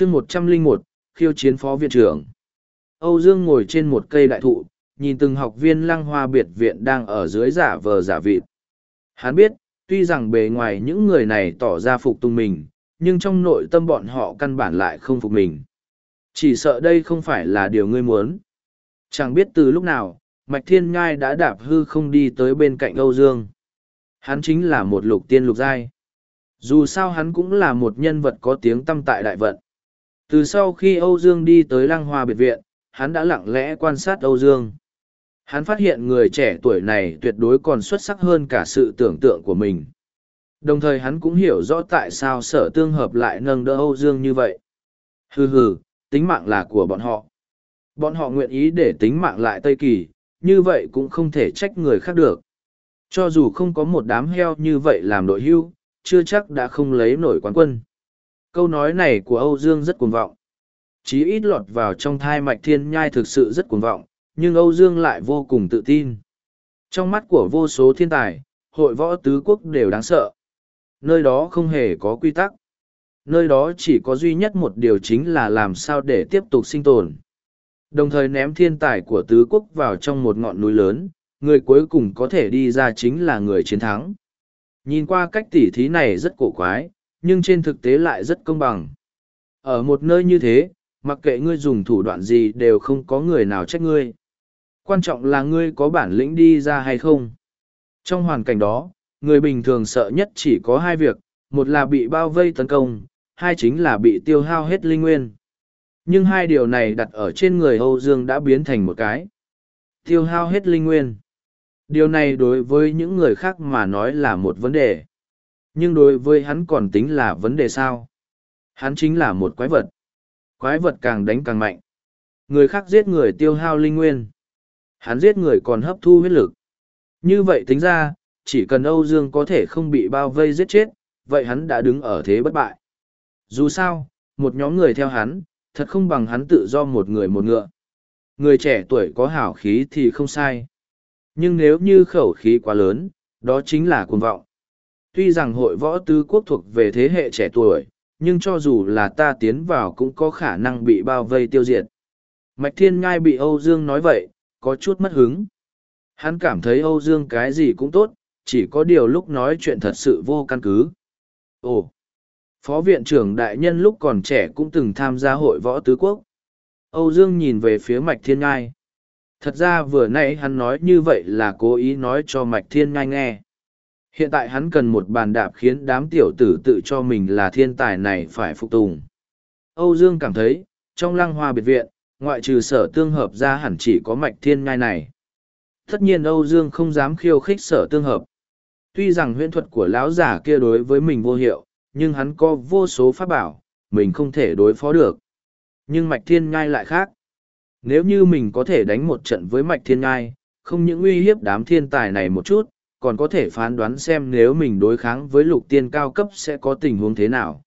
chương một trăm linh một, khiêu chiến phó viện trưởng. Âu dương ngồi trên một cây đại thụ, nhìn từng học viên lăng hoa biệt viện đang ở dưới giả vờ giả vịt. Hắn biết, tuy rằng bề ngoài những người này tỏ ra phục tùng mình, nhưng trong nội tâm bọn họ căn bản lại không phục mình. Chỉ sợ đây không phải là điều ngươi muốn. Chẳng biết từ lúc nào, mạch thiên nhai đã đạp hư không đi tới bên cạnh âu dương. Hắn chính là một lục tiên lục giai. Dù sao hắn cũng là một nhân vật có tiếng tăm tại đại vận từ sau khi âu dương đi tới lăng hoa biệt viện, hắn đã lặng lẽ quan sát âu dương. Hắn phát hiện người trẻ tuổi này tuyệt đối còn xuất sắc hơn cả sự tưởng tượng của mình. Đồng thời hắn cũng hiểu rõ tại sao sở tương hợp lại nâng đỡ âu dương như vậy. Hừ hừ, tính mạng là của bọn họ. Bọn họ nguyện ý để tính mạng lại tây kỳ, như vậy cũng không thể trách người khác được. Cho dù không có một đám heo như vậy làm đội hưu, chưa chắc đã không lấy nổi quán quân câu nói này của âu dương rất cuồng vọng. Chí ít lọt vào trong thai mạch thiên nhai thực sự rất cuồng vọng, nhưng âu dương lại vô cùng tự tin. Trong mắt của vô số thiên tài, hội võ tứ quốc đều đáng sợ. Nơi đó không hề có quy tắc. Nơi đó chỉ có duy nhất một điều chính là làm sao để tiếp tục sinh tồn. Đồng thời ném thiên tài của tứ quốc vào trong một ngọn núi lớn, người cuối cùng có thể đi ra chính là người chiến thắng. Nhìn qua cách tỉ thí này rất cổ quái nhưng trên thực tế lại rất công bằng. Ở một nơi như thế, mặc kệ ngươi dùng thủ đoạn gì đều không có người nào trách ngươi. Quan trọng là ngươi có bản lĩnh đi ra hay không. Trong hoàn cảnh đó, người bình thường sợ nhất chỉ có hai việc, một là bị bao vây tấn công, hai chính là bị tiêu hao hết linh nguyên. Nhưng hai điều này đặt ở trên người âu dương đã biến thành một cái. Tiêu hao hết linh nguyên. Điều này đối với những người khác mà nói là một vấn đề nhưng đối với hắn còn tính là vấn đề sao? Hắn chính là một quái vật. Quái vật càng đánh càng mạnh. Người khác giết người tiêu hao linh nguyên. Hắn giết người còn hấp thu huyết lực. Như vậy tính ra, chỉ cần âu dương có thể không bị bao vây giết chết, vậy hắn đã đứng ở thế bất bại. Dù sao, một nhóm người theo hắn, thật không bằng hắn tự do một người một ngựa. Người trẻ tuổi có hảo khí thì không sai. Nhưng nếu như khẩu khí quá lớn, đó chính là cuồng vọng tuy rằng hội võ tứ quốc thuộc về thế hệ trẻ tuổi, nhưng cho dù là ta tiến vào cũng có khả năng bị bao vây tiêu diệt. Mạch thiên ngai bị âu dương nói vậy, có chút mất hứng. Hắn cảm thấy âu dương cái gì cũng tốt, chỉ có điều lúc nói chuyện thật sự vô căn cứ. Ồ, phó viện trưởng đại nhân lúc còn trẻ cũng từng tham gia hội võ tứ quốc. Âu dương nhìn về phía mạch thiên ngai thật ra vừa nãy hắn nói như vậy là cố ý nói cho mạch thiên ngai nghe hiện tại hắn cần một bàn đạp khiến đám tiểu tử tự cho mình là thiên tài này phải phục tùng. Âu dương cảm thấy, trong lăng hoa biệt viện, ngoại trừ sở tương hợp ra hẳn chỉ có mạch thiên ngai này. Tất nhiên âu dương không dám khiêu khích sở tương hợp. Tuy rằng huyễn thuật của lão giả kia đối với mình vô hiệu, nhưng hắn có vô số pháp bảo, mình không thể đối phó được. Nhưng mạch thiên ngai lại khác. Nếu như mình có thể đánh một trận với mạch thiên ngai, không những uy hiếp đám thiên tài này một chút còn có thể phán đoán xem nếu mình đối kháng với lục tiên cao cấp sẽ có tình huống thế nào.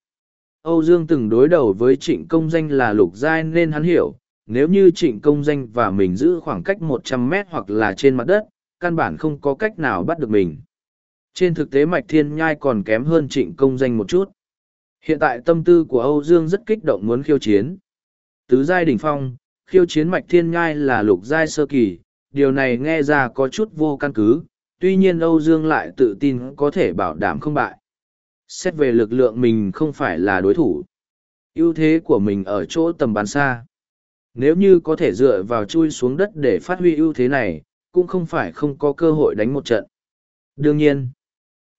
Âu dương từng đối đầu với trịnh công danh là lục giai nên hắn hiểu, nếu như trịnh công danh và mình giữ khoảng cách một trăm mét hoặc là trên mặt đất, căn bản không có cách nào bắt được mình. Trên thực tế mạch thiên nhai còn kém hơn trịnh công danh một chút. Hiện tại tâm tư của âu dương rất kích động muốn khiêu chiến. Tứ giai đỉnh phong, khiêu chiến mạch thiên nhai là lục giai sơ kỳ, điều này nghe ra có chút vô căn cứ tuy nhiên âu dương lại tự tin có thể bảo đảm không bại xét về lực lượng mình không phải là đối thủ ưu thế của mình ở chỗ tầm bắn xa nếu như có thể dựa vào chui xuống đất để phát huy ưu thế này, cũng không phải không có cơ hội đánh một trận. Đương nhiên,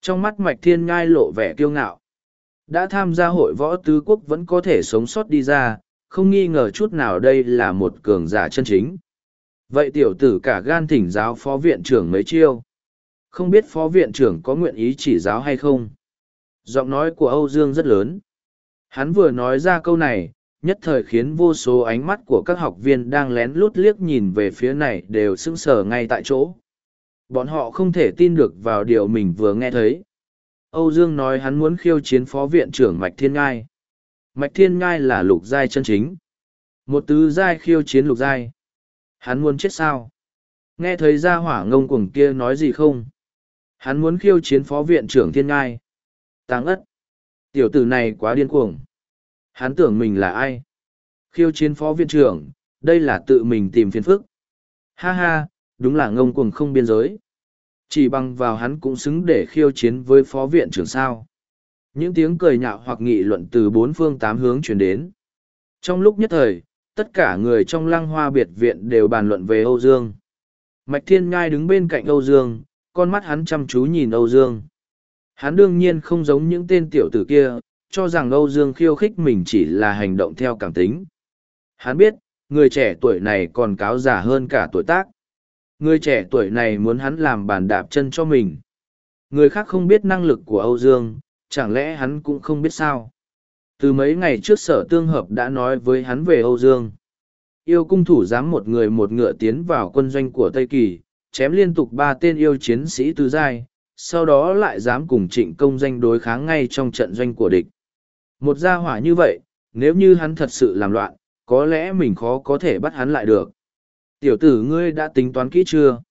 trong mắt Mạch Thiên Ngai lộ vẻ kiêu ngạo. Đã tham gia hội võ tứ quốc vẫn có thể sống sót đi ra, không nghi ngờ chút nào đây là một cường giả chân chính. Vậy tiểu tử cả gan thỉnh giáo phó viện trưởng mấy chiêu. Không biết phó viện trưởng có nguyện ý chỉ giáo hay không? Giọng nói của Âu Dương rất lớn. Hắn vừa nói ra câu này, nhất thời khiến vô số ánh mắt của các học viên đang lén lút liếc nhìn về phía này đều sững sờ ngay tại chỗ. Bọn họ không thể tin được vào điều mình vừa nghe thấy. Âu dương nói hắn muốn khiêu chiến phó viện trưởng mạch thiên ngai. Mạch thiên ngai là lục giai chân chính. Một tứ giai khiêu chiến lục giai. Hắn muốn chết sao? Nghe thấy gia hỏa ngông cuồng kia nói gì không? Hắn muốn khiêu chiến phó viện trưởng thiên ngai táng ất tiểu tử này quá điên cuồng Hắn tưởng mình là ai? Khiêu chiến phó viện trưởng, đây là tự mình tìm phiền phức. Ha ha, đúng là ngông cuồng không biên giới. Chỉ bằng vào hắn cũng xứng để khiêu chiến với phó viện trưởng sao. Những tiếng cười nhạo hoặc nghị luận từ bốn phương tám hướng chuyển đến. Trong lúc nhất thời, tất cả người trong lăng hoa biệt viện đều bàn luận về Âu Dương. Mạch Thiên Ngai đứng bên cạnh Âu Dương, con mắt hắn chăm chú nhìn Âu Dương. Hắn đương nhiên không giống những tên tiểu tử kia, cho rằng Âu Dương khiêu khích mình chỉ là hành động theo cảm tính. Hắn biết, người trẻ tuổi này còn cáo giả hơn cả tuổi tác. Người trẻ tuổi này muốn hắn làm bàn đạp chân cho mình. Người khác không biết năng lực của Âu Dương, chẳng lẽ hắn cũng không biết sao? Từ mấy ngày trước sở tương hợp đã nói với hắn về Âu Dương. Yêu cung thủ dám một người một ngựa tiến vào quân doanh của Tây Kỳ, chém liên tục ba tên yêu chiến sĩ tứ giai, sau đó lại dám cùng trịnh công danh đối kháng ngay trong trận doanh của địch. Một gia hỏa như vậy, nếu như hắn thật sự làm loạn, có lẽ mình khó có thể bắt hắn lại được. Tiểu tử ngươi đã tính toán kỹ chưa?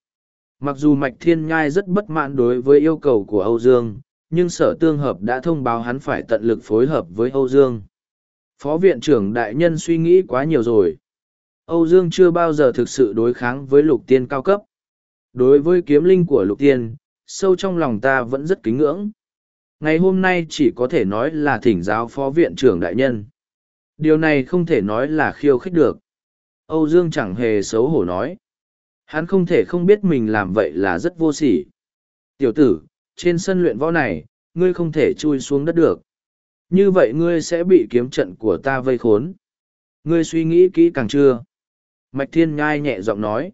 Mặc dù Mạch Thiên Nhai rất bất mãn đối với yêu cầu của Âu Dương, nhưng sở tương hợp đã thông báo hắn phải tận lực phối hợp với Âu Dương. Phó viện trưởng đại nhân suy nghĩ quá nhiều rồi. Âu Dương chưa bao giờ thực sự đối kháng với lục tiên cao cấp. Đối với kiếm linh của lục tiên, sâu trong lòng ta vẫn rất kính ngưỡng. Ngày hôm nay chỉ có thể nói là thỉnh giáo phó viện trưởng đại nhân. Điều này không thể nói là khiêu khích được. Âu Dương chẳng hề xấu hổ nói. Hắn không thể không biết mình làm vậy là rất vô sỉ. Tiểu tử, trên sân luyện võ này, ngươi không thể chui xuống đất được. Như vậy ngươi sẽ bị kiếm trận của ta vây khốn. Ngươi suy nghĩ kỹ càng chưa? Mạch Thiên Nhai nhẹ giọng nói.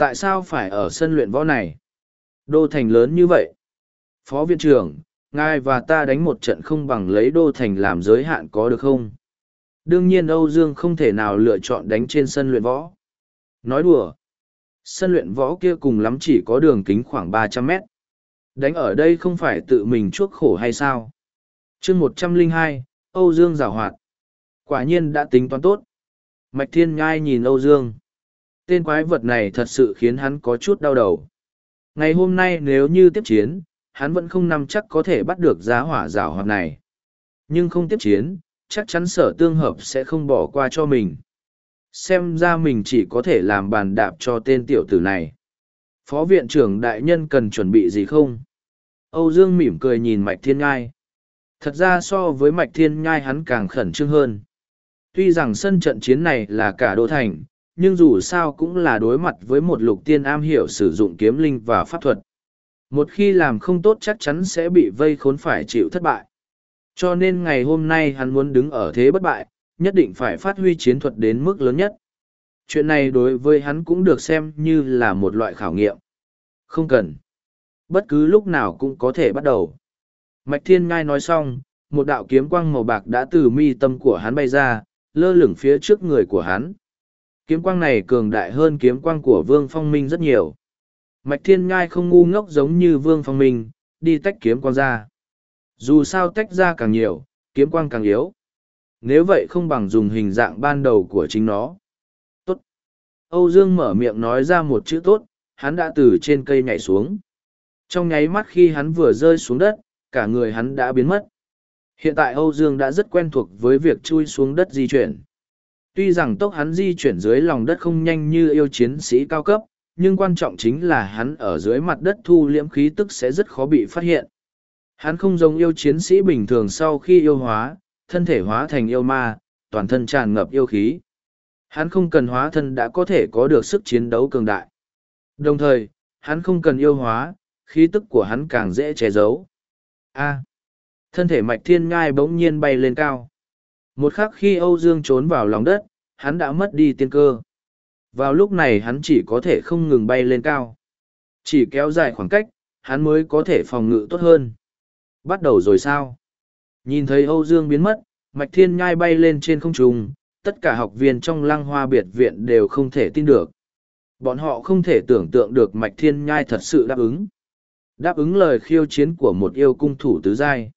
Tại sao phải ở sân luyện võ này? Đô thành lớn như vậy. Phó viện trưởng, ngài và ta đánh một trận không bằng lấy đô thành làm giới hạn có được không? Đương nhiên Âu Dương không thể nào lựa chọn đánh trên sân luyện võ. Nói đùa. Sân luyện võ kia cùng lắm chỉ có đường kính khoảng ba trăm mét. Đánh ở đây không phải tự mình chuốc khổ hay sao? chương một trăm linh hai, Âu Dương giảo hoạt. Quả nhiên đã tính toán tốt. Mạch Thiên Nhai nhìn Âu Dương. Tên quái vật này thật sự khiến hắn có chút đau đầu. Ngày hôm nay nếu như tiếp chiến, hắn vẫn không nắm chắc có thể bắt được giá hỏa rào hoạt này. Nhưng không tiếp chiến, chắc chắn sở tương hợp sẽ không bỏ qua cho mình. Xem ra mình chỉ có thể làm bàn đạp cho tên tiểu tử này. Phó viện trưởng đại nhân cần chuẩn bị gì không? Âu Dương mỉm cười nhìn Mạch Thiên Nhai. Thật ra so với Mạch Thiên Nhai hắn càng khẩn trương hơn. Tuy rằng sân trận chiến này là cả đô thành, nhưng dù sao cũng là đối mặt với một lục tiên am hiểu sử dụng kiếm linh và pháp thuật. Một khi làm không tốt chắc chắn sẽ bị vây khốn phải chịu thất bại. Cho nên ngày hôm nay hắn muốn đứng ở thế bất bại, nhất định phải phát huy chiến thuật đến mức lớn nhất. Chuyện này đối với hắn cũng được xem như là một loại khảo nghiệm. Không cần. Bất cứ lúc nào cũng có thể bắt đầu. Mạch Thiên Ngai nói xong, một đạo kiếm quang màu bạc đã từ mi tâm của hắn bay ra, lơ lửng phía trước người của hắn. Kiếm quang này cường đại hơn kiếm quang của Vương Phong Minh rất nhiều. Mạch Thiên Ngai không ngu ngốc giống như Vương Phong Minh, đi tách kiếm quang ra. Dù sao tách ra càng nhiều, kiếm quang càng yếu. Nếu vậy không bằng dùng hình dạng ban đầu của chính nó. Tốt. Âu Dương mở miệng nói ra một chữ tốt, hắn đã từ trên cây nhảy xuống. Trong nháy mắt khi hắn vừa rơi xuống đất, cả người hắn đã biến mất. Hiện tại Âu Dương đã rất quen thuộc với việc chui xuống đất di chuyển. Tuy rằng tốc hắn di chuyển dưới lòng đất không nhanh như yêu chiến sĩ cao cấp, nhưng quan trọng chính là hắn ở dưới mặt đất thu liễm khí tức sẽ rất khó bị phát hiện. Hắn không giống yêu chiến sĩ bình thường sau khi yêu hóa, thân thể hóa thành yêu ma, toàn thân tràn ngập yêu khí. Hắn không cần hóa thân đã có thể có được sức chiến đấu cường đại. Đồng thời, hắn không cần yêu hóa, khí tức của hắn càng dễ che giấu. A. thân thể mạch thiên ngai bỗng nhiên bay lên cao. Một khắc khi Âu Dương trốn vào lòng đất, hắn đã mất đi tiên cơ. Vào lúc này hắn chỉ có thể không ngừng bay lên cao. Chỉ kéo dài khoảng cách, hắn mới có thể phòng ngự tốt hơn. Bắt đầu rồi sao? Nhìn thấy Âu Dương biến mất, Mạch Thiên Nhai bay lên trên không trung, tất cả học viên trong lăng hoa biệt viện đều không thể tin được. Bọn họ không thể tưởng tượng được Mạch Thiên Nhai thật sự đáp ứng. Đáp ứng lời khiêu chiến của một yêu cung thủ tứ giai.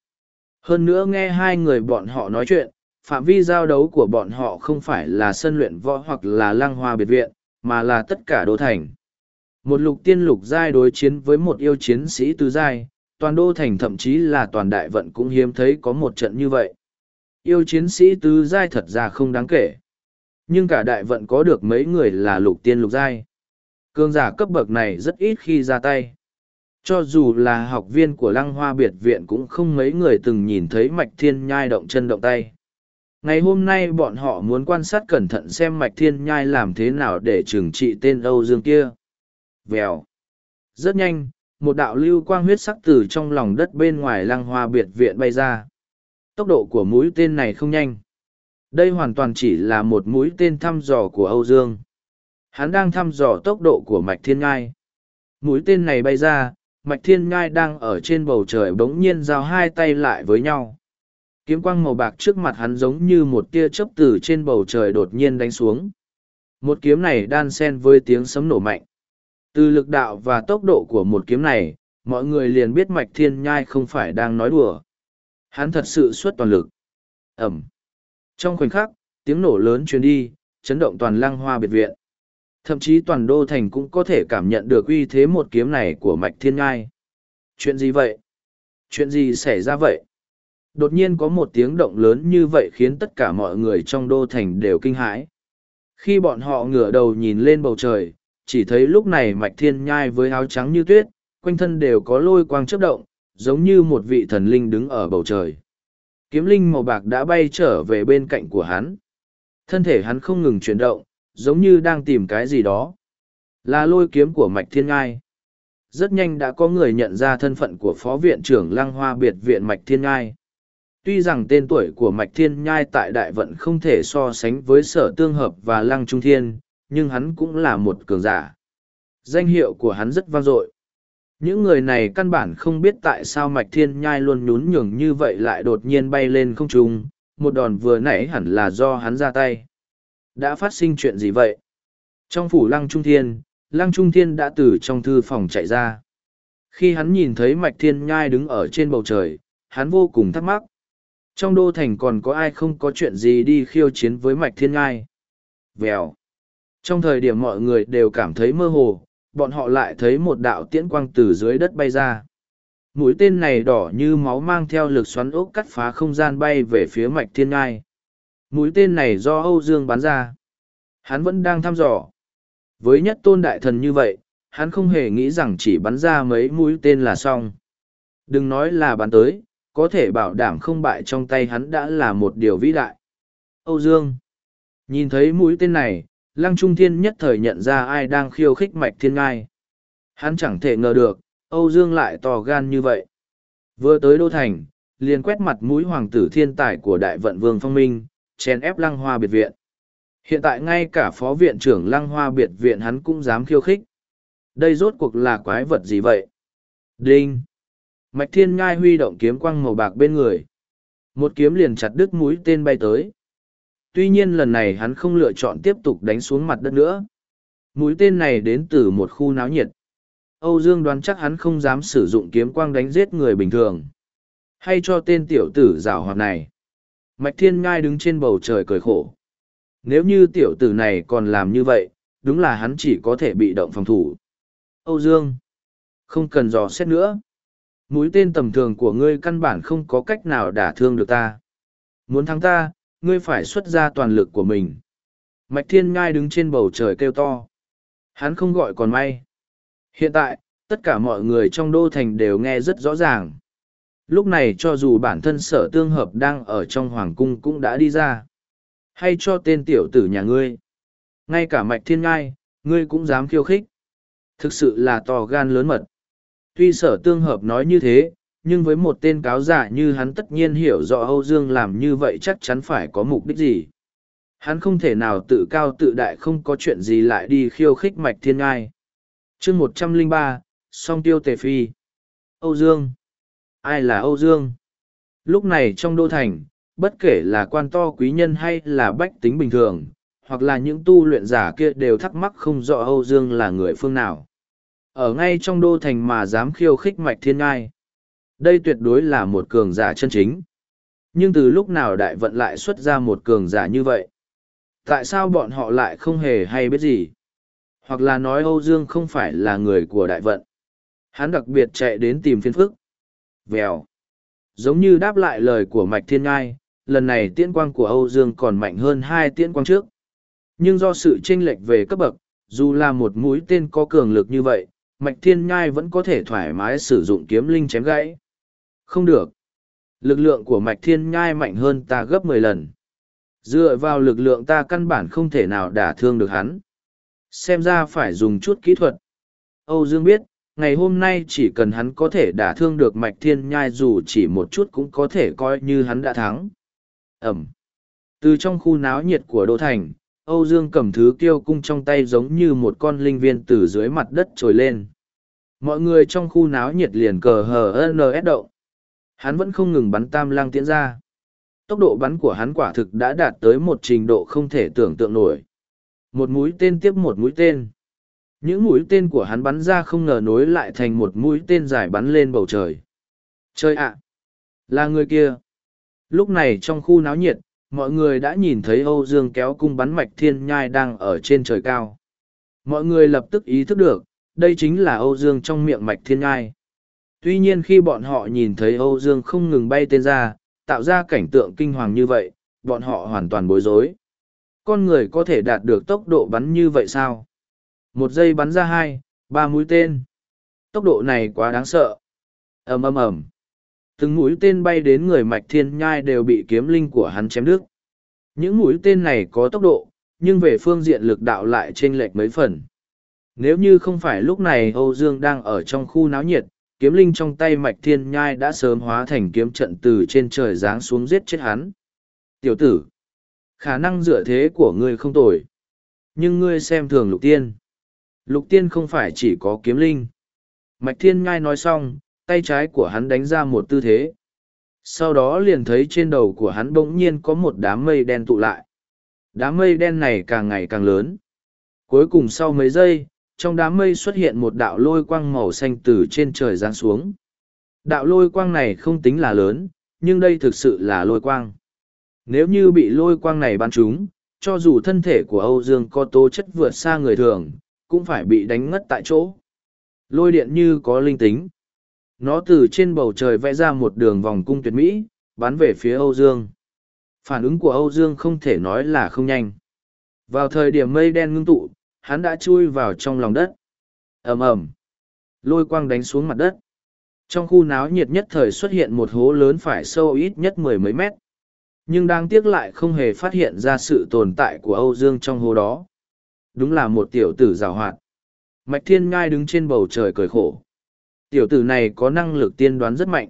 Hơn nữa nghe hai người bọn họ nói chuyện, phạm vi giao đấu của bọn họ không phải là sân luyện võ hoặc là lăng hoa biệt viện, mà là tất cả đô thành. Một lục tiên lục giai đối chiến với một yêu chiến sĩ tứ giai, toàn đô thành thậm chí là toàn đại vận cũng hiếm thấy có một trận như vậy. Yêu chiến sĩ tứ giai thật ra không đáng kể. Nhưng cả đại vận có được mấy người là lục tiên lục giai. Cương giả cấp bậc này rất ít khi ra tay. Cho dù là học viên của lăng hoa biệt viện cũng không mấy người từng nhìn thấy mạch thiên nhai động chân động tay. Ngày hôm nay bọn họ muốn quan sát cẩn thận xem mạch thiên nhai làm thế nào để trừng trị tên Âu Dương kia. Vèo. Rất nhanh, một đạo lưu quang huyết sắc từ trong lòng đất bên ngoài lăng hoa biệt viện bay ra. Tốc độ của mũi tên này không nhanh. Đây hoàn toàn chỉ là một mũi tên thăm dò của Âu Dương. Hắn đang thăm dò tốc độ của mạch thiên Nhai. Mũi tên này bay ra, mạch thiên Nhai đang ở trên bầu trời bỗng nhiên giao hai tay lại với nhau. Kiếm quang màu bạc trước mặt hắn giống như một tia chớp từ trên bầu trời đột nhiên đánh xuống. Một kiếm này đan xen với tiếng sấm nổ mạnh. Từ lực đạo và tốc độ của một kiếm này, mọi người liền biết mạch thiên nhai không phải đang nói đùa. Hắn thật sự xuất toàn lực. Ẩm. Trong khoảnh khắc, tiếng nổ lớn truyền đi, chấn động toàn lăng hoa biệt viện. Thậm chí toàn đô thành cũng có thể cảm nhận được uy thế một kiếm này của mạch thiên Nhai. Chuyện gì vậy? Chuyện gì xảy ra vậy? Đột nhiên có một tiếng động lớn như vậy khiến tất cả mọi người trong đô thành đều kinh hãi. Khi bọn họ ngửa đầu nhìn lên bầu trời, chỉ thấy lúc này mạch thiên nhai với áo trắng như tuyết, quanh thân đều có lôi quang chớp động, giống như một vị thần linh đứng ở bầu trời. Kiếm linh màu bạc đã bay trở về bên cạnh của hắn. Thân thể hắn không ngừng chuyển động, giống như đang tìm cái gì đó. Là lôi kiếm của mạch thiên ngai. Rất nhanh đã có người nhận ra thân phận của phó viện trưởng lăng hoa biệt viện mạch thiên ngai. Tuy rằng tên tuổi của mạch thiên nhai tại đại vận không thể so sánh với sở tương hợp và lăng trung thiên, nhưng hắn cũng là một cường giả. Danh hiệu của hắn rất vang dội. Những người này căn bản không biết tại sao mạch thiên nhai luôn nhún nhường như vậy lại đột nhiên bay lên không trung, một đòn vừa nãy hẳn là do hắn ra tay. Đã phát sinh chuyện gì vậy? Trong phủ lăng trung thiên, lăng trung thiên đã từ trong thư phòng chạy ra. Khi hắn nhìn thấy mạch thiên nhai đứng ở trên bầu trời, hắn vô cùng thắc mắc. Trong đô thành còn có ai không có chuyện gì đi khiêu chiến với mạch thiên Ngai? Vèo. Trong thời điểm mọi người đều cảm thấy mơ hồ, bọn họ lại thấy một đạo tiễn quang từ dưới đất bay ra. Mũi tên này đỏ như máu mang theo lực xoắn ốc cắt phá không gian bay về phía mạch thiên ngai. Mũi tên này do Âu Dương bắn ra. Hắn vẫn đang thăm dò. Với nhất tôn đại thần như vậy, hắn không hề nghĩ rằng chỉ bắn ra mấy mũi tên là xong. Đừng nói là bắn tới, có thể bảo đảm không bại trong tay hắn đã là một điều vĩ đại. Âu Dương. Nhìn thấy mũi tên này, Lăng Trung Thiên nhất thời nhận ra ai đang khiêu khích mạch thiên ngai. Hắn chẳng thể ngờ được, Âu Dương lại to gan như vậy. Vừa tới Đô Thành, liền quét mặt mũi hoàng tử thiên tài của đại vận vương phong minh, chèn ép lăng hoa biệt viện. Hiện tại ngay cả phó viện trưởng lăng hoa biệt viện hắn cũng dám khiêu khích. Đây rốt cuộc là quái vật gì vậy? Đinh! Mạch thiên ngai huy động kiếm quang màu bạc bên người. Một kiếm liền chặt đứt mũi tên bay tới tuy nhiên lần này hắn không lựa chọn tiếp tục đánh xuống mặt đất nữa. Mũi tên này đến từ một khu náo nhiệt. Âu Dương đoán chắc hắn không dám sử dụng kiếm quang đánh giết người bình thường. Hay cho tên tiểu tử rào hoạt này. Mạch Thiên Ngai đứng trên bầu trời cười khổ. Nếu như tiểu tử này còn làm như vậy, đúng là hắn chỉ có thể bị động phòng thủ. Âu Dương, không cần dò xét nữa. Mũi tên tầm thường của ngươi căn bản không có cách nào đả thương được ta. Muốn thắng ta, ngươi phải xuất ra toàn lực của mình. Mạch Thiên Ngai đứng trên bầu trời kêu to. Hắn không gọi còn may. Hiện tại, tất cả mọi người trong đô thành đều nghe rất rõ ràng. Lúc này cho dù bản thân sở tương hợp đang ở trong hoàng cung cũng đã đi ra. Hay cho tên tiểu tử nhà ngươi. Ngay cả Mạch Thiên Ngai, ngươi cũng dám khiêu khích. Thực sự là to gan lớn mật. Tuy sở tương hợp nói như thế, nhưng với một tên cáo giả như hắn tất nhiên hiểu rõ Âu Dương làm như vậy chắc chắn phải có mục đích gì. Hắn không thể nào tự cao tự đại không có chuyện gì lại đi khiêu khích mạch thiên ngai. chương một trăm linh ba song tiêu tề phi. Âu Dương. Ai là Âu Dương? Lúc này trong đô thành, bất kể là quan to quý nhân hay là bách tính bình thường, hoặc là những tu luyện giả kia đều thắc mắc không rõ Âu Dương là người phương nào. Ở ngay trong đô thành mà dám khiêu khích mạch thiên ngai đây tuyệt đối là một cường giả chân chính. Nhưng từ lúc nào đại vận lại xuất ra một cường giả như vậy? Tại sao bọn họ lại không hề hay biết gì? Hoặc là nói Âu Dương không phải là người của đại vận. Hắn đặc biệt chạy đến tìm phiên phức. Vèo. Giống như đáp lại lời của Mạch Thiên Ngai, lần này tiễn quang của Âu Dương còn mạnh hơn hai tiễn quang trước. Nhưng do sự chênh lệch về cấp bậc, dù là một mũi tên có cường lực như vậy, Mạch Thiên Nhai vẫn có thể thoải mái sử dụng kiếm linh chém gãy. Không được. Lực lượng của Mạch Thiên Nhai mạnh hơn ta gấp mười lần. Dựa vào lực lượng ta căn bản không thể nào đả thương được hắn. Xem ra phải dùng chút kỹ thuật. Âu Dương biết, ngày hôm nay chỉ cần hắn có thể đả thương được Mạch Thiên Nhai dù chỉ một chút cũng có thể coi như hắn đã thắng. Ẩm. Từ trong khu náo nhiệt của Đô Thành, Âu Dương cầm thứ kiêu cung trong tay giống như một con linh viên từ dưới mặt đất trồi lên. Mọi người trong khu náo nhiệt liền cờ hờ NS động. Hắn vẫn không ngừng bắn tam lang tiễn ra. Tốc độ bắn của hắn quả thực đã đạt tới một trình độ không thể tưởng tượng nổi. Một mũi tên tiếp một mũi tên. Những mũi tên của hắn bắn ra không ngờ nối lại thành một mũi tên dài bắn lên bầu trời. Chơi ạ! là người kia! Lúc này trong khu náo nhiệt, mọi người đã nhìn thấy Âu Dương kéo cung bắn mạch thiên nhai đang ở trên trời cao. Mọi người lập tức ý thức được, đây chính là Âu Dương trong miệng mạch thiên Ngai. Tuy nhiên khi bọn họ nhìn thấy Âu Dương không ngừng bay tên ra, tạo ra cảnh tượng kinh hoàng như vậy, bọn họ hoàn toàn bối rối. Con người có thể đạt được tốc độ bắn như vậy sao? Một giây bắn ra hai, ba mũi tên. Tốc độ này quá đáng sợ. ầm ầm ầm từng mũi tên bay đến người mạch thiên nhai đều bị kiếm linh của hắn chém đứt những mũi tên này có tốc độ nhưng về phương diện lực đạo lại chênh lệch mấy phần nếu như không phải lúc này âu dương đang ở trong khu náo nhiệt kiếm linh trong tay mạch thiên nhai đã sớm hóa thành kiếm trận từ trên trời giáng xuống giết chết hắn tiểu tử khả năng dựa thế của ngươi không tồi nhưng ngươi xem thường lục tiên lục tiên không phải chỉ có kiếm linh mạch thiên nhai nói xong tay trái của hắn đánh ra một tư thế. Sau đó liền thấy trên đầu của hắn bỗng nhiên có một đám mây đen tụ lại. Đám mây đen này càng ngày càng lớn. Cuối cùng sau mấy giây, trong đám mây xuất hiện một đạo lôi quang màu xanh từ trên trời giáng xuống. Đạo lôi quang này không tính là lớn, nhưng đây thực sự là lôi quang. Nếu như bị lôi quang này bắn trúng, cho dù thân thể của Âu Dương có tố chất vượt xa người thường, cũng phải bị đánh ngất tại chỗ. Lôi điện như có linh tính nó từ trên bầu trời vẽ ra một đường vòng cung tuyệt mỹ bắn về phía âu dương phản ứng của âu dương không thể nói là không nhanh vào thời điểm mây đen ngưng tụ hắn đã chui vào trong lòng đất. Ầm ầm. Lôi quang đánh xuống mặt đất. Trong khu náo nhiệt nhất thời xuất hiện một hố lớn phải sâu ít nhất mười mấy mét. Nhưng đang tiếc lại không hề phát hiện ra sự tồn tại của âu dương trong hố đó. Đúng là một tiểu tử giàu hoạt mạch thiên ngai đứng trên bầu trời cười khổ. Tiểu tử này có năng lực tiên đoán rất mạnh.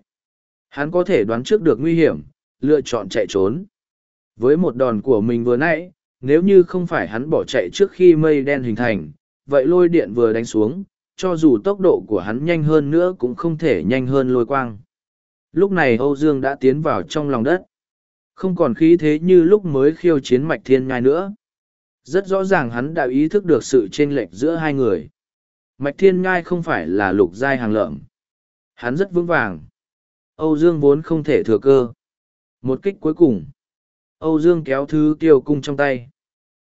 Hắn có thể đoán trước được nguy hiểm, lựa chọn chạy trốn. Với một đòn của mình vừa nãy, nếu như không phải hắn bỏ chạy trước khi mây đen hình thành, vậy lôi điện vừa đánh xuống, cho dù tốc độ của hắn nhanh hơn nữa cũng không thể nhanh hơn lôi quang. Lúc này Âu Dương đã tiến vào trong lòng đất. Không còn khí thế như lúc mới khiêu chiến mạch thiên nhai nữa. Rất rõ ràng hắn đã ý thức được sự chênh lệch giữa hai người. Mạch Thiên Ngai không phải là lục giai hàng lợm. Hắn rất vững vàng. Âu Dương vốn không thể thừa cơ. Một kích cuối cùng. Âu Dương kéo thứ tiêu cung trong tay.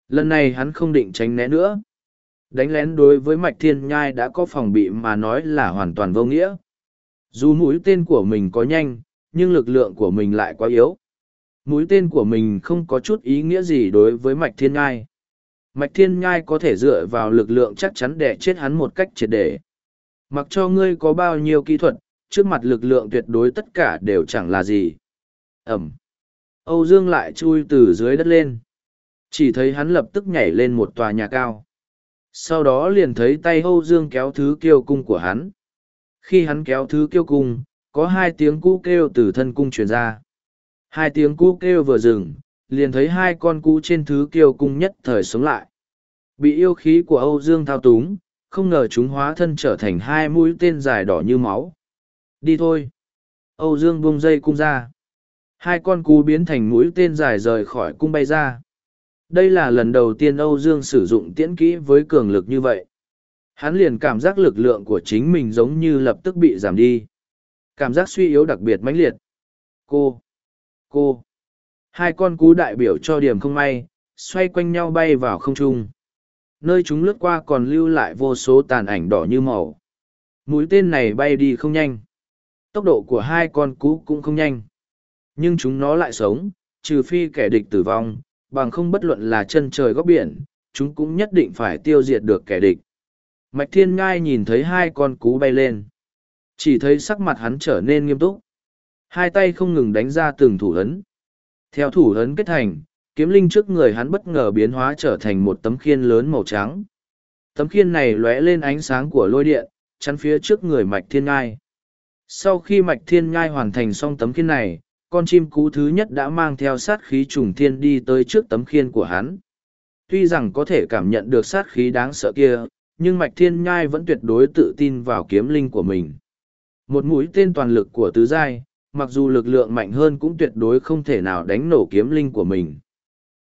Lần này hắn không định tránh né nữa. Đánh lén đối với Mạch Thiên Nhai đã có phòng bị mà nói là hoàn toàn vô nghĩa. Dù mũi tên của mình có nhanh, nhưng lực lượng của mình lại quá yếu. Mũi tên của mình không có chút ý nghĩa gì đối với Mạch Thiên Nhai. Mạch Thiên Nhai có thể dựa vào lực lượng chắc chắn để chết hắn một cách triệt để. Mặc cho ngươi có bao nhiêu kỹ thuật, trước mặt lực lượng tuyệt đối tất cả đều chẳng là gì. Ẩm. Âu Dương lại chui từ dưới đất lên. Chỉ thấy hắn lập tức nhảy lên một tòa nhà cao. Sau đó liền thấy tay Âu Dương kéo thứ kiêu cung của hắn. Khi hắn kéo thứ kiêu cung, có hai tiếng cú kêu từ thân cung truyền ra. Hai tiếng cú kêu vừa dừng, liền thấy hai con cú trên thứ kiêu cung nhất thời sống lại. Bị yêu khí của Âu Dương thao túng, không ngờ chúng hóa thân trở thành hai mũi tên dài đỏ như máu. Đi thôi. Âu Dương buông dây cung ra. Hai con cú biến thành mũi tên dài rời khỏi cung bay ra. Đây là lần đầu tiên Âu Dương sử dụng tiễn kỹ với cường lực như vậy. Hắn liền cảm giác lực lượng của chính mình giống như lập tức bị giảm đi. Cảm giác suy yếu đặc biệt mãnh liệt. Cô! Cô! Hai con cú đại biểu cho điểm không may, xoay quanh nhau bay vào không trung. Nơi chúng lướt qua còn lưu lại vô số tàn ảnh đỏ như màu. Mũi tên này bay đi không nhanh. Tốc độ của hai con cú cũng không nhanh. Nhưng chúng nó lại sống, trừ phi kẻ địch tử vong, bằng không bất luận là chân trời góc biển, chúng cũng nhất định phải tiêu diệt được kẻ địch. Mạch Thiên Ngai nhìn thấy hai con cú bay lên. Chỉ thấy sắc mặt hắn trở nên nghiêm túc. Hai tay không ngừng đánh ra từng thủ ấn. Theo thủ ấn kết thành, kiếm linh trước người hắn bất ngờ biến hóa trở thành một tấm khiên lớn màu trắng. Tấm khiên này lóe lên ánh sáng của lôi điện, chắn phía trước người Mạch Thiên Ngai. Sau khi Mạch Thiên Ngai hoàn thành xong tấm khiên này, con chim cú thứ nhất đã mang theo sát khí trùng thiên đi tới trước tấm khiên của hắn. Tuy rằng có thể cảm nhận được sát khí đáng sợ kia, nhưng Mạch Thiên Nhai vẫn tuyệt đối tự tin vào kiếm linh của mình. Một mũi tên toàn lực của tứ giai, mặc dù lực lượng mạnh hơn cũng tuyệt đối không thể nào đánh nổ kiếm linh của mình.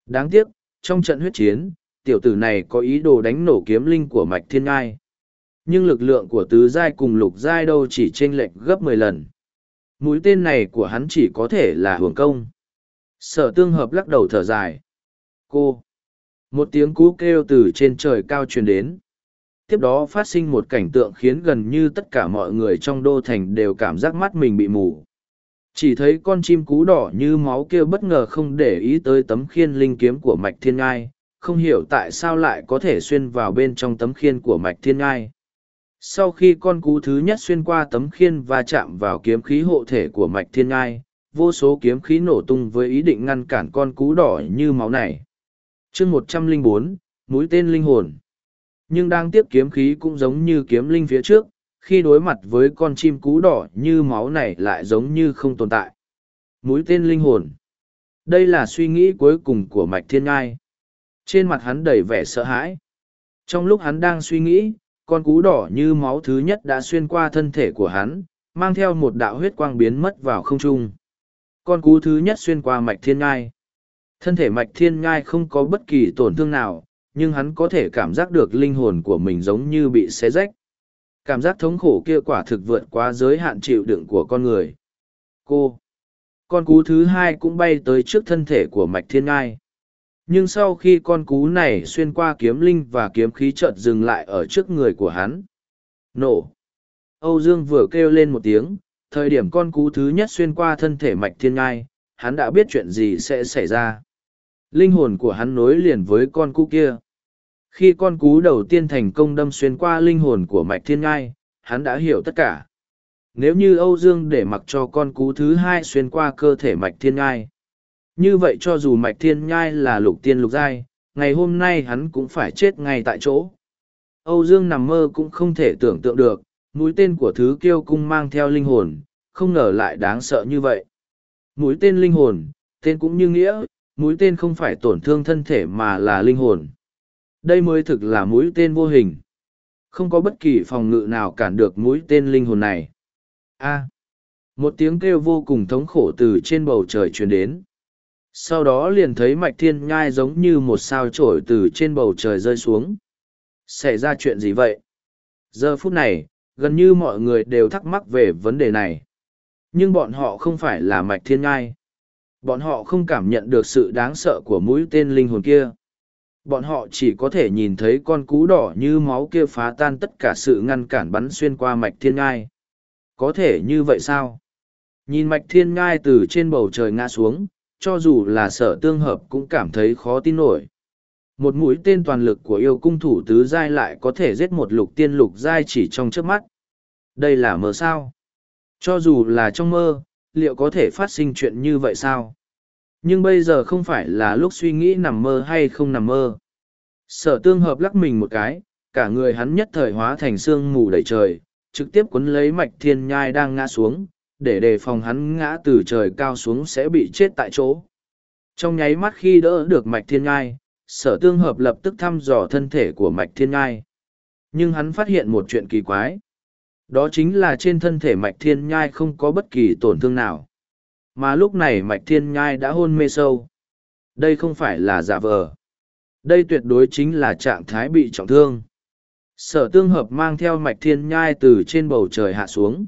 Đáng tiếc, trong trận huyết chiến, tiểu tử này có ý đồ đánh nổ kiếm linh của Mạch Thiên Nhai. Nhưng lực lượng của tứ giai cùng lục giai đâu chỉ chênh lệch gấp mười lần. Mũi tên này của hắn chỉ có thể là hưởng công. Sở tương hợp lắc đầu thở dài. Cô! Một tiếng cú kêu từ trên trời cao truyền đến. Tiếp đó phát sinh một cảnh tượng khiến gần như tất cả mọi người trong đô thành đều cảm giác mắt mình bị mù. Chỉ thấy con chim cú đỏ như máu kêu bất ngờ không để ý tới tấm khiên linh kiếm của Mạch Thiên Ngai, không hiểu tại sao lại có thể xuyên vào bên trong tấm khiên của Mạch Thiên Ngai. Sau khi con cú thứ nhất xuyên qua tấm khiên và chạm vào kiếm khí hộ thể của Mạch Thiên Ngai, vô số kiếm khí nổ tung với ý định ngăn cản con cú đỏ như máu này. Chương một trăm linh bốn mũi tên linh hồn. Nhưng đang tiếp kiếm khí cũng giống như kiếm linh phía trước khi đối mặt với con chim cú đỏ như máu này lại giống như không tồn tại. Mũi tên linh hồn. Đây là suy nghĩ cuối cùng của mạch thiên ngai. Trên mặt hắn đầy vẻ sợ hãi. Trong lúc hắn đang suy nghĩ con cú đỏ như máu thứ nhất đã xuyên qua thân thể của hắn mang theo một đạo huyết quang biến mất vào không trung con cú thứ nhất xuyên qua mạch thiên ngai Thân thể mạch thiên ngai không có bất kỳ tổn thương nào, nhưng hắn có thể cảm giác được linh hồn của mình giống như bị xé rách. Cảm giác thống khổ kia quả thực vượt quá giới hạn chịu đựng của con người. Cô! Con cú thứ hai cũng bay tới trước thân thể của mạch thiên ngai. Nhưng sau khi con cú này xuyên qua kiếm linh và kiếm khí chợt dừng lại ở trước người của hắn. Nổ! Âu Dương vừa kêu lên một tiếng, thời điểm con cú thứ nhất xuyên qua thân thể mạch thiên Ngai hắn đã biết chuyện gì sẽ xảy ra. Linh hồn của hắn nối liền với con cú kia. Khi con cú đầu tiên thành công đâm xuyên qua linh hồn của Mạch Thiên Ngai, hắn đã hiểu tất cả. Nếu như Âu Dương để mặc cho con cú thứ hai xuyên qua cơ thể Mạch Thiên Ngai, như vậy cho dù Mạch Thiên Nhai là lục tiên lục giai, ngày hôm nay hắn cũng phải chết ngay tại chỗ. Âu Dương nằm mơ cũng không thể tưởng tượng được, mũi tên của thứ kiêu cung mang theo linh hồn, không ngờ lại đáng sợ như vậy. Mũi tên linh hồn, tên cũng như nghĩa, mũi tên không phải tổn thương thân thể mà là linh hồn. Đây mới thực là mũi tên vô hình. Không có bất kỳ phòng ngự nào cản được mũi tên linh hồn này. A. một tiếng kêu vô cùng thống khổ từ trên bầu trời truyền đến. Sau đó liền thấy mạch thiên nhai giống như một sao trổi từ trên bầu trời rơi xuống. Xảy ra chuyện gì vậy? Giờ phút này, gần như mọi người đều thắc mắc về vấn đề này. Nhưng bọn họ không phải là mạch thiên nhai. Bọn họ không cảm nhận được sự đáng sợ của mũi tên linh hồn kia. Bọn họ chỉ có thể nhìn thấy con cú đỏ như máu kia phá tan tất cả sự ngăn cản bắn xuyên qua mạch thiên ngai. Có thể như vậy sao? Nhìn mạch thiên ngai từ trên bầu trời ngã xuống, cho dù là sở tương hợp cũng cảm thấy khó tin nổi. Một mũi tên toàn lực của yêu cung thủ tứ giai lại có thể giết một lục tiên lục giai chỉ trong trước mắt. Đây là mơ sao? Cho dù là trong mơ, liệu có thể phát sinh chuyện như vậy sao? Nhưng bây giờ không phải là lúc suy nghĩ nằm mơ hay không nằm mơ. Sở tương hợp lắc mình một cái, cả người hắn nhất thời hóa thành sương mù đầy trời, trực tiếp cuốn lấy mạch thiên nhai đang ngã xuống, để đề phòng hắn ngã từ trời cao xuống sẽ bị chết tại chỗ. Trong nháy mắt khi đỡ được mạch thiên nhai, sở tương hợp lập tức thăm dò thân thể của mạch thiên nhai. Nhưng hắn phát hiện một chuyện kỳ quái. Đó chính là trên thân thể mạch thiên nhai không có bất kỳ tổn thương nào. Mà lúc này mạch thiên nhai đã hôn mê sâu. Đây không phải là giả vờ. Đây tuyệt đối chính là trạng thái bị trọng thương. Sở tương hợp mang theo mạch thiên nhai từ trên bầu trời hạ xuống.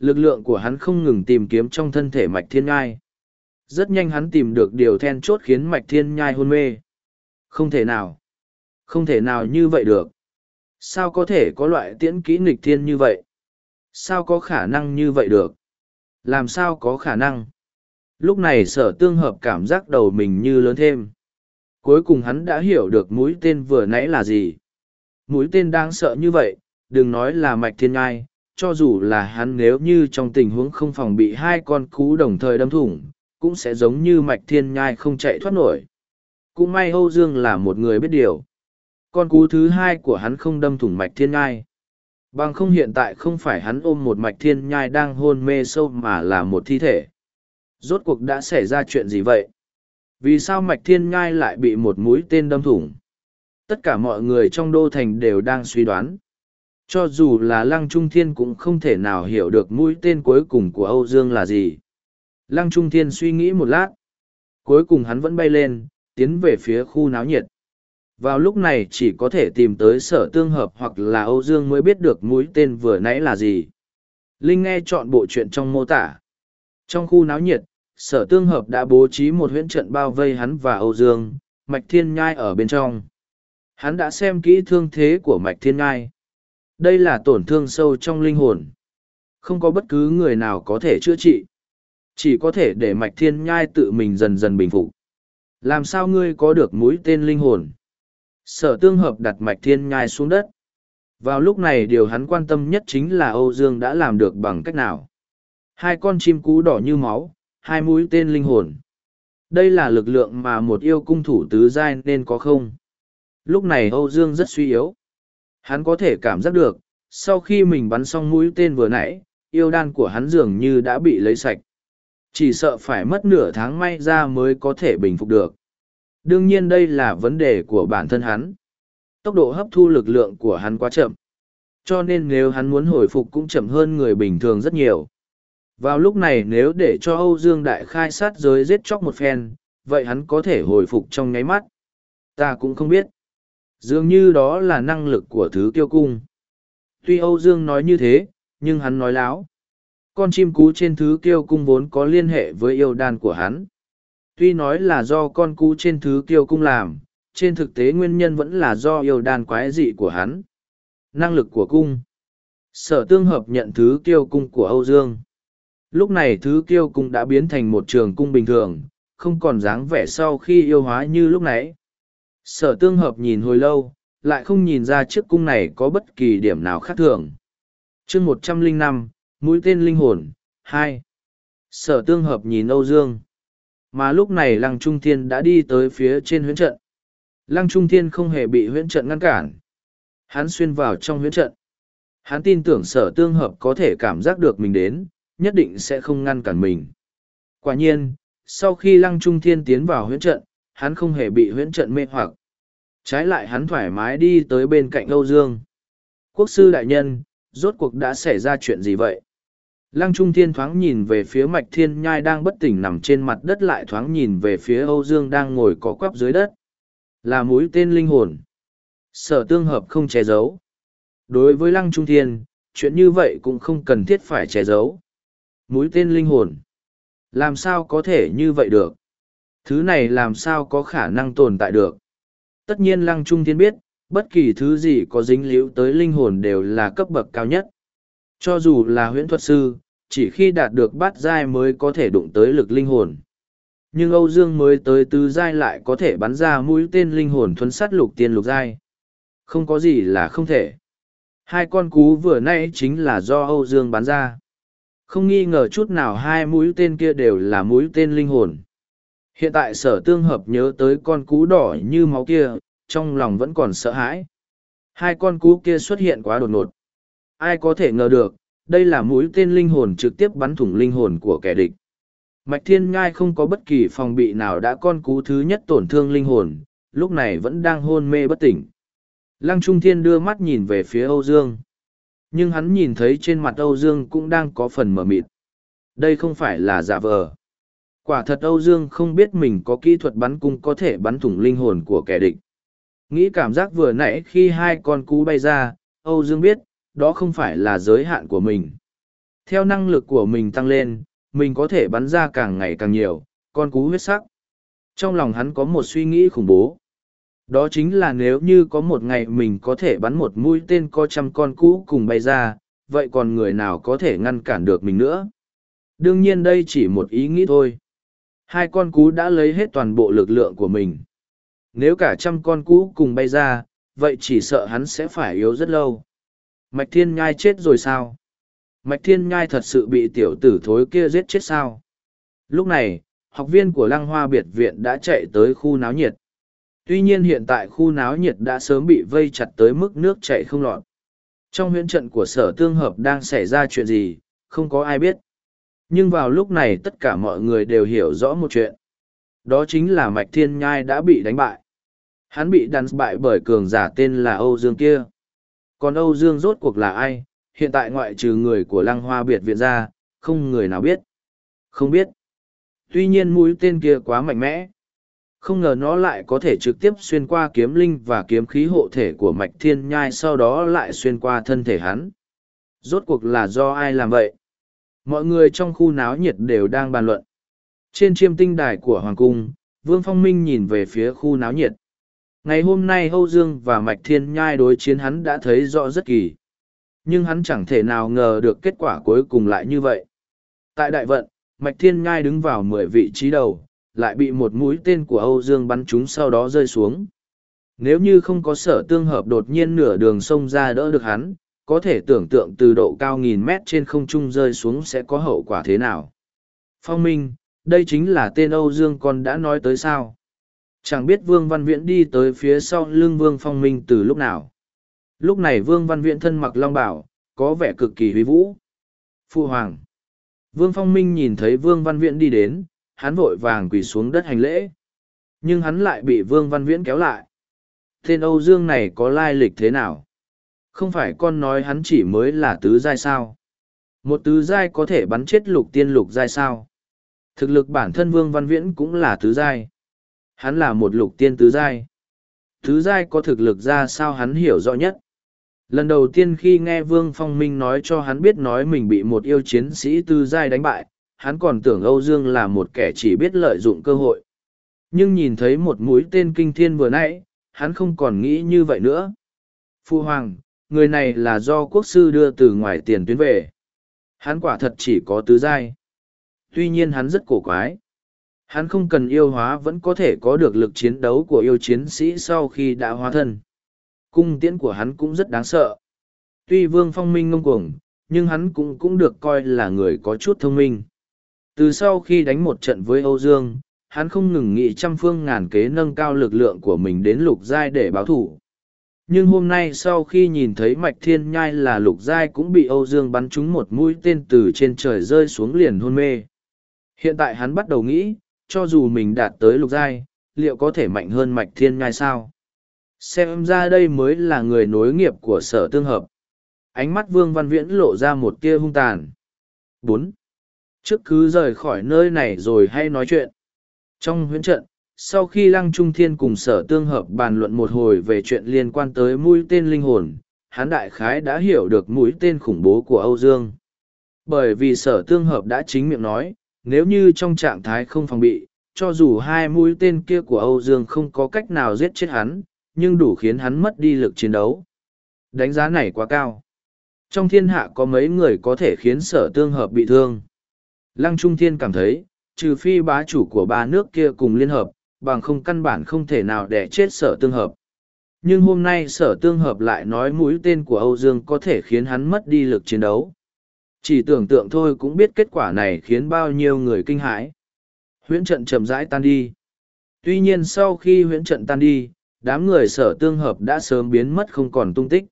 Lực lượng của hắn không ngừng tìm kiếm trong thân thể mạch thiên nhai. Rất nhanh hắn tìm được điều then chốt khiến mạch thiên nhai hôn mê. Không thể nào. Không thể nào như vậy được. Sao có thể có loại tiễn kỹ nghịch thiên như vậy? Sao có khả năng như vậy được? Làm sao có khả năng? lúc này sở tương hợp cảm giác đầu mình như lớn thêm cuối cùng hắn đã hiểu được mũi tên vừa nãy là gì mũi tên đang sợ như vậy, đừng nói là mạch thiên ngai cho dù là hắn nếu như trong tình huống không phòng bị hai con cú đồng thời đâm thủng, cũng sẽ giống như mạch thiên nhai không chạy thoát nổi. Cũng may âu dương là một người biết điều. Con cú thứ hai của hắn không đâm thủng mạch thiên nhai. Bằng không hiện tại không phải hắn ôm một mạch thiên nhai đang hôn mê sâu mà là một thi thể. Rốt cuộc đã xảy ra chuyện gì vậy? Vì sao mạch thiên nhai lại bị một mũi tên đâm thủng? Tất cả mọi người trong đô thành đều đang suy đoán cho dù là lăng trung thiên cũng không thể nào hiểu được mũi tên cuối cùng của âu dương là gì. Lăng trung thiên suy nghĩ một lát, cuối cùng hắn vẫn bay lên, tiến về phía khu náo nhiệt. Vào lúc này chỉ có thể tìm tới sở tương hợp hoặc là âu dương mới biết được mũi tên vừa nãy là gì. Linh nghe chọn bộ chuyện trong mô tả. Trong khu náo nhiệt, sở tương hợp đã bố trí một huyễn trận bao vây hắn và âu dương, mạch thiên nhai ở bên trong. Hắn đã xem kỹ thương thế của mạch thiên nhai đây là tổn thương sâu trong linh hồn. Không có bất cứ người nào có thể chữa trị. Chỉ có thể để mạch thiên nhai tự mình dần dần bình phục. Làm sao ngươi có được mũi tên linh hồn? Sở tương hợp đặt mạch thiên nhai xuống đất. Vào lúc này điều hắn quan tâm nhất chính là âu dương đã làm được bằng cách nào? Hai con chim cú đỏ như máu, hai mũi tên linh hồn. Đây là lực lượng mà một yêu cung thủ tứ giai nên có không? Lúc này âu dương rất suy yếu hắn có thể cảm giác được, sau khi mình bắn xong mũi tên vừa nãy, yêu đan của hắn dường như đã bị lấy sạch. Chỉ sợ phải mất nửa tháng may ra mới có thể bình phục được. Đương nhiên đây là vấn đề của bản thân hắn. Tốc độ hấp thu lực lượng của hắn quá chậm. Cho nên nếu hắn muốn hồi phục cũng chậm hơn người bình thường rất nhiều. Vào lúc này nếu để cho âu dương đại khai sát giới giết chóc một phen, vậy hắn có thể hồi phục trong nháy mắt. Ta cũng không biết dường như đó là năng lực của thứ kiêu cung. Tuy âu dương nói như thế, nhưng hắn nói láo. Con chim cú trên thứ kiêu cung vốn có liên hệ với yêu đan của hắn. Tuy nói là do con cú trên thứ kiêu cung làm, trên thực tế nguyên nhân vẫn là do yêu đan quái dị của hắn. Năng lực của cung. Sở tương hợp nhận thứ kiêu cung của âu dương. Lúc này thứ kiêu cung đã biến thành một trường cung bình thường, không còn dáng vẻ sau khi yêu hóa như lúc nãy sở tương hợp nhìn hồi lâu, lại không nhìn ra chiếc cung này có bất kỳ điểm nào khác thường. Chương một trăm linh năm, mũi tên linh hồn, hai. Sở tương hợp nhìn âu dương. Mà lúc này lăng trung thiên đã đi tới phía trên huyễn trận. Lăng trung thiên không hề bị huyễn trận ngăn cản. Hắn xuyên vào trong huyễn trận. Hắn tin tưởng sở tương hợp có thể cảm giác được mình đến, nhất định sẽ không ngăn cản mình. Quả nhiên, sau khi lăng trung thiên tiến vào huyễn trận hắn không hề bị huyễn trận mê hoặc trái lại hắn thoải mái đi tới bên cạnh âu dương quốc sư đại nhân rốt cuộc đã xảy ra chuyện gì vậy Lăng Trung Thiên thoáng nhìn về phía Mạch Thiên Nhai đang bất tỉnh nằm trên mặt đất lại thoáng nhìn về phía Âu Dương đang ngồi có quắp dưới đất. Là mũi tên linh hồn. Sở tương hợp không che giấu. Đối với Lăng Trung Thiên, chuyện như vậy cũng không cần thiết phải che giấu. Mũi tên linh hồn. Làm sao có thể như vậy được? Thứ này làm sao có khả năng tồn tại được? Tất nhiên Lăng Trung Thiên biết, bất kỳ thứ gì có dính líu tới linh hồn đều là cấp bậc cao nhất cho dù là huyễn thuật sư, chỉ khi đạt được bát giai mới có thể đụng tới lực linh hồn. Nhưng Âu Dương mới tới tứ giai lại có thể bắn ra mũi tên linh hồn thuấn sát lục tiên lục giai. Không có gì là không thể. Hai con cú vừa nãy chính là do Âu Dương bắn ra. Không nghi ngờ chút nào hai mũi tên kia đều là mũi tên linh hồn. Hiện tại sở tương hợp nhớ tới con cú đỏ như máu kia, trong lòng vẫn còn sợ hãi. Hai con cú kia xuất hiện quá đột ngột ai có thể ngờ được, đây là mũi tên linh hồn trực tiếp bắn thủng linh hồn của kẻ địch. Mạch Thiên Ngai không có bất kỳ phòng bị nào đã con cú thứ nhất tổn thương linh hồn, lúc này vẫn đang hôn mê bất tỉnh. Lăng Trung Thiên đưa mắt nhìn về phía Âu Dương. Nhưng hắn nhìn thấy trên mặt Âu Dương cũng đang có phần mờ mịt. Đây không phải là giả vờ. Quả thật Âu Dương không biết mình có kỹ thuật bắn cung có thể bắn thủng linh hồn của kẻ địch. Nghĩ cảm giác vừa nãy khi hai con cú bay ra, Âu Dương biết, đó không phải là giới hạn của mình. Theo năng lực của mình tăng lên, mình có thể bắn ra càng ngày càng nhiều, con cú huyết sắc. Trong lòng hắn có một suy nghĩ khủng bố. Đó chính là nếu như có một ngày mình có thể bắn một mũi tên có trăm con cú cùng bay ra, vậy còn người nào có thể ngăn cản được mình nữa? Đương nhiên đây chỉ một ý nghĩ thôi. Hai con cú đã lấy hết toàn bộ lực lượng của mình. Nếu cả trăm con cú cùng bay ra, vậy chỉ sợ hắn sẽ phải yếu rất lâu. Mạch Thiên Nhai chết rồi sao? Mạch Thiên Nhai thật sự bị tiểu tử thối kia giết chết sao? Lúc này, học viên của Lăng Hoa Biệt Viện đã chạy tới khu náo nhiệt. Tuy nhiên hiện tại khu náo nhiệt đã sớm bị vây chặt tới mức nước chạy không lọt. Trong huyện trận của sở tương hợp đang xảy ra chuyện gì, không có ai biết. Nhưng vào lúc này tất cả mọi người đều hiểu rõ một chuyện. Đó chính là Mạch Thiên Nhai đã bị đánh bại. Hắn bị đánh bại bởi cường giả tên là Âu Dương kia. Còn Âu Dương rốt cuộc là ai, hiện tại ngoại trừ người của Lăng Hoa Biệt Viện ra, không người nào biết. Không biết. Tuy nhiên mũi tên kia quá mạnh mẽ. Không ngờ nó lại có thể trực tiếp xuyên qua kiếm linh và kiếm khí hộ thể của Mạch Thiên Nhai sau đó lại xuyên qua thân thể hắn. Rốt cuộc là do ai làm vậy? Mọi người trong khu náo nhiệt đều đang bàn luận. Trên chiêm tinh đài của Hoàng Cung, Vương Phong Minh nhìn về phía khu náo nhiệt. Ngày hôm nay Âu Dương và Mạch Thiên Nhai đối chiến hắn đã thấy rõ rất kỳ. Nhưng hắn chẳng thể nào ngờ được kết quả cuối cùng lại như vậy. Tại đại vận, Mạch Thiên Nhai đứng vào mười vị trí đầu, lại bị một mũi tên của Âu Dương bắn trúng sau đó rơi xuống. Nếu như không có sở tương hợp đột nhiên nửa đường sông ra đỡ được hắn, có thể tưởng tượng từ độ cao nghìn mét trên không trung rơi xuống sẽ có hậu quả thế nào. Phong Minh, đây chính là tên Âu Dương con đã nói tới sao. Chẳng biết Vương Văn Viễn đi tới phía sau lưng Vương Phong Minh từ lúc nào. Lúc này Vương Văn Viễn thân mặc long bảo, có vẻ cực kỳ huy vũ. Phu Hoàng. Vương Phong Minh nhìn thấy Vương Văn Viễn đi đến, hắn vội vàng quỳ xuống đất hành lễ. Nhưng hắn lại bị Vương Văn Viễn kéo lại. Tên Âu Dương này có lai lịch thế nào? Không phải con nói hắn chỉ mới là tứ giai sao? Một tứ giai có thể bắn chết lục tiên lục giai sao? Thực lực bản thân Vương Văn Viễn cũng là tứ giai. Hắn là một lục tiên tứ giai. Tứ giai có thực lực ra sao hắn hiểu rõ nhất. Lần đầu tiên khi nghe Vương Phong Minh nói cho hắn biết nói mình bị một yêu chiến sĩ tứ giai đánh bại, hắn còn tưởng Âu Dương là một kẻ chỉ biết lợi dụng cơ hội. Nhưng nhìn thấy một mũi tên kinh thiên vừa nãy, hắn không còn nghĩ như vậy nữa. Phu Hoàng, người này là do quốc sư đưa từ ngoài tiền tuyến về. Hắn quả thật chỉ có tứ giai. Tuy nhiên hắn rất cổ quái. Hắn không cần yêu hóa vẫn có thể có được lực chiến đấu của yêu chiến sĩ sau khi đã hóa thân. Cung tiễn của hắn cũng rất đáng sợ. Tuy vương phong minh ngông cuồng, nhưng hắn cũng cũng được coi là người có chút thông minh. Từ sau khi đánh một trận với Âu Dương, hắn không ngừng nghĩ trăm phương ngàn kế nâng cao lực lượng của mình đến lục giai để báo thủ. Nhưng hôm nay sau khi nhìn thấy Mạch Thiên Nhai là lục giai cũng bị Âu Dương bắn trúng một mũi tên từ trên trời rơi xuống liền hôn mê. Hiện tại hắn bắt đầu nghĩ, cho dù mình đạt tới lục giai, liệu có thể mạnh hơn Mạch Thiên Nhai sao? Xem ra đây mới là người nối nghiệp của sở tương hợp. Ánh mắt Vương Văn Viễn lộ ra một tia hung tàn. bốn Trước cứ rời khỏi nơi này rồi hay nói chuyện. Trong huyễn trận, sau khi Lăng Trung Thiên cùng sở tương hợp bàn luận một hồi về chuyện liên quan tới mũi tên linh hồn, hán đại khái đã hiểu được mũi tên khủng bố của Âu Dương. Bởi vì sở tương hợp đã chính miệng nói, nếu như trong trạng thái không phòng bị, cho dù hai mũi tên kia của Âu Dương không có cách nào giết chết hắn, nhưng đủ khiến hắn mất đi lực chiến đấu. Đánh giá này quá cao. Trong thiên hạ có mấy người có thể khiến sở tương hợp bị thương. Lăng Trung Thiên cảm thấy, trừ phi bá chủ của ba nước kia cùng liên hợp, bằng không căn bản không thể nào để chết sở tương hợp. Nhưng hôm nay sở tương hợp lại nói mũi tên của Âu Dương có thể khiến hắn mất đi lực chiến đấu. Chỉ tưởng tượng thôi cũng biết kết quả này khiến bao nhiêu người kinh hãi. Huyễn trận chậm rãi tan đi. Tuy nhiên sau khi huyễn trận tan đi, đám người sở tương hợp đã sớm biến mất không còn tung tích.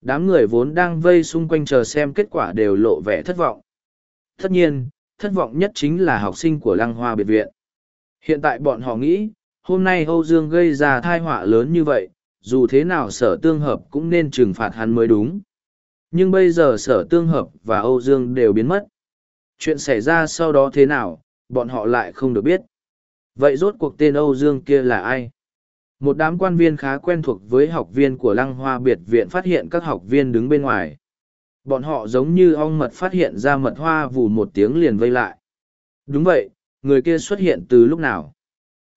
Đám người vốn đang vây xung quanh chờ xem kết quả đều lộ vẻ thất vọng. Tất nhiên, thất vọng nhất chính là học sinh của Lăng Hoa Biệt Viện. Hiện tại bọn họ nghĩ, hôm nay Âu Dương gây ra thai họa lớn như vậy, dù thế nào sở tương hợp cũng nên trừng phạt hắn mới đúng. Nhưng bây giờ sở tương hợp và Âu Dương đều biến mất. Chuyện xảy ra sau đó thế nào, bọn họ lại không được biết. Vậy rốt cuộc tên Âu Dương kia là ai? Một đám quan viên khá quen thuộc với học viên của Lăng Hoa Biệt Viện phát hiện các học viên đứng bên ngoài. Bọn họ giống như ong mật phát hiện ra mật hoa vù một tiếng liền vây lại. Đúng vậy, người kia xuất hiện từ lúc nào?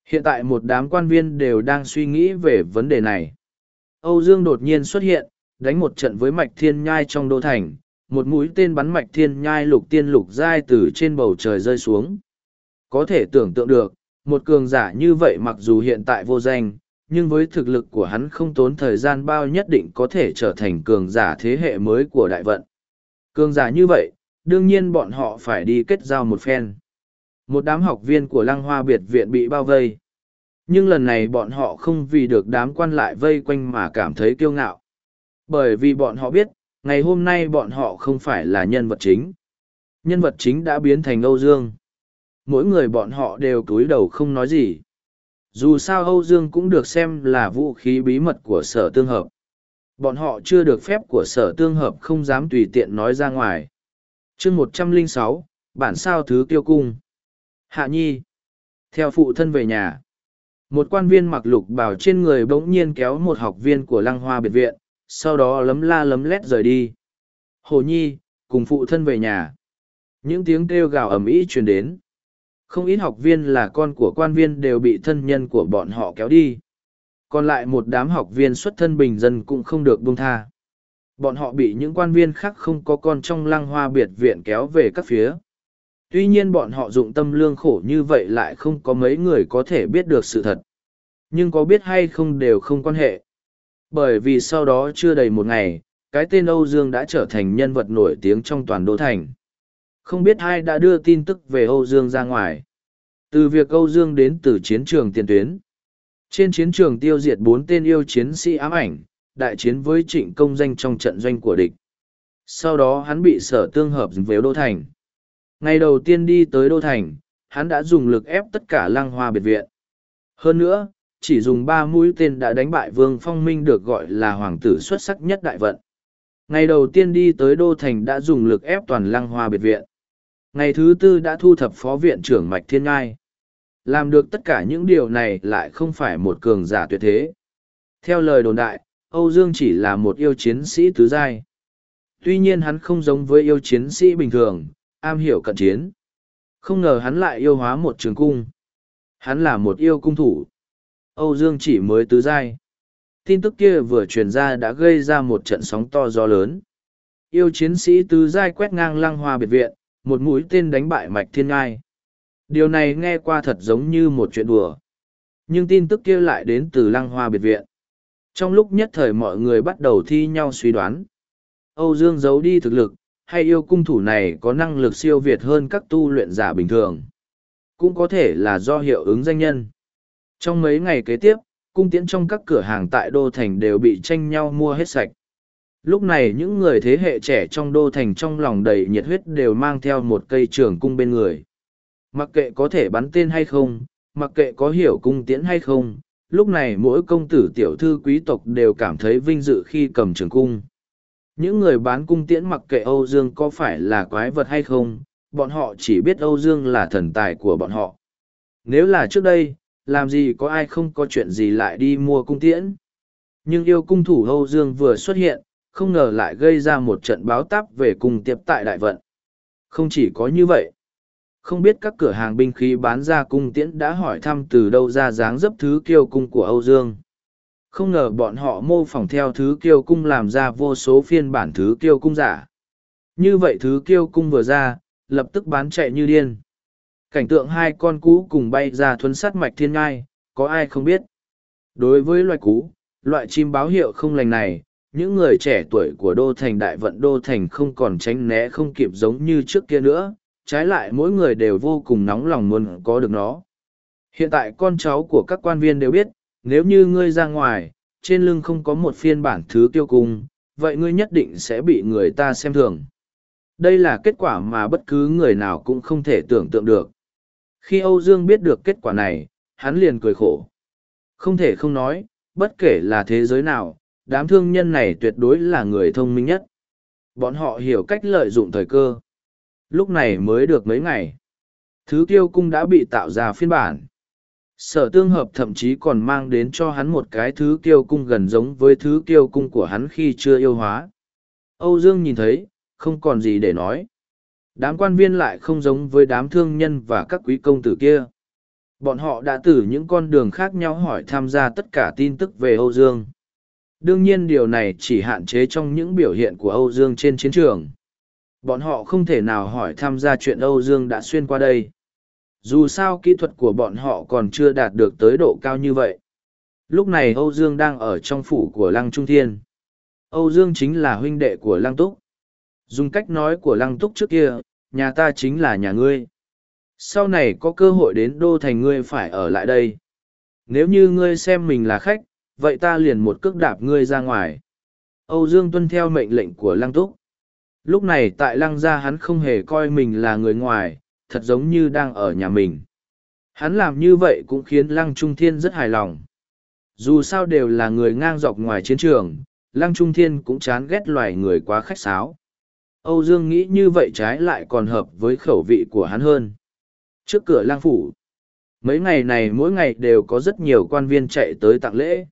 Hiện tại một đám quan viên đều đang suy nghĩ về vấn đề này. Âu Dương đột nhiên xuất hiện, đánh một trận với mạch thiên nhai trong đô thành, một mũi tên bắn mạch thiên nhai lục tiên lục giai từ trên bầu trời rơi xuống. Có thể tưởng tượng được, một cường giả như vậy mặc dù hiện tại vô danh, nhưng với thực lực của hắn không tốn thời gian bao nhất định có thể trở thành cường giả thế hệ mới của đại vận. Cường giả như vậy, đương nhiên bọn họ phải đi kết giao một phen. Một đám học viên của Lăng Hoa Biệt Viện bị bao vây. Nhưng lần này bọn họ không vì được đám quan lại vây quanh mà cảm thấy kiêu ngạo. Bởi vì bọn họ biết, ngày hôm nay bọn họ không phải là nhân vật chính. Nhân vật chính đã biến thành Âu Dương. Mỗi người bọn họ đều cúi đầu không nói gì. Dù sao Âu Dương cũng được xem là vũ khí bí mật của sở tương hợp. Bọn họ chưa được phép của sở tương hợp không dám tùy tiện nói ra ngoài. chương một trăm lẻ sáu bản sao thứ tiêu cung. Hạ Nhi. Theo phụ thân về nhà. Một quan viên mặc lục bảo trên người bỗng nhiên kéo một học viên của lăng hoa biệt viện, sau đó lấm la lấm lét rời đi. Hồ Nhi, cùng phụ thân về nhà. Những tiếng kêu gào ầm ĩ truyền đến. Không ít học viên là con của quan viên đều bị thân nhân của bọn họ kéo đi. Còn lại một đám học viên xuất thân bình dân cũng không được buông tha. Bọn họ bị những quan viên khác không có con trong lăng hoa biệt viện kéo về các phía. Tuy nhiên bọn họ dụng tâm lương khổ như vậy lại không có mấy người có thể biết được sự thật. Nhưng có biết hay không đều không quan hệ. Bởi vì sau đó chưa đầy một ngày, cái tên Âu Dương đã trở thành nhân vật nổi tiếng trong toàn đô thành. Không biết ai đã đưa tin tức về Âu Dương ra ngoài. Từ việc Âu Dương đến từ chiến trường tiền tuyến. Trên chiến trường tiêu diệt bốn tên yêu chiến sĩ ám ảnh, đại chiến với trịnh công danh trong trận doanh của địch. Sau đó hắn bị sở tương hợp với Đô Thành. Ngày đầu tiên đi tới Đô Thành, hắn đã dùng lực ép tất cả lăng hoa biệt viện. Hơn nữa, chỉ dùng ba mũi tên đã đánh bại Vương Phong Minh được gọi là hoàng tử xuất sắc nhất đại vận. Ngày đầu tiên đi tới Đô Thành đã dùng lực ép toàn lăng hoa biệt viện. Ngày thứ tư đã thu thập phó viện trưởng Mạch Thiên Ngai. Làm được tất cả những điều này lại không phải một cường giả tuyệt thế. Theo lời đồn đại, Âu Dương chỉ là một yêu chiến sĩ tứ giai. Tuy nhiên hắn không giống với yêu chiến sĩ bình thường, am hiểu cận chiến. Không ngờ hắn lại yêu hóa một trường cung. Hắn là một yêu cung thủ. Âu Dương chỉ mới tứ giai. Tin tức kia vừa truyền ra đã gây ra một trận sóng to gió lớn. Yêu chiến sĩ tứ giai quét ngang lăng hoa biệt viện, một mũi tên đánh bại mạch thiên ngai. Điều này nghe qua thật giống như một chuyện đùa. Nhưng tin tức kia lại đến từ lăng hoa biệt viện. Trong lúc nhất thời mọi người bắt đầu thi nhau suy đoán. Âu Dương giấu đi thực lực, hay yêu cung thủ này có năng lực siêu việt hơn các tu luyện giả bình thường. Cũng có thể là do hiệu ứng danh nhân. Trong mấy ngày kế tiếp, cung tiễn trong các cửa hàng tại Đô Thành đều bị tranh nhau mua hết sạch. Lúc này những người thế hệ trẻ trong Đô Thành trong lòng đầy nhiệt huyết đều mang theo một cây trường cung bên người. Mặc kệ có thể bắn tên hay không, mặc kệ có hiểu cung tiễn hay không, lúc này mỗi công tử tiểu thư quý tộc đều cảm thấy vinh dự khi cầm trường cung. Những người bán cung tiễn mặc kệ Âu Dương có phải là quái vật hay không, bọn họ chỉ biết Âu Dương là thần tài của bọn họ. Nếu là trước đây, làm gì có ai không có chuyện gì lại đi mua cung tiễn. Nhưng yêu cung thủ Âu Dương vừa xuất hiện, không ngờ lại gây ra một trận báo táp về cung tiệp tại đại vận. Không chỉ có như vậy, không biết các cửa hàng binh khí bán ra cung tiễn đã hỏi thăm từ đâu ra dáng dấp thứ kiêu cung của Âu Dương. Không ngờ bọn họ mô phỏng theo thứ kiêu cung làm ra vô số phiên bản thứ kiêu cung giả. Như vậy thứ kiêu cung vừa ra, lập tức bán chạy như điên. Cảnh tượng hai con cú cùng bay ra thuấn sát mạch thiên ngai, có ai không biết. Đối với loài cú, loại chim báo hiệu không lành này, những người trẻ tuổi của đô thành đại vận đô thành không còn tránh né không kịp giống như trước kia nữa, trái lại mỗi người đều vô cùng nóng lòng muốn có được nó. Hiện tại con cháu của các quan viên đều biết, nếu như ngươi ra ngoài, trên lưng không có một phiên bản thứ tiêu cung, vậy ngươi nhất định sẽ bị người ta xem thường. Đây là kết quả mà bất cứ người nào cũng không thể tưởng tượng được. Khi Âu Dương biết được kết quả này, hắn liền cười khổ. Không thể không nói, bất kể là thế giới nào, đám thương nhân này tuyệt đối là người thông minh nhất. Bọn họ hiểu cách lợi dụng thời cơ. Lúc này mới được mấy ngày. Thứ tiêu cung đã bị tạo ra phiên bản. Sở tương hợp thậm chí còn mang đến cho hắn một cái thứ kiêu cung gần giống với thứ kiêu cung của hắn khi chưa yêu hóa. Âu Dương nhìn thấy, không còn gì để nói. Đám quan viên lại không giống với đám thương nhân và các quý công tử kia. Bọn họ đã từ những con đường khác nhau hỏi tham gia tất cả tin tức về Âu Dương. Đương nhiên điều này chỉ hạn chế trong những biểu hiện của Âu Dương trên chiến trường. Bọn họ không thể nào hỏi tham gia chuyện Âu Dương đã xuyên qua đây dù sao kỹ thuật của bọn họ còn chưa đạt được tới độ cao như vậy. Lúc này Âu Dương đang ở trong phủ của Lăng Trung Thiên. Âu Dương chính là huynh đệ của Lăng Túc. Dùng cách nói của Lăng Túc trước kia, nhà ta chính là nhà ngươi. Sau này có cơ hội đến đô thành ngươi phải ở lại đây. Nếu như ngươi xem mình là khách, vậy ta liền một cước đạp ngươi ra ngoài. Âu Dương tuân theo mệnh lệnh của Lăng Túc. Lúc này tại Lăng gia hắn không hề coi mình là người ngoài, thật giống như đang ở nhà mình. Hắn làm như vậy cũng khiến Lăng Trung Thiên rất hài lòng. Dù sao đều là người ngang dọc ngoài chiến trường, Lăng Trung Thiên cũng chán ghét loài người quá khách sáo. Âu Dương nghĩ như vậy trái lại còn hợp với khẩu vị của hắn hơn. Trước cửa lang phủ, mấy ngày này mỗi ngày đều có rất nhiều quan viên chạy tới tặng lễ.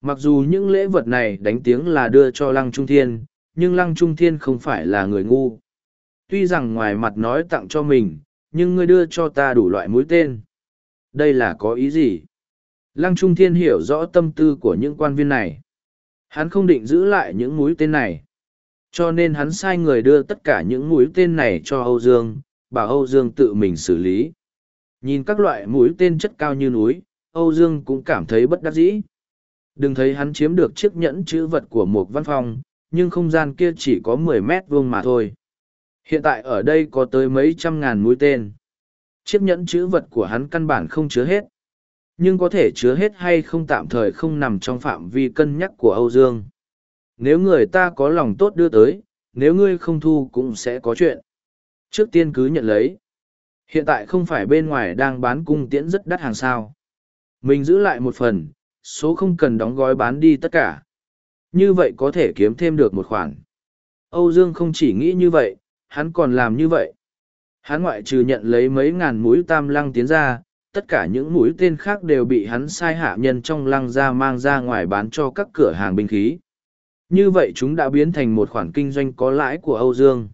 Mặc dù những lễ vật này đánh tiếng là đưa cho Lăng Trung Thiên, nhưng Lăng Trung Thiên không phải là người ngu. Tuy rằng ngoài mặt nói tặng cho mình, nhưng ngươi đưa cho ta đủ loại mũi tên. Đây là có ý gì? Lăng Trung Thiên hiểu rõ tâm tư của những quan viên này. Hắn không định giữ lại những mũi tên này. Cho nên hắn sai người đưa tất cả những mũi tên này cho Âu Dương, bảo Âu Dương tự mình xử lý. Nhìn các loại mũi tên chất cao như núi, Âu Dương cũng cảm thấy bất đắc dĩ. Đừng thấy hắn chiếm được chiếc nhẫn chữ vật của một văn phòng, nhưng không gian kia chỉ có mười mét vuông mà thôi. Hiện tại ở đây có tới mấy trăm ngàn mũi tên. Chiếc nhẫn chữ vật của hắn căn bản không chứa hết. Nhưng có thể chứa hết hay không tạm thời không nằm trong phạm vi cân nhắc của Âu Dương. Nếu người ta có lòng tốt đưa tới, nếu ngươi không thu cũng sẽ có chuyện. Trước tiên cứ nhận lấy. Hiện tại không phải bên ngoài đang bán cung tiễn rất đắt hàng sao. Mình giữ lại một phần, số không cần đóng gói bán đi tất cả. Như vậy có thể kiếm thêm được một khoản. Âu Dương không chỉ nghĩ như vậy, hắn còn làm như vậy. Hắn ngoại trừ nhận lấy mấy ngàn mũi tam lăng tiến ra, tất cả những mũi tên khác đều bị hắn sai hạ nhân trong lăng ra mang ra ngoài bán cho các cửa hàng binh khí. Như vậy chúng đã biến thành một khoản kinh doanh có lãi của Âu Dương.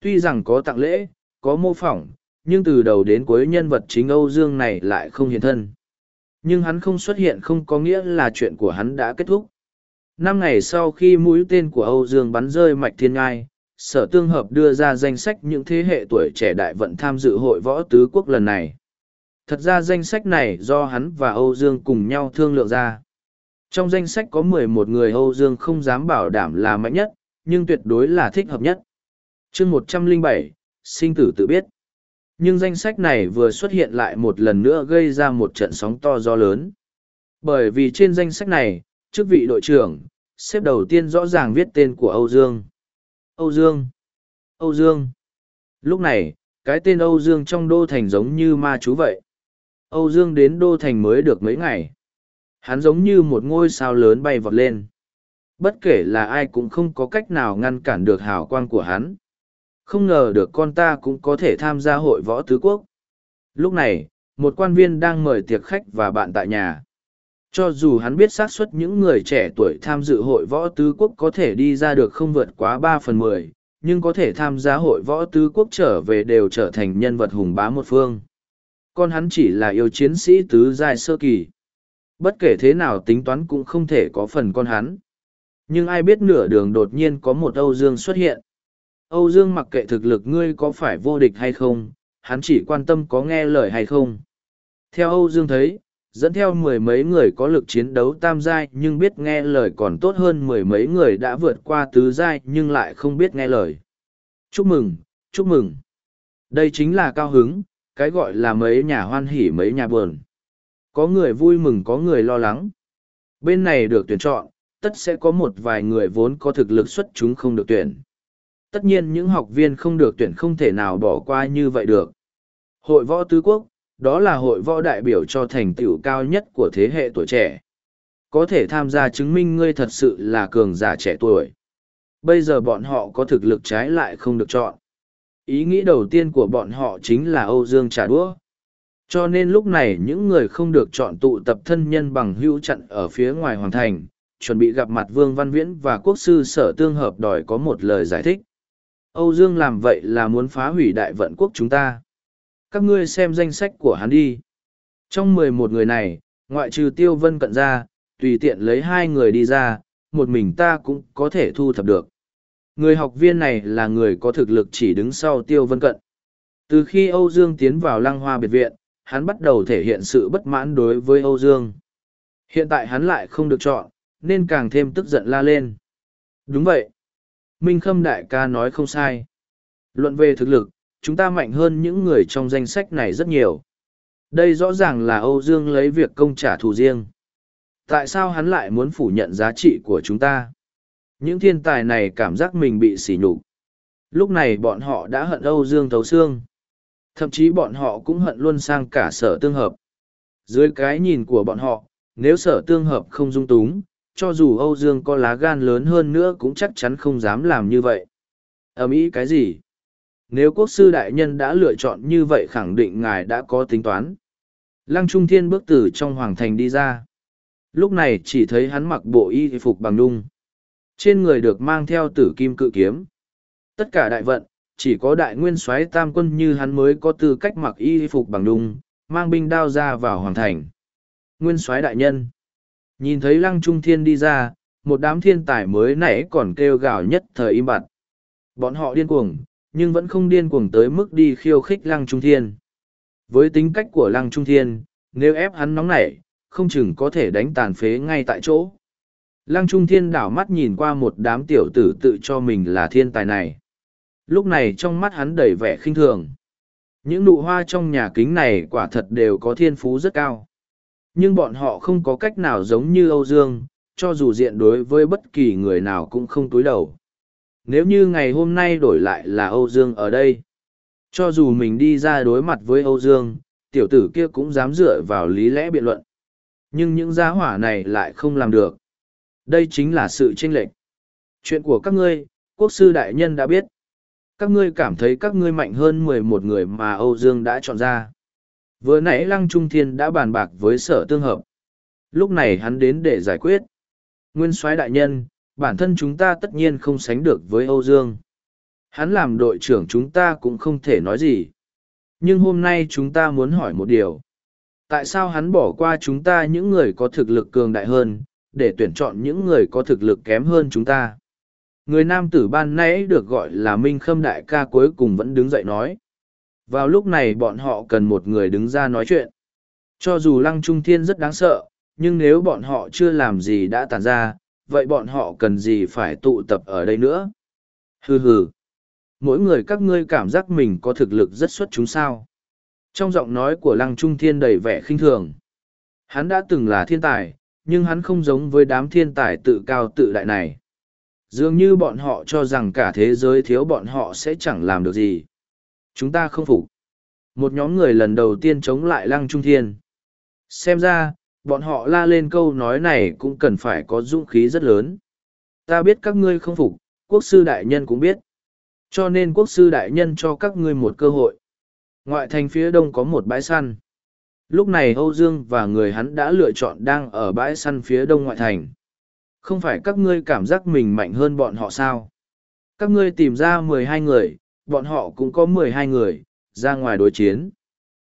Tuy rằng có tặng lễ, có mô phỏng, nhưng từ đầu đến cuối nhân vật chính Âu Dương này lại không hiện thân. Nhưng hắn không xuất hiện không có nghĩa là chuyện của hắn đã kết thúc. Năm ngày sau khi mũi tên của Âu Dương bắn rơi mạch thiên ngai, sở tương hợp đưa ra danh sách những thế hệ tuổi trẻ đại vận tham dự hội võ tứ quốc lần này. Thật ra danh sách này do hắn và Âu Dương cùng nhau thương lượng ra. Trong danh sách có mười một người Âu Dương không dám bảo đảm là mạnh nhất, nhưng tuyệt đối là thích hợp nhất. chương một trăm linh bảy sinh tử tự biết. Nhưng danh sách này vừa xuất hiện lại một lần nữa gây ra một trận sóng to gió lớn. Bởi vì trên danh sách này, chức vị đội trưởng, xếp đầu tiên rõ ràng viết tên của Âu Dương. Âu Dương! Âu Dương! Lúc này, cái tên Âu Dương trong đô thành giống như ma chú vậy. Âu Dương đến đô thành mới được mấy ngày. Hắn giống như một ngôi sao lớn bay vọt lên. Bất kể là ai cũng không có cách nào ngăn cản được hào quang của hắn. Không ngờ được con ta cũng có thể tham gia hội võ tứ quốc. Lúc này, một quan viên đang mời tiệc khách và bạn tại nhà. Cho dù hắn biết xác suất những người trẻ tuổi tham dự hội võ tứ quốc có thể đi ra được không vượt quá ba phần mười, nhưng có thể tham gia hội võ tứ quốc trở về đều trở thành nhân vật hùng bá một phương. Con hắn chỉ là yêu chiến sĩ tứ giai sơ kỳ. Bất kể thế nào tính toán cũng không thể có phần con hắn. Nhưng ai biết nửa đường đột nhiên có một Âu Dương xuất hiện. Âu Dương mặc kệ thực lực ngươi có phải vô địch hay không, hắn chỉ quan tâm có nghe lời hay không. Theo Âu Dương thấy, dẫn theo mười mấy người có lực chiến đấu tam giai nhưng biết nghe lời còn tốt hơn mười mấy người đã vượt qua tứ giai nhưng lại không biết nghe lời. Chúc mừng, chúc mừng. Đây chính là cao hứng, cái gọi là mấy nhà hoan hỉ mấy nhà buồn. Có người vui mừng có người lo lắng. Bên này được tuyển chọn, tất sẽ có một vài người vốn có thực lực xuất chúng không được tuyển. Tất nhiên những học viên không được tuyển không thể nào bỏ qua như vậy được. Hội võ tứ quốc, đó là hội võ đại biểu cho thành tựu cao nhất của thế hệ tuổi trẻ. Có thể tham gia chứng minh ngươi thật sự là cường giả trẻ tuổi. Bây giờ bọn họ có thực lực trái lại không được chọn. Ý nghĩ đầu tiên của bọn họ chính là Âu Dương trả đũa. Cho nên lúc này những người không được chọn tụ tập thân nhân bằng hữu chặn ở phía ngoài hoàng thành, chuẩn bị gặp mặt Vương Văn Viễn và quốc sư sở tương hợp đòi có một lời giải thích. Âu Dương làm vậy là muốn phá hủy đại vận quốc chúng ta. Các ngươi xem danh sách của hắn đi. Trong mười một người này, ngoại trừ Tiêu Vân cận ra, tùy tiện lấy hai người đi ra, một mình ta cũng có thể thu thập được. Người học viên này là người có thực lực chỉ đứng sau Tiêu Vân cận. Từ khi Âu Dương tiến vào lăng hoa biệt viện, hắn bắt đầu thể hiện sự bất mãn đối với Âu Dương. Hiện tại hắn lại không được chọn, nên càng thêm tức giận la lên. Đúng vậy. Minh Khâm đại ca nói không sai. Luận về thực lực, chúng ta mạnh hơn những người trong danh sách này rất nhiều. Đây rõ ràng là Âu Dương lấy việc công trả thù riêng. Tại sao hắn lại muốn phủ nhận giá trị của chúng ta? Những thiên tài này cảm giác mình bị sỉ nhục. Lúc này bọn họ đã hận Âu Dương thấu xương. Thậm chí bọn họ cũng hận luôn sang cả sở tương hợp. Dưới cái nhìn của bọn họ, nếu sở tương hợp không dung túng, cho dù Âu Dương có lá gan lớn hơn nữa cũng chắc chắn không dám làm như vậy. Ấm ý cái gì? Nếu quốc sư đại nhân đã lựa chọn như vậy khẳng định ngài đã có tính toán. Lăng Trung Thiên bước từ trong hoàng thành đi ra. Lúc này chỉ thấy hắn mặc bộ y phục bằng đung. Trên người được mang theo tử kim cự kiếm. Tất cả đại vận, chỉ có đại nguyên soái tam quân như hắn mới có tư cách mặc y phục bằng đung, mang binh đao ra vào hoàng thành. Nguyên soái đại nhân. Nhìn thấy lăng trung thiên đi ra, một đám thiên tài mới nãy còn kêu gào nhất thời im bặt. Bọn họ điên cuồng, nhưng vẫn không điên cuồng tới mức đi khiêu khích lăng trung thiên. Với tính cách của lăng trung thiên, nếu ép hắn nóng nảy, không chừng có thể đánh tàn phế ngay tại chỗ. Lăng trung thiên đảo mắt nhìn qua một đám tiểu tử tự cho mình là thiên tài này. Lúc này trong mắt hắn đầy vẻ khinh thường. Những nụ hoa trong nhà kính này quả thật đều có thiên phú rất cao. Nhưng bọn họ không có cách nào giống như Âu Dương, cho dù diện đối với bất kỳ người nào cũng không túi đầu. Nếu như ngày hôm nay đổi lại là Âu Dương ở đây, cho dù mình đi ra đối mặt với Âu Dương, tiểu tử kia cũng dám dựa vào lý lẽ biện luận. Nhưng những giá hỏa này lại không làm được. Đây chính là sự tranh lệch. Chuyện của các ngươi, quốc sư đại nhân đã biết. Các ngươi cảm thấy các ngươi mạnh hơn mười một người mà Âu Dương đã chọn ra. Vừa nãy Lăng Trung Thiên đã bàn bạc với sở tương hợp. Lúc này hắn đến để giải quyết. Nguyên soái đại nhân, bản thân chúng ta tất nhiên không sánh được với Âu Dương. Hắn làm đội trưởng chúng ta cũng không thể nói gì. Nhưng hôm nay chúng ta muốn hỏi một điều. Tại sao hắn bỏ qua chúng ta những người có thực lực cường đại hơn, để tuyển chọn những người có thực lực kém hơn chúng ta? Người nam tử ban nãy được gọi là Minh Khâm Đại ca cuối cùng vẫn đứng dậy nói. Vào lúc này bọn họ cần một người đứng ra nói chuyện. Cho dù Lăng Trung Thiên rất đáng sợ, nhưng nếu bọn họ chưa làm gì đã tàn ra, vậy bọn họ cần gì phải tụ tập ở đây nữa? Hừ hừ. Mỗi người các ngươi cảm giác mình có thực lực rất xuất chúng sao. Trong giọng nói của Lăng Trung Thiên đầy vẻ khinh thường. Hắn đã từng là thiên tài, nhưng hắn không giống với đám thiên tài tự cao tự đại này. Dường như bọn họ cho rằng cả thế giới thiếu bọn họ sẽ chẳng làm được gì. Chúng ta không phục. Một nhóm người lần đầu tiên chống lại Lăng Trung Thiên. Xem ra, bọn họ la lên câu nói này cũng cần phải có dũng khí rất lớn. Ta biết các ngươi không phục, quốc sư đại nhân cũng biết. Cho nên quốc sư đại nhân cho các ngươi một cơ hội. Ngoại thành phía đông có một bãi săn. Lúc này Âu Dương và người hắn đã lựa chọn đang ở bãi săn phía đông ngoại thành. Không phải các ngươi cảm giác mình mạnh hơn bọn họ sao? Các ngươi tìm ra mười hai người, bọn họ cũng có mười hai người, ra ngoài đối chiến.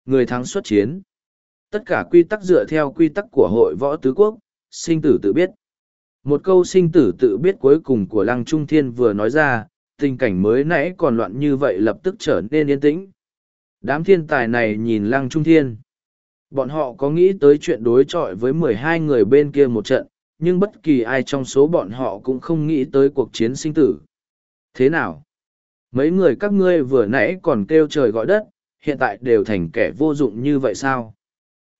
Người thắng xuất chiến. Tất cả quy tắc dựa theo quy tắc của hội võ tứ quốc, sinh tử tự biết. Một câu sinh tử tự biết cuối cùng của Lăng Trung Thiên vừa nói ra, tình cảnh mới nãy còn loạn như vậy lập tức trở nên yên tĩnh. Đám thiên tài này nhìn Lăng Trung Thiên. Bọn họ có nghĩ tới chuyện đối chọi với mười hai người bên kia một trận, nhưng bất kỳ ai trong số bọn họ cũng không nghĩ tới cuộc chiến sinh tử. Thế nào? Mấy người các ngươi vừa nãy còn kêu trời gọi đất, hiện tại đều thành kẻ vô dụng như vậy sao?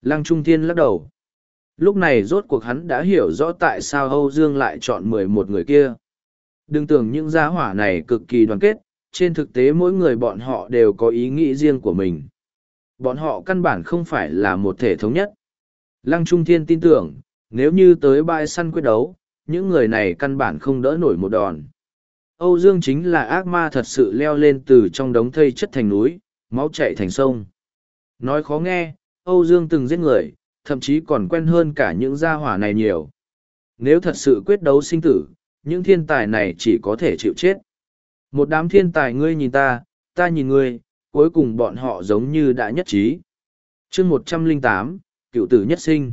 Lăng Trung Thiên lắc đầu. Lúc này rốt cuộc hắn đã hiểu rõ tại sao Âu Dương lại chọn mười một người kia. Đừng tưởng những gia hỏa này cực kỳ đoàn kết, trên thực tế mỗi người bọn họ đều có ý nghĩ riêng của mình. Bọn họ căn bản không phải là một thể thống nhất. Lăng Trung Thiên tin tưởng, nếu như tới bãi săn quyết đấu, những người này căn bản không đỡ nổi một đòn. Âu Dương chính là ác ma thật sự leo lên từ trong đống thây chất thành núi, máu chạy thành sông. Nói khó nghe, Âu Dương từng giết người, thậm chí còn quen hơn cả những gia hỏa này nhiều. Nếu thật sự quyết đấu sinh tử, những thiên tài này chỉ có thể chịu chết. Một đám thiên tài ngươi nhìn ta, ta nhìn ngươi, cuối cùng bọn họ giống như đã nhất trí. chương một trăm linh tám cựu tử nhất sinh.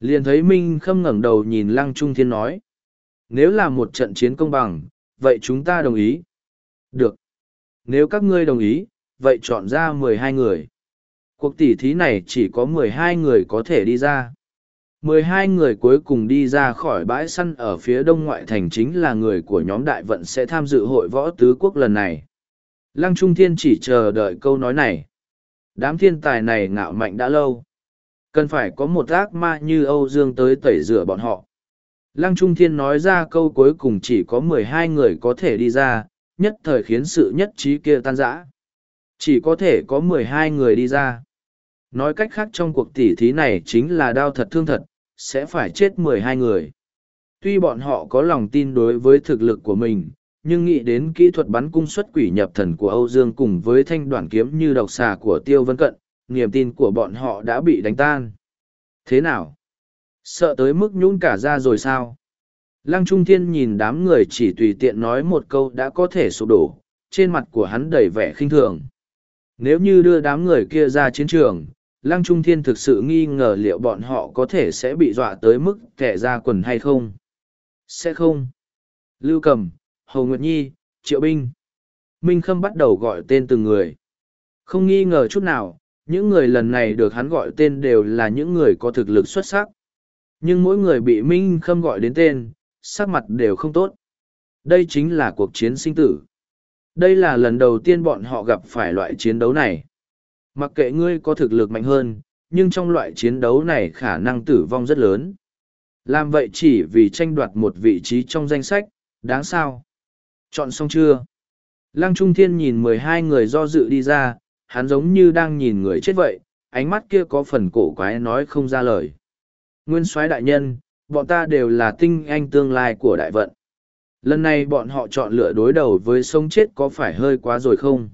Liền thấy Minh Khâm ngẩng đầu nhìn Lăng Trung Thiên nói. Nếu là một trận chiến công bằng, vậy chúng ta đồng ý. Được. Nếu các ngươi đồng ý, vậy chọn ra mười hai người. Cuộc tỉ thí này chỉ có mười hai người có thể đi ra. mười hai người cuối cùng đi ra khỏi bãi săn ở phía đông ngoại thành chính là người của nhóm đại vận sẽ tham dự hội võ tứ quốc lần này. Lăng Trung Thiên chỉ chờ đợi câu nói này. Đám thiên tài này ngạo mạnh đã lâu. Cần phải có một ác ma như Âu Dương tới tẩy rửa bọn họ. Lăng Trung Thiên nói ra câu cuối cùng chỉ có mười hai người có thể đi ra, nhất thời khiến sự nhất trí kia tan rã. Chỉ có thể có mười hai người đi ra. Nói cách khác trong cuộc tỉ thí này chính là đau thật thương thật, sẽ phải chết mười hai người. Tuy bọn họ có lòng tin đối với thực lực của mình, nhưng nghĩ đến kỹ thuật bắn cung xuất quỷ nhập thần của Âu Dương cùng với thanh đoạn kiếm như độc xà của Tiêu Vân Cận, niềm tin của bọn họ đã bị đánh tan. Thế nào? Sợ tới mức nhún cả ra rồi sao? Lăng Trung Thiên nhìn đám người chỉ tùy tiện nói một câu đã có thể sụp đổ, trên mặt của hắn đầy vẻ khinh thường. Nếu như đưa đám người kia ra chiến trường, Lăng Trung Thiên thực sự nghi ngờ liệu bọn họ có thể sẽ bị dọa tới mức kẻ ra quần hay không. Sẽ không. Lưu Cầm, Hồ Nguyệt Nhi, Triệu Binh. Minh Khâm bắt đầu gọi tên từng người. Không nghi ngờ chút nào, những người lần này được hắn gọi tên đều là những người có thực lực xuất sắc. Nhưng mỗi người bị Minh Khâm gọi đến tên, sắc mặt đều không tốt. Đây chính là cuộc chiến sinh tử. Đây là lần đầu tiên bọn họ gặp phải loại chiến đấu này. Mặc kệ ngươi có thực lực mạnh hơn, nhưng trong loại chiến đấu này khả năng tử vong rất lớn. Làm vậy chỉ vì tranh đoạt một vị trí trong danh sách, đáng sao? Chọn xong chưa? Lăng Trung Thiên nhìn mười hai người do dự đi ra, hắn giống như đang nhìn người chết vậy, ánh mắt kia có phần cổ quái nói không ra lời. Nguyên soái đại nhân, bọn ta đều là tinh anh tương lai của đại vận. Lần này bọn họ chọn lựa đối đầu với sống chết có phải hơi quá rồi không?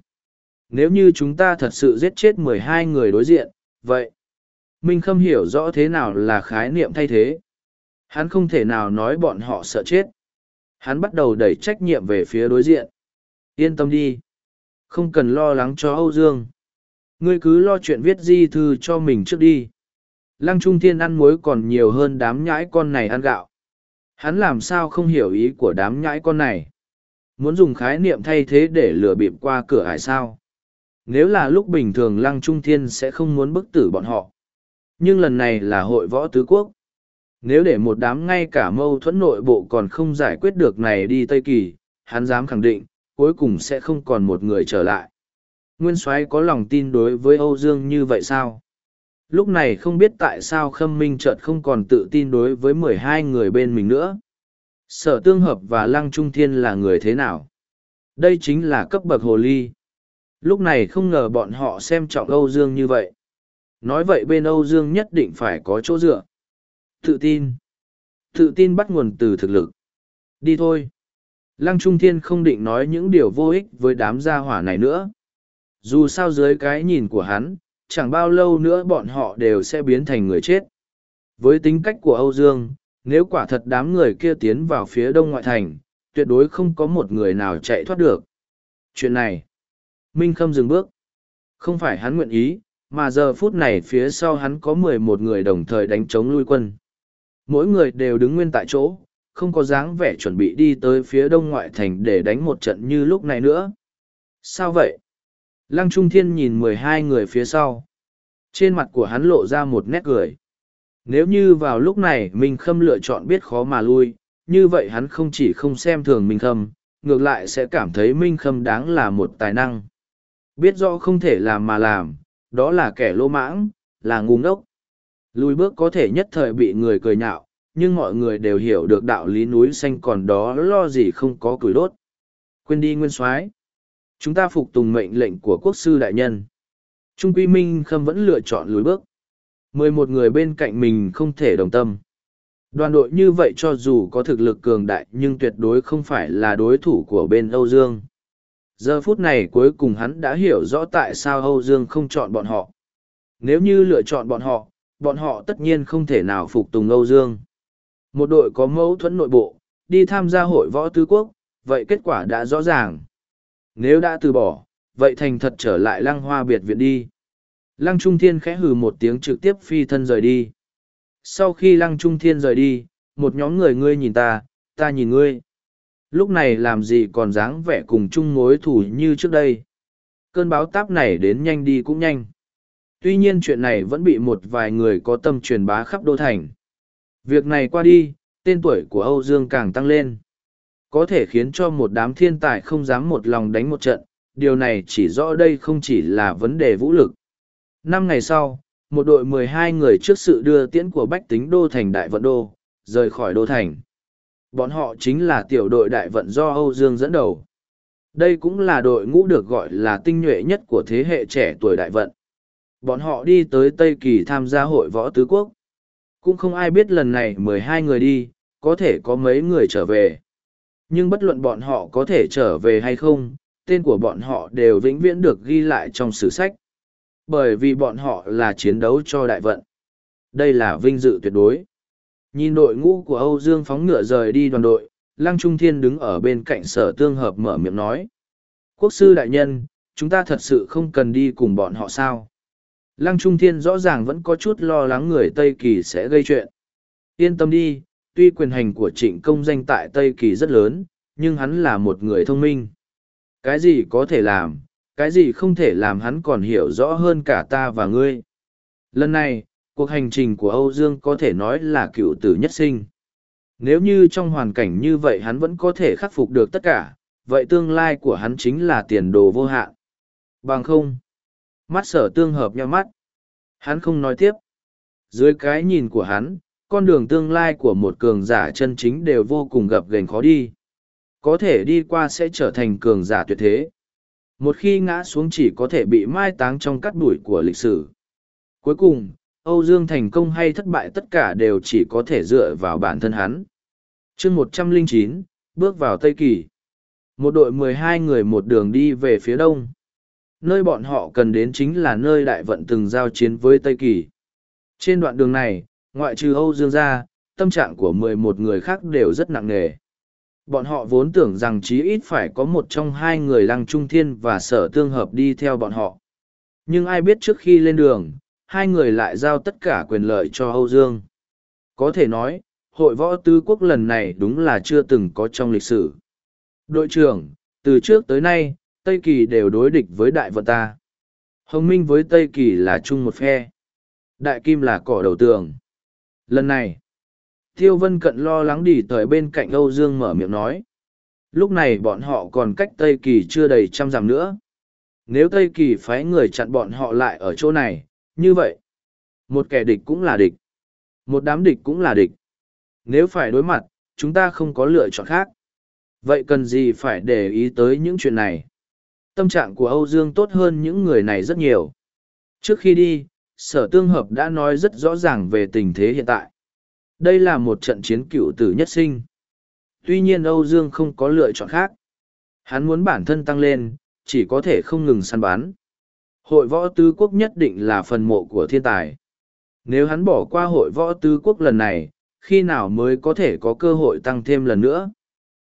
Nếu như chúng ta thật sự giết chết mười hai người đối diện, vậy, Minh Khâm hiểu rõ thế nào là khái niệm thay thế. Hắn không thể nào nói bọn họ sợ chết. Hắn bắt đầu đẩy trách nhiệm về phía đối diện. Yên tâm đi. Không cần lo lắng cho Âu Dương. Ngươi cứ lo chuyện viết di thư cho mình trước đi. Lăng Trung Thiên ăn muối còn nhiều hơn đám nhãi con này ăn gạo. Hắn làm sao không hiểu ý của đám nhãi con này. Muốn dùng khái niệm thay thế để lừa bịp qua cửa hải sao. Nếu là lúc bình thường Lăng Trung Thiên sẽ không muốn bức tử bọn họ. Nhưng lần này là hội võ tứ quốc. Nếu để một đám ngay cả mâu thuẫn nội bộ còn không giải quyết được này đi Tây Kỳ, hắn dám khẳng định, cuối cùng sẽ không còn một người trở lại. Nguyên soái có lòng tin đối với Âu Dương như vậy sao? Lúc này không biết tại sao Khâm Minh chợt không còn tự tin đối với mười hai người bên mình nữa. Sở Tương Hợp và Lăng Trung Thiên là người thế nào? Đây chính là cấp bậc hồ ly. Lúc này không ngờ bọn họ xem trọng Âu Dương như vậy. Nói vậy bên Âu Dương nhất định phải có chỗ dựa. Tự tin. Tự tin bắt nguồn từ thực lực. Đi thôi. Lăng Trung Thiên không định nói những điều vô ích với đám gia hỏa này nữa. Dù sao dưới cái nhìn của hắn, chẳng bao lâu nữa bọn họ đều sẽ biến thành người chết. Với tính cách của Âu Dương, nếu quả thật đám người kia tiến vào phía đông ngoại thành, tuyệt đối không có một người nào chạy thoát được. Chuyện này, Minh Khâm dừng bước. Không phải hắn nguyện ý, mà giờ phút này phía sau hắn có mười một người đồng thời đánh chống lui quân. Mỗi người đều đứng nguyên tại chỗ, không có dáng vẻ chuẩn bị đi tới phía đông ngoại thành để đánh một trận như lúc này nữa. Sao vậy? Lăng Trung Thiên nhìn mười hai người phía sau. Trên mặt của hắn lộ ra một nét cười. Nếu như vào lúc này Minh Khâm lựa chọn biết khó mà lui, như vậy hắn không chỉ không xem thường Minh Khâm, ngược lại sẽ cảm thấy Minh Khâm đáng là một tài năng. Biết rõ không thể làm mà làm, đó là kẻ lô mãng, là ngu ngốc. Lùi bước có thể nhất thời bị người cười nhạo, nhưng mọi người đều hiểu được đạo lý núi xanh còn đó lo gì không có củi đốt. Quên đi nguyên soái Chúng ta phục tùng mệnh lệnh của quốc sư đại nhân. Trung Quy Minh Khâm vẫn lựa chọn lùi bước. mười một người bên cạnh mình không thể đồng tâm. Đoàn đội như vậy cho dù có thực lực cường đại nhưng tuyệt đối không phải là đối thủ của bên Âu Dương. Giờ phút này cuối cùng hắn đã hiểu rõ tại sao Âu Dương không chọn bọn họ. Nếu như lựa chọn bọn họ, bọn họ tất nhiên không thể nào phục tùng Âu Dương. Một đội có mâu thuẫn nội bộ, đi tham gia hội võ tứ quốc, vậy kết quả đã rõ ràng. Nếu đã từ bỏ, vậy thành thật trở lại lăng hoa biệt viện đi. Lăng Trung Thiên khẽ hừ một tiếng trực tiếp phi thân rời đi. Sau khi Lăng Trung Thiên rời đi, một nhóm người ngươi nhìn ta, ta nhìn ngươi. Lúc này làm gì còn dáng vẻ cùng chung mối thủ như trước đây. Cơn báo táp này đến nhanh đi cũng nhanh. Tuy nhiên chuyện này vẫn bị một vài người có tâm truyền bá khắp đô thành. Việc này qua đi, tên tuổi của Âu Dương càng tăng lên. Có thể khiến cho một đám thiên tài không dám một lòng đánh một trận, điều này chỉ rõ đây không chỉ là vấn đề vũ lực. Năm ngày sau, một đội mười hai người trước sự đưa tiễn của bách tính đô thành đại vận đô, rời khỏi đô thành. Bọn họ chính là tiểu đội đại vận do Âu Dương dẫn đầu. Đây cũng là đội ngũ được gọi là tinh nhuệ nhất của thế hệ trẻ tuổi đại vận. Bọn họ đi tới Tây Kỳ tham gia hội võ tứ quốc. Cũng không ai biết lần này mười hai người đi, có thể có mấy người trở về. Nhưng bất luận bọn họ có thể trở về hay không, tên của bọn họ đều vĩnh viễn được ghi lại trong sử sách. Bởi vì bọn họ là chiến đấu cho đại vận. Đây là vinh dự tuyệt đối. Nhìn đội ngũ của Âu Dương phóng ngựa rời đi đoàn đội, Lăng Trung Thiên đứng ở bên cạnh sở tương hợp mở miệng nói. Quốc sư đại nhân, chúng ta thật sự không cần đi cùng bọn họ sao? Lăng Trung Thiên rõ ràng vẫn có chút lo lắng người Tây Kỳ sẽ gây chuyện. Yên tâm đi, tuy quyền hành của trịnh công danh tại Tây Kỳ rất lớn, nhưng hắn là một người thông minh. Cái gì có thể làm, cái gì không thể làm hắn còn hiểu rõ hơn cả ta và ngươi. Lần này, cuộc hành trình của Âu Dương có thể nói là cựu tử nhất sinh. Nếu như trong hoàn cảnh như vậy hắn vẫn có thể khắc phục được tất cả, vậy tương lai của hắn chính là tiền đồ vô hạn. Bằng không, mắt sở tương hợp nhau mắt. Hắn không nói tiếp. Dưới cái nhìn của hắn, con đường tương lai của một cường giả chân chính đều vô cùng gập ghềnh khó đi. Có thể đi qua sẽ trở thành cường giả tuyệt thế. Một khi ngã xuống chỉ có thể bị mai táng trong cắt đuổi của lịch sử. Cuối cùng, Âu Dương thành công hay thất bại tất cả đều chỉ có thể dựa vào bản thân hắn. chương một trăm linh chín bước vào Tây Kỳ. Một đội mười hai người một đường đi về phía đông. Nơi bọn họ cần đến chính là nơi đại vận từng giao chiến với Tây Kỳ. Trên đoạn đường này, ngoại trừ Âu Dương ra, tâm trạng của mười một người khác đều rất nặng nề. Bọn họ vốn tưởng rằng chí ít phải có một trong hai người lăng trung thiên và sở tương hợp đi theo bọn họ. Nhưng ai biết trước khi lên đường, hai người lại giao tất cả quyền lợi cho Âu Dương. Có thể nói, hội võ tứ quốc lần này đúng là chưa từng có trong lịch sử. Đội trưởng, từ trước tới nay, Tây Kỳ đều đối địch với đại vận ta. Hồng Minh với Tây Kỳ là chung một phe. Đại Kim là cỏ đầu tường. Lần này, Tiêu Vân Cận lo lắng đi tới bên cạnh Âu Dương mở miệng nói. Lúc này bọn họ còn cách Tây Kỳ chưa đầy trăm dặm nữa. Nếu Tây Kỳ phái người chặn bọn họ lại ở chỗ này, như vậy, một kẻ địch cũng là địch. Một đám địch cũng là địch. Nếu phải đối mặt, chúng ta không có lựa chọn khác. Vậy cần gì phải để ý tới những chuyện này? Tâm trạng của Âu Dương tốt hơn những người này rất nhiều. Trước khi đi, sở tương hợp đã nói rất rõ ràng về tình thế hiện tại. Đây là một trận chiến cựu tử nhất sinh. Tuy nhiên Âu Dương không có lựa chọn khác. Hắn muốn bản thân tăng lên, chỉ có thể không ngừng săn bắn. Hội võ tứ quốc nhất định là phần mộ của thiên tài. Nếu hắn bỏ qua hội võ tứ quốc lần này, khi nào mới có thể có cơ hội tăng thêm lần nữa?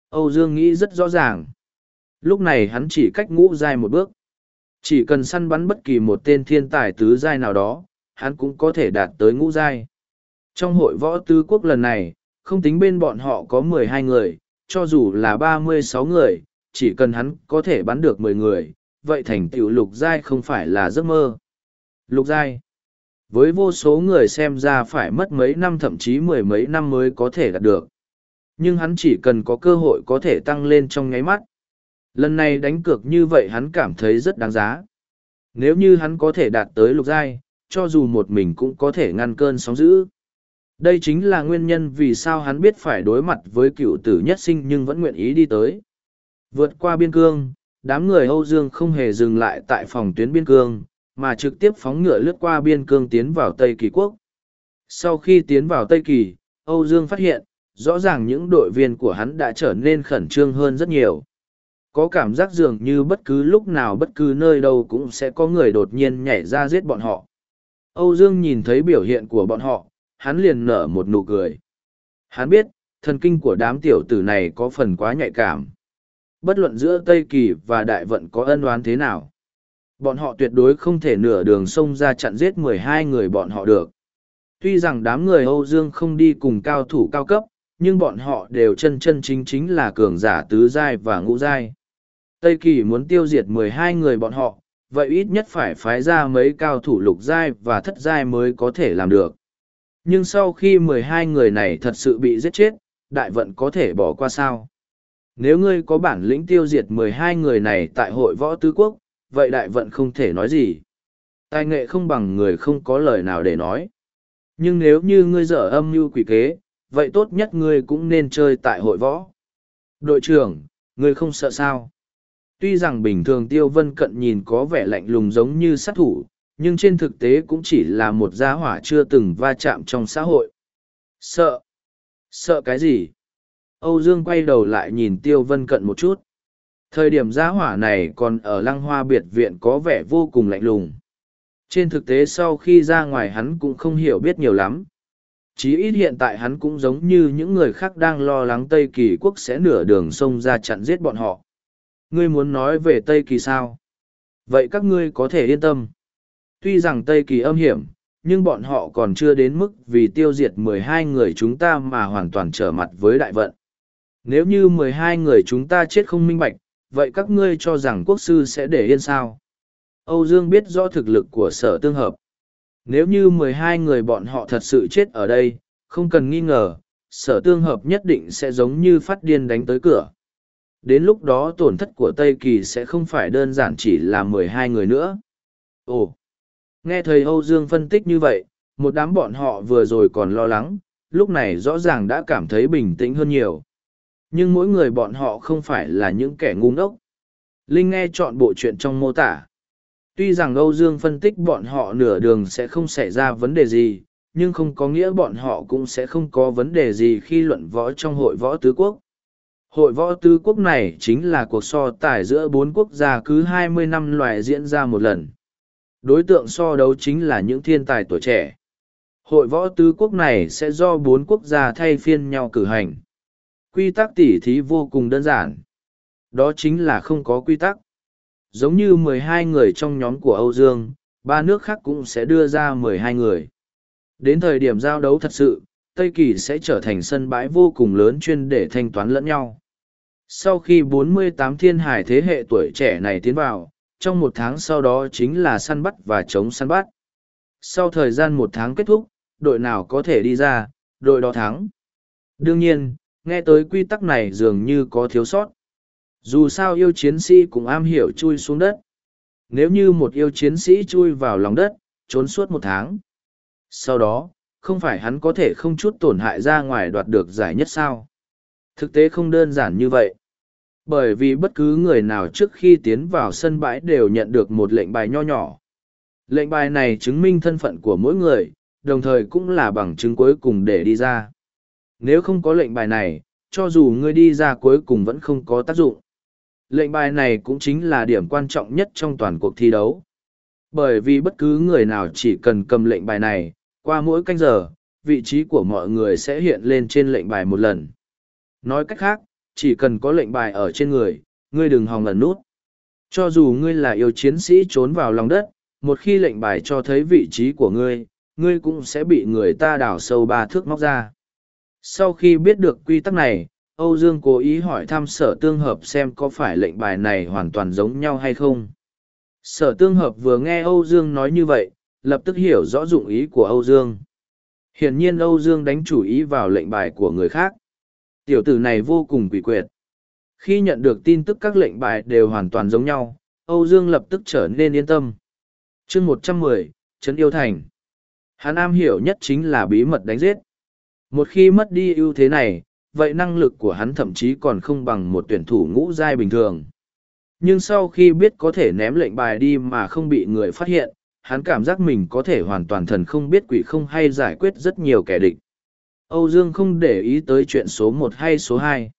Âu Dương nghĩ rất rõ ràng. Lúc này hắn chỉ cách ngũ giai một bước. Chỉ cần săn bắn bất kỳ một tên thiên tài tứ giai nào đó, hắn cũng có thể đạt tới ngũ giai. Trong hội võ tứ quốc lần này, không tính bên bọn họ có mười hai người, cho dù là ba mươi sáu người, chỉ cần hắn có thể bắn được mười người, vậy thành tựu lục giai không phải là giấc mơ. Lục giai. Với vô số người xem ra phải mất mấy năm thậm chí mười mấy năm mới có thể đạt được. Nhưng hắn chỉ cần có cơ hội có thể tăng lên trong nháy mắt. Lần này đánh cược như vậy hắn cảm thấy rất đáng giá. Nếu như hắn có thể đạt tới lục giai, cho dù một mình cũng có thể ngăn cơn sóng dữ. Đây chính là nguyên nhân vì sao hắn biết phải đối mặt với cựu tử nhất sinh nhưng vẫn nguyện ý đi tới. Vượt qua biên cương, đám người Âu Dương không hề dừng lại tại phòng tuyến biên cương, mà trực tiếp phóng ngựa lướt qua biên cương tiến vào Tây Kỳ Quốc. Sau khi tiến vào Tây Kỳ, Âu Dương phát hiện, rõ ràng những đội viên của hắn đã trở nên khẩn trương hơn rất nhiều. Có cảm giác dường như bất cứ lúc nào bất cứ nơi đâu cũng sẽ có người đột nhiên nhảy ra giết bọn họ. Âu Dương nhìn thấy biểu hiện của bọn họ, hắn liền nở một nụ cười. Hắn biết, thần kinh của đám tiểu tử này có phần quá nhạy cảm. Bất luận giữa Tây Kỳ và Đại Vận có ân oán thế nào. Bọn họ tuyệt đối không thể nửa đường sông ra chặn giết mười hai người bọn họ được. Tuy rằng đám người Âu Dương không đi cùng cao thủ cao cấp, nhưng bọn họ đều chân chân chính chính là cường giả tứ giai và ngũ giai. Tây Kỳ muốn tiêu diệt mười hai người bọn họ, vậy ít nhất phải phái ra mấy cao thủ lục giai và thất giai mới có thể làm được. Nhưng sau khi mười hai người này thật sự bị giết chết, đại vận có thể bỏ qua sao? Nếu ngươi có bản lĩnh tiêu diệt mười hai người này tại hội võ tứ quốc, vậy đại vận không thể nói gì. Tài nghệ không bằng người không có lời nào để nói. Nhưng nếu như ngươi dở âm mưu quỷ kế, vậy tốt nhất ngươi cũng nên chơi tại hội võ. Đội trưởng, ngươi không sợ sao? Tuy rằng bình thường Tiêu Vân Cận nhìn có vẻ lạnh lùng giống như sát thủ, nhưng trên thực tế cũng chỉ là một gia hỏa chưa từng va chạm trong xã hội. Sợ? Sợ cái gì? Âu Dương quay đầu lại nhìn Tiêu Vân Cận một chút. Thời điểm giá hỏa này còn ở lăng hoa biệt viện có vẻ vô cùng lạnh lùng. Trên thực tế sau khi ra ngoài hắn cũng không hiểu biết nhiều lắm. Chí ít hiện tại hắn cũng giống như những người khác đang lo lắng Tây Kỳ quốc sẽ nửa đường sông ra chặn giết bọn họ. Ngươi muốn nói về Tây Kỳ sao? Vậy các ngươi có thể yên tâm. Tuy rằng Tây Kỳ âm hiểm, nhưng bọn họ còn chưa đến mức vì tiêu diệt mười hai người chúng ta mà hoàn toàn trở mặt với đại vận. Nếu như mười hai người chúng ta chết không minh bạch, vậy các ngươi cho rằng quốc sư sẽ để yên sao? Âu Dương biết rõ thực lực của sở tương hợp. Nếu như mười hai người bọn họ thật sự chết ở đây, không cần nghi ngờ, sở tương hợp nhất định sẽ giống như phát điên đánh tới cửa. Đến lúc đó tổn thất của Tây Kỳ sẽ không phải đơn giản chỉ là mười hai người nữa. Ồ! Nghe thầy Âu Dương phân tích như vậy, một đám bọn họ vừa rồi còn lo lắng, lúc này rõ ràng đã cảm thấy bình tĩnh hơn nhiều. Nhưng mỗi người bọn họ không phải là những kẻ ngu ngốc. Linh nghe chọn bộ chuyện trong mô tả. Tuy rằng Âu Dương phân tích bọn họ nửa đường sẽ không xảy ra vấn đề gì, nhưng không có nghĩa bọn họ cũng sẽ không có vấn đề gì khi luận võ trong hội võ tứ quốc. Hội võ tứ quốc này chính là cuộc so tài giữa bốn quốc gia cứ 20 năm loại diễn ra một lần. Đối tượng so đấu chính là những thiên tài tuổi trẻ. Hội võ tứ quốc này sẽ do bốn quốc gia thay phiên nhau cử hành. Quy tắc tỉ thí vô cùng đơn giản. Đó chính là không có quy tắc. Giống như 12 người trong nhóm của Âu Dương, ba nước khác cũng sẽ đưa ra 12 người. Đến thời điểm giao đấu thật sự, Tây Kỳ sẽ trở thành sân bãi vô cùng lớn chuyên để thanh toán lẫn nhau. Sau khi 48 thiên hải thế hệ tuổi trẻ này tiến vào, trong một tháng sau đó chính là săn bắt và chống săn bắt. Sau thời gian một tháng kết thúc, đội nào có thể đi ra, đội đó thắng. Đương nhiên, nghe tới quy tắc này dường như có thiếu sót. Dù sao yêu chiến sĩ cũng am hiểu chui xuống đất. Nếu như một yêu chiến sĩ chui vào lòng đất, trốn suốt một tháng. Sau đó, không phải hắn có thể không chút tổn hại ra ngoài đoạt được giải nhất sao. Thực tế không đơn giản như vậy. Bởi vì bất cứ người nào trước khi tiến vào sân bãi đều nhận được một lệnh bài nho nhỏ. Lệnh bài này chứng minh thân phận của mỗi người, đồng thời cũng là bằng chứng cuối cùng để đi ra. Nếu không có lệnh bài này, cho dù ngươi đi ra cuối cùng vẫn không có tác dụng. Lệnh bài này cũng chính là điểm quan trọng nhất trong toàn cuộc thi đấu. Bởi vì bất cứ người nào chỉ cần cầm lệnh bài này, qua mỗi canh giờ, vị trí của mọi người sẽ hiện lên trên lệnh bài một lần. Nói cách khác, chỉ cần có lệnh bài ở trên người, ngươi đừng hòng lần nút. Cho dù ngươi là yêu chiến sĩ trốn vào lòng đất, một khi lệnh bài cho thấy vị trí của ngươi, ngươi cũng sẽ bị người ta đào sâu ba thước móc ra. Sau khi biết được quy tắc này, Âu Dương cố ý hỏi thăm sở tương hợp xem có phải lệnh bài này hoàn toàn giống nhau hay không. Sở tương hợp vừa nghe Âu Dương nói như vậy, lập tức hiểu rõ dụng ý của Âu Dương. Hiển nhiên Âu Dương đánh chủ ý vào lệnh bài của người khác. Tiểu tử này vô cùng quỷ quyệt. Khi nhận được tin tức các lệnh bài đều hoàn toàn giống nhau, Âu Dương lập tức trở nên yên tâm. chương một trăm mười, Trấn Yêu Thành. Hán am hiểu nhất chính là bí mật đánh giết. Một khi mất đi ưu thế này, vậy năng lực của hắn thậm chí còn không bằng một tuyển thủ ngũ giai bình thường. Nhưng sau khi biết có thể ném lệnh bài đi mà không bị người phát hiện, hắn cảm giác mình có thể hoàn toàn thần không biết quỷ không hay giải quyết rất nhiều kẻ địch. Âu Dương không để ý tới chuyện số một hay số hai,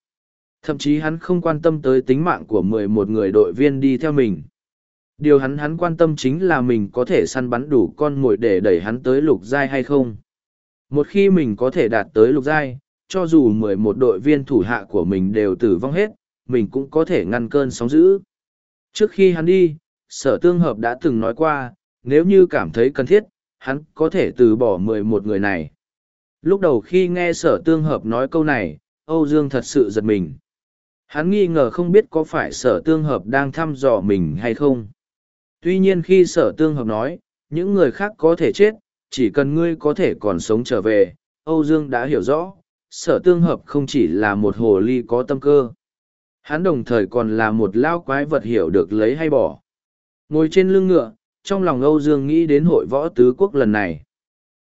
Thậm chí hắn không quan tâm tới tính mạng của mười một người đội viên đi theo mình. Điều hắn hắn quan tâm chính là mình có thể săn bắn đủ con mồi để đẩy hắn tới lục giai hay không. Một khi mình có thể đạt tới lục giai, cho dù mười một đội viên thủ hạ của mình đều tử vong hết, mình cũng có thể ngăn cơn sóng dữ. Trước khi hắn đi, sở tương hợp đã từng nói qua, nếu như cảm thấy cần thiết, hắn có thể từ bỏ mười một người này. Lúc đầu khi nghe sở tương hợp nói câu này, Âu Dương thật sự giật mình. Hắn nghi ngờ không biết có phải sở tương hợp đang thăm dò mình hay không. Tuy nhiên khi sở tương hợp nói, những người khác có thể chết, chỉ cần ngươi có thể còn sống trở về, Âu Dương đã hiểu rõ, sở tương hợp không chỉ là một hồ ly có tâm cơ. Hắn đồng thời còn là một lao quái vật hiểu được lấy hay bỏ. Ngồi trên lưng ngựa, trong lòng Âu Dương nghĩ đến hội võ tứ quốc lần này.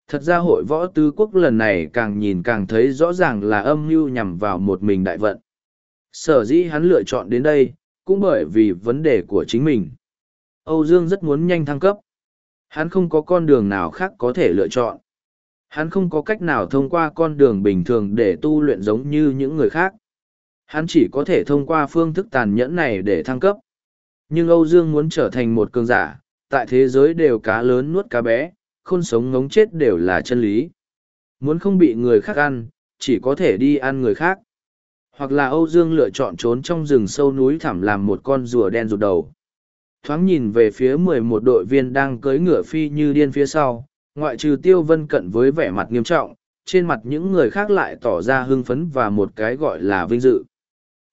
Thật ra hội võ tứ quốc lần này càng nhìn càng thấy rõ ràng là âm mưu nhằm vào một mình đại vận. Sở dĩ hắn lựa chọn đến đây, cũng bởi vì vấn đề của chính mình. Âu Dương rất muốn nhanh thăng cấp. Hắn không có con đường nào khác có thể lựa chọn. Hắn không có cách nào thông qua con đường bình thường để tu luyện giống như những người khác. Hắn chỉ có thể thông qua phương thức tàn nhẫn này để thăng cấp. Nhưng Âu Dương muốn trở thành một cường giả, tại thế giới đều cá lớn nuốt cá bé, khôn sống ngống chết đều là chân lý. Muốn không bị người khác ăn, chỉ có thể đi ăn người khác. Hoặc là Âu Dương lựa chọn trốn trong rừng sâu núi thẳm làm một con rùa đen rụt đầu. Thoáng nhìn về phía mười một đội viên đang cưỡi ngựa phi như điên phía sau, ngoại trừ Tiêu Vân Cận với vẻ mặt nghiêm trọng, trên mặt những người khác lại tỏ ra hưng phấn và một cái gọi là vinh dự.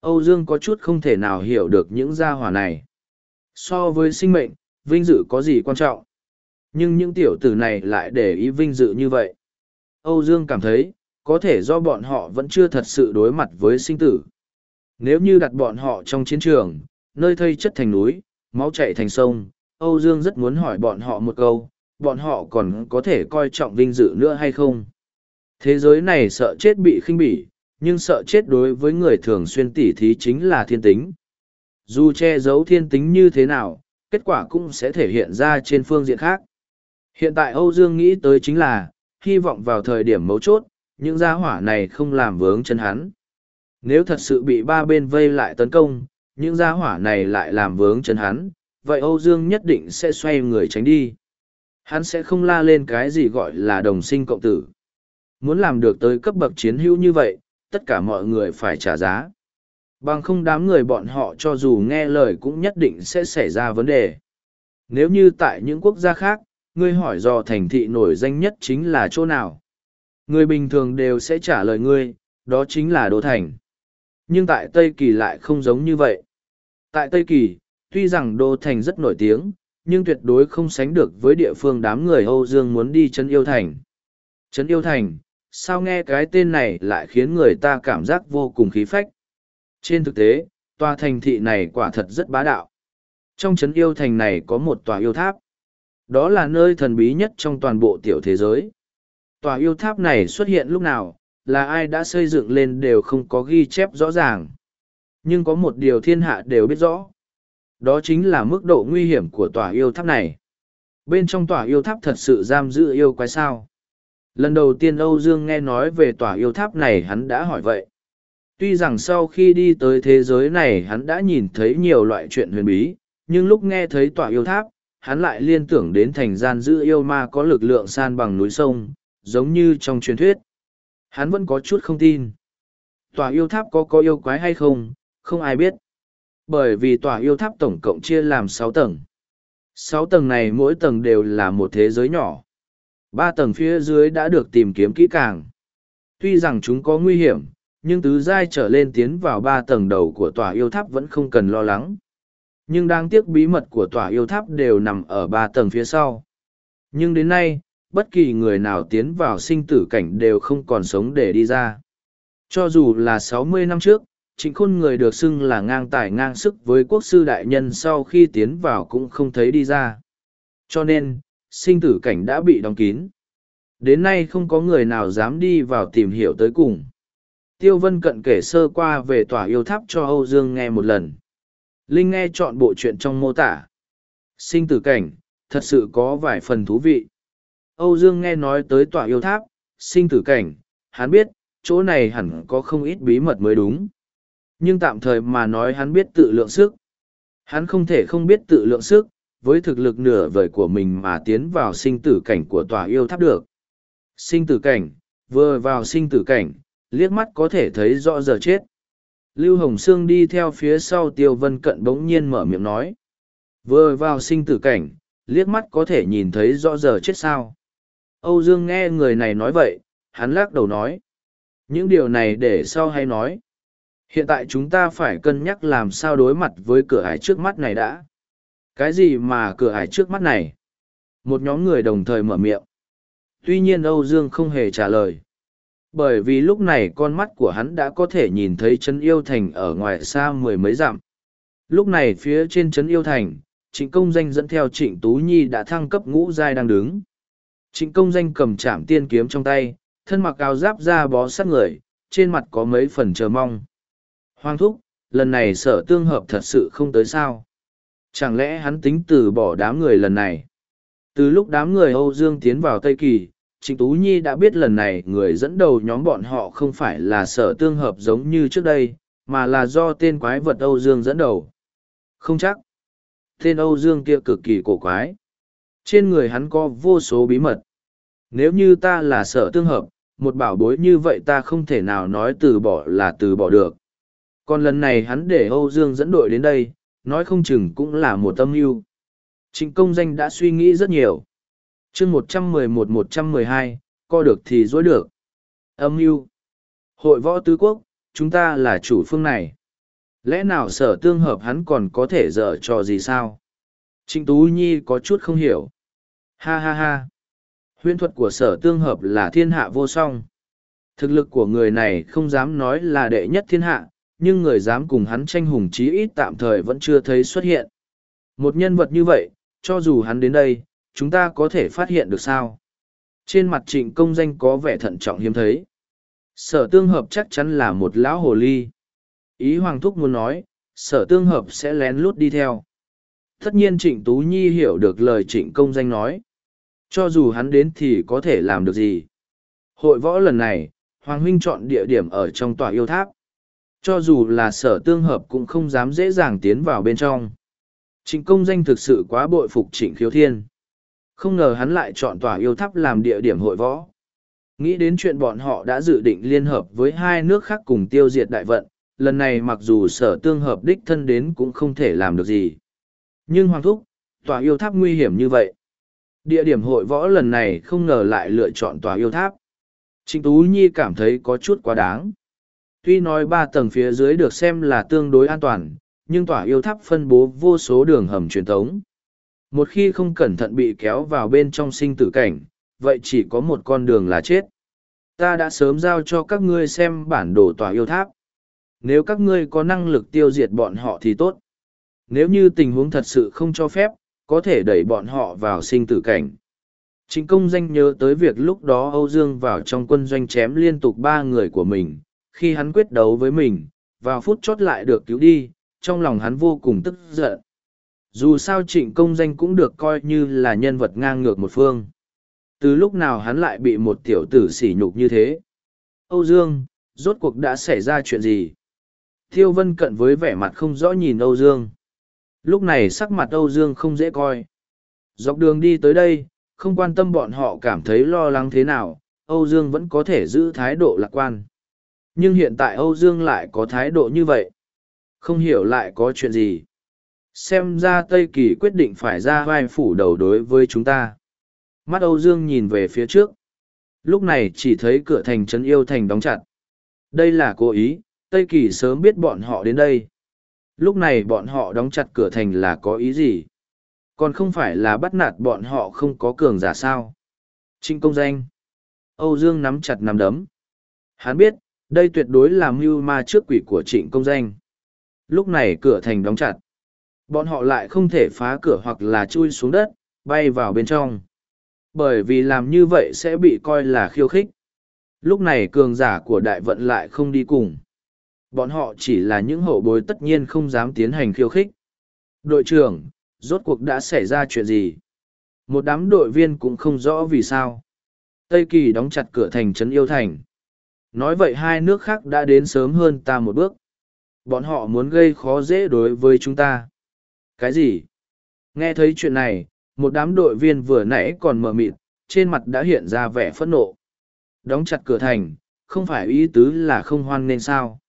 Âu Dương có chút không thể nào hiểu được những gia hỏa này. So với sinh mệnh, vinh dự có gì quan trọng? Nhưng những tiểu tử này lại để ý vinh dự như vậy. Âu Dương cảm thấy, có thể do bọn họ vẫn chưa thật sự đối mặt với sinh tử. Nếu như đặt bọn họ trong chiến trường, nơi thây chất thành núi, máu chạy thành sông, Âu Dương rất muốn hỏi bọn họ một câu, bọn họ còn có thể coi trọng vinh dự nữa hay không? Thế giới này sợ chết bị khinh bỉ, nhưng sợ chết đối với người thường xuyên tỉ thí chính là thiên tính. Dù che giấu thiên tính như thế nào, kết quả cũng sẽ thể hiện ra trên phương diện khác. Hiện tại Âu Dương nghĩ tới chính là, hy vọng vào thời điểm mấu chốt, những gia hỏa này không làm vướng chân hắn. Nếu thật sự bị ba bên vây lại tấn công, những gia hỏa này lại làm vướng chân hắn, vậy Âu Dương nhất định sẽ xoay người tránh đi. Hắn sẽ không la lên cái gì gọi là đồng sinh cộng tử. Muốn làm được tới cấp bậc chiến hữu như vậy, tất cả mọi người phải trả giá. Bằng không đám người bọn họ cho dù nghe lời cũng nhất định sẽ xảy ra vấn đề. Nếu như tại những quốc gia khác, ngươi hỏi do thành thị nổi danh nhất chính là chỗ nào? Người bình thường đều sẽ trả lời ngươi, đó chính là Đô Thành. Nhưng tại Tây Kỳ lại không giống như vậy. Tại Tây Kỳ, tuy rằng Đô Thành rất nổi tiếng, nhưng tuyệt đối không sánh được với địa phương đám người Âu Dương muốn đi Trấn Yêu Thành. Trấn Yêu Thành, sao nghe cái tên này lại khiến người ta cảm giác vô cùng khí phách. Trên thực tế, tòa thành thị này quả thật rất bá đạo. Trong Trấn Yêu Thành này có một tòa yêu tháp. Đó là nơi thần bí nhất trong toàn bộ tiểu thế giới. Tòa yêu tháp này xuất hiện lúc nào, là ai đã xây dựng lên đều không có ghi chép rõ ràng. Nhưng có một điều thiên hạ đều biết rõ. Đó chính là mức độ nguy hiểm của tòa yêu tháp này. Bên trong tòa yêu tháp thật sự giam giữ yêu quái sao. Lần đầu tiên Âu Dương nghe nói về tòa yêu tháp này hắn đã hỏi vậy. Tuy rằng sau khi đi tới thế giới này hắn đã nhìn thấy nhiều loại chuyện huyền bí, nhưng lúc nghe thấy tòa yêu tháp, hắn lại liên tưởng đến thành gian giữ yêu ma có lực lượng san bằng núi sông, giống như trong truyền thuyết. Hắn vẫn có chút không tin. Tòa yêu tháp có có yêu quái hay không, không ai biết. Bởi vì tòa yêu tháp tổng cộng chia làm sáu tầng. Sáu tầng này mỗi tầng đều là một thế giới nhỏ. Ba tầng phía dưới đã được tìm kiếm kỹ càng. Tuy rằng chúng có nguy hiểm, nhưng tứ giai trở lên tiến vào ba tầng đầu của tòa yêu tháp vẫn không cần lo lắng. Nhưng đáng tiếc bí mật của tòa yêu tháp đều nằm ở ba tầng phía sau. Nhưng đến nay, bất kỳ người nào tiến vào sinh tử cảnh đều không còn sống để đi ra. Cho dù là sáu mươi năm trước, trịnh khôn người được xưng là ngang tài ngang sức với quốc sư đại nhân sau khi tiến vào cũng không thấy đi ra. Cho nên, sinh tử cảnh đã bị đóng kín. Đến nay không có người nào dám đi vào tìm hiểu tới cùng. Tiêu Vân Cận kể sơ qua về tòa yêu tháp cho Âu Dương nghe một lần. Linh nghe chọn bộ chuyện trong mô tả. Sinh tử cảnh, thật sự có vài phần thú vị. Âu Dương nghe nói tới tòa yêu tháp, sinh tử cảnh, hắn biết, chỗ này hẳn có không ít bí mật mới đúng. Nhưng tạm thời mà nói hắn biết tự lượng sức. Hắn không thể không biết tự lượng sức, với thực lực nửa vời của mình mà tiến vào sinh tử cảnh của tòa yêu tháp được. Sinh tử cảnh, vừa vào sinh tử cảnh, liếc mắt có thể thấy rõ giờ chết. Lưu Hồng Sương đi theo phía sau Tiêu Vân Cận bỗng nhiên mở miệng nói. Vừa vào sinh tử cảnh, liếc mắt có thể nhìn thấy rõ giờ chết sao. Âu Dương nghe người này nói vậy, hắn lắc đầu nói. Những điều này để sau hay nói. Hiện tại chúng ta phải cân nhắc làm sao đối mặt với cửa ải trước mắt này đã. Cái gì mà cửa ải trước mắt này? Một nhóm người đồng thời mở miệng. Tuy nhiên Âu Dương không hề trả lời. Bởi vì lúc này con mắt của hắn đã có thể nhìn thấy chân yêu thành ở ngoài xa mười mấy dặm. Lúc này phía trên trấn yêu thành, trịnh công danh dẫn theo trịnh Tú Nhi đã thăng cấp ngũ giai đang đứng. Trịnh công danh cầm chạm tiên kiếm trong tay, thân mặc áo giáp ra bó sát người, trên mặt có mấy phần chờ mong. Hoàng thúc, lần này sở tương hợp thật sự không tới sao. Chẳng lẽ hắn tính từ bỏ đám người lần này? Từ lúc đám người Âu Dương tiến vào Tây Kỳ, Trịnh Tú Nhi đã biết lần này người dẫn đầu nhóm bọn họ không phải là sở tương hợp giống như trước đây, mà là do tên quái vật Âu Dương dẫn đầu. Không chắc. Tên Âu Dương kia cực kỳ cổ quái. Trên người hắn có vô số bí mật. Nếu như ta là sở tương hợp, một bảo bối như vậy ta không thể nào nói từ bỏ là từ bỏ được. Còn lần này hắn để Âu Dương dẫn đội đến đây, nói không chừng cũng là một tâm mưu. Trịnh công danh đã suy nghĩ rất nhiều. chương một trăm mười một một trăm mười hai co được thì dối được. Âm mưu Hội võ tứ quốc, chúng ta là chủ phương này. Lẽ nào sở tương hợp hắn còn có thể dở trò gì sao? Trịnh Tú Nhi có chút không hiểu. Ha ha ha. Huyễn thuật của sở tương hợp là thiên hạ vô song. Thực lực của người này không dám nói là đệ nhất thiên hạ, nhưng người dám cùng hắn tranh hùng chí ít tạm thời vẫn chưa thấy xuất hiện. Một nhân vật như vậy, cho dù hắn đến đây, chúng ta có thể phát hiện được sao? Trên mặt trịnh công danh có vẻ thận trọng hiếm thấy. Sở tương hợp chắc chắn là một lão hồ ly. Ý Hoàng Thúc muốn nói, sở tương hợp sẽ lén lút đi theo. Tất nhiên Trịnh Tú Nhi hiểu được lời Trịnh Công Danh nói. Cho dù hắn đến thì có thể làm được gì. Hội võ lần này, Hoàng Huynh chọn địa điểm ở trong tòa yêu tháp. Cho dù là sở tương hợp cũng không dám dễ dàng tiến vào bên trong. Trịnh Công Danh thực sự quá bội phục Trịnh Khiếu Thiên. Không ngờ hắn lại chọn tòa yêu tháp làm địa điểm hội võ. Nghĩ đến chuyện bọn họ đã dự định liên hợp với hai nước khác cùng tiêu diệt đại vận, lần này mặc dù sở tương hợp đích thân đến cũng không thể làm được gì. Nhưng Hoàng Thúc, tòa yêu tháp nguy hiểm như vậy. Địa điểm hội võ lần này không ngờ lại lựa chọn tòa yêu tháp. Trịnh Tú Nhi cảm thấy có chút quá đáng. Tuy nói ba tầng phía dưới được xem là tương đối an toàn, nhưng tòa yêu tháp phân bố vô số đường hầm truyền thống. Một khi không cẩn thận bị kéo vào bên trong sinh tử cảnh, vậy chỉ có một con đường là chết. Ta đã sớm giao cho các ngươi xem bản đồ tòa yêu tháp. Nếu các ngươi có năng lực tiêu diệt bọn họ thì tốt. Nếu như tình huống thật sự không cho phép, có thể đẩy bọn họ vào sinh tử cảnh. Chính công danh nhớ tới việc lúc đó Âu Dương vào trong quân doanh chém liên tục ba người của mình, khi hắn quyết đấu với mình, vào phút chót lại được cứu đi, trong lòng hắn vô cùng tức giận. Dù sao trịnh công danh cũng được coi như là nhân vật ngang ngược một phương. Từ lúc nào hắn lại bị một tiểu tử sỉ nhục như thế? Âu Dương, rốt cuộc đã xảy ra chuyện gì? Thiêu Vân cận với vẻ mặt không rõ nhìn Âu Dương. Lúc này sắc mặt Âu Dương không dễ coi. Dọc đường đi tới đây, không quan tâm bọn họ cảm thấy lo lắng thế nào, Âu Dương vẫn có thể giữ thái độ lạc quan. Nhưng hiện tại Âu Dương lại có thái độ như vậy. Không hiểu lại có chuyện gì. Xem ra Tây Kỳ quyết định phải ra vai phủ đầu đối với chúng ta. Mắt Âu Dương nhìn về phía trước. Lúc này chỉ thấy cửa thành trấn yêu thành đóng chặt. Đây là cố ý, Tây Kỳ sớm biết bọn họ đến đây. Lúc này bọn họ đóng chặt cửa thành là có ý gì? Còn không phải là bắt nạt bọn họ không có cường giả sao? Trinh công danh. Âu Dương nắm chặt nắm đấm. Hắn biết, đây tuyệt đối là mưu ma trước quỷ của trịnh công danh. Lúc này cửa thành đóng chặt. Bọn họ lại không thể phá cửa hoặc là chui xuống đất, bay vào bên trong. Bởi vì làm như vậy sẽ bị coi là khiêu khích. Lúc này cường giả của đại vận lại không đi cùng. Bọn họ chỉ là những hậu bối tất nhiên không dám tiến hành khiêu khích. Đội trưởng, rốt cuộc đã xảy ra chuyện gì? Một đám đội viên cũng không rõ vì sao. Tây Kỳ đóng chặt cửa thành trấn yêu thành. Nói vậy hai nước khác đã đến sớm hơn ta một bước. Bọn họ muốn gây khó dễ đối với chúng ta. Cái gì? Nghe thấy chuyện này, một đám đội viên vừa nãy còn mờ mịt, trên mặt đã hiện ra vẻ phẫn nộ. Đóng chặt cửa thành, không phải ý tứ là không hoan nên sao?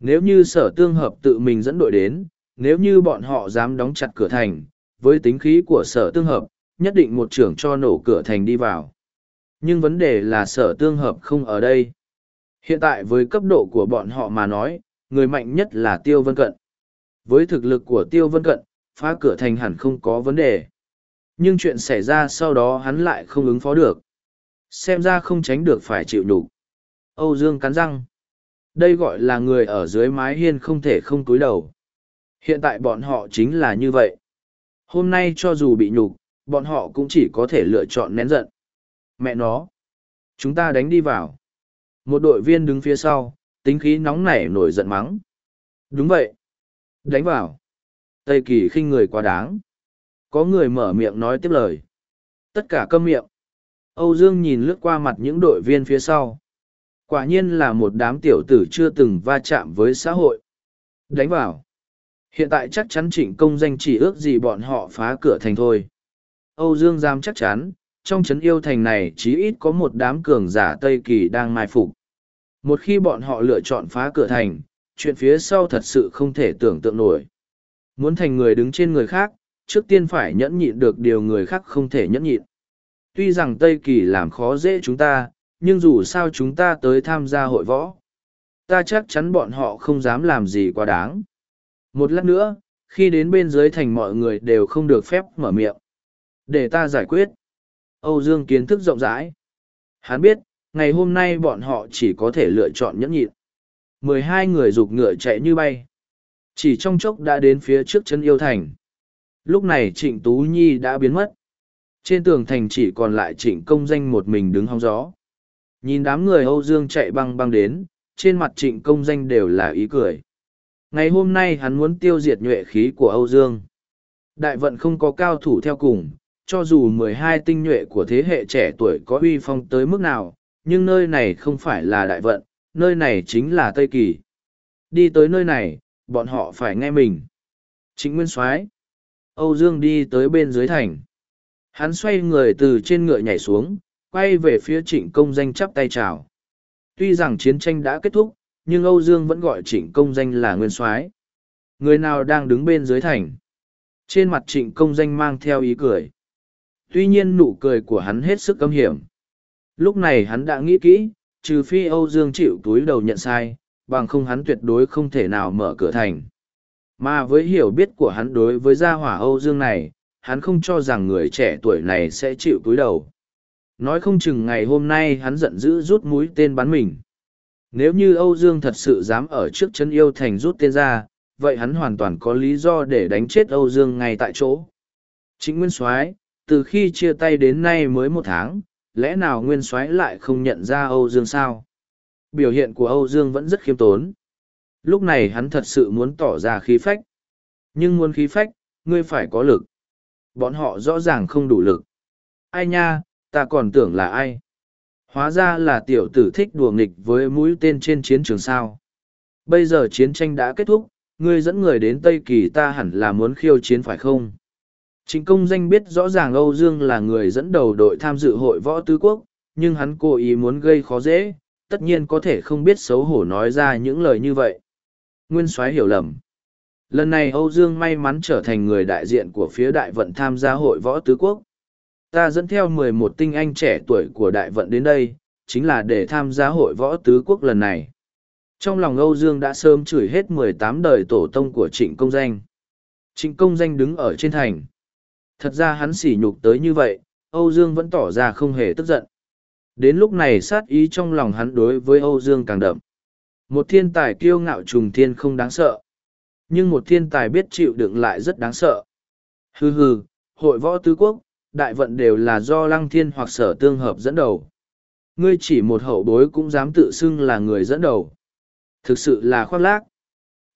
Nếu như sở tương hợp tự mình dẫn đội đến, nếu như bọn họ dám đóng chặt cửa thành, với tính khí của sở tương hợp, nhất định một trưởng cho nổ cửa thành đi vào. Nhưng vấn đề là sở tương hợp không ở đây. Hiện tại với cấp độ của bọn họ mà nói, người mạnh nhất là Tiêu Vân Cận. Với thực lực của Tiêu Vân Cận, phá cửa thành hẳn không có vấn đề. Nhưng chuyện xảy ra sau đó hắn lại không ứng phó được. Xem ra không tránh được phải chịu đủ. Âu Dương cắn răng. Đây gọi là người ở dưới mái hiên không thể không cúi đầu. Hiện tại bọn họ chính là như vậy. Hôm nay cho dù bị nhục, bọn họ cũng chỉ có thể lựa chọn nén giận. Mẹ nó! Chúng ta đánh đi vào. Một đội viên đứng phía sau, tính khí nóng nảy nổi giận mắng. Đúng vậy. Đánh vào. Tây Kỳ khinh người quá đáng. Có người mở miệng nói tiếp lời. Tất cả câm miệng. Âu Dương nhìn lướt qua mặt những đội viên phía sau. Quả nhiên là một đám tiểu tử chưa từng va chạm với xã hội. Đánh vào. Hiện tại chắc chắn trịnh công danh chỉ ước gì bọn họ phá cửa thành thôi. Âu Dương Giam chắc chắn, trong trấn yêu thành này chí ít có một đám cường giả Tây Kỳ đang mai phục. Một khi bọn họ lựa chọn phá cửa thành, chuyện phía sau thật sự không thể tưởng tượng nổi. Muốn thành người đứng trên người khác, trước tiên phải nhẫn nhịn được điều người khác không thể nhẫn nhịn. Tuy rằng Tây Kỳ làm khó dễ chúng ta, nhưng dù sao chúng ta tới tham gia hội võ. Ta chắc chắn bọn họ không dám làm gì quá đáng. Một lát nữa, khi đến bên dưới thành mọi người đều không được phép mở miệng. Để ta giải quyết. Âu Dương kiến thức rộng rãi. Hắn biết, ngày hôm nay bọn họ chỉ có thể lựa chọn nhẫn nhịn. mười hai người rục ngựa chạy như bay. Chỉ trong chốc đã đến phía trước chân yêu thành. Lúc này Trịnh Tú Nhi đã biến mất. Trên tường thành chỉ còn lại trịnh công danh một mình đứng hóng gió. Nhìn đám người Âu Dương chạy băng băng đến, trên mặt trịnh công danh đều là ý cười. Ngày hôm nay hắn muốn tiêu diệt nhuệ khí của Âu Dương. Đại vận không có cao thủ theo cùng, cho dù mười hai tinh nhuệ của thế hệ trẻ tuổi có uy phong tới mức nào, nhưng nơi này không phải là đại vận, nơi này chính là Tây Kỳ. Đi tới nơi này, bọn họ phải nghe mình. Trịnh Nguyên Soái, Âu Dương đi tới bên dưới thành. Hắn xoay người từ trên ngựa nhảy xuống, quay về phía trịnh công danh chắp tay chào. Tuy rằng chiến tranh đã kết thúc, nhưng Âu Dương vẫn gọi trịnh công danh là nguyên soái. Người nào đang đứng bên dưới thành? Trên mặt trịnh công danh mang theo ý cười. Tuy nhiên nụ cười của hắn hết sức cấm hiểm. Lúc này hắn đã nghĩ kỹ, trừ phi Âu Dương chịu túi đầu nhận sai, bằng không hắn tuyệt đối không thể nào mở cửa thành. Mà với hiểu biết của hắn đối với gia hỏa Âu Dương này, hắn không cho rằng người trẻ tuổi này sẽ chịu túi đầu. Nói không chừng ngày hôm nay hắn giận dữ rút mũi tên bắn mình. Nếu như Âu Dương thật sự dám ở trước chân yêu thành rút tên ra, vậy hắn hoàn toàn có lý do để đánh chết Âu Dương ngay tại chỗ. Chính Nguyên Soái, từ khi chia tay đến nay mới một tháng, lẽ nào Nguyên Soái lại không nhận ra Âu Dương sao? Biểu hiện của Âu Dương vẫn rất khiêm tốn. Lúc này hắn thật sự muốn tỏ ra khí phách. Nhưng muốn khí phách, ngươi phải có lực. Bọn họ rõ ràng không đủ lực. Ai nha, ta còn tưởng là ai? Hóa ra là tiểu tử thích đùa nghịch với mũi tên trên chiến trường sao. Bây giờ chiến tranh đã kết thúc, ngươi dẫn người đến Tây Kỳ ta hẳn là muốn khiêu chiến phải không? Trịnh công danh biết rõ ràng Âu Dương là người dẫn đầu đội tham dự hội võ tứ quốc, nhưng hắn cố ý muốn gây khó dễ, tất nhiên có thể không biết xấu hổ nói ra những lời như vậy. Nguyên soái hiểu lầm. Lần này Âu Dương may mắn trở thành người đại diện của phía đại vận tham gia hội võ tứ quốc. Ta dẫn theo mười một tinh anh trẻ tuổi của đại vận đến đây, chính là để tham gia hội võ tứ quốc lần này. Trong lòng Âu Dương đã sớm chửi hết mười tám đời tổ tông của trịnh công danh. Trịnh công danh đứng ở trên thành. Thật ra hắn sỉ nhục tới như vậy, Âu Dương vẫn tỏ ra không hề tức giận. Đến lúc này sát ý trong lòng hắn đối với Âu Dương càng đậm. Một thiên tài kiêu ngạo trùng thiên không đáng sợ. Nhưng một thiên tài biết chịu đựng lại rất đáng sợ. Hừ hừ, hội võ tứ quốc, đại vận đều là do lăng thiên hoặc sở tương hợp dẫn đầu. Ngươi chỉ một hậu bối cũng dám tự xưng là người dẫn đầu. Thực sự là khoác lác.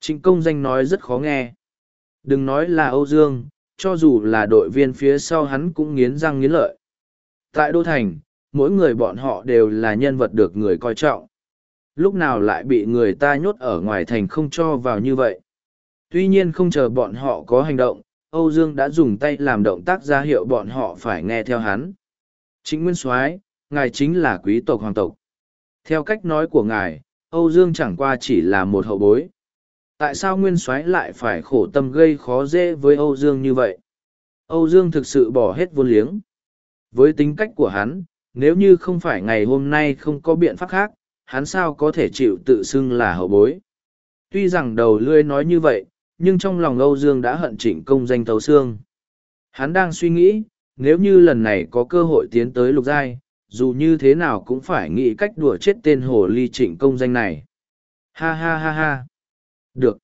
Trịnh công danh nói rất khó nghe. Đừng nói là Âu Dương, cho dù là đội viên phía sau hắn cũng nghiến răng nghiến lợi. Tại Đô Thành, mỗi người bọn họ đều là nhân vật được người coi trọng. Lúc nào lại bị người ta nhốt ở ngoài thành không cho vào như vậy. Tuy nhiên không chờ bọn họ có hành động, Âu Dương đã dùng tay làm động tác ra hiệu bọn họ phải nghe theo hắn. Chính Nguyên Soái, ngài chính là quý tộc hoàng tộc. Theo cách nói của ngài, Âu Dương chẳng qua chỉ là một hậu bối. Tại sao Nguyên Soái lại phải khổ tâm gây khó dễ với Âu Dương như vậy? Âu Dương thực sự bỏ hết vốn liếng. Với tính cách của hắn, nếu như không phải ngày hôm nay không có biện pháp khác, hắn sao có thể chịu tự xưng là hậu bối. Tuy rằng đầu lưỡi nói như vậy, nhưng trong lòng Âu Dương đã hận trịnh công danh thấu xương. Hắn đang suy nghĩ, nếu như lần này có cơ hội tiến tới lục giai, dù như thế nào cũng phải nghĩ cách đùa chết tên hồ ly trịnh công danh này. Ha ha ha ha. Được.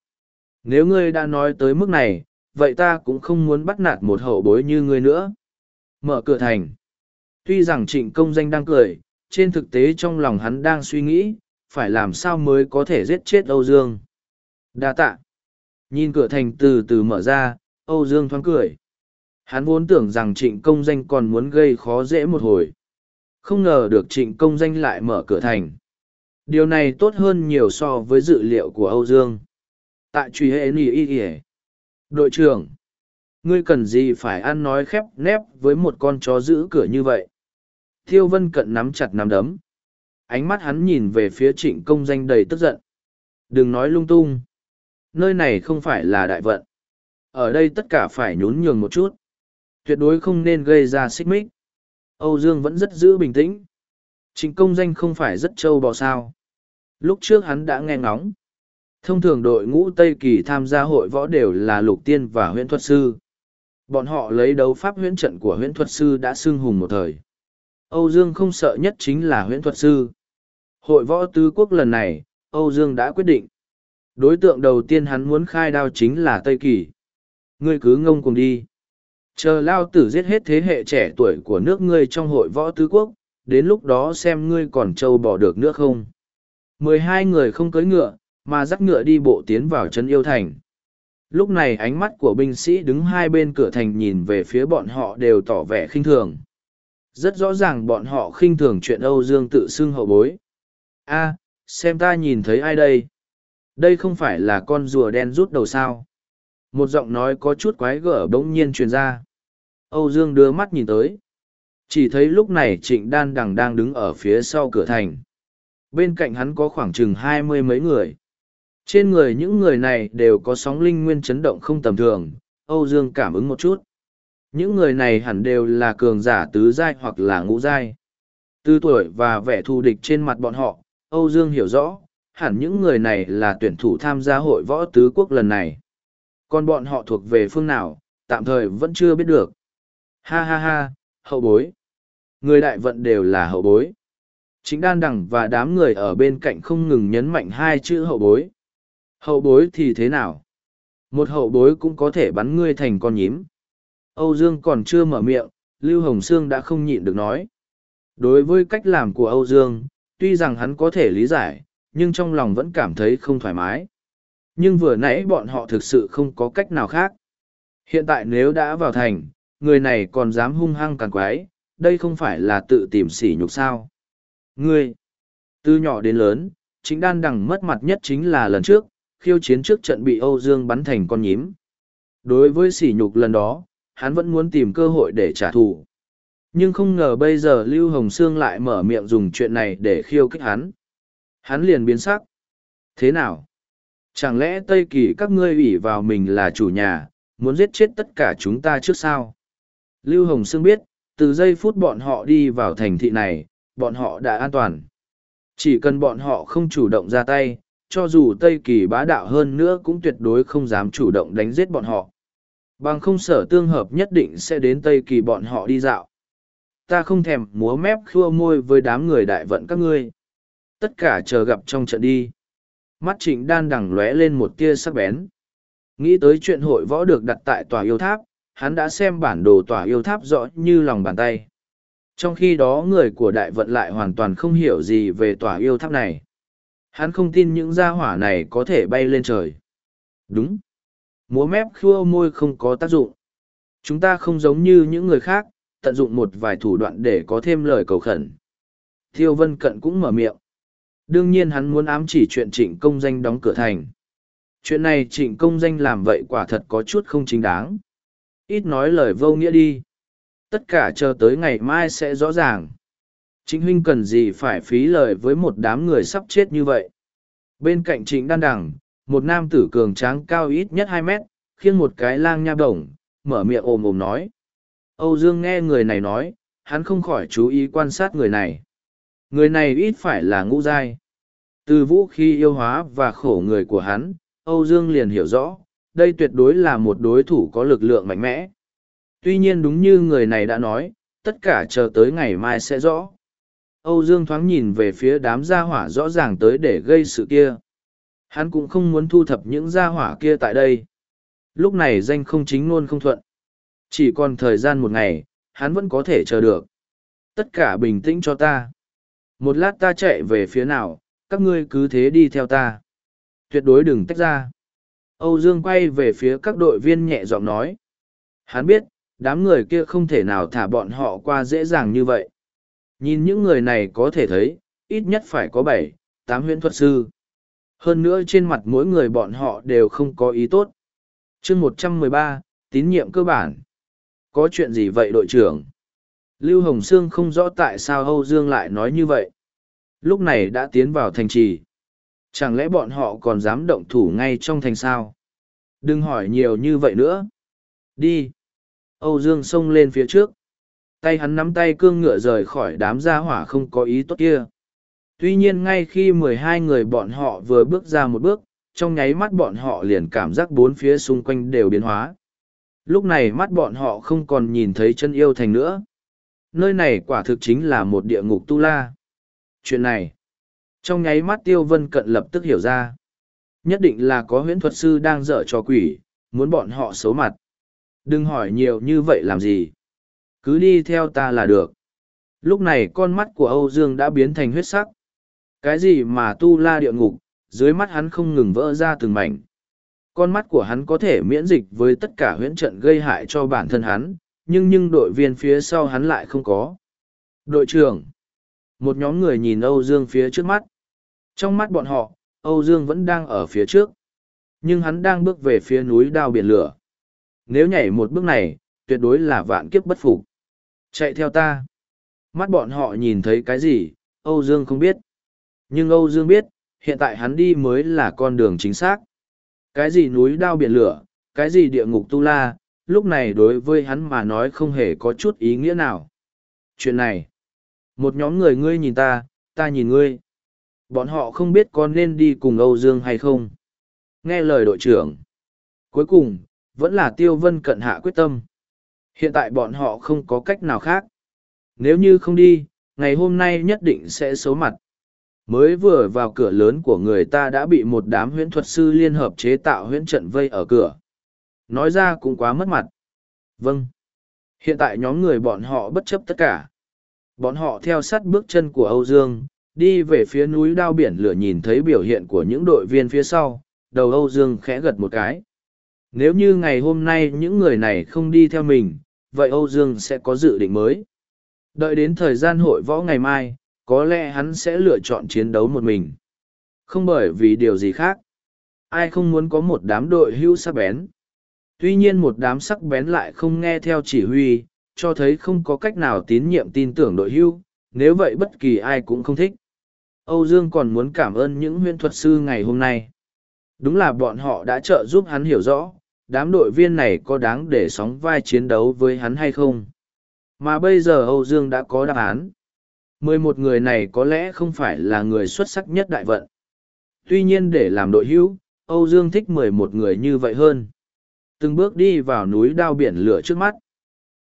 Nếu ngươi đã nói tới mức này, vậy ta cũng không muốn bắt nạt một hậu bối như ngươi nữa. Mở cửa thành. Tuy rằng trịnh công danh đang cười, trên thực tế trong lòng hắn đang suy nghĩ, phải làm sao mới có thể giết chết Âu Dương. Đa tạ. Nhìn cửa thành từ từ mở ra, Âu Dương thoáng cười. Hắn vốn tưởng rằng trịnh công danh còn muốn gây khó dễ một hồi. Không ngờ được trịnh công danh lại mở cửa thành. Điều này tốt hơn nhiều so với dự liệu của Âu Dương. Tại truy hệ nỉ y ỉa Đội trưởng, ngươi cần gì phải ăn nói khép nép với một con chó giữ cửa như vậy? Thiêu Vân Cận nắm chặt nắm đấm. Ánh mắt hắn nhìn về phía trịnh công danh đầy tức giận. Đừng nói lung tung. Nơi này không phải là đại vận. Ở đây tất cả phải nhún nhường một chút. Tuyệt đối không nên gây ra xích mích. Âu Dương vẫn rất giữ bình tĩnh. Trịnh công danh không phải rất trâu bò sao. Lúc trước hắn đã nghe ngóng. Thông thường đội ngũ Tây Kỳ tham gia hội võ đều là lục tiên và huyễn thuật sư. Bọn họ lấy đấu pháp huyễn trận của huyễn thuật sư đã xưng hùng một thời. Âu Dương không sợ nhất chính là huyễn thuật sư. Hội võ tứ quốc lần này, Âu Dương đã quyết định. Đối tượng đầu tiên hắn muốn khai đao chính là Tây Kỳ. Ngươi cứ ngông cùng đi. Chờ lao tử giết hết thế hệ trẻ tuổi của nước ngươi trong hội võ tứ quốc, đến lúc đó xem ngươi còn trâu bỏ được nữa không. Mười hai người không cưỡi ngựa, mà dắt ngựa đi bộ tiến vào chân yêu thành. Lúc này ánh mắt của binh sĩ đứng hai bên cửa thành nhìn về phía bọn họ đều tỏ vẻ khinh thường. Rất rõ ràng bọn họ khinh thường chuyện Âu Dương tự xưng hậu bối. a, xem ta nhìn thấy ai đây? Đây không phải là con rùa đen rút đầu sao? Một giọng nói có chút quái gở bỗng nhiên truyền ra. Âu Dương đưa mắt nhìn tới. Chỉ thấy lúc này trịnh đan đằng đang đứng ở phía sau cửa thành. Bên cạnh hắn có khoảng chừng hai mươi mấy người. Trên người những người này đều có sóng linh nguyên chấn động không tầm thường, Âu Dương cảm ứng một chút. Những người này hẳn đều là cường giả tứ giai hoặc là ngũ giai. Tư tuổi và vẻ thù địch trên mặt bọn họ, Âu Dương hiểu rõ, hẳn những người này là tuyển thủ tham gia hội võ tứ quốc lần này. Còn bọn họ thuộc về phương nào, tạm thời vẫn chưa biết được. Ha ha ha, hậu bối. Người đại vận đều là hậu bối. Chính đan đẳng và đám người ở bên cạnh không ngừng nhấn mạnh hai chữ hậu bối. Hậu bối thì thế nào? Một hậu bối cũng có thể bắn ngươi thành con nhím. Âu Dương còn chưa mở miệng, Lưu Hồng Sương đã không nhịn được nói. Đối với cách làm của Âu Dương, tuy rằng hắn có thể lý giải, nhưng trong lòng vẫn cảm thấy không thoải mái. Nhưng vừa nãy bọn họ thực sự không có cách nào khác. Hiện tại nếu đã vào thành, người này còn dám hung hăng càng quái, đây không phải là tự tìm sỉ nhục sao. Ngươi, từ nhỏ đến lớn, chính đan đằng mất mặt nhất chính là lần trước, khiêu chiến trước trận bị Âu Dương bắn thành con nhím. Đối với sỉ nhục lần đó, hắn vẫn muốn tìm cơ hội để trả thù. Nhưng không ngờ bây giờ Lưu Hồng Sương lại mở miệng dùng chuyện này để khiêu kích hắn. Hắn liền biến sắc. Thế nào? Chẳng lẽ Tây Kỳ các ngươi ủy vào mình là chủ nhà, muốn giết chết tất cả chúng ta trước sao? Lưu Hồng Sương biết, từ giây phút bọn họ đi vào thành thị này, bọn họ đã an toàn. Chỉ cần bọn họ không chủ động ra tay, cho dù Tây Kỳ bá đạo hơn nữa cũng tuyệt đối không dám chủ động đánh giết bọn họ. Bằng không sở tương hợp nhất định sẽ đến Tây Kỳ bọn họ đi dạo. Ta không thèm múa mép khua môi với đám người đại vận các ngươi. Tất cả chờ gặp trong trận đi. Mắt trịnh đan đằng lóe lên một tia sắc bén. Nghĩ tới chuyện hội võ được đặt tại tòa yêu tháp, hắn đã xem bản đồ tòa yêu tháp rõ như lòng bàn tay. Trong khi đó người của đại vận lại hoàn toàn không hiểu gì về tòa yêu tháp này. Hắn không tin những gia hỏa này có thể bay lên trời. Đúng. Múa mép khua môi không có tác dụng. Chúng ta không giống như những người khác, tận dụng một vài thủ đoạn để có thêm lời cầu khẩn. Thiêu Vân Cận cũng mở miệng. Đương nhiên hắn muốn ám chỉ chuyện trịnh công danh đóng cửa thành. Chuyện này trịnh công danh làm vậy quả thật có chút không chính đáng. Ít nói lời vô nghĩa đi. Tất cả chờ tới ngày mai sẽ rõ ràng. Trịnh huynh cần gì phải phí lời với một đám người sắp chết như vậy. Bên cạnh trịnh đan đằng, một nam tử cường tráng cao ít nhất hai mét, khiêng một cái lang nha bổng, mở miệng ồm ồm nói. Âu Dương nghe người này nói, hắn không khỏi chú ý quan sát người này. Người này ít phải là ngũ giai. Từ vũ khí yêu hóa và khổ người của hắn, Âu Dương liền hiểu rõ, đây tuyệt đối là một đối thủ có lực lượng mạnh mẽ. Tuy nhiên đúng như người này đã nói, tất cả chờ tới ngày mai sẽ rõ. Âu Dương thoáng nhìn về phía đám gia hỏa rõ ràng tới để gây sự kia. Hắn cũng không muốn thu thập những gia hỏa kia tại đây. Lúc này danh không chính luôn không thuận. Chỉ còn thời gian một ngày, hắn vẫn có thể chờ được. Tất cả bình tĩnh cho ta. Một lát ta chạy về phía nào, các ngươi cứ thế đi theo ta. Tuyệt đối đừng tách ra. Âu Dương quay về phía các đội viên nhẹ giọng nói. Hắn biết, đám người kia không thể nào thả bọn họ qua dễ dàng như vậy. Nhìn những người này có thể thấy, ít nhất phải có bảy, tám huyễn thuật sư. Hơn nữa trên mặt mỗi người bọn họ đều không có ý tốt. chương một trăm mười ba, tín nhiệm cơ bản. Có chuyện gì vậy đội trưởng? Lưu Hồng Sương không rõ tại sao Âu Dương lại nói như vậy. Lúc này đã tiến vào thành trì. Chẳng lẽ bọn họ còn dám động thủ ngay trong thành sao? Đừng hỏi nhiều như vậy nữa. Đi. Âu Dương xông lên phía trước. Tay hắn nắm tay cương ngựa rời khỏi đám gia hỏa không có ý tốt kia. Tuy nhiên ngay khi mười hai người bọn họ vừa bước ra một bước, trong nháy mắt bọn họ liền cảm giác bốn phía xung quanh đều biến hóa. Lúc này mắt bọn họ không còn nhìn thấy chân yêu thành nữa. Nơi này quả thực chính là một địa ngục tu la. Chuyện này, trong nháy mắt tiêu vân cận lập tức hiểu ra. Nhất định là có huyễn thuật sư đang dở trò quỷ, muốn bọn họ xấu mặt. Đừng hỏi nhiều như vậy làm gì. Cứ đi theo ta là được. Lúc này con mắt của Âu Dương đã biến thành huyết sắc. Cái gì mà tu la địa ngục, dưới mắt hắn không ngừng vỡ ra từng mảnh. Con mắt của hắn có thể miễn dịch với tất cả huyễn trận gây hại cho bản thân hắn, nhưng nhưng đội viên phía sau hắn lại không có. Đội trưởng. Một nhóm người nhìn Âu Dương phía trước mắt. Trong mắt bọn họ, Âu Dương vẫn đang ở phía trước. Nhưng hắn đang bước về phía núi đao biển lửa. Nếu nhảy một bước này, tuyệt đối là vạn kiếp bất phục. Chạy theo ta. Mắt bọn họ nhìn thấy cái gì, Âu Dương không biết. Nhưng Âu Dương biết, hiện tại hắn đi mới là con đường chính xác. Cái gì núi đao biển lửa, cái gì địa ngục tu la, lúc này đối với hắn mà nói không hề có chút ý nghĩa nào. Chuyện này, một nhóm người ngươi nhìn ta, ta nhìn ngươi. Bọn họ không biết con nên đi cùng Âu Dương hay không. Nghe lời đội trưởng. Cuối cùng, vẫn là Tiêu Vân cận hạ quyết tâm. Hiện tại bọn họ không có cách nào khác. Nếu như không đi, ngày hôm nay nhất định sẽ xấu mặt. Mới vừa vào cửa lớn của người ta đã bị một đám huyễn thuật sư liên hợp chế tạo huyễn trận vây ở cửa. Nói ra cũng quá mất mặt. Vâng. Hiện tại nhóm người bọn họ bất chấp tất cả. Bọn họ theo sát bước chân của Âu Dương, đi về phía núi đao biển lửa nhìn thấy biểu hiện của những đội viên phía sau, đầu Âu Dương khẽ gật một cái. Nếu như ngày hôm nay những người này không đi theo mình, vậy Âu Dương sẽ có dự định mới. Đợi đến thời gian hội võ ngày mai, có lẽ hắn sẽ lựa chọn chiến đấu một mình. Không bởi vì điều gì khác. Ai không muốn có một đám đội hưu sắc bén. Tuy nhiên một đám sắc bén lại không nghe theo chỉ huy, cho thấy không có cách nào tín nhiệm tin tưởng đội hưu, nếu vậy bất kỳ ai cũng không thích. Âu Dương còn muốn cảm ơn những huyên thuật sư ngày hôm nay. Đúng là bọn họ đã trợ giúp hắn hiểu rõ, đám đội viên này có đáng để sóng vai chiến đấu với hắn hay không. Mà bây giờ Âu Dương đã có đáp án. mười một người này có lẽ không phải là người xuất sắc nhất đại vận. Tuy nhiên để làm đội hữu, Âu Dương thích mười một người như vậy hơn. Từng bước đi vào núi đao biển lửa trước mắt.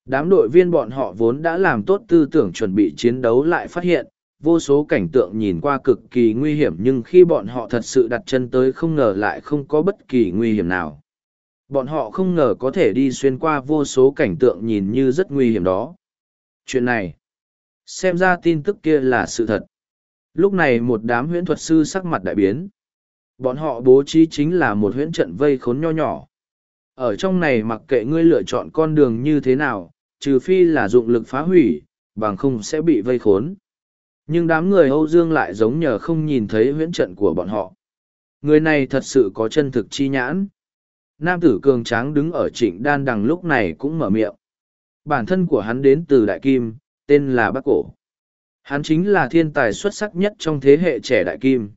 Đám đội viên bọn họ vốn đã làm tốt tư tưởng chuẩn bị chiến đấu lại phát hiện, vô số cảnh tượng nhìn qua cực kỳ nguy hiểm nhưng khi bọn họ thật sự đặt chân tới không ngờ lại không có bất kỳ nguy hiểm nào. Bọn họ không ngờ có thể đi xuyên qua vô số cảnh tượng nhìn như rất nguy hiểm đó. Chuyện này, xem ra tin tức kia là sự thật. Lúc này một đám huyễn thuật sư sắc mặt đại biến. Bọn họ bố trí chính là một huyễn trận vây khốn nho nhỏ. Ở trong này mặc kệ ngươi lựa chọn con đường như thế nào, trừ phi là dụng lực phá hủy, bằng không sẽ bị vây khốn. Nhưng đám người Âu Dương lại giống nhờ không nhìn thấy huyễn trận của bọn họ. Người này thật sự có chân thực chi nhãn. Nam tử cường tráng đứng ở trịnh đan đằng lúc này cũng mở miệng. Bản thân của hắn đến từ Đại Kim, tên là Bắc Cổ. Hắn chính là thiên tài xuất sắc nhất trong thế hệ trẻ Đại Kim.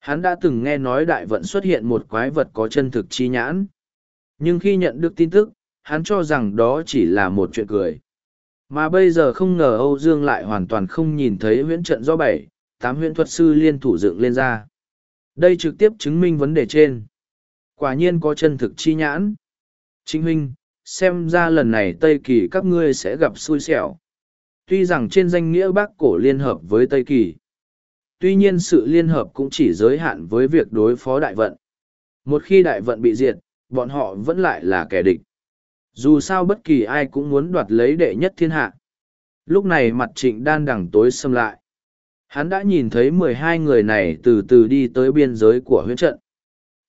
Hắn đã từng nghe nói đại vận xuất hiện một quái vật có chân thực chi nhãn. Nhưng khi nhận được tin tức, hắn cho rằng đó chỉ là một chuyện cười. Mà bây giờ không ngờ Âu Dương lại hoàn toàn không nhìn thấy huyễn trận do bảy, tám huyễn thuật sư liên thủ dựng lên ra. Đây trực tiếp chứng minh vấn đề trên. Quả nhiên có chân thực chi nhãn. Chính huynh, xem ra lần này Tây Kỳ các ngươi sẽ gặp xui xẻo. Tuy rằng trên danh nghĩa bác cổ liên hợp với Tây Kỳ, tuy nhiên sự liên hợp cũng chỉ giới hạn với việc đối phó đại vận. Một khi đại vận bị diệt, bọn họ vẫn lại là kẻ địch. Dù sao bất kỳ ai cũng muốn đoạt lấy đệ nhất thiên hạ. Lúc này mặt trịnh đan đằng tối xâm lại. Hắn đã nhìn thấy mười hai người này từ từ đi tới biên giới của huyễn trận.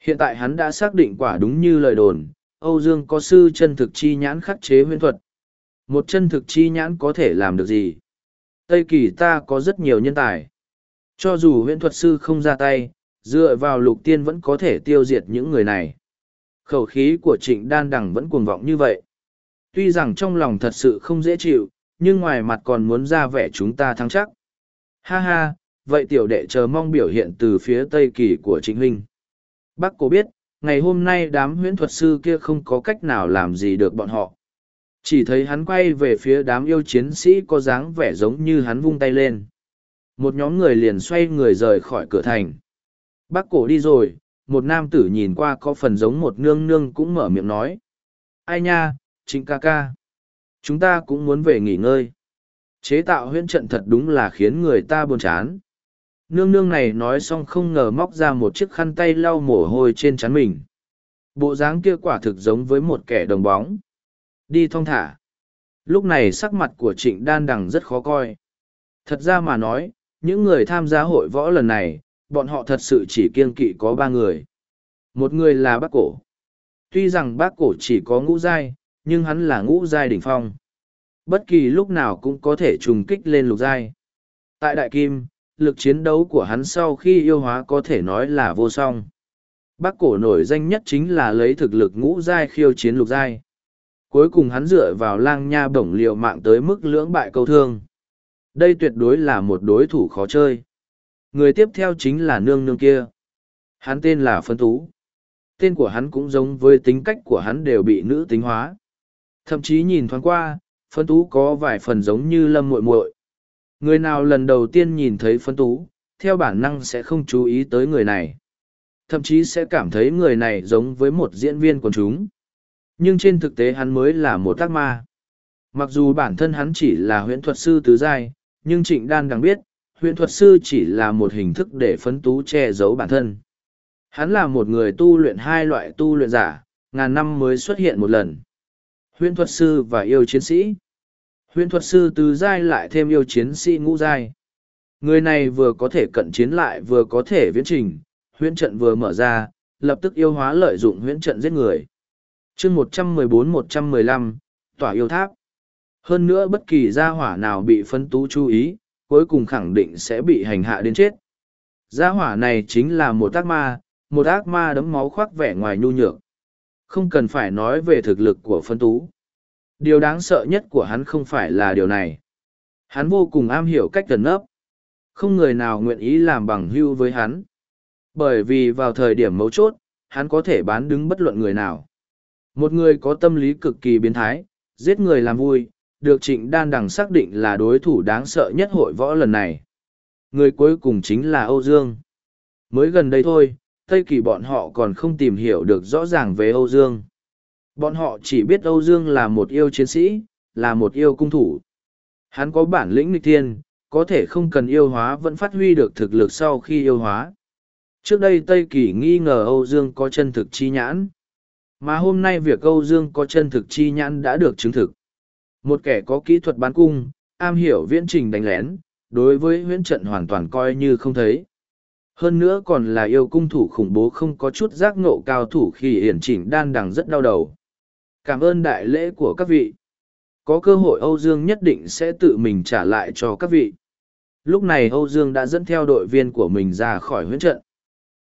Hiện tại hắn đã xác định quả đúng như lời đồn, Âu Dương có sư chân thực chi nhãn khắc chế huyễn thuật. Một chân thực chi nhãn có thể làm được gì? Tây kỳ ta có rất nhiều nhân tài. Cho dù huyễn thuật sư không ra tay, dựa vào lục tiên vẫn có thể tiêu diệt những người này. Khẩu khí của trịnh đan đằng vẫn cuồng vọng như vậy. Tuy rằng trong lòng thật sự không dễ chịu, nhưng ngoài mặt còn muốn ra vẻ chúng ta thắng chắc. Ha ha, vậy tiểu đệ chờ mong biểu hiện từ phía tây kỳ của trịnh huynh. Bác cổ biết, ngày hôm nay đám huyễn thuật sư kia không có cách nào làm gì được bọn họ. Chỉ thấy hắn quay về phía đám yêu chiến sĩ có dáng vẻ giống như hắn vung tay lên. Một nhóm người liền xoay người rời khỏi cửa thành. Bác cổ đi rồi, một nam tử nhìn qua có phần giống một nương nương cũng mở miệng nói. Ai nha, chính ca ca. Chúng ta cũng muốn về nghỉ ngơi. Chế tạo huyễn trận thật đúng là khiến người ta buồn chán. Nương nương này nói xong không ngờ móc ra một chiếc khăn tay lau mồ hôi trên trán mình. Bộ dáng kia quả thực giống với một kẻ đồng bóng. Đi thong thả. Lúc này sắc mặt của trịnh đan đằng rất khó coi. Thật ra mà nói, những người tham gia hội võ lần này, bọn họ thật sự chỉ kiên kỵ có ba người. Một người là bác cổ. Tuy rằng bác cổ chỉ có ngũ giai, nhưng hắn là ngũ giai đỉnh phong. Bất kỳ lúc nào cũng có thể trùng kích lên lục giai. Tại Đại Kim, lực chiến đấu của hắn sau khi yêu hóa có thể nói là vô song. Bác cổ nổi danh nhất chính là lấy thực lực ngũ giai khiêu chiến lục giai. Cuối cùng hắn dựa vào lang nha bổng liều mạng tới mức lưỡng bại câu thương. Đây tuyệt đối là một đối thủ khó chơi. Người tiếp theo chính là nương nương kia. Hắn tên là Phân Tú. Tên của hắn cũng giống với tính cách của hắn đều bị nữ tính hóa. Thậm chí nhìn thoáng qua, Phân Tú có vài phần giống như Lâm muội muội. Người nào lần đầu tiên nhìn thấy Phân Tú, theo bản năng sẽ không chú ý tới người này. Thậm chí sẽ cảm thấy người này giống với một diễn viên quần chúng. Nhưng trên thực tế hắn mới là một tác ma. Mặc dù bản thân hắn chỉ là huyễn thuật sư tứ giai, nhưng Trịnh Đan đang biết, huyễn thuật sư chỉ là một hình thức để phấn tú che giấu bản thân. Hắn là một người tu luyện hai loại tu luyện giả, ngàn năm mới xuất hiện một lần. Huyễn thuật sư và yêu chiến sĩ. Huyễn thuật sư tứ giai lại thêm yêu chiến sĩ ngũ giai. Người này vừa có thể cận chiến lại vừa có thể viễn trình, huyễn trận vừa mở ra, lập tức yêu hóa lợi dụng huyễn trận giết người. chương 114-115, tỏa yêu tháp. Hơn nữa bất kỳ gia hỏa nào bị phân tú chú ý, cuối cùng khẳng định sẽ bị hành hạ đến chết. Gia hỏa này chính là một ác ma, một ác ma đấm máu khoác vẻ ngoài nhu nhược. Không cần phải nói về thực lực của phân tú. Điều đáng sợ nhất của hắn không phải là điều này. Hắn vô cùng am hiểu cách gần nấp. Không người nào nguyện ý làm bằng hưu với hắn. Bởi vì vào thời điểm mấu chốt, hắn có thể bán đứng bất luận người nào. Một người có tâm lý cực kỳ biến thái, giết người làm vui, được trịnh đan đằng xác định là đối thủ đáng sợ nhất hội võ lần này. Người cuối cùng chính là Âu Dương. Mới gần đây thôi, Tây Kỳ bọn họ còn không tìm hiểu được rõ ràng về Âu Dương. Bọn họ chỉ biết Âu Dương là một yêu chiến sĩ, là một yêu cung thủ. Hắn có bản lĩnh nghịch thiên, có thể không cần yêu hóa vẫn phát huy được thực lực sau khi yêu hóa. Trước đây Tây Kỳ nghi ngờ Âu Dương có chân thực chi nhãn. Mà hôm nay việc Âu Dương có chân thực chi nhãn đã được chứng thực. Một kẻ có kỹ thuật bán cung, am hiểu viễn trình đánh lén, đối với huyễn trận hoàn toàn coi như không thấy. Hơn nữa còn là yêu cung thủ khủng bố không có chút giác ngộ cao thủ khi hiển chỉnh đan đằng rất đau đầu. Cảm ơn đại lễ của các vị. Có cơ hội Âu Dương nhất định sẽ tự mình trả lại cho các vị. Lúc này Âu Dương đã dẫn theo đội viên của mình ra khỏi huyễn trận.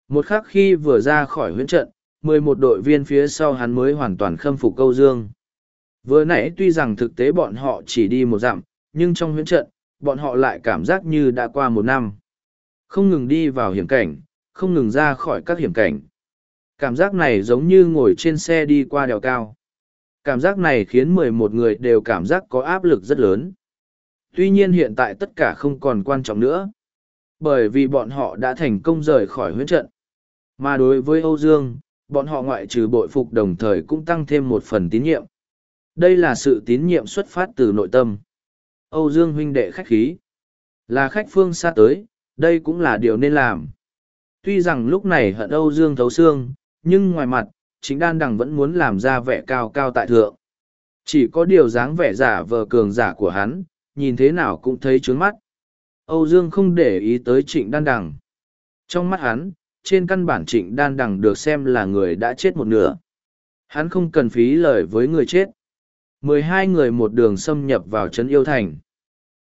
Một khắc khi vừa ra khỏi huyễn trận, mười một đội viên phía sau hắn mới hoàn toàn khâm phục Âu Dương. Vừa nãy tuy rằng thực tế bọn họ chỉ đi một dặm, nhưng trong huyễn trận, bọn họ lại cảm giác như đã qua một năm. Không ngừng đi vào hiểm cảnh, không ngừng ra khỏi các hiểm cảnh. Cảm giác này giống như ngồi trên xe đi qua đèo cao. Cảm giác này khiến mười một người đều cảm giác có áp lực rất lớn. Tuy nhiên hiện tại tất cả không còn quan trọng nữa. Bởi vì bọn họ đã thành công rời khỏi huyễn trận. Mà đối với Âu Dương, Bọn họ ngoại trừ bội phục đồng thời cũng tăng thêm một phần tín nhiệm. Đây là sự tín nhiệm xuất phát từ nội tâm. Âu Dương huynh đệ khách khí. Là khách phương xa tới, đây cũng là điều nên làm. Tuy rằng lúc này hận Âu Dương thấu xương, nhưng ngoài mặt, chính đan đằng vẫn muốn làm ra vẻ cao cao tại thượng. Chỉ có điều dáng vẻ giả vờ cường giả của hắn, nhìn thế nào cũng thấy trướng mắt. Âu Dương không để ý tới trịnh đan đằng. Trong mắt hắn, trên căn bản trịnh đan đằng được xem là người đã chết một nửa. Hắn không cần phí lời với người chết. mười hai người một đường xâm nhập vào trấn yêu thành.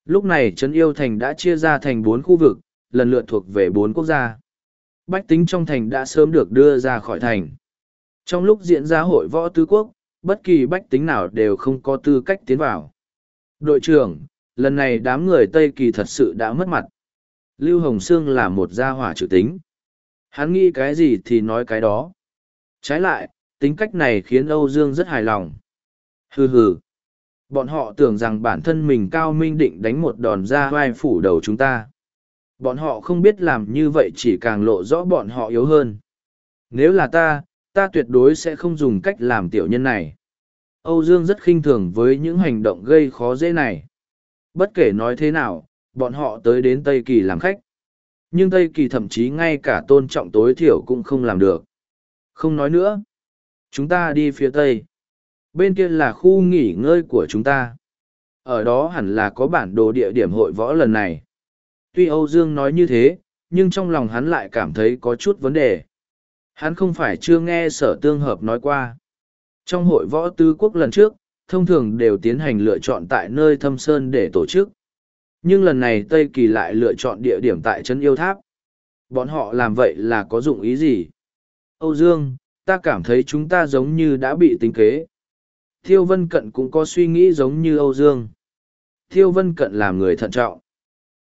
Lúc này trấn yêu thành đã chia ra thành bốn khu vực, lần lượt thuộc về bốn quốc gia. Bách tính trong thành đã sớm được đưa ra khỏi thành. Trong lúc diễn ra hội võ tứ quốc, bất kỳ bách tính nào đều không có tư cách tiến vào. Đội trưởng, lần này đám người Tây Kỳ thật sự đã mất mặt. Lưu Hồng Sương là một gia hỏa trừ tính. Hắn nghĩ cái gì thì nói cái đó. Trái lại, tính cách này khiến Âu Dương rất hài lòng. Hừ hừ. Bọn họ tưởng rằng bản thân mình cao minh định đánh một đòn ra vai phủ đầu chúng ta. Bọn họ không biết làm như vậy chỉ càng lộ rõ bọn họ yếu hơn. Nếu là ta, ta tuyệt đối sẽ không dùng cách làm tiểu nhân này. Âu Dương rất khinh thường với những hành động gây khó dễ này. Bất kể nói thế nào, bọn họ tới đến Tây Kỳ làm khách. Nhưng Tây Kỳ thậm chí ngay cả tôn trọng tối thiểu cũng không làm được. Không nói nữa. Chúng ta đi phía Tây. Bên kia là khu nghỉ ngơi của chúng ta. Ở đó hẳn là có bản đồ địa điểm hội võ lần này. Tuy Âu Dương nói như thế, nhưng trong lòng hắn lại cảm thấy có chút vấn đề. Hắn không phải chưa nghe sở tương hợp nói qua. Trong hội võ tư quốc lần trước, thông thường đều tiến hành lựa chọn tại nơi thâm sơn để tổ chức. Nhưng lần này Tây Kỳ lại lựa chọn địa điểm tại Trấn Yêu Tháp. Bọn họ làm vậy là có dụng ý gì? Âu Dương, ta cảm thấy chúng ta giống như đã bị tính kế. Thiêu Vân Cận cũng có suy nghĩ giống như Âu Dương. Thiêu Vân Cận làm người thận trọng.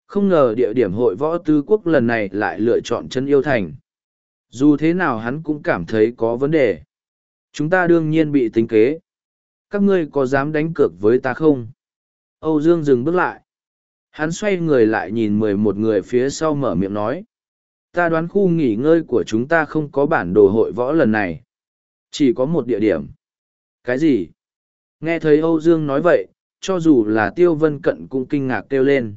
Không ngờ địa điểm hội võ tư quốc lần này lại lựa chọn Trấn Yêu Thành. Dù thế nào hắn cũng cảm thấy có vấn đề. Chúng ta đương nhiên bị tính kế. Các ngươi có dám đánh cược với ta không? Âu Dương dừng bước lại. Hắn xoay người lại nhìn mười một người phía sau mở miệng nói. Ta đoán khu nghỉ ngơi của chúng ta không có bản đồ hội võ lần này. Chỉ có một địa điểm. Cái gì? Nghe thấy Âu Dương nói vậy, cho dù là Tiêu Vân Cận cũng kinh ngạc kêu lên.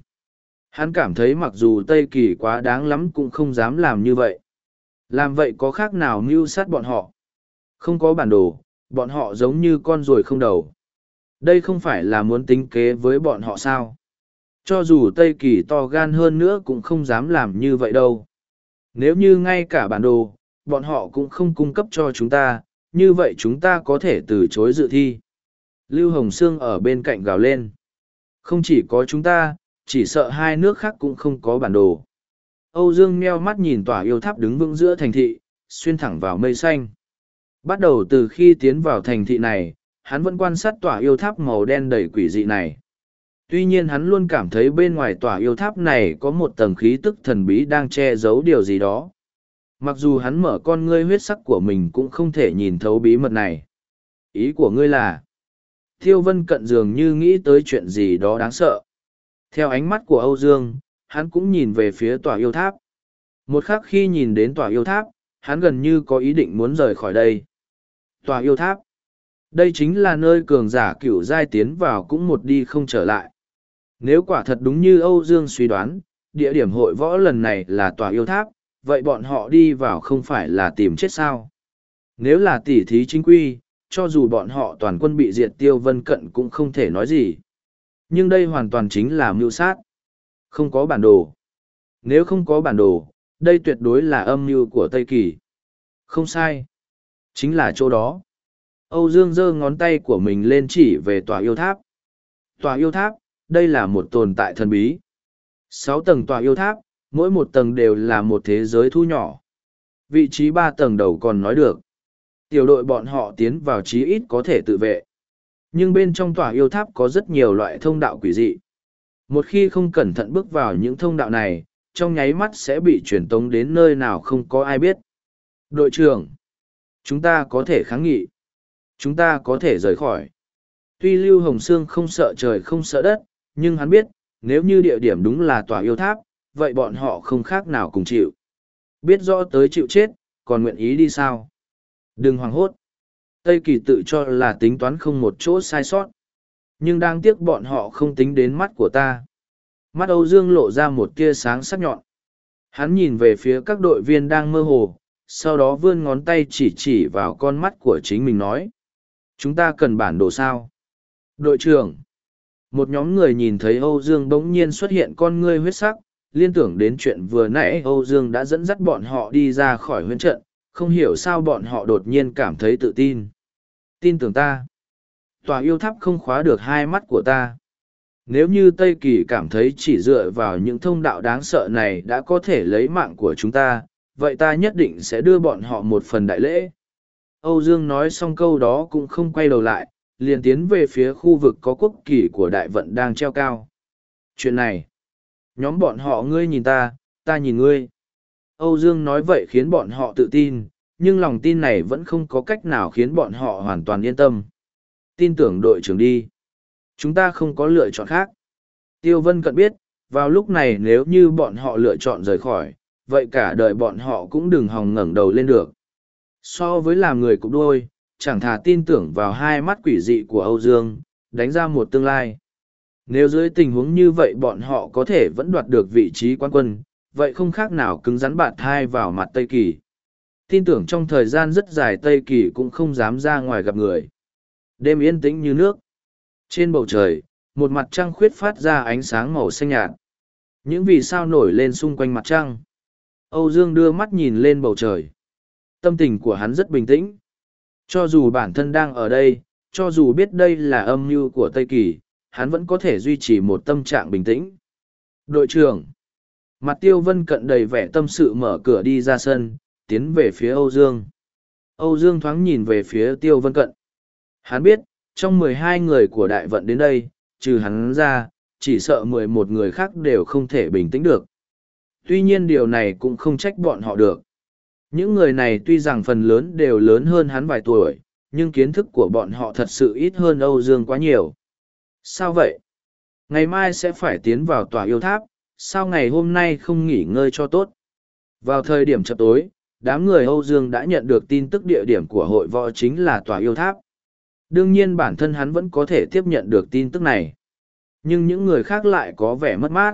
Hắn cảm thấy mặc dù Tây Kỳ quá đáng lắm cũng không dám làm như vậy. Làm vậy có khác nào mưu sát bọn họ? Không có bản đồ, bọn họ giống như con ruồi không đầu. Đây không phải là muốn tính kế với bọn họ sao? Cho dù Tây Kỳ to gan hơn nữa cũng không dám làm như vậy đâu. Nếu như ngay cả bản đồ, bọn họ cũng không cung cấp cho chúng ta, như vậy chúng ta có thể từ chối dự thi. Lưu Hồng Sương ở bên cạnh gào lên. Không chỉ có chúng ta, chỉ sợ hai nước khác cũng không có bản đồ. Âu Dương meo mắt nhìn tòa yêu tháp đứng vững giữa thành thị, xuyên thẳng vào mây xanh. Bắt đầu từ khi tiến vào thành thị này, hắn vẫn quan sát tòa yêu tháp màu đen đầy quỷ dị này. Tuy nhiên hắn luôn cảm thấy bên ngoài tòa yêu tháp này có một tầng khí tức thần bí đang che giấu điều gì đó. Mặc dù hắn mở con ngươi huyết sắc của mình cũng không thể nhìn thấu bí mật này. Ý của ngươi là, Thiêu Vân cận dường như nghĩ tới chuyện gì đó đáng sợ. Theo ánh mắt của Âu Dương, hắn cũng nhìn về phía tòa yêu tháp. Một khắc khi nhìn đến tòa yêu tháp, hắn gần như có ý định muốn rời khỏi đây. Tòa yêu tháp. Đây chính là nơi cường giả cửu giai tiến vào cũng một đi không trở lại. Nếu quả thật đúng như Âu Dương suy đoán, địa điểm hội võ lần này là tòa yêu tháp, vậy bọn họ đi vào không phải là tìm chết sao? Nếu là tỉ thí chính quy, cho dù bọn họ toàn quân bị diệt tiêu vân cận cũng không thể nói gì. Nhưng đây hoàn toàn chính là mưu sát. Không có bản đồ. Nếu không có bản đồ, đây tuyệt đối là âm mưu của Tây Kỳ. Không sai. Chính là chỗ đó. Âu Dương giơ ngón tay của mình lên chỉ về tòa yêu tháp. Tòa yêu tháp, đây là một tồn tại thần bí. Sáu tầng tòa yêu tháp, mỗi một tầng đều là một thế giới thu nhỏ. Vị trí ba tầng đầu còn nói được. Tiểu đội bọn họ tiến vào chí ít có thể tự vệ. Nhưng bên trong tòa yêu tháp có rất nhiều loại thông đạo quỷ dị. Một khi không cẩn thận bước vào những thông đạo này, trong nháy mắt sẽ bị truyền tống đến nơi nào không có ai biết. Đội trưởng, chúng ta có thể kháng nghị. Chúng ta có thể rời khỏi. Tuy Lưu Hồng Sương không sợ trời không sợ đất, nhưng hắn biết, nếu như địa điểm đúng là tòa yêu tháp, vậy bọn họ không khác nào cùng chịu. Biết rõ tới chịu chết, còn nguyện ý đi sao? Đừng hoảng hốt. Tây Kỳ tự cho là tính toán không một chỗ sai sót. Nhưng đáng tiếc bọn họ không tính đến mắt của ta. Mắt Âu Dương lộ ra một tia sáng sắc nhọn. Hắn nhìn về phía các đội viên đang mơ hồ, sau đó vươn ngón tay chỉ chỉ vào con mắt của chính mình nói. Chúng ta cần bản đồ sao? Đội trưởng. Một nhóm người nhìn thấy Âu Dương bỗng nhiên xuất hiện con ngươi huyết sắc, liên tưởng đến chuyện vừa nãy Âu Dương đã dẫn dắt bọn họ đi ra khỏi huyễn trận, không hiểu sao bọn họ đột nhiên cảm thấy tự tin. Tin tưởng ta. Tòa yêu tháp không khóa được hai mắt của ta. Nếu như Tây Kỳ cảm thấy chỉ dựa vào những thông đạo đáng sợ này đã có thể lấy mạng của chúng ta, vậy ta nhất định sẽ đưa bọn họ một phần đại lễ. Âu Dương nói xong câu đó cũng không quay đầu lại, liền tiến về phía khu vực có quốc kỳ của đại vận đang treo cao. Chuyện này, nhóm bọn họ ngươi nhìn ta, ta nhìn ngươi. Âu Dương nói vậy khiến bọn họ tự tin, nhưng lòng tin này vẫn không có cách nào khiến bọn họ hoàn toàn yên tâm. Tin tưởng đội trưởng đi. Chúng ta không có lựa chọn khác. Tiêu Vân Cận biết, vào lúc này nếu như bọn họ lựa chọn rời khỏi, vậy cả đời bọn họ cũng đừng hòng ngẩng đầu lên được. So với làm người cục đôi, chẳng thà tin tưởng vào hai mắt quỷ dị của Âu Dương, đánh ra một tương lai. Nếu dưới tình huống như vậy bọn họ có thể vẫn đoạt được vị trí quan quân, vậy không khác nào cứng rắn bạt thai vào mặt Tây Kỳ. Tin tưởng trong thời gian rất dài Tây Kỳ cũng không dám ra ngoài gặp người. Đêm yên tĩnh như nước. Trên bầu trời, một mặt trăng khuyết phát ra ánh sáng màu xanh nhạt. Những vì sao nổi lên xung quanh mặt trăng. Âu Dương đưa mắt nhìn lên bầu trời. Tâm tình của hắn rất bình tĩnh. Cho dù bản thân đang ở đây, cho dù biết đây là âm mưu của Tây Kỳ, hắn vẫn có thể duy trì một tâm trạng bình tĩnh. Đội trưởng. Mặt tiêu vân cận đầy vẻ tâm sự mở cửa đi ra sân, tiến về phía Âu Dương. Âu Dương thoáng nhìn về phía tiêu vân cận. Hắn biết, trong mười hai người của đại vận đến đây, trừ hắn ra, chỉ sợ mười một người khác đều không thể bình tĩnh được. Tuy nhiên điều này cũng không trách bọn họ được. Những người này tuy rằng phần lớn đều lớn hơn hắn vài tuổi, nhưng kiến thức của bọn họ thật sự ít hơn Âu Dương quá nhiều. Sao vậy? Ngày mai sẽ phải tiến vào tòa yêu tháp, sao ngày hôm nay không nghỉ ngơi cho tốt? Vào thời điểm chập tối, đám người Âu Dương đã nhận được tin tức địa điểm của hội võ chính là tòa yêu tháp. Đương nhiên bản thân hắn vẫn có thể tiếp nhận được tin tức này. Nhưng những người khác lại có vẻ mất mát.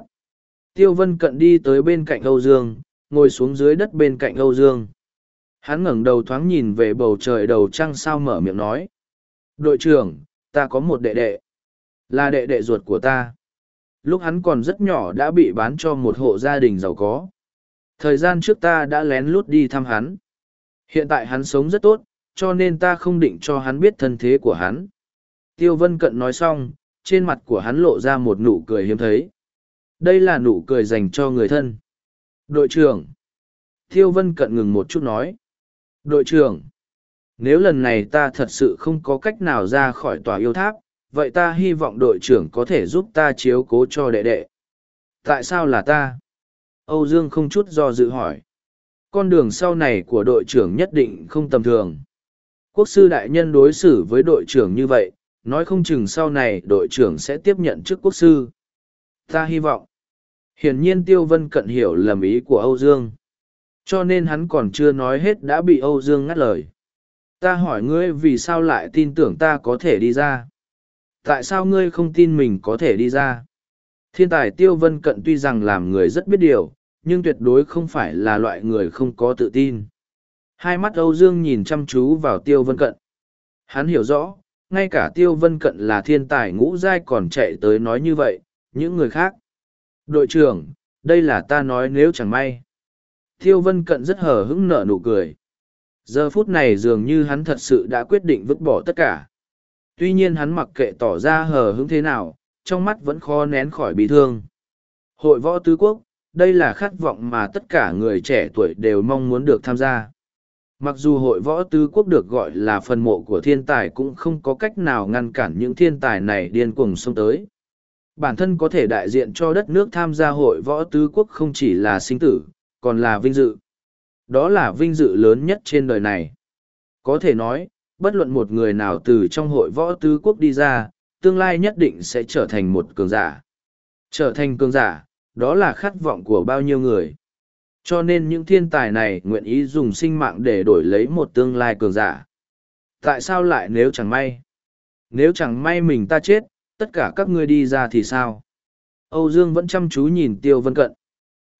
Tiêu Vân Cận đi tới bên cạnh Âu Dương, ngồi xuống dưới đất bên cạnh Âu Dương. Hắn ngẩng đầu thoáng nhìn về bầu trời đầu trăng sao mở miệng nói. Đội trưởng, ta có một đệ đệ. Là đệ đệ ruột của ta. Lúc hắn còn rất nhỏ đã bị bán cho một hộ gia đình giàu có. Thời gian trước ta đã lén lút đi thăm hắn. Hiện tại hắn sống rất tốt, cho nên ta không định cho hắn biết thân thế của hắn. Tiêu Vân Cận nói xong, trên mặt của hắn lộ ra một nụ cười hiếm thấy. Đây là nụ cười dành cho người thân. Đội trưởng. Tiêu Vân Cận ngừng một chút nói. Đội trưởng. Nếu lần này ta thật sự không có cách nào ra khỏi tòa yêu tháp, vậy ta hy vọng đội trưởng có thể giúp ta chiếu cố cho đệ đệ. Tại sao là ta? Âu Dương không chút do dự hỏi. Con đường sau này của đội trưởng nhất định không tầm thường. Quốc sư đại nhân đối xử với đội trưởng như vậy, nói không chừng sau này đội trưởng sẽ tiếp nhận chức quốc sư. Ta hy vọng. Hiển nhiên Tiêu Vân Cận hiểu lầm ý của Âu Dương. Cho nên hắn còn chưa nói hết đã bị Âu Dương ngắt lời. Ta hỏi ngươi vì sao lại tin tưởng ta có thể đi ra? Tại sao ngươi không tin mình có thể đi ra? Thiên tài Tiêu Vân Cận tuy rằng làm người rất biết điều, nhưng tuyệt đối không phải là loại người không có tự tin. Hai mắt Âu Dương nhìn chăm chú vào Tiêu Vân Cận. Hắn hiểu rõ, ngay cả Tiêu Vân Cận là thiên tài ngũ giai còn chạy tới nói như vậy, những người khác. Đội trưởng, đây là ta nói nếu chẳng may. Tiêu Vân Cận rất hờ hững nở nụ cười. Giờ phút này dường như hắn thật sự đã quyết định vứt bỏ tất cả. Tuy nhiên hắn mặc kệ tỏ ra hờ hững thế nào, trong mắt vẫn khó nén khỏi bị thương. Hội võ tứ quốc, đây là khát vọng mà tất cả người trẻ tuổi đều mong muốn được tham gia. Mặc dù hội võ tứ quốc được gọi là phần mộ của thiên tài cũng không có cách nào ngăn cản những thiên tài này điên cuồng xông tới. Bản thân có thể đại diện cho đất nước tham gia hội võ tứ quốc không chỉ là sinh tử, còn là vinh dự. Đó là vinh dự lớn nhất trên đời này. Có thể nói, bất luận một người nào từ trong hội võ tứ quốc đi ra, tương lai nhất định sẽ trở thành một cường giả. Trở thành cường giả, đó là khát vọng của bao nhiêu người. Cho nên những thiên tài này nguyện ý dùng sinh mạng để đổi lấy một tương lai cường giả. Tại sao lại nếu chẳng may? Nếu chẳng may mình ta chết, tất cả các ngươi đi ra thì sao? Âu Dương vẫn chăm chú nhìn Tiêu Vân Cận.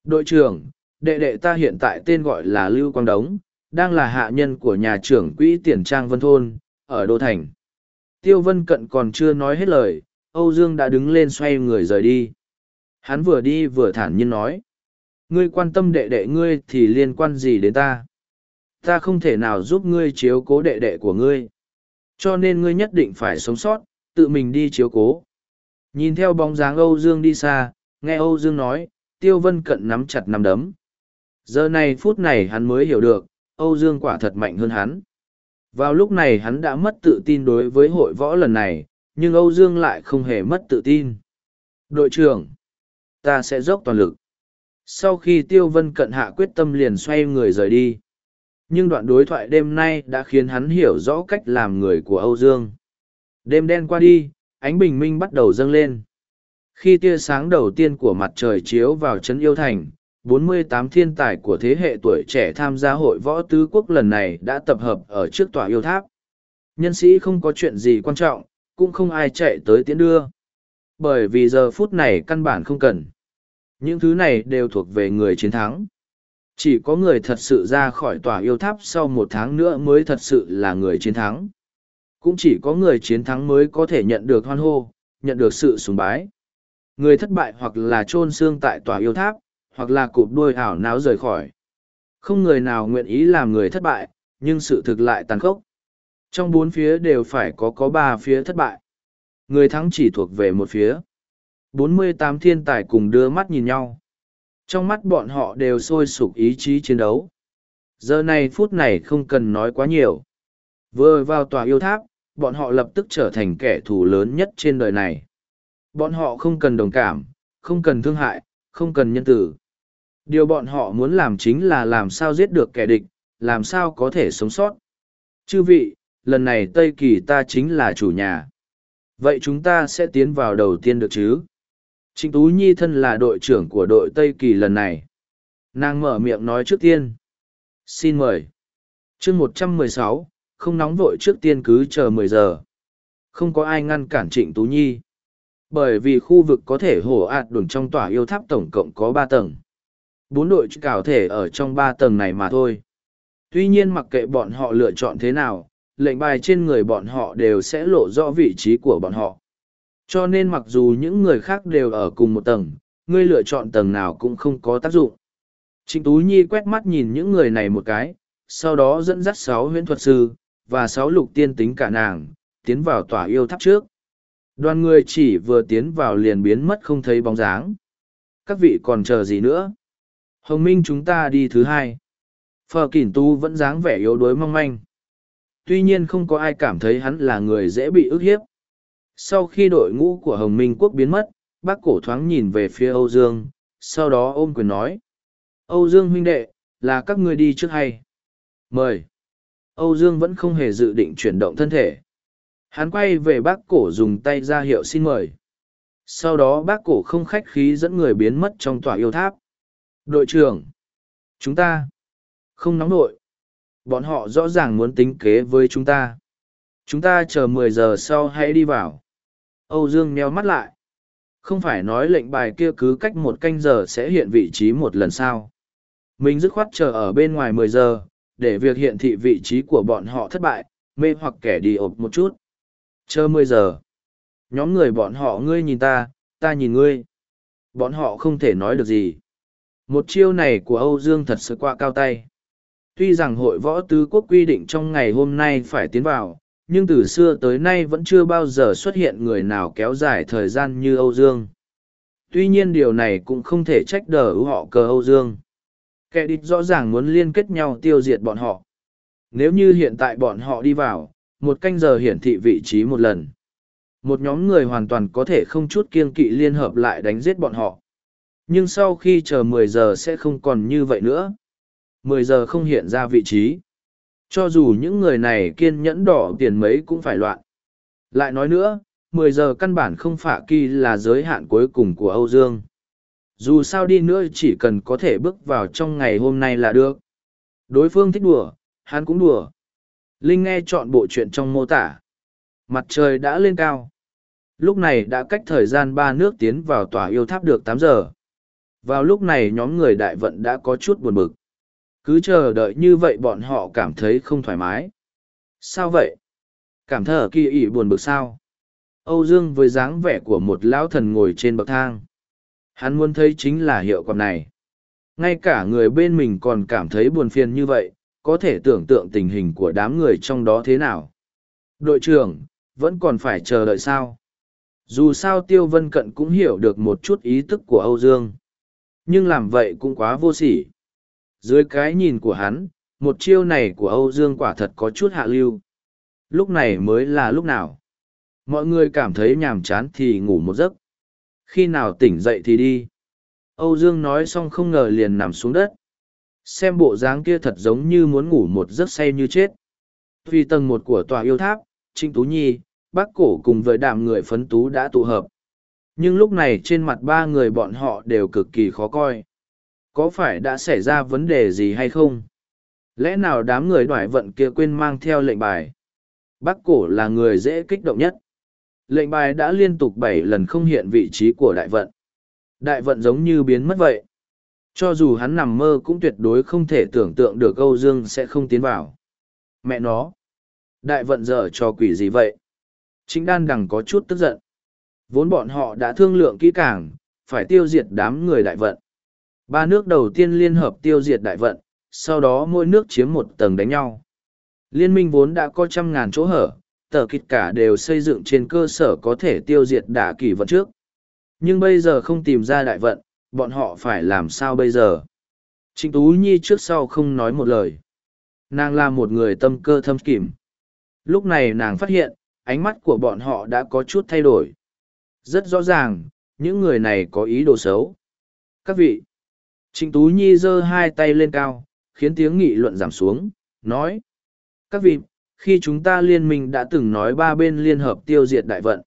Đội trưởng, đệ đệ ta hiện tại tên gọi là Lưu Quang Đống, đang là hạ nhân của nhà trưởng quỹ tiền trang Vân Thôn, ở Đô Thành. Tiêu Vân Cận còn chưa nói hết lời, Âu Dương đã đứng lên xoay người rời đi. Hắn vừa đi vừa thản nhiên nói. Ngươi quan tâm đệ đệ ngươi thì liên quan gì đến ta? Ta không thể nào giúp ngươi chiếu cố đệ đệ của ngươi. Cho nên ngươi nhất định phải sống sót, tự mình đi chiếu cố. Nhìn theo bóng dáng Âu Dương đi xa, nghe Âu Dương nói, Tiêu Vân Cận nắm chặt nắm đấm. Giờ này phút này hắn mới hiểu được, Âu Dương quả thật mạnh hơn hắn. Vào lúc này hắn đã mất tự tin đối với hội võ lần này, nhưng Âu Dương lại không hề mất tự tin. Đội trưởng, ta sẽ dốc toàn lực. Sau khi Tiêu Vân Cận hạ quyết tâm liền xoay người rời đi. Nhưng đoạn đối thoại đêm nay đã khiến hắn hiểu rõ cách làm người của Âu Dương. Đêm đen qua đi, ánh bình minh bắt đầu dâng lên. Khi tia sáng đầu tiên của mặt trời chiếu vào trấn yêu thành, 48 thiên tài của thế hệ tuổi trẻ tham gia hội võ tứ quốc lần này đã tập hợp ở trước tòa yêu tháp. Nhân sĩ không có chuyện gì quan trọng, cũng không ai chạy tới tiễn đưa. Bởi vì giờ phút này căn bản không cần. Những thứ này đều thuộc về người chiến thắng. Chỉ có người thật sự ra khỏi tòa yêu tháp sau một tháng nữa mới thật sự là người chiến thắng. Cũng chỉ có người chiến thắng mới có thể nhận được hoan hô, nhận được sự sùng bái. Người thất bại hoặc là chôn xương tại tòa yêu tháp, hoặc là cụp đuôi ảo náo rời khỏi. Không người nào nguyện ý làm người thất bại, nhưng sự thực lại tàn khốc. Trong bốn phía đều phải có có ba phía thất bại. Người thắng chỉ thuộc về một phía. 48 thiên tài cùng đưa mắt nhìn nhau. Trong mắt bọn họ đều sôi sục ý chí chiến đấu. Giờ này phút này không cần nói quá nhiều. Vừa vào tòa yêu tháp, bọn họ lập tức trở thành kẻ thù lớn nhất trên đời này. Bọn họ không cần đồng cảm, không cần thương hại, không cần nhân tử. Điều bọn họ muốn làm chính là làm sao giết được kẻ địch, làm sao có thể sống sót. Chư vị, lần này Tây Kỳ ta chính là chủ nhà. Vậy chúng ta sẽ tiến vào đầu tiên được chứ? Trịnh Tú Nhi thân là đội trưởng của đội Tây Kỳ lần này. Nàng mở miệng nói trước tiên. Xin mời. chương một trăm mười sáu, không nóng vội trước tiên cứ chờ mười giờ. Không có ai ngăn cản Trịnh Tú Nhi. Bởi vì khu vực có thể hổ ạt đồn trong tòa yêu tháp tổng cộng có ba tầng. Bốn đội cảo thể ở trong ba tầng này mà thôi. Tuy nhiên mặc kệ bọn họ lựa chọn thế nào, lệnh bài trên người bọn họ đều sẽ lộ rõ vị trí của bọn họ. Cho nên mặc dù những người khác đều ở cùng một tầng, ngươi lựa chọn tầng nào cũng không có tác dụng. Trịnh Tú Nhi quét mắt nhìn những người này một cái, sau đó dẫn dắt sáu huyễn thuật sư, và sáu lục tiên tính cả nàng, tiến vào tòa yêu tháp trước. Đoàn người chỉ vừa tiến vào liền biến mất không thấy bóng dáng. Các vị còn chờ gì nữa? Hồng Minh chúng ta đi thứ hai. Phờ Kỳn Tu vẫn dáng vẻ yếu đuối mong manh. Tuy nhiên không có ai cảm thấy hắn là người dễ bị ức hiếp. Sau khi đội ngũ của Hồng Minh Quốc biến mất, bác cổ thoáng nhìn về phía Âu Dương, sau đó ôm quyền nói. Âu Dương huynh đệ, là các ngươi đi trước hay? Mời. Âu Dương vẫn không hề dự định chuyển động thân thể. Hắn quay về bác cổ dùng tay ra hiệu xin mời. Sau đó bác cổ không khách khí dẫn người biến mất trong tòa yêu tháp. Đội trưởng. Chúng ta. Không nóng nội! Bọn họ rõ ràng muốn tính kế với chúng ta. Chúng ta chờ mười giờ sau hãy đi vào. Âu Dương nheo mắt lại. Không phải nói lệnh bài kia cứ cách một canh giờ sẽ hiện vị trí một lần sao. Mình dứt khoát chờ ở bên ngoài mười giờ, để việc hiện thị vị trí của bọn họ thất bại, mê hoặc kẻ đi ộp một chút. Chờ mười giờ. Nhóm người bọn họ ngươi nhìn ta, ta nhìn ngươi. Bọn họ không thể nói được gì. Một chiêu này của Âu Dương thật sự qua cao tay. Tuy rằng hội võ tứ quốc quy định trong ngày hôm nay phải tiến vào, nhưng từ xưa tới nay vẫn chưa bao giờ xuất hiện người nào kéo dài thời gian như Âu Dương. Tuy nhiên điều này cũng không thể trách đờ họ cờ Âu Dương. Kẻ địch rõ ràng muốn liên kết nhau tiêu diệt bọn họ. Nếu như hiện tại bọn họ đi vào, một canh giờ hiển thị vị trí một lần. Một nhóm người hoàn toàn có thể không chút kiên kỵ liên hợp lại đánh giết bọn họ. Nhưng sau khi chờ mười giờ sẽ không còn như vậy nữa. Mười giờ không hiện ra vị trí. Cho dù những người này kiên nhẫn đỏ tiền mấy cũng phải loạn. Lại nói nữa, mười giờ căn bản không phả kỳ là giới hạn cuối cùng của Âu Dương. dù sao đi nữa chỉ cần có thể bước vào trong ngày hôm nay là được. Đối phương thích đùa hắn cũng đùa. Linh nghe chọn bộ chuyện trong mô tả. Mặt trời đã lên cao. Lúc này đã cách thời gian ba nước tiến vào tòa yêu tháp được tám giờ. Vào lúc này nhóm người đại vận đã có chút buồn bực cứ chờ đợi như vậy bọn họ cảm thấy không thoải mái. Sao vậy? Cảm thở kỳ ỉ buồn bực sao? Âu dương với dáng vẻ của một lão thần ngồi trên bậc thang. Hắn muốn thấy chính là hiệu quả này. Ngay cả người bên mình còn cảm thấy buồn phiền như vậy, có thể tưởng tượng tình hình của đám người trong đó thế nào. Đội trưởng, vẫn còn phải chờ đợi sao? Dù sao tiêu vân cận cũng hiểu được một chút ý tức của âu dương. Nhưng làm vậy cũng quá vô sỉ dưới cái nhìn của hắn, một chiêu này của âu dương quả thật có chút hạ lưu. Lúc này mới là lúc nào? Mọi người cảm thấy nhàm chán thì ngủ một giấc. Khi nào tỉnh dậy thì đi? Âu dương nói xong không ngờ liền nằm xuống đất. Xem bộ dáng kia thật giống như muốn ngủ một giấc say như chết. Vì tầng một của tòa yêu tháp trinh tú nhi, bác cổ cùng với đàm người phấn tú đã tụ hợp. Nhưng lúc này trên mặt ba người bọn họ đều cực kỳ khó coi có phải đã xảy ra vấn đề gì hay không? Lẽ nào đám người đoại vận kia quên mang theo lệnh bài? Bác cổ là người dễ kích động nhất. Lệnh bài đã liên tục bảy lần không hiện vị trí của đại vận. Đại vận giống như biến mất vậy. Cho dù hắn nằm mơ cũng tuyệt đối không thể tưởng tượng được âu dương sẽ không tiến vào. Mẹ nó! Đại vận dở cho quỷ gì vậy? Chính đan đằng có chút tức giận. Vốn bọn họ đã thương lượng kỹ càng, phải tiêu diệt đám người đại vận ba nước đầu tiên liên hợp tiêu diệt đại vận, sau đó mỗi nước chiếm một tầng đánh nhau. Liên minh vốn đã có trăm ngàn chỗ hở, tờ kịch cả đều xây dựng trên cơ sở có thể tiêu diệt đả kỷ vận trước. Nhưng bây giờ không tìm ra đại vận, bọn họ phải làm sao bây giờ? Trịnh tú nhi trước sau không nói một lời. Nàng là một người tâm cơ thâm kìm. Lúc này nàng phát hiện, ánh mắt của bọn họ đã có chút thay đổi. Rất rõ ràng, những người này có ý đồ xấu. Các vị trịnh tú nhi giơ hai tay lên cao, khiến tiếng nghị luận giảm xuống, nói, các vị, khi chúng ta liên minh đã từng nói ba bên liên hợp tiêu diệt đại vận,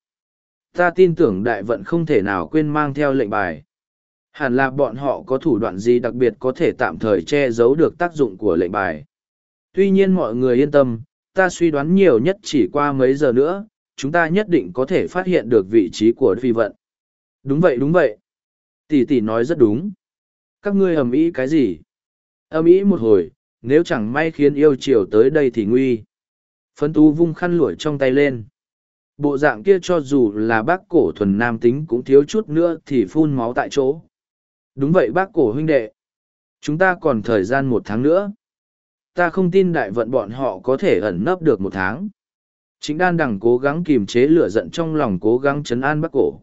ta tin tưởng đại vận không thể nào quên mang theo lệnh bài. Hẳn là bọn họ có thủ đoạn gì đặc biệt có thể tạm thời che giấu được tác dụng của lệnh bài. Tuy nhiên mọi người yên tâm, ta suy đoán nhiều nhất chỉ qua mấy giờ nữa, chúng ta nhất định có thể phát hiện được vị trí của phi vận. Đúng vậy đúng vậy. Tỷ tỷ nói rất đúng các ngươi ầm ĩ cái gì? Ầm ĩ một hồi, nếu chẳng may khiến yêu chiều tới đây thì nguy. Phấn tú vung khăn lụi trong tay lên. Bộ dạng kia cho dù là bác cổ thuần nam tính cũng thiếu chút nữa thì phun máu tại chỗ. Đúng vậy bác cổ huynh đệ. Chúng ta còn thời gian một tháng nữa. Ta không tin đại vận bọn họ có thể ẩn nấp được một tháng. Chính đan đằng cố gắng kìm chế lửa giận trong lòng cố gắng chấn an bác cổ.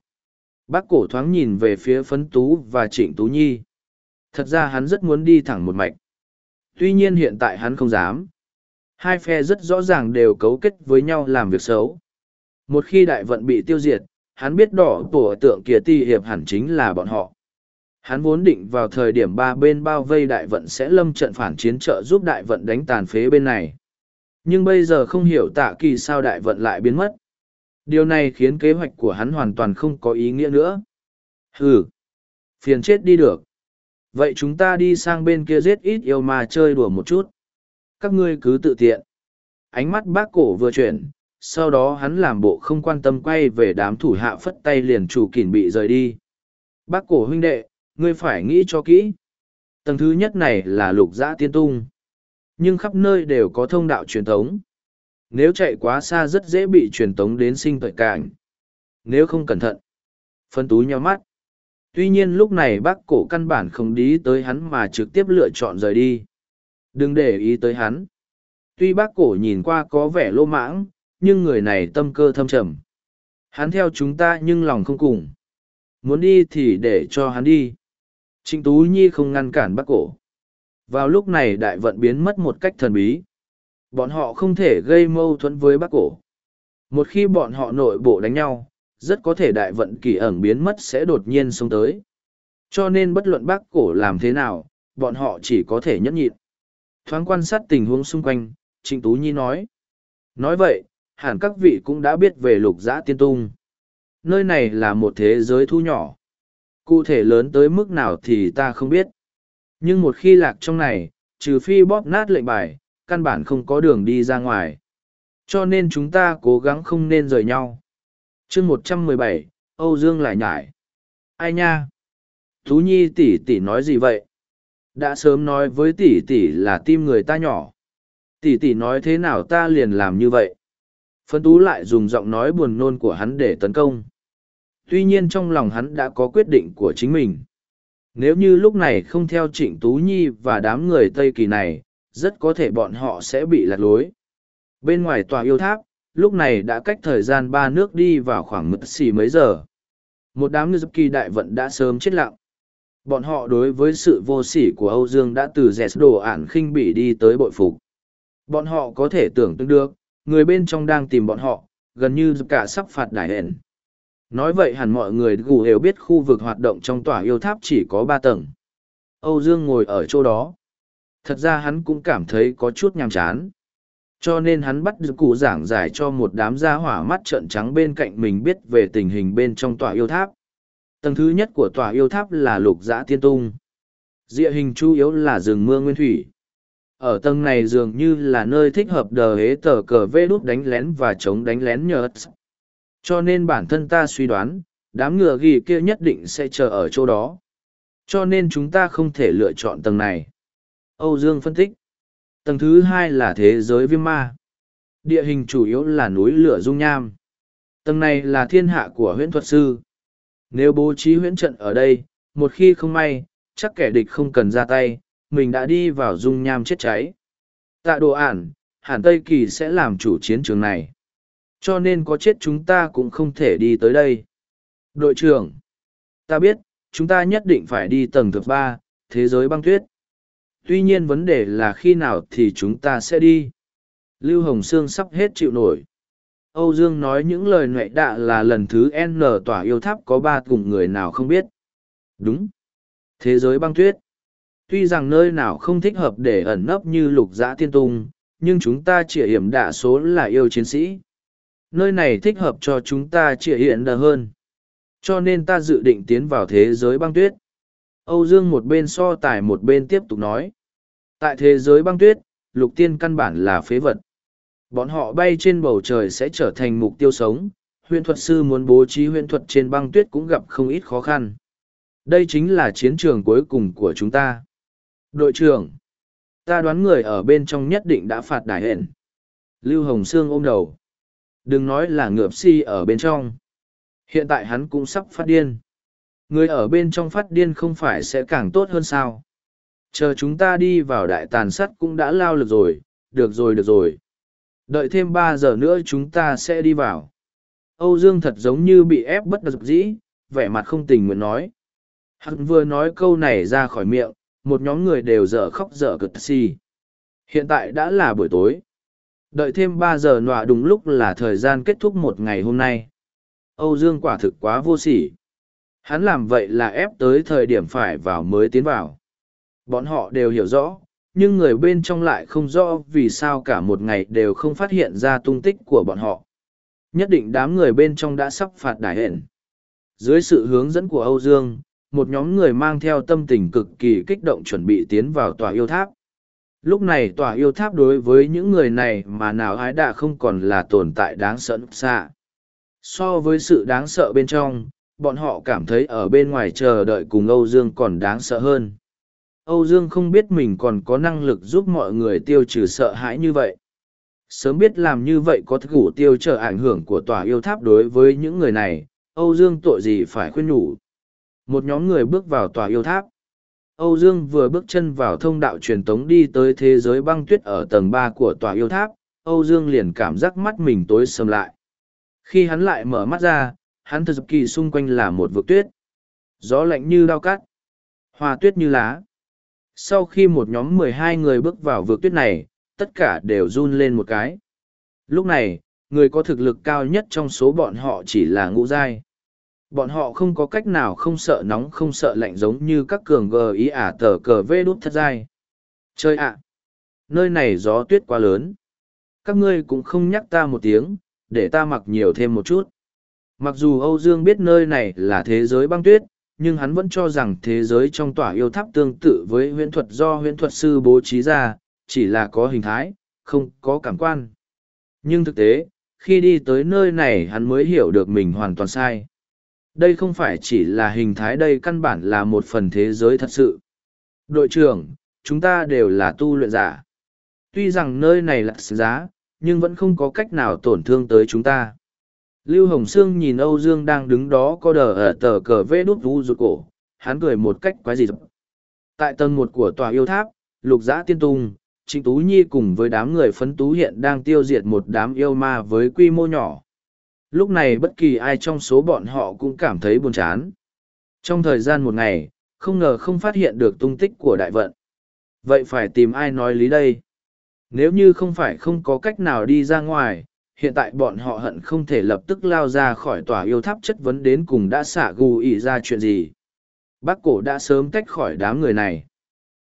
Bác cổ thoáng nhìn về phía phấn tú và trịnh tú nhi thật ra hắn rất muốn đi thẳng một mạch. Tuy nhiên hiện tại hắn không dám. Hai phe rất rõ ràng đều cấu kết với nhau làm việc xấu. Một khi đại vận bị tiêu diệt, hắn biết đỏ tổ tượng kia ti hiệp hẳn chính là bọn họ. Hắn vốn định vào thời điểm ba bên bao vây đại vận sẽ lâm trận phản chiến trợ giúp đại vận đánh tàn phế bên này. Nhưng bây giờ không hiểu tạ kỳ sao đại vận lại biến mất. Điều này khiến kế hoạch của hắn hoàn toàn không có ý nghĩa nữa. Ừ phiền chết đi được vậy chúng ta đi sang bên kia giết ít yêu mà chơi đùa một chút. Các ngươi cứ tự tiện. Ánh mắt bác cổ vừa chuyển, sau đó hắn làm bộ không quan tâm quay về đám thủ hạ phất tay liền chủ kỷ bị rời đi. Bác cổ huynh đệ, ngươi phải nghĩ cho kỹ. Tầng thứ nhất này là lục dã tiên tung. Nhưng khắp nơi đều có thông đạo truyền thống. Nếu chạy quá xa rất dễ bị truyền tống đến sinh tội cảnh nếu không cẩn thận. Phân tú nhau mắt tuy nhiên lúc này bác cổ căn bản không đi tới hắn mà trực tiếp lựa chọn rời đi. Đừng để ý tới hắn. Tuy bác cổ nhìn qua có vẻ lô mãng, nhưng người này tâm cơ thâm trầm. Hắn theo chúng ta nhưng lòng không cùng. Muốn đi thì để cho hắn đi. Trịnh tú nhi không ngăn cản bác cổ. Vào lúc này đại vận biến mất một cách thần bí. Bọn họ không thể gây mâu thuẫn với bác cổ. Một khi bọn họ nội bộ đánh nhau rất có thể đại vận kỳ ẩn biến mất sẽ đột nhiên xông tới cho nên bất luận bác cổ làm thế nào bọn họ chỉ có thể nhẫn nhịn thoáng quan sát tình huống xung quanh trịnh tú nhi nói nói vậy hẳn các vị cũng đã biết về lục giã tiên tung nơi này là một thế giới thu nhỏ Cụ thể lớn tới mức nào thì ta không biết. Nhưng một khi lạc trong này, trừ phi bóp nát lệnh bài, căn bản không có đường đi ra ngoài. Cho nên chúng ta cố gắng không nên rời nhau chương một trăm mười bảy, Âu Dương lại nhải. Ai nha? Thú Nhi tỷ tỷ nói gì vậy? Đã sớm nói với tỷ tỷ là tim người ta nhỏ. Tỷ tỷ nói thế nào ta liền làm như vậy? Phân tú lại dùng giọng nói buồn nôn của hắn để tấn công. Tuy nhiên trong lòng hắn đã có quyết định của chính mình. Nếu như lúc này không theo trịnh Tú Nhi và đám người Tây Kỳ này, rất có thể bọn họ sẽ bị lạc lối. Bên ngoài tòa yêu tháp, lúc này đã cách thời gian ba nước đi vào khoảng mực xì mấy giờ. Một đám ngư kỳ đại vận đã sớm chết lặng. Bọn họ đối với sự vô sỉ của Âu Dương đã từ dẹt đồ ản khinh bỉ đi tới bội phục. Bọn họ có thể tưởng tượng được, người bên trong đang tìm bọn họ, gần như cả sắp phạt đại hển Nói vậy hẳn mọi người gù đều biết khu vực hoạt động trong tòa yêu tháp chỉ có ba tầng. Âu Dương ngồi ở chỗ đó. Thật ra hắn cũng cảm thấy có chút nhàm chán. Cho nên hắn bắt cụ giảng giải cho một đám gia hỏa mắt trợn trắng bên cạnh mình biết về tình hình bên trong tòa yêu tháp. Tầng thứ nhất của tòa yêu tháp là lục dã tiên tung. Địa hình chủ yếu là rừng mưa nguyên thủy. Ở tầng này dường như là nơi thích hợp đờ hế tờ cờ vê đút đánh lén và chống đánh lén nhờ cho nên bản thân ta suy đoán, đám ngựa ghi kia nhất định sẽ chờ ở chỗ đó. Cho nên chúng ta không thể lựa chọn tầng này. Âu Dương phân tích. Tầng thứ hai là thế giới viêm ma. Địa hình chủ yếu là núi lửa dung nham. Tầng này là thiên hạ của huyễn thuật sư. Nếu bố trí huyễn trận ở đây, một khi không may, chắc kẻ địch không cần ra tay, mình đã đi vào dung nham chết cháy. Tạ đồ ản, hẳn Tây Kỳ sẽ làm chủ chiến trường này cho nên có chết chúng ta cũng không thể đi tới đây đội trưởng ta biết chúng ta nhất định phải đi tầng thứ ba thế giới băng tuyết tuy nhiên vấn đề là khi nào thì chúng ta sẽ đi. Lưu hồng sương sắp hết chịu nổi. Âu dương nói những lời nhuệ đạ là lần thứ n tỏa yêu tháp có ba cùng người nào không biết. Đúng. Thế giới băng tuyết. Tuy rằng nơi nào không thích hợp để ẩn nấp như lục dã tiên tung, nhưng chúng ta chỉ hiểm đạ số là yêu chiến sĩ. Nơi này thích hợp cho chúng ta chỉ hiện đờ hơn. Cho nên ta dự định tiến vào thế giới băng tuyết. Âu dương một bên so tài một bên tiếp tục nói tại thế giới băng tuyết, lục tiên căn bản là phế vật bọn họ bay trên bầu trời sẽ trở thành mục tiêu sống huyện thuật sư muốn bố trí huyện thuật trên băng tuyết cũng gặp không ít khó khăn đây chính là chiến trường cuối cùng của chúng ta đội trưởng, ta đoán người ở bên trong nhất định đã phạt đại hẹn lưu hồng sương ôm đầu Đừng nói là ngượp si ở bên trong. Hiện tại hắn cũng sắp phát điên. Người ở bên trong phát điên không phải sẽ càng tốt hơn sao. Chờ chúng ta đi vào đại tàn sắt cũng đã lao lực rồi, được rồi được rồi. Đợi thêm ba giờ nữa chúng ta sẽ đi vào. Âu Dương thật giống như bị ép bất đắc dĩ, vẻ mặt không tình nguyện nói. Hắn vừa nói câu này ra khỏi miệng, một nhóm người đều dở khóc dở cực xì Hiện tại đã là buổi tối. Đợi thêm ba giờ nọa đúng lúc là thời gian kết thúc một ngày hôm nay. Âu Dương quả thực quá vô sỉ. Hắn làm vậy là ép tới thời điểm phải vào mới tiến vào. Bọn họ đều hiểu rõ, nhưng người bên trong lại không rõ vì sao cả một ngày đều không phát hiện ra tung tích của bọn họ. Nhất định đám người bên trong đã sắp phạt đại hẹn. Dưới sự hướng dẫn của Âu Dương, một nhóm người mang theo tâm tình cực kỳ kích động chuẩn bị tiến vào tòa yêu tháp lúc này tòa yêu tháp đối với những người này mà nào ái đã không còn là tồn tại đáng sợ xa so với sự đáng sợ bên trong bọn họ cảm thấy ở bên ngoài chờ đợi cùng âu dương còn đáng sợ hơn âu dương không biết mình còn có năng lực giúp mọi người tiêu trừ sợ hãi như vậy sớm biết làm như vậy có thể gủ tiêu trở ảnh hưởng của tòa yêu tháp đối với những người này âu dương tội gì phải khuyên nhủ một nhóm người bước vào tòa yêu tháp Âu Dương vừa bước chân vào thông đạo truyền tống đi tới thế giới băng tuyết ở tầng ba của tòa yêu tháp, Âu Dương liền cảm giác mắt mình tối sầm lại. Khi hắn lại mở mắt ra, hắn thật kỳ xung quanh là một vực tuyết. Gió lạnh như đao cắt, hoa tuyết như lá. Sau khi một nhóm mười hai người bước vào vượt tuyết này, tất cả đều run lên một cái. Lúc này, người có thực lực cao nhất trong số bọn họ chỉ là ngũ giai. Bọn họ không có cách nào không sợ nóng không sợ lạnh giống như các cường gờ ý ả tờ cờ vê đút thất giai. Chơi ạ! Nơi này gió tuyết quá lớn. Các ngươi cũng không nhắc ta một tiếng để ta mặc nhiều thêm một chút. Mặc dù âu dương biết nơi này là thế giới băng tuyết nhưng hắn vẫn cho rằng thế giới trong tỏa yêu tháp tương tự với huyễn thuật do huyễn thuật sư bố trí ra, chỉ là có hình thái, không có cảm quan. Nhưng thực tế, khi đi tới nơi này hắn mới hiểu được mình hoàn toàn sai. Đây không phải chỉ là hình thái đây căn bản là một phần thế giới thật sự. Đội trưởng, chúng ta đều là tu luyện giả. Tuy rằng nơi này là giá, nhưng vẫn không có cách nào tổn thương tới chúng ta. Lưu Hồng Sương nhìn Âu Dương đang đứng đó có đờ ở tờ cờ vê đút vu rụt cổ, hắn cười một cách quái dị. Tại tầng một của tòa yêu tháp, lục giã tiên tung, Trịnh Tú Nhi cùng với đám người phấn tú hiện đang tiêu diệt một đám yêu ma với quy mô nhỏ. Lúc này bất kỳ ai trong số bọn họ cũng cảm thấy buồn chán. Trong thời gian một ngày, không ngờ không phát hiện được tung tích của đại vận. Vậy phải tìm ai nói lý đây? Nếu như không phải không có cách nào đi ra ngoài, hiện tại bọn họ hận không thể lập tức lao ra khỏi tòa yêu tháp chất vấn đến cùng đã xả gù ỉ ra chuyện gì. Bác cổ đã sớm tách khỏi đám người này.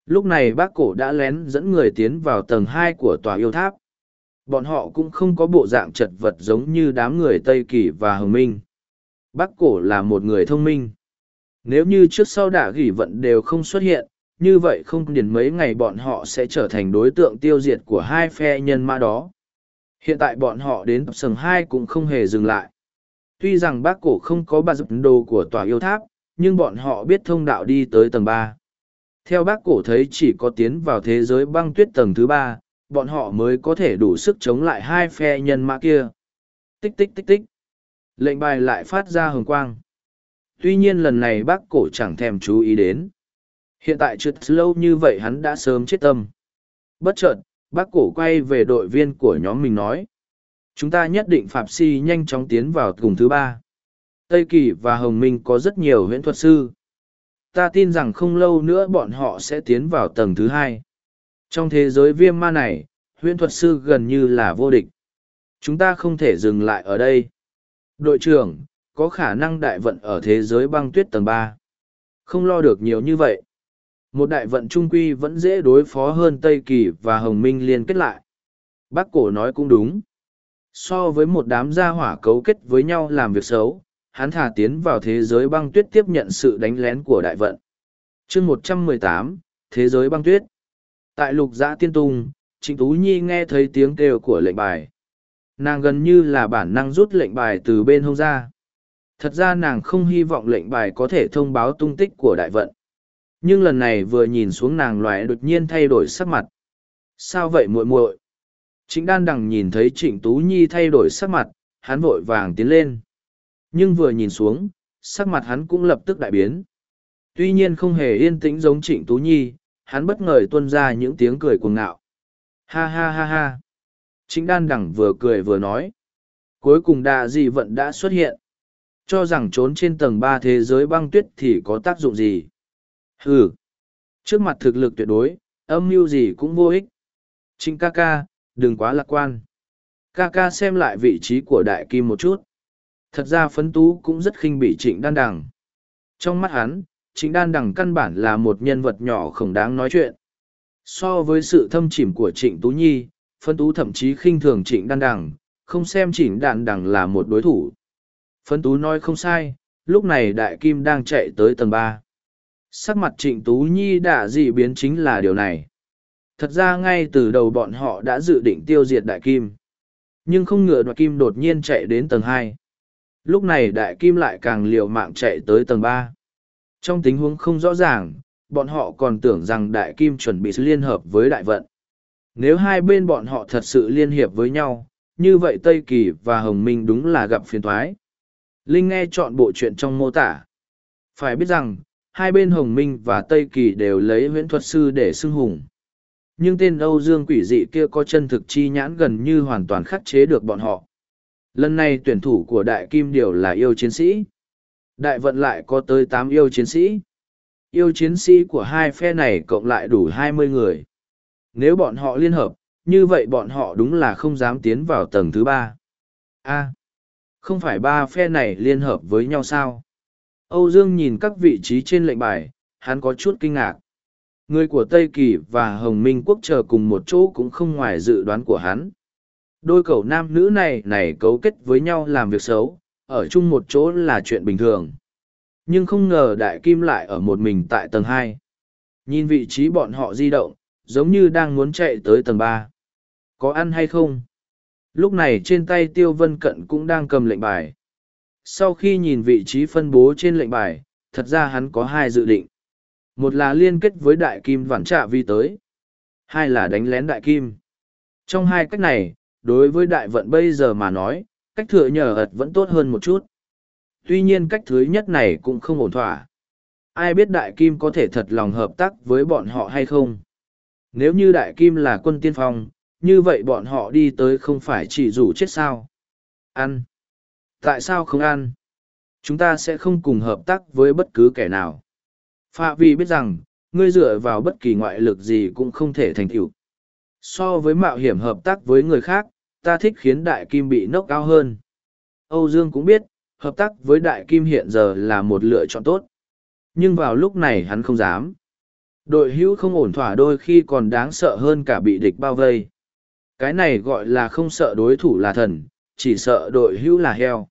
Lúc này bác cổ đã lén dẫn người tiến vào tầng hai của tòa yêu tháp. Bọn họ cũng không có bộ dạng chật vật giống như đám người Tây Kỳ và Hồng Minh. Bác cổ là một người thông minh. Nếu như trước sau đả gỉ vận đều không xuất hiện, như vậy không điền mấy ngày bọn họ sẽ trở thành đối tượng tiêu diệt của hai phe nhân mã đó. Hiện tại bọn họ đến sầng hai cũng không hề dừng lại. Tuy rằng bác cổ không có bà dập đồ của tòa yêu tháp, nhưng bọn họ biết thông đạo đi tới tầng ba. Theo bác cổ thấy chỉ có tiến vào thế giới băng tuyết tầng thứ ba, bọn họ mới có thể đủ sức chống lại hai phe nhân mã kia. Tích tích tích tích. Lệnh bài lại phát ra hồng quang. Tuy nhiên lần này bác cổ chẳng thèm chú ý đến. Hiện tại trượt lâu như vậy hắn đã sớm chết tâm. Bất chợt, bác cổ quay về đội viên của nhóm mình nói. Chúng ta nhất định Phạm Si nhanh chóng tiến vào cùng thứ ba. Tây Kỳ và Hồng Minh có rất nhiều huyễn thuật sư. Ta tin rằng không lâu nữa bọn họ sẽ tiến vào tầng thứ hai. Trong thế giới viêm ma này, huyễn thuật sư gần như là vô địch. Chúng ta không thể dừng lại ở đây. Đội trưởng, có khả năng đại vận ở thế giới băng tuyết tầng ba. Không lo được nhiều như vậy. Một đại vận trung quy vẫn dễ đối phó hơn Tây Kỳ và Hồng Minh liên kết lại. Bác cổ nói cũng đúng. So với một đám gia hỏa cấu kết với nhau làm việc xấu, hắn thả tiến vào thế giới băng tuyết tiếp nhận sự đánh lén của đại vận. chương một trăm mười tám Thế giới băng tuyết. Tại lục dã tiên tung, Trịnh Tú Nhi nghe thấy tiếng kêu của lệnh bài. Nàng gần như là bản năng rút lệnh bài từ bên hông ra. Thật ra nàng không hy vọng lệnh bài có thể thông báo tung tích của đại vận. Nhưng lần này vừa nhìn xuống nàng loại đột nhiên thay đổi sắc mặt. Sao vậy muội muội? Trịnh đan đằng nhìn thấy trịnh Tú Nhi thay đổi sắc mặt, hắn vội vàng tiến lên. Nhưng vừa nhìn xuống, sắc mặt hắn cũng lập tức đại biến. Tuy nhiên không hề yên tĩnh giống trịnh Tú Nhi, hắn bất ngờ tuân ra những tiếng cười cuồng ngạo. Ha ha ha ha. chính đan đằng vừa cười vừa nói. Cuối cùng đà dị vận đã xuất hiện. Cho rằng trốn trên tầng ba thế giới băng tuyết thì có tác dụng gì. Hừ. Trước mặt thực lực tuyệt đối, âm mưu gì cũng vô ích. Trịnh ca ca, đừng quá lạc quan. Ca ca xem lại vị trí của đại kim một chút. Thật ra phấn tú cũng rất khinh bị trịnh đan đằng. Trong mắt hắn, trịnh đan đằng căn bản là một nhân vật nhỏ không đáng nói chuyện. So với sự thâm chìm của trịnh tú nhi, phấn tú thậm chí khinh thường trịnh đan đằng, không xem trịnh đan đằng là một đối thủ. Phấn tú nói không sai, lúc này đại kim đang chạy tới tầng ba sắc mặt trịnh tú nhi đã dị biến chính là điều này. Thật ra ngay từ đầu bọn họ đã dự định tiêu diệt đại kim. Nhưng không ngờ đoạt kim đột nhiên chạy đến tầng hai. Lúc này đại kim lại càng liều mạng chạy tới tầng ba. Trong tình huống không rõ ràng, bọn họ còn tưởng rằng đại kim chuẩn bị liên hợp với đại vận. Nếu hai bên bọn họ thật sự liên hiệp với nhau, như vậy tây kỳ và hồng minh đúng là gặp phiền thoái linh nghe chọn bộ chuyện trong mô tả. Phải biết rằng hai bên Hồng Minh và Tây Kỳ đều lấy huyễn thuật sư để xưng hùng. Nhưng tên Âu Dương quỷ dị kia có chân thực chi nhãn gần như hoàn toàn khắc chế được bọn họ. Lần này tuyển thủ của Đại Kim Điều là yêu chiến sĩ. Đại vận lại có tới tám yêu chiến sĩ. Yêu chiến sĩ của hai phe này cộng lại đủ hai mươi người. Nếu bọn họ liên hợp, như vậy bọn họ đúng là không dám tiến vào tầng thứ ba. A, không phải ba phe này liên hợp với nhau sao? Âu Dương nhìn các vị trí trên lệnh bài, hắn có chút kinh ngạc. Người của Tây Kỳ và Hồng Minh Quốc chờ cùng một chỗ cũng không ngoài dự đoán của hắn. Đôi cậu nam nữ này này cấu kết với nhau làm việc xấu, ở chung một chỗ là chuyện bình thường. Nhưng không ngờ đại kim lại ở một mình tại tầng hai. Nhìn vị trí bọn họ di động, giống như đang muốn chạy tới tầng ba. Có ăn hay không? Lúc này trên tay Tiêu Vân Cận cũng đang cầm lệnh bài. Sau khi nhìn vị trí phân bố trên lệnh bài, thật ra hắn có hai dự định. Một là liên kết với đại kim vạn trạ vi tới. Hai là đánh lén đại kim. Trong hai cách này, đối với đại vận bây giờ mà nói, cách thừa nhờ ật vẫn tốt hơn một chút. Tuy nhiên cách thứ nhất này cũng không ổn thỏa. Ai biết đại kim có thể thật lòng hợp tác với bọn họ hay không? Nếu như đại kim là quân tiên phong, như vậy bọn họ đi tới không phải chỉ rủ chết sao? Ăn. Tại sao không ăn? Chúng ta sẽ không cùng hợp tác với bất cứ kẻ nào. Phạ vì biết rằng, ngươi dựa vào bất kỳ ngoại lực gì cũng không thể thành tựu. So với mạo hiểm hợp tác với người khác, ta thích khiến đại kim bị nốc cao hơn. Âu Dương cũng biết, hợp tác với đại kim hiện giờ là một lựa chọn tốt. Nhưng vào lúc này hắn không dám. Đội hữu không ổn thỏa đôi khi còn đáng sợ hơn cả bị địch bao vây. Cái này gọi là không sợ đối thủ là thần, chỉ sợ đội hữu là heo.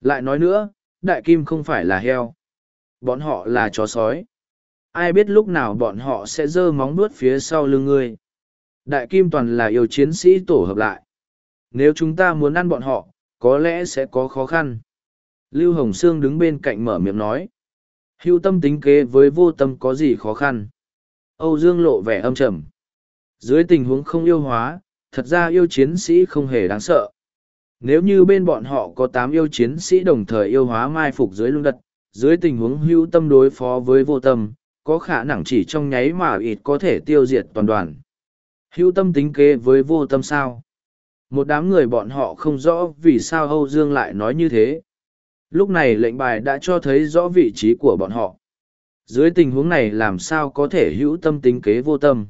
Lại nói nữa, đại kim không phải là heo. Bọn họ là chó sói. Ai biết lúc nào bọn họ sẽ giơ móng nuốt phía sau lưng ngươi. Đại kim toàn là yêu chiến sĩ tổ hợp lại. Nếu chúng ta muốn ăn bọn họ, có lẽ sẽ có khó khăn. Lưu Hồng Sương đứng bên cạnh mở miệng nói. Hưu tâm tính kế với vô tâm có gì khó khăn. Âu Dương lộ vẻ âm trầm. Dưới tình huống không yêu hóa, thật ra yêu chiến sĩ không hề đáng sợ. Nếu như bên bọn họ có tám yêu chiến sĩ đồng thời yêu hóa mai phục dưới lưng đất, dưới tình huống hữu tâm đối phó với vô tâm, có khả năng chỉ trong nháy mà ít có thể tiêu diệt toàn đoàn. hữu tâm tính kế với vô tâm sao? Một đám người bọn họ không rõ vì sao Âu Dương lại nói như thế. Lúc này lệnh bài đã cho thấy rõ vị trí của bọn họ. Dưới tình huống này làm sao có thể hữu tâm tính kế vô tâm.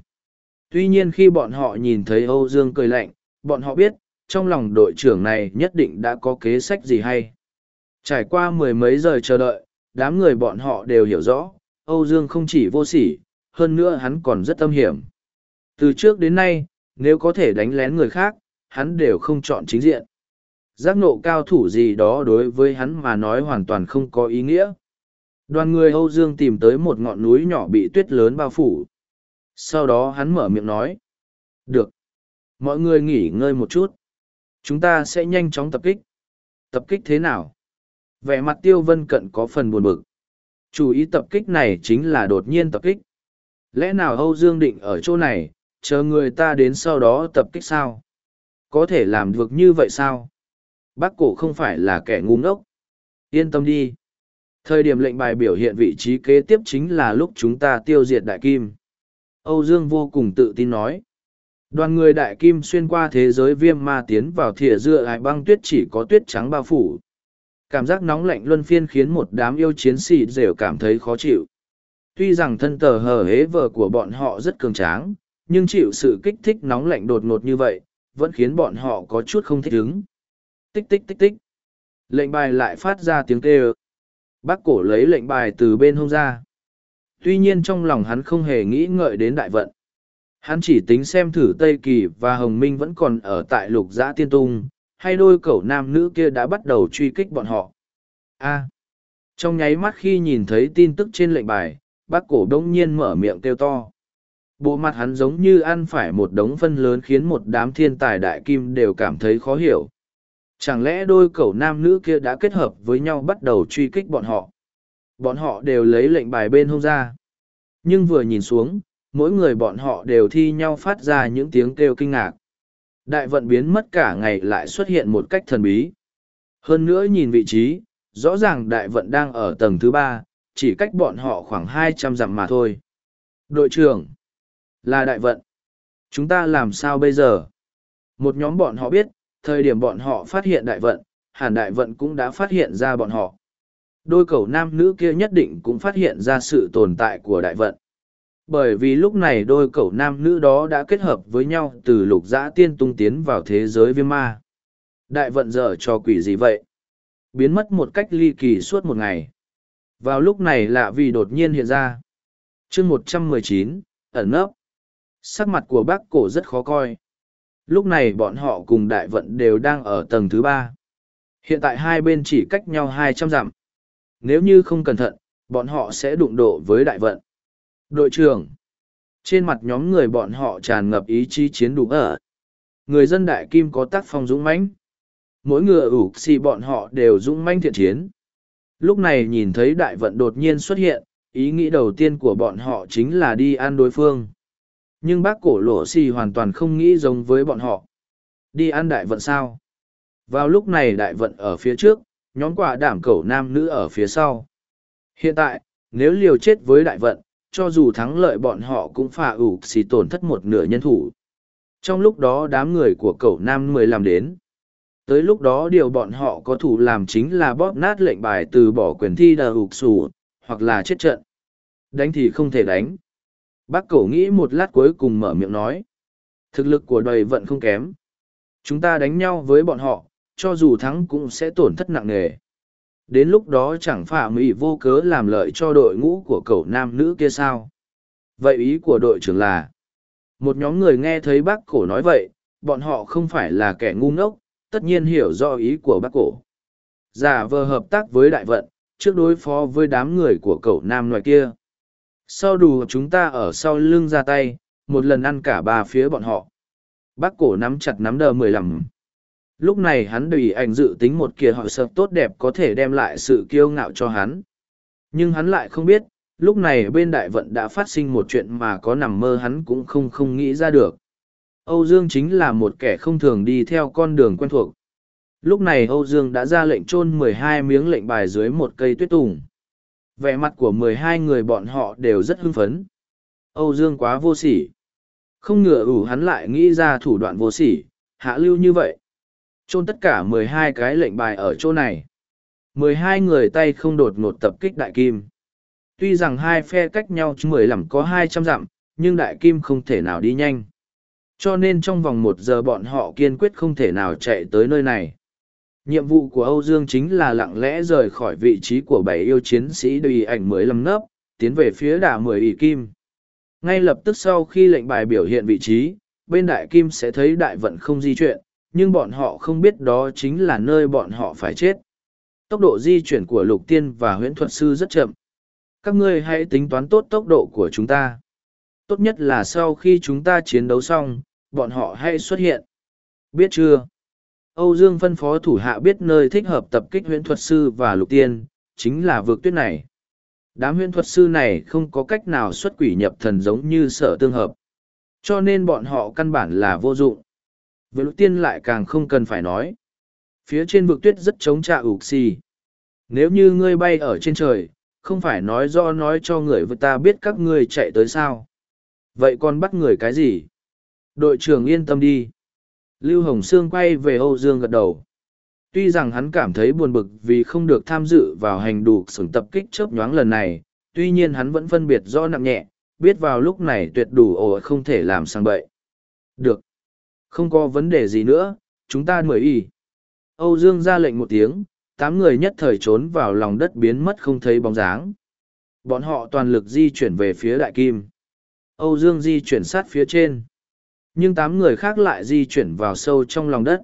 Tuy nhiên khi bọn họ nhìn thấy Âu Dương cười lạnh, bọn họ biết, trong lòng đội trưởng này nhất định đã có kế sách gì hay. Trải qua mười mấy giờ chờ đợi, đám người bọn họ đều hiểu rõ, Âu Dương không chỉ vô sỉ, hơn nữa hắn còn rất tâm hiểm. Từ trước đến nay, nếu có thể đánh lén người khác, hắn đều không chọn chính diện. Giác nộ cao thủ gì đó đối với hắn mà nói hoàn toàn không có ý nghĩa. Đoàn người Âu Dương tìm tới một ngọn núi nhỏ bị tuyết lớn bao phủ. Sau đó hắn mở miệng nói. Được. Mọi người nghỉ ngơi một chút. Chúng ta sẽ nhanh chóng tập kích. Tập kích thế nào? Vẻ mặt tiêu vân cận có phần buồn bực. Chủ ý tập kích này chính là đột nhiên tập kích. Lẽ nào Âu Dương định ở chỗ này, chờ người ta đến sau đó tập kích sao? Có thể làm được như vậy sao? Bác cổ không phải là kẻ ngu ngốc. Yên tâm đi. Thời điểm lệnh bài biểu hiện vị trí kế tiếp chính là lúc chúng ta tiêu diệt đại kim. Âu Dương vô cùng tự tin nói. Đoàn người đại kim xuyên qua thế giới viêm ma tiến vào thìa dựa ải băng tuyết chỉ có tuyết trắng bao phủ. Cảm giác nóng lạnh luân phiên khiến một đám yêu chiến sĩ đều cảm thấy khó chịu. Tuy rằng thân tờ hờ hế vờ của bọn họ rất cường tráng, nhưng chịu sự kích thích nóng lạnh đột ngột như vậy, vẫn khiến bọn họ có chút không thích ứng. Tích tích tích tích. Lệnh bài lại phát ra tiếng kêu. Bác cổ lấy lệnh bài từ bên hông ra. Tuy nhiên trong lòng hắn không hề nghĩ ngợi đến đại vận. Hắn chỉ tính xem thử Tây Kỳ và Hồng Minh vẫn còn ở tại lục giã tiên tung, hay đôi cậu nam nữ kia đã bắt đầu truy kích bọn họ. A. trong nháy mắt khi nhìn thấy tin tức trên lệnh bài, bác cổ đông nhiên mở miệng kêu to. Bộ mặt hắn giống như ăn phải một đống phân lớn khiến một đám thiên tài đại kim đều cảm thấy khó hiểu. Chẳng lẽ đôi cậu nam nữ kia đã kết hợp với nhau bắt đầu truy kích bọn họ? Bọn họ đều lấy lệnh bài bên hông ra. Nhưng vừa nhìn xuống, mỗi người bọn họ đều thi nhau phát ra những tiếng kêu kinh ngạc. Đại vận biến mất cả ngày lại xuất hiện một cách thần bí. Hơn nữa nhìn vị trí, rõ ràng đại vận đang ở tầng thứ ba, chỉ cách bọn họ khoảng hai trăm dặm mà thôi. Đội trưởng, là đại vận. Chúng ta làm sao bây giờ? Một nhóm bọn họ biết, thời điểm bọn họ phát hiện đại vận, hàn đại vận cũng đã phát hiện ra bọn họ. Đôi cầu nam nữ kia nhất định cũng phát hiện ra sự tồn tại của đại vận. Bởi vì lúc này đôi cậu nam nữ đó đã kết hợp với nhau từ lục dã tiên tung tiến vào thế giới viêm ma. Đại vận dở cho quỷ gì vậy? Biến mất một cách ly kỳ suốt một ngày. Vào lúc này lạ vì đột nhiên hiện ra. chương một trăm mười chín ẩn nấp. Sắc mặt của bác cổ rất khó coi. Lúc này bọn họ cùng đại vận đều đang ở tầng thứ ba. Hiện tại hai bên chỉ cách nhau hai trăm dặm. Nếu như không cẩn thận, bọn họ sẽ đụng độ với đại vận. Đội trưởng. Trên mặt nhóm người bọn họ tràn ngập ý chí chiến đủ ở. Người dân đại kim có tác phong dũng mãnh. Mỗi ngựa ủ xì bọn họ đều dũng mãnh thiện chiến. Lúc này nhìn thấy đại vận đột nhiên xuất hiện, ý nghĩ đầu tiên của bọn họ chính là đi ăn đối phương. Nhưng bác cổ lộ xì hoàn toàn không nghĩ giống với bọn họ. Đi ăn đại vận sao? Vào lúc này đại vận ở phía trước, nhóm quả đảm cẩu nam nữ ở phía sau. Hiện tại, nếu liều chết với đại vận, cho dù thắng lợi bọn họ cũng phà ủ xì tổn thất một nửa nhân thủ. Trong lúc đó đám người của cậu nam mười làm đến. Tới lúc đó điều bọn họ có thủ làm chính là bóp nát lệnh bài từ bỏ quyền thi đờ ục sủ, hoặc là chết trận. Đánh thì không thể đánh. Bác cậu nghĩ một lát cuối cùng mở miệng nói. Thực lực của đời vận không kém. Chúng ta đánh nhau với bọn họ, cho dù thắng cũng sẽ tổn thất nặng nề. Đến lúc đó chẳng phả mỹ vô cớ làm lợi cho đội ngũ của cậu nam nữ kia sao. Vậy ý của đội trưởng là, một nhóm người nghe thấy bác cổ nói vậy, bọn họ không phải là kẻ ngu ngốc, tất nhiên hiểu rõ ý của bác cổ. Giả vờ hợp tác với đại vận, trước đối phó với đám người của cậu nam ngoài kia. Sau đủ chúng ta ở sau lưng ra tay, một lần ăn cả ba phía bọn họ. Bác cổ nắm chặt nắm đờ mười lăm. Lúc này hắn đùi ảnh dự tính một kia họ sợ tốt đẹp có thể đem lại sự kiêu ngạo cho hắn. Nhưng hắn lại không biết, lúc này bên đại vận đã phát sinh một chuyện mà có nằm mơ hắn cũng không không nghĩ ra được. Âu Dương chính là một kẻ không thường đi theo con đường quen thuộc. Lúc này Âu Dương đã ra lệnh chôn mười hai miếng lệnh bài dưới một cây tuyết tùng. Vẻ mặt của mười hai người bọn họ đều rất hưng phấn. Âu Dương quá vô sỉ. Không ngờ ủ hắn lại nghĩ ra thủ đoạn vô sỉ, hạ lưu như vậy. Chôn tất cả mười hai cái lệnh bài ở chỗ này. mười hai người tay không đột ngột tập kích đại kim. Tuy rằng hai phe cách nhau mười lăm có hai trăm dặm, nhưng đại kim không thể nào đi nhanh. Cho nên trong vòng một giờ bọn họ kiên quyết không thể nào chạy tới nơi này. Nhiệm vụ của Âu Dương chính là lặng lẽ rời khỏi vị trí của bảy yêu chiến sĩ đùi ảnh mới lầm nấp, tiến về phía đà mười ỷ kim. Ngay lập tức sau khi lệnh bài biểu hiện vị trí, bên đại kim sẽ thấy đại vận không di chuyển, nhưng bọn họ không biết đó chính là nơi bọn họ phải chết. Tốc độ di chuyển của lục tiên và huyễn thuật sư rất chậm. Các ngươi hãy tính toán tốt tốc độ của chúng ta. Tốt nhất là sau khi chúng ta chiến đấu xong, bọn họ hãy xuất hiện. Biết chưa? Âu Dương phân phó thủ hạ biết nơi thích hợp tập kích huyễn thuật sư và lục tiên, chính là vực tuyết này. Đám huyễn thuật sư này không có cách nào xuất quỷ nhập thần giống như sở tương hợp. Cho nên bọn họ căn bản là vô dụng. Với lúc tiên lại càng không cần phải nói. Phía trên vực tuyết rất chống trạ ục xì. Nếu như ngươi bay ở trên trời, không phải nói do nói cho người vợ ta biết các ngươi chạy tới sao. Vậy còn bắt người cái gì? Đội trưởng yên tâm đi. Lưu Hồng Sương quay về Âu Dương gật đầu. Tuy rằng hắn cảm thấy buồn bực vì không được tham dự vào hành đủ sừng tập kích chớp nhoáng lần này, tuy nhiên hắn vẫn phân biệt rõ nặng nhẹ, biết vào lúc này tuyệt đủ ổ không thể làm sang bậy. Được. Không có vấn đề gì nữa, chúng ta mời y. Âu Dương ra lệnh một tiếng, tám người nhất thời trốn vào lòng đất biến mất không thấy bóng dáng. Bọn họ toàn lực di chuyển về phía đại kim. Âu Dương di chuyển sát phía trên. Nhưng tám người khác lại di chuyển vào sâu trong lòng đất.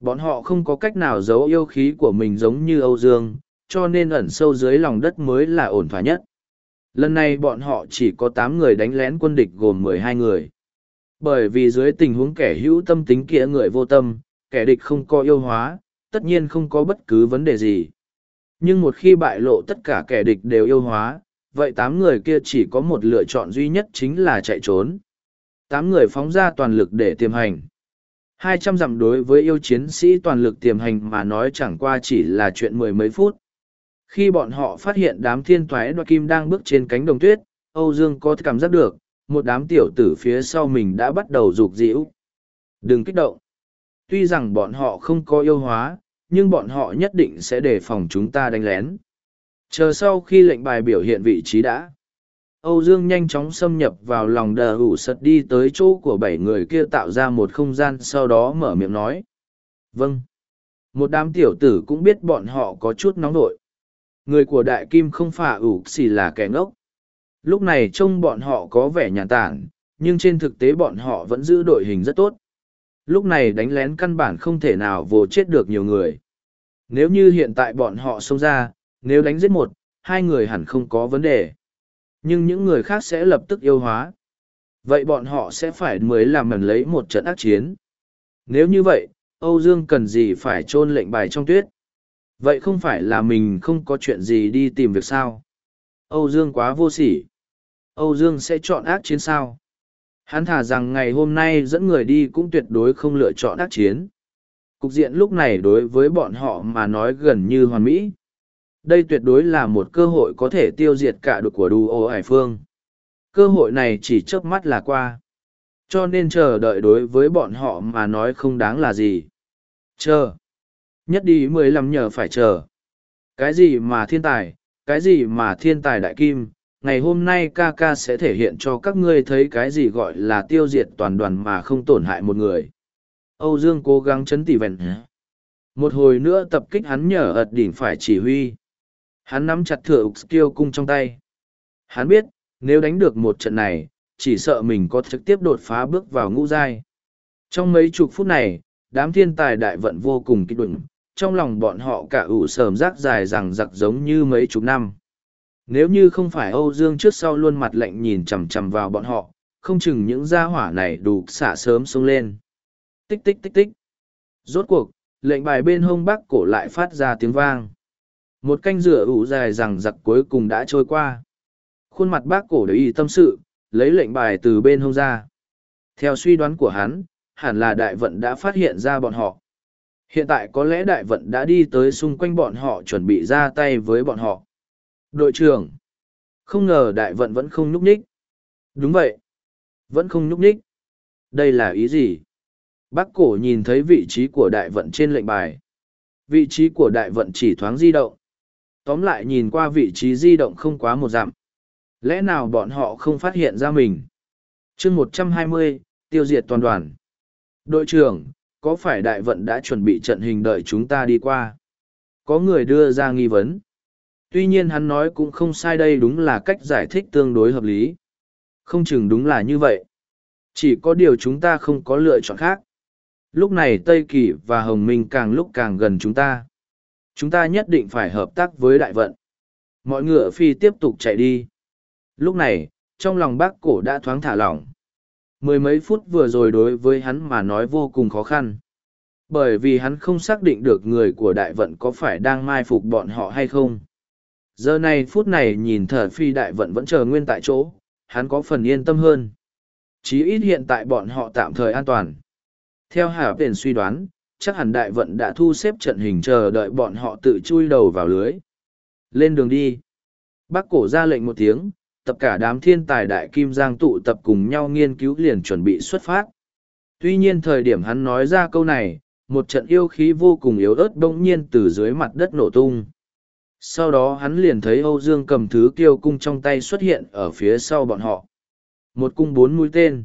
Bọn họ không có cách nào giấu yêu khí của mình giống như Âu Dương, cho nên ẩn sâu dưới lòng đất mới là ổn thỏa nhất. Lần này bọn họ chỉ có tám người đánh lén quân địch gồm mười hai người. Bởi vì dưới tình huống kẻ hữu tâm tính kia người vô tâm, kẻ địch không có yêu hóa, tất nhiên không có bất cứ vấn đề gì. Nhưng một khi bại lộ tất cả kẻ địch đều yêu hóa, vậy tám người kia chỉ có một lựa chọn duy nhất chính là chạy trốn. Tám người phóng ra toàn lực để tiềm hành. Hai trăm dặm đối với yêu chiến sĩ toàn lực tiềm hành mà nói chẳng qua chỉ là chuyện mười mấy phút. Khi bọn họ phát hiện đám thiên toái đoạt kim đang bước trên cánh đồng tuyết, Âu Dương có cảm giác được, một đám tiểu tử phía sau mình đã bắt đầu rục rĩu. Đừng kích động. Tuy rằng bọn họ không có yêu hóa, nhưng bọn họ nhất định sẽ đề phòng chúng ta đánh lén. Chờ sau khi lệnh bài biểu hiện vị trí đã. Âu Dương nhanh chóng xâm nhập vào lòng đờ ủ sật đi tới chỗ của bảy người kia tạo ra một không gian sau đó mở miệng nói. Vâng. Một đám tiểu tử cũng biết bọn họ có chút nóng nội. Người của đại kim không phải ủ xì là kẻ ngốc. Lúc này trông bọn họ có vẻ nhàn tản, nhưng trên thực tế bọn họ vẫn giữ đội hình rất tốt. Lúc này đánh lén căn bản không thể nào vồ chết được nhiều người. Nếu như hiện tại bọn họ xông ra, nếu đánh giết một, hai người hẳn không có vấn đề. Nhưng những người khác sẽ lập tức yêu hóa. Vậy bọn họ sẽ phải mới làm mần lấy một trận ác chiến. Nếu như vậy, Âu Dương cần gì phải chôn lệnh bài trong tuyết? Vậy không phải là mình không có chuyện gì đi tìm việc sao? Âu Dương quá vô sỉ. Âu Dương sẽ chọn ác chiến sao? Hắn thả rằng ngày hôm nay dẫn người đi cũng tuyệt đối không lựa chọn ác chiến. Cục diện lúc này đối với bọn họ mà nói gần như hoàn mỹ. Đây tuyệt đối là một cơ hội có thể tiêu diệt cả đội của đù ô hải phương. Cơ hội này chỉ chớp mắt là qua. Cho nên chờ đợi đối với bọn họ mà nói không đáng là gì. Chờ. Nhất đi mười lăm nhờ phải chờ. Cái gì mà thiên tài, cái gì mà thiên tài đại kim, ngày hôm nay ca ca sẽ thể hiện cho các ngươi thấy cái gì gọi là tiêu diệt toàn đoàn mà không tổn hại một người. Âu Dương cố gắng chấn tỉ vẹn. Một hồi nữa tập kích hắn nhờ ật đỉnh phải chỉ huy. Hắn nắm chặt thừa skill cung trong tay. Hắn biết, nếu đánh được một trận này, chỉ sợ mình có trực tiếp đột phá bước vào ngũ giai. Trong mấy chục phút này, đám thiên tài đại vận vô cùng kích đụng, trong lòng bọn họ cả ủ sờm rác dài rằng giặc giống như mấy chục năm. Nếu như không phải Âu Dương trước sau luôn mặt lạnh nhìn chằm chằm vào bọn họ, không chừng những gia hỏa này đủ xả sớm xuống lên. Tích tích tích tích. Rốt cuộc, lệnh bài bên hông bắc cổ lại phát ra tiếng vang. Một canh rửa ủ dài rằng giặc cuối cùng đã trôi qua. Khuôn mặt bác cổ để ý tâm sự, lấy lệnh bài từ bên hông ra. Theo suy đoán của hắn, hẳn là đại vận đã phát hiện ra bọn họ. Hiện tại có lẽ đại vận đã đi tới xung quanh bọn họ chuẩn bị ra tay với bọn họ. Đội trưởng! Không ngờ đại vận vẫn không nhúc nhích. Đúng vậy. Vẫn không nhúc nhích. Đây là ý gì? Bác cổ nhìn thấy vị trí của đại vận trên lệnh bài. Vị trí của đại vận chỉ thoáng di động. Tóm lại nhìn qua vị trí di động không quá một dặm. Lẽ nào bọn họ không phát hiện ra mình? chương một trăm hai mươi tiêu diệt toàn đoàn. Đội trưởng, có phải đại vận đã chuẩn bị trận hình đợi chúng ta đi qua? Có người đưa ra nghi vấn. Tuy nhiên hắn nói cũng không sai đây đúng là cách giải thích tương đối hợp lý. Không chừng đúng là như vậy. Chỉ có điều chúng ta không có lựa chọn khác. Lúc này Tây Kỳ và Hồng Minh càng lúc càng gần chúng ta. Chúng ta nhất định phải hợp tác với đại vận. Mọi ngựa phi tiếp tục chạy đi. Lúc này, trong lòng bác cổ đã thoáng thả lỏng. Mười mấy phút vừa rồi đối với hắn mà nói vô cùng khó khăn. Bởi vì hắn không xác định được người của đại vận có phải đang mai phục bọn họ hay không. Giờ này phút này nhìn thở phi đại vận vẫn chờ nguyên tại chỗ, hắn có phần yên tâm hơn. Chí ít hiện tại bọn họ tạm thời an toàn. Theo Hà Tiền suy đoán, chắc hẳn đại vận đã thu xếp trận hình chờ đợi bọn họ tự chui đầu vào lưới. Lên đường đi. Bác cổ ra lệnh một tiếng, tập cả đám thiên tài đại kim giang tụ tập cùng nhau nghiên cứu liền chuẩn bị xuất phát. Tuy nhiên thời điểm hắn nói ra câu này, một trận yêu khí vô cùng yếu ớt bỗng nhiên từ dưới mặt đất nổ tung. Sau đó hắn liền thấy Âu Dương cầm thứ kiêu cung trong tay xuất hiện ở phía sau bọn họ. Một cung bốn mũi tên.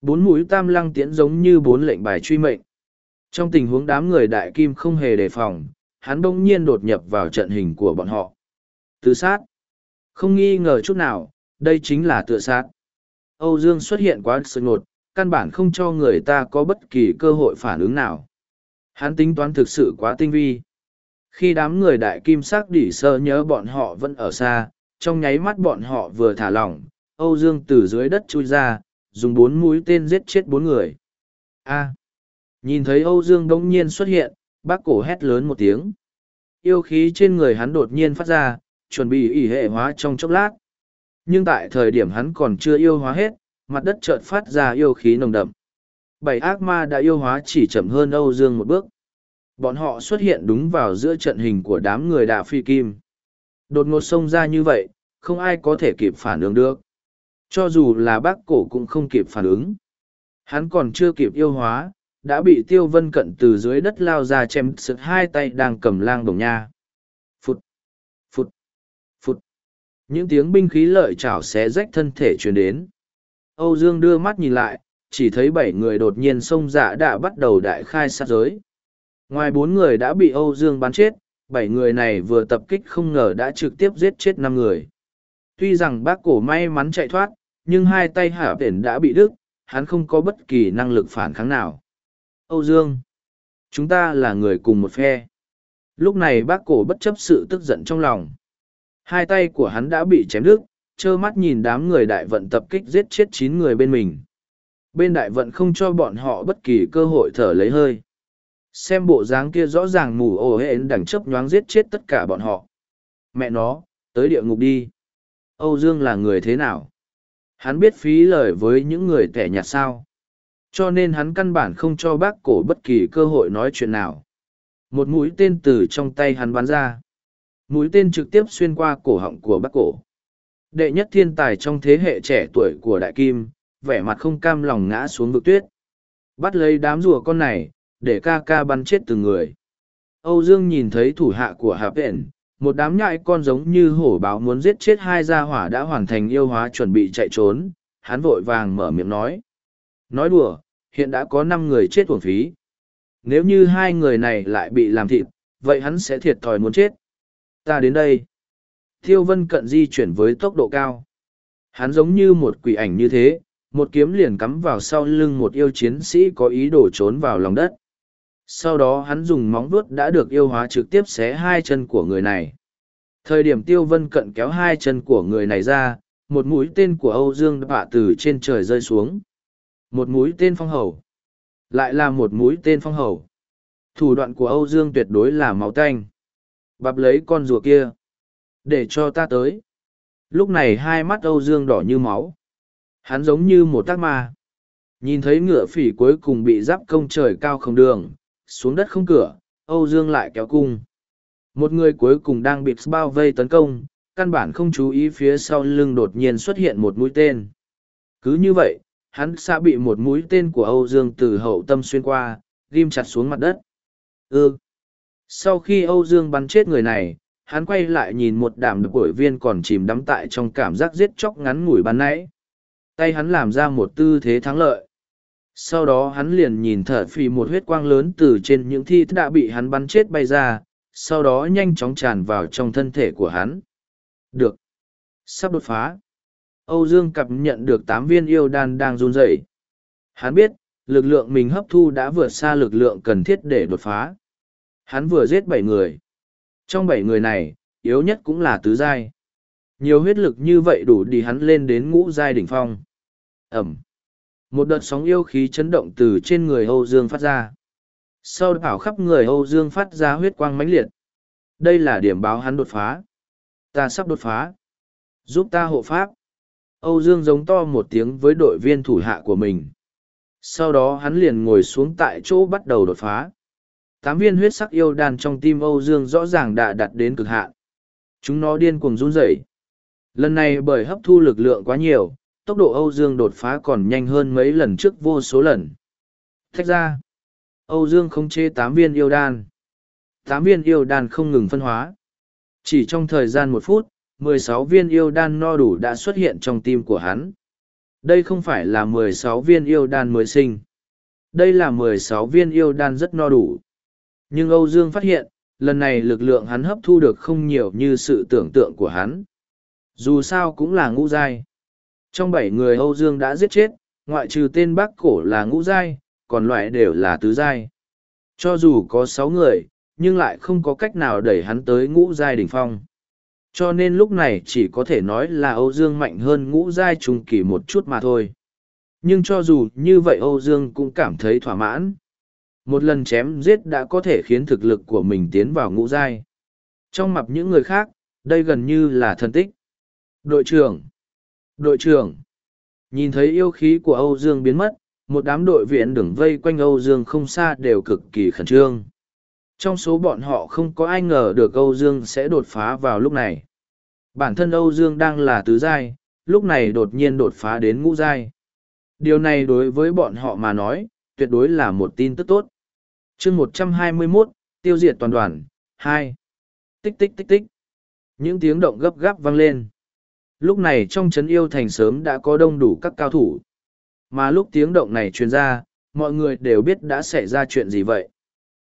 Bốn mũi tam lăng tiễn giống như bốn lệnh bài truy mệnh. Trong tình huống đám người đại kim không hề đề phòng, hắn bỗng nhiên đột nhập vào trận hình của bọn họ. Tự sát. Không nghi ngờ chút nào, đây chính là tự sát. Âu Dương xuất hiện quá sự ngột, căn bản không cho người ta có bất kỳ cơ hội phản ứng nào. Hắn tính toán thực sự quá tinh vi. Khi đám người đại kim sắc đỉ sơ nhớ bọn họ vẫn ở xa, trong nháy mắt bọn họ vừa thả lỏng, Âu Dương từ dưới đất chui ra, dùng bốn mũi tên giết chết bốn người. A. Nhìn thấy Âu Dương đống nhiên xuất hiện, bác cổ hét lớn một tiếng. Yêu khí trên người hắn đột nhiên phát ra, chuẩn bị ỉ hệ hóa trong chốc lát. Nhưng tại thời điểm hắn còn chưa yêu hóa hết, mặt đất chợt phát ra yêu khí nồng đậm. Bảy ác ma đã yêu hóa chỉ chậm hơn Âu Dương một bước. Bọn họ xuất hiện đúng vào giữa trận hình của đám người đạ phi kim. Đột ngột xông ra như vậy, không ai có thể kịp phản ứng được. Cho dù là bác cổ cũng không kịp phản ứng. Hắn còn chưa kịp yêu hóa, đã bị tiêu vân cận từ dưới đất lao ra chém sực hai tay đang cầm lang đồng nha. Phụt, phụt, phụt. Những tiếng binh khí lợi chảo xé rách thân thể truyền đến. Âu Dương đưa mắt nhìn lại, chỉ thấy bảy người đột nhiên xông dạ đã bắt đầu đại khai sát giới. Ngoài bốn người đã bị Âu Dương bắn chết, bảy người này vừa tập kích không ngờ đã trực tiếp giết chết năm người. Tuy rằng bác cổ may mắn chạy thoát, nhưng hai tay hạ tiển đã bị đứt, hắn không có bất kỳ năng lực phản kháng nào. Âu Dương, chúng ta là người cùng một phe. Lúc này bác cổ bất chấp sự tức giận trong lòng. Hai tay của hắn đã bị chém đứt, trơ mắt nhìn đám người đại vận tập kích giết chết chín người bên mình. Bên đại vận không cho bọn họ bất kỳ cơ hội thở lấy hơi. Xem bộ dáng kia rõ ràng mù ổ hển đẳng chấp nhoáng giết chết tất cả bọn họ. Mẹ nó, tới địa ngục đi. Âu Dương là người thế nào? Hắn biết phí lời với những người tẻ nhạt sao. Cho nên hắn căn bản không cho bác cổ bất kỳ cơ hội nói chuyện nào. Một mũi tên từ trong tay hắn bắn ra. Mũi tên trực tiếp xuyên qua cổ họng của bác cổ. Đệ nhất thiên tài trong thế hệ trẻ tuổi của Đại Kim, vẻ mặt không cam lòng ngã xuống vực tuyết. Bắt lấy đám rùa con này, để ca ca bắn chết từng người. Âu Dương nhìn thấy thủ hạ của Hạp Hện, một đám nhại con giống như hổ báo muốn giết chết hai gia hỏa đã hoàn thành yêu hóa chuẩn bị chạy trốn, hắn vội vàng mở miệng nói. Nói đùa, hiện đã có năm người chết uổng phí. Nếu như hai người này lại bị làm thịt, vậy hắn sẽ thiệt thòi muốn chết. Ta đến đây. Thiêu vân cận di chuyển với tốc độ cao. Hắn giống như một quỷ ảnh như thế, một kiếm liền cắm vào sau lưng một yêu chiến sĩ có ý đồ trốn vào lòng đất. Sau đó hắn dùng móng vuốt đã được yêu hóa trực tiếp xé hai chân của người này. Thời điểm tiêu vân cận kéo hai chân của người này ra, một mũi tên của Âu Dương bạ từ trên trời rơi xuống. Một mũi tên phong hầu. Lại là một mũi tên phong hầu. Thủ đoạn của Âu Dương tuyệt đối là máu tanh. Bạp lấy con rùa kia. Để cho ta tới. Lúc này hai mắt Âu Dương đỏ như máu. Hắn giống như một tác ma. Nhìn thấy ngựa phỉ cuối cùng bị giáp công trời cao không đường, xuống đất không cửa, Âu Dương lại kéo cung. Một người cuối cùng đang bị bao vây tấn công, căn bản không chú ý phía sau lưng đột nhiên xuất hiện một mũi tên. Cứ như vậy, hắn sẽ bị một mũi tên của Âu Dương từ hậu tâm xuyên qua, ghim chặt xuống mặt đất. Ư. Sau khi Âu Dương bắn chết người này, hắn quay lại nhìn một đàm được bội viên còn chìm đắm tại trong cảm giác giết chóc ngắn ngủi bắn nãy. Tay hắn làm ra một tư thế thắng lợi. Sau đó hắn liền nhìn thở phì một huyết quang lớn từ trên những thi đã bị hắn bắn chết bay ra, sau đó nhanh chóng tràn vào trong thân thể của hắn. Được. Sắp đột phá. Âu Dương cặp nhận được tám viên yêu đan đang run rẩy. Hắn biết, lực lượng mình hấp thu đã vượt xa lực lượng cần thiết để đột phá. Hắn vừa giết bảy người. Trong bảy người này, yếu nhất cũng là tứ giai. Nhiều huyết lực như vậy đủ đi hắn lên đến ngũ giai đỉnh phong. Ẩm. Một đợt sóng yêu khí chấn động từ trên người Âu Dương phát ra. Sau đảo khắp người Âu Dương phát ra huyết quang mãnh liệt. Đây là điểm báo hắn đột phá. Ta sắp đột phá. Giúp ta hộ pháp. Âu Dương giống to một tiếng với đội viên thủ hạ của mình. Sau đó hắn liền ngồi xuống tại chỗ bắt đầu đột phá. Tám viên huyết sắc yêu đan trong tim Âu Dương rõ ràng đã đặt đến cực hạn. Chúng nó điên cuồng run rẩy. Lần này bởi hấp thu lực lượng quá nhiều, tốc độ Âu Dương đột phá còn nhanh hơn mấy lần trước vô số lần. Thách ra, Âu Dương không chế tám viên yêu đan. Tám viên yêu đan không ngừng phân hóa. Chỉ trong thời gian một phút, mười sáu viên yêu đan no đủ đã xuất hiện trong tim của hắn. Đây không phải là mười sáu viên yêu đan mới sinh. Đây là mười sáu viên yêu đan rất no đủ. Nhưng Âu Dương phát hiện, lần này lực lượng hắn hấp thu được không nhiều như sự tưởng tượng của hắn. Dù sao cũng là ngũ giai. Trong bảy người Âu Dương đã giết chết, ngoại trừ tên bác cổ là ngũ giai, còn loại đều là tứ giai. Cho dù có sáu người, nhưng lại không có cách nào đẩy hắn tới ngũ giai đỉnh phong. Cho nên lúc này chỉ có thể nói là Âu Dương mạnh hơn ngũ giai trung kỳ một chút mà thôi. Nhưng cho dù như vậy Âu Dương cũng cảm thấy thỏa mãn. Một lần chém giết đã có thể khiến thực lực của mình tiến vào ngũ giai. Trong mặt những người khác, đây gần như là thân tích. Đội trưởng! Đội trưởng! Nhìn thấy yêu khí của Âu Dương biến mất, một đám đội viện đừng vây quanh Âu Dương không xa đều cực kỳ khẩn trương. Trong số bọn họ không có ai ngờ được Âu Dương sẽ đột phá vào lúc này. Bản thân Âu Dương đang là tứ giai, lúc này đột nhiên đột phá đến ngũ giai. Điều này đối với bọn họ mà nói, tuyệt đối là một tin tức tốt. chương một trăm hai mươi mốt tiêu diệt toàn đoàn, hai Tích tích tích tích. Những tiếng động gấp gáp vang lên. Lúc này trong trấn yêu thành sớm đã có đông đủ các cao thủ. Mà lúc tiếng động này truyền ra, mọi người đều biết đã xảy ra chuyện gì vậy.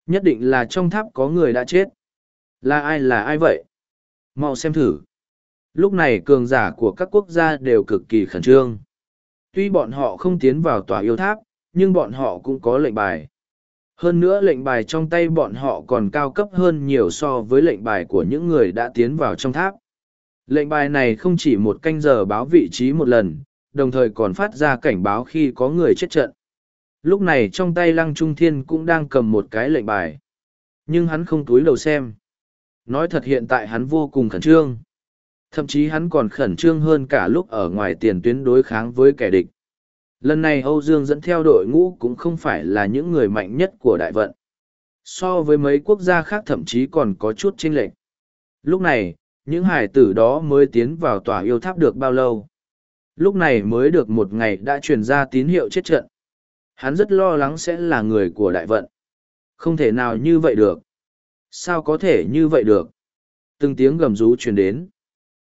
Nhất định là trong tháp có người đã chết. Là ai là ai vậy? Mau xem thử. Lúc này cường giả của các quốc gia đều cực kỳ khẩn trương. Tuy bọn họ không tiến vào tòa yêu tháp, nhưng bọn họ cũng có lệnh bài. Hơn nữa lệnh bài trong tay bọn họ còn cao cấp hơn nhiều so với lệnh bài của những người đã tiến vào trong tháp. Lệnh bài này không chỉ một canh giờ báo vị trí một lần, đồng thời còn phát ra cảnh báo khi có người chết trận. Lúc này trong tay Lăng Trung Thiên cũng đang cầm một cái lệnh bài. Nhưng hắn không túi đầu xem. Nói thật hiện tại hắn vô cùng khẩn trương. Thậm chí hắn còn khẩn trương hơn cả lúc ở ngoài tiền tuyến đối kháng với kẻ địch. Lần này Âu Dương dẫn theo đội ngũ cũng không phải là những người mạnh nhất của đại vận. So với mấy quốc gia khác thậm chí còn có chút chênh lệch. Lúc này, những hải tử đó mới tiến vào tòa yêu tháp được bao lâu. Lúc này mới được một ngày đã truyền ra tín hiệu chết trận. Hắn rất lo lắng sẽ là người của đại vận. Không thể nào như vậy được. Sao có thể như vậy được? Từng tiếng gầm rú truyền đến.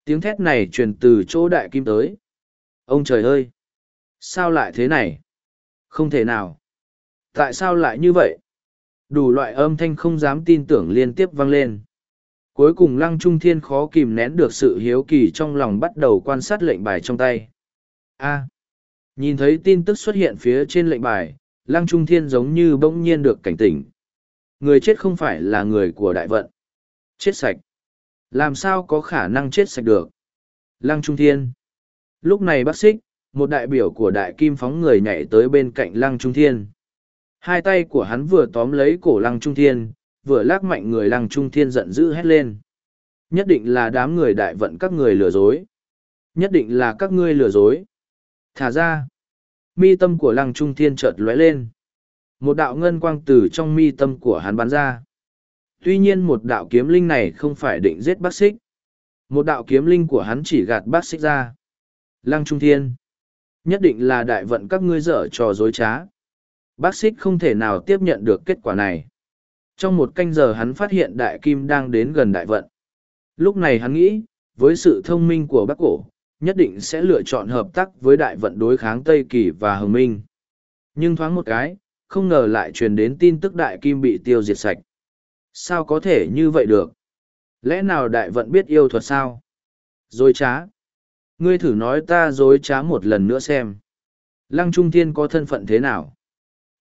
Tiếng thét này truyền từ chỗ đại kim tới. Ông trời ơi! Sao lại thế này? Không thể nào. Tại sao lại như vậy? Đủ loại âm thanh không dám tin tưởng liên tiếp vang lên. Cuối cùng Lăng Trung Thiên khó kìm nén được sự hiếu kỳ trong lòng bắt đầu quan sát lệnh bài trong tay. A. nhìn thấy tin tức xuất hiện phía trên lệnh bài, Lăng Trung Thiên giống như bỗng nhiên được cảnh tỉnh. Người chết không phải là người của đại vận. Chết sạch. Làm sao có khả năng chết sạch được? Lăng Trung Thiên. Lúc này bác xích, một đại biểu của đại kim phóng người nhảy tới bên cạnh Lăng Trung Thiên. Hai tay của hắn vừa tóm lấy cổ Lăng Trung Thiên, vừa lắc mạnh người Lăng Trung Thiên giận dữ hét lên. Nhất định là đám người đại vận các người lừa dối. Nhất định là các ngươi lừa dối. Thả ra. Mi tâm của Lăng Trung Thiên chợt lóe lên. Một đạo ngân quang từ trong mi tâm của hắn bắn ra. Tuy nhiên một đạo kiếm linh này không phải định giết bác xích. Một đạo kiếm linh của hắn chỉ gạt bác xích ra. Lăng Trung Thiên. Nhất định là đại vận các ngươi dở trò dối trá. Bác xích không thể nào tiếp nhận được kết quả này. Trong một canh giờ hắn phát hiện đại kim đang đến gần đại vận. Lúc này hắn nghĩ, với sự thông minh của bác cổ, nhất định sẽ lựa chọn hợp tác với đại vận đối kháng Tây Kỳ và Hồng Minh. Nhưng thoáng một cái, không ngờ lại truyền đến tin tức đại kim bị tiêu diệt sạch. Sao có thể như vậy được? Lẽ nào đại vận biết yêu thuật sao? Dối trá. Ngươi thử nói ta dối trá một lần nữa xem. Lăng Trung Thiên có thân phận thế nào?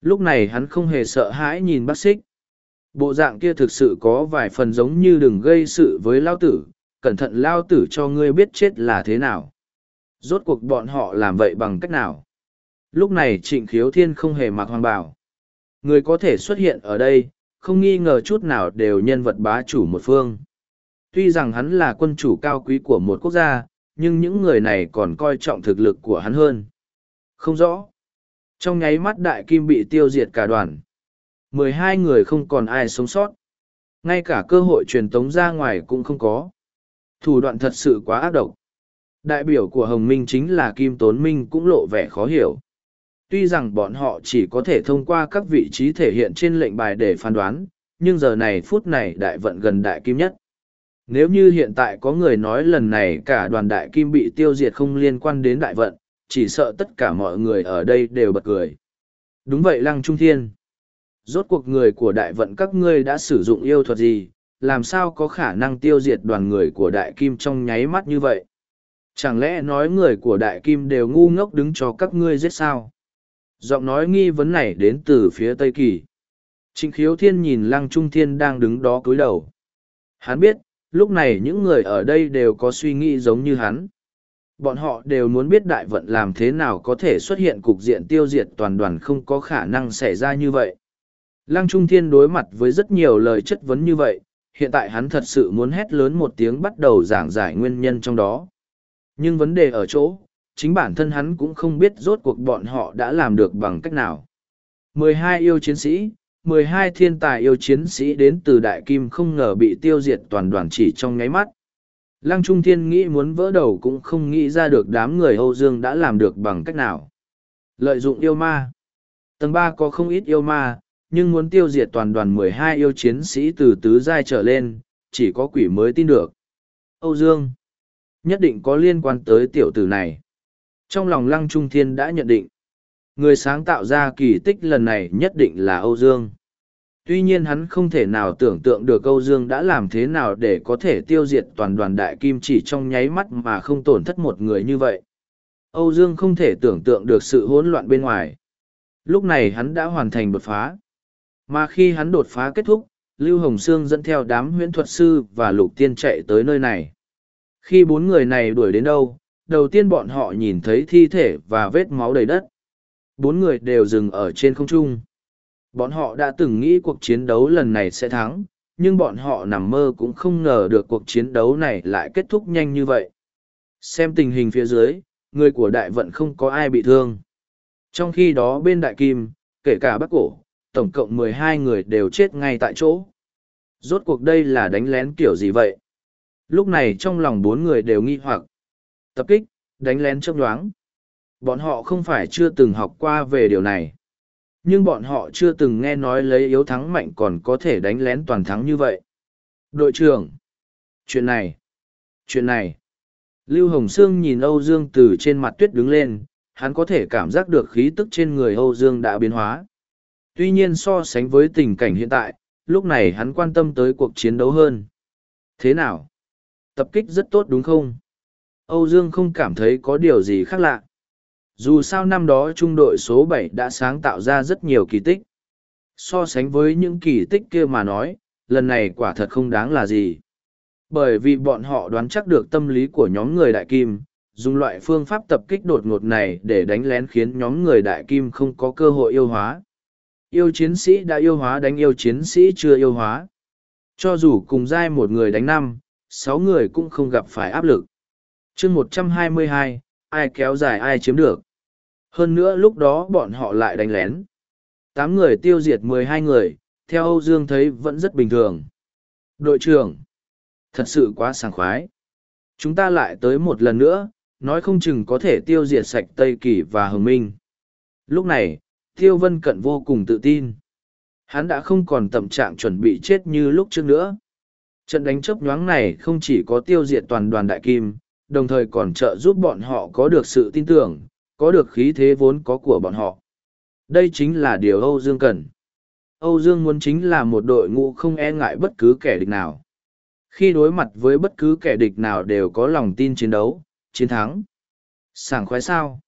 Lúc này hắn không hề sợ hãi nhìn bác xích. Bộ dạng kia thực sự có vài phần giống như đừng gây sự với lao tử, cẩn thận lao tử cho ngươi biết chết là thế nào. Rốt cuộc bọn họ làm vậy bằng cách nào? Lúc này trịnh khiếu thiên không hề mặc hoàng bảo Người có thể xuất hiện ở đây, không nghi ngờ chút nào đều nhân vật bá chủ một phương. Tuy rằng hắn là quân chủ cao quý của một quốc gia, nhưng những người này còn coi trọng thực lực của hắn hơn. Không rõ. Trong nháy mắt đại kim bị tiêu diệt cả đoàn mười hai người không còn ai sống sót. Ngay cả cơ hội truyền tống ra ngoài cũng không có. Thủ đoạn thật sự quá ác độc. Đại biểu của Hồng Minh chính là Kim Tốn Minh cũng lộ vẻ khó hiểu. Tuy rằng bọn họ chỉ có thể thông qua các vị trí thể hiện trên lệnh bài để phán đoán, nhưng giờ này phút này đại vận gần đại kim nhất. Nếu như hiện tại có người nói lần này cả đoàn đại kim bị tiêu diệt không liên quan đến đại vận, chỉ sợ tất cả mọi người ở đây đều bật cười. Đúng vậy Lăng Trung Thiên. Rốt cuộc người của đại vận các ngươi đã sử dụng yêu thuật gì, làm sao có khả năng tiêu diệt đoàn người của đại kim trong nháy mắt như vậy? Chẳng lẽ nói người của đại kim đều ngu ngốc đứng cho các ngươi giết sao? Giọng nói nghi vấn này đến từ phía Tây Kỳ. Trịnh khiếu thiên nhìn lăng trung thiên đang đứng đó cúi đầu. Hắn biết, lúc này những người ở đây đều có suy nghĩ giống như hắn. Bọn họ đều muốn biết đại vận làm thế nào có thể xuất hiện cục diện tiêu diệt toàn đoàn không có khả năng xảy ra như vậy. Lăng Trung Thiên đối mặt với rất nhiều lời chất vấn như vậy, hiện tại hắn thật sự muốn hét lớn một tiếng bắt đầu giảng giải nguyên nhân trong đó. Nhưng vấn đề ở chỗ, chính bản thân hắn cũng không biết rốt cuộc bọn họ đã làm được bằng cách nào. 12 yêu chiến sĩ, 12 thiên tài yêu chiến sĩ đến từ Đại Kim không ngờ bị tiêu diệt toàn đoàn chỉ trong nháy mắt. Lăng Trung Thiên nghĩ muốn vỡ đầu cũng không nghĩ ra được đám người Âu Dương đã làm được bằng cách nào. Lợi dụng yêu ma. Tầng ba có không ít yêu ma, nhưng muốn tiêu diệt toàn đoàn 12 yêu chiến sĩ từ tứ giai trở lên, chỉ có quỷ mới tin được. Âu Dương. Nhất định có liên quan tới tiểu tử này. Trong lòng Lăng Trung Thiên đã nhận định, người sáng tạo ra kỳ tích lần này nhất định là Âu Dương. Tuy nhiên hắn không thể nào tưởng tượng được Âu Dương đã làm thế nào để có thể tiêu diệt toàn đoàn đại kim chỉ trong nháy mắt mà không tổn thất một người như vậy. Âu Dương không thể tưởng tượng được sự hỗn loạn bên ngoài. Lúc này hắn đã hoàn thành đột phá. Mà khi hắn đột phá kết thúc, Lưu Hồng Sương dẫn theo đám huyễn thuật sư và lục tiên chạy tới nơi này. Khi bốn người này đuổi đến đâu, đầu tiên bọn họ nhìn thấy thi thể và vết máu đầy đất. Bốn người đều dừng ở trên không trung. Bọn họ đã từng nghĩ cuộc chiến đấu lần này sẽ thắng, nhưng bọn họ nằm mơ cũng không ngờ được cuộc chiến đấu này lại kết thúc nhanh như vậy. Xem tình hình phía dưới, người của đại vận không có ai bị thương. Trong khi đó bên đại kim, kể cả bắc cổ, tổng cộng mười hai người đều chết ngay tại chỗ. Rốt cuộc đây là đánh lén kiểu gì vậy? Lúc này trong lòng bốn người đều nghi hoặc. Tập kích, đánh lén chấp đoáng. Bọn họ không phải chưa từng học qua về điều này. Nhưng bọn họ chưa từng nghe nói lấy yếu thắng mạnh còn có thể đánh lén toàn thắng như vậy. Đội trưởng! Chuyện này! Chuyện này! Lưu Hồng Sương nhìn Âu Dương từ trên mặt tuyết đứng lên, hắn có thể cảm giác được khí tức trên người Âu Dương đã biến hóa. Tuy nhiên so sánh với tình cảnh hiện tại, lúc này hắn quan tâm tới cuộc chiến đấu hơn. Thế nào? Tập kích rất tốt đúng không? Âu Dương không cảm thấy có điều gì khác lạ. Dù sao năm đó trung đội số bảy đã sáng tạo ra rất nhiều kỳ tích. So sánh với những kỳ tích kia mà nói, lần này quả thật không đáng là gì. Bởi vì bọn họ đoán chắc được tâm lý của nhóm người đại kim, dùng loại phương pháp tập kích đột ngột này để đánh lén khiến nhóm người đại kim không có cơ hội yêu hóa. Yêu chiến sĩ đã yêu hóa đánh yêu chiến sĩ chưa yêu hóa. Cho dù cùng giai một người đánh năm, sáu người cũng không gặp phải áp lực. chương một trăm hai mươi hai, ai kéo dài ai chiếm được. Hơn nữa lúc đó bọn họ lại đánh lén. Tám người tiêu diệt mười hai người, theo Âu Dương thấy vẫn rất bình thường. Đội trưởng, thật sự quá sảng khoái. Chúng ta lại tới một lần nữa, nói không chừng có thể tiêu diệt sạch Tây Kỳ và Hồng Minh. Lúc này, Tiêu Vân Cận vô cùng tự tin. Hắn đã không còn tâm trạng chuẩn bị chết như lúc trước nữa. Trận đánh chớp nhoáng này không chỉ có tiêu diệt toàn đoàn đại kim, đồng thời còn trợ giúp bọn họ có được sự tin tưởng, có được khí thế vốn có của bọn họ. Đây chính là điều Âu Dương cần. Âu Dương muốn chính là một đội ngũ không e ngại bất cứ kẻ địch nào. Khi đối mặt với bất cứ kẻ địch nào đều có lòng tin chiến đấu, chiến thắng. Sảng khoái sao?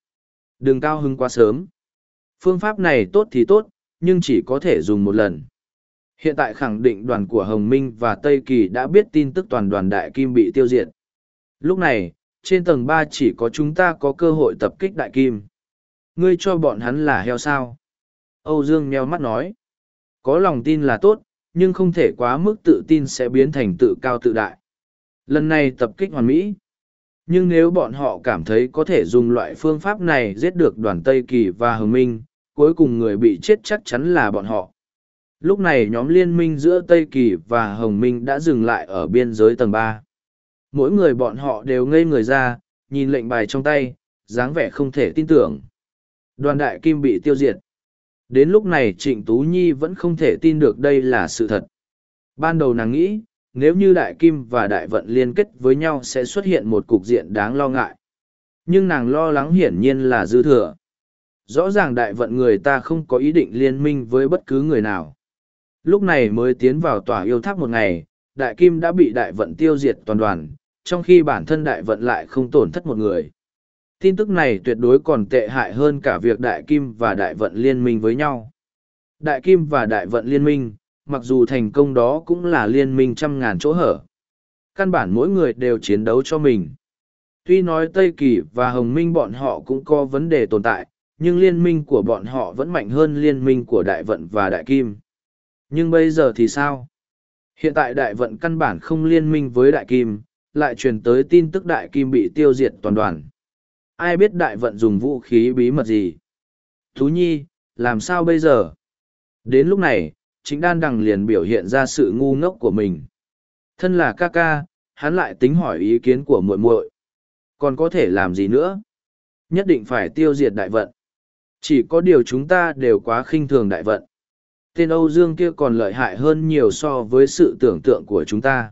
Đừng cao hứng quá sớm. Phương pháp này tốt thì tốt, nhưng chỉ có thể dùng một lần. Hiện tại khẳng định đoàn của Hồng Minh và Tây Kỳ đã biết tin tức toàn đoàn Đại Kim bị tiêu diệt. Lúc này, trên tầng ba chỉ có chúng ta có cơ hội tập kích Đại Kim. Ngươi cho bọn hắn là heo sao? Âu Dương nheo mắt nói. Có lòng tin là tốt, nhưng không thể quá mức tự tin sẽ biến thành tự cao tự đại. Lần này tập kích hoàn mỹ. Nhưng nếu bọn họ cảm thấy có thể dùng loại phương pháp này giết được đoàn Tây Kỳ và Hồng Minh, cuối cùng người bị chết chắc chắn là bọn họ. Lúc này nhóm liên minh giữa Tây Kỳ và Hồng Minh đã dừng lại ở biên giới tầng ba. Mỗi người bọn họ đều ngây người ra, nhìn lệnh bài trong tay, dáng vẻ không thể tin tưởng. Đoàn đại kim bị tiêu diệt. Đến lúc này Trịnh Tú Nhi vẫn không thể tin được đây là sự thật. Ban đầu nàng nghĩ, nếu như đại kim và đại vận liên kết với nhau sẽ xuất hiện một cục diện đáng lo ngại. Nhưng nàng lo lắng hiển nhiên là dư thừa. Rõ ràng đại vận người ta không có ý định liên minh với bất cứ người nào. Lúc này mới tiến vào tòa yêu tháp một ngày, đại kim đã bị đại vận tiêu diệt toàn đoàn, trong khi bản thân đại vận lại không tổn thất một người. Tin tức này tuyệt đối còn tệ hại hơn cả việc đại kim và đại vận liên minh với nhau. Đại kim và đại vận liên minh, mặc dù thành công đó cũng là liên minh trăm ngàn chỗ hở. Căn bản mỗi người đều chiến đấu cho mình. Tuy nói Tây Kỳ và Hồng Minh bọn họ cũng có vấn đề tồn tại, nhưng liên minh của bọn họ vẫn mạnh hơn liên minh của Đại Vận và Đại Kim. Nhưng bây giờ thì sao? Hiện tại Đại Vận căn bản không liên minh với Đại Kim, lại truyền tới tin tức Đại Kim bị tiêu diệt toàn đoàn. Ai biết Đại Vận dùng vũ khí bí mật gì? Thú Nhi, làm sao bây giờ? Đến lúc này, chính đan đằng liền biểu hiện ra sự ngu ngốc của mình. Thân là ca ca, hắn lại tính hỏi ý kiến của muội muội. Còn có thể làm gì nữa? Nhất định phải tiêu diệt đại vận. Chỉ có điều chúng ta đều quá khinh thường đại vận. Tên Âu Dương kia còn lợi hại hơn nhiều so với sự tưởng tượng của chúng ta.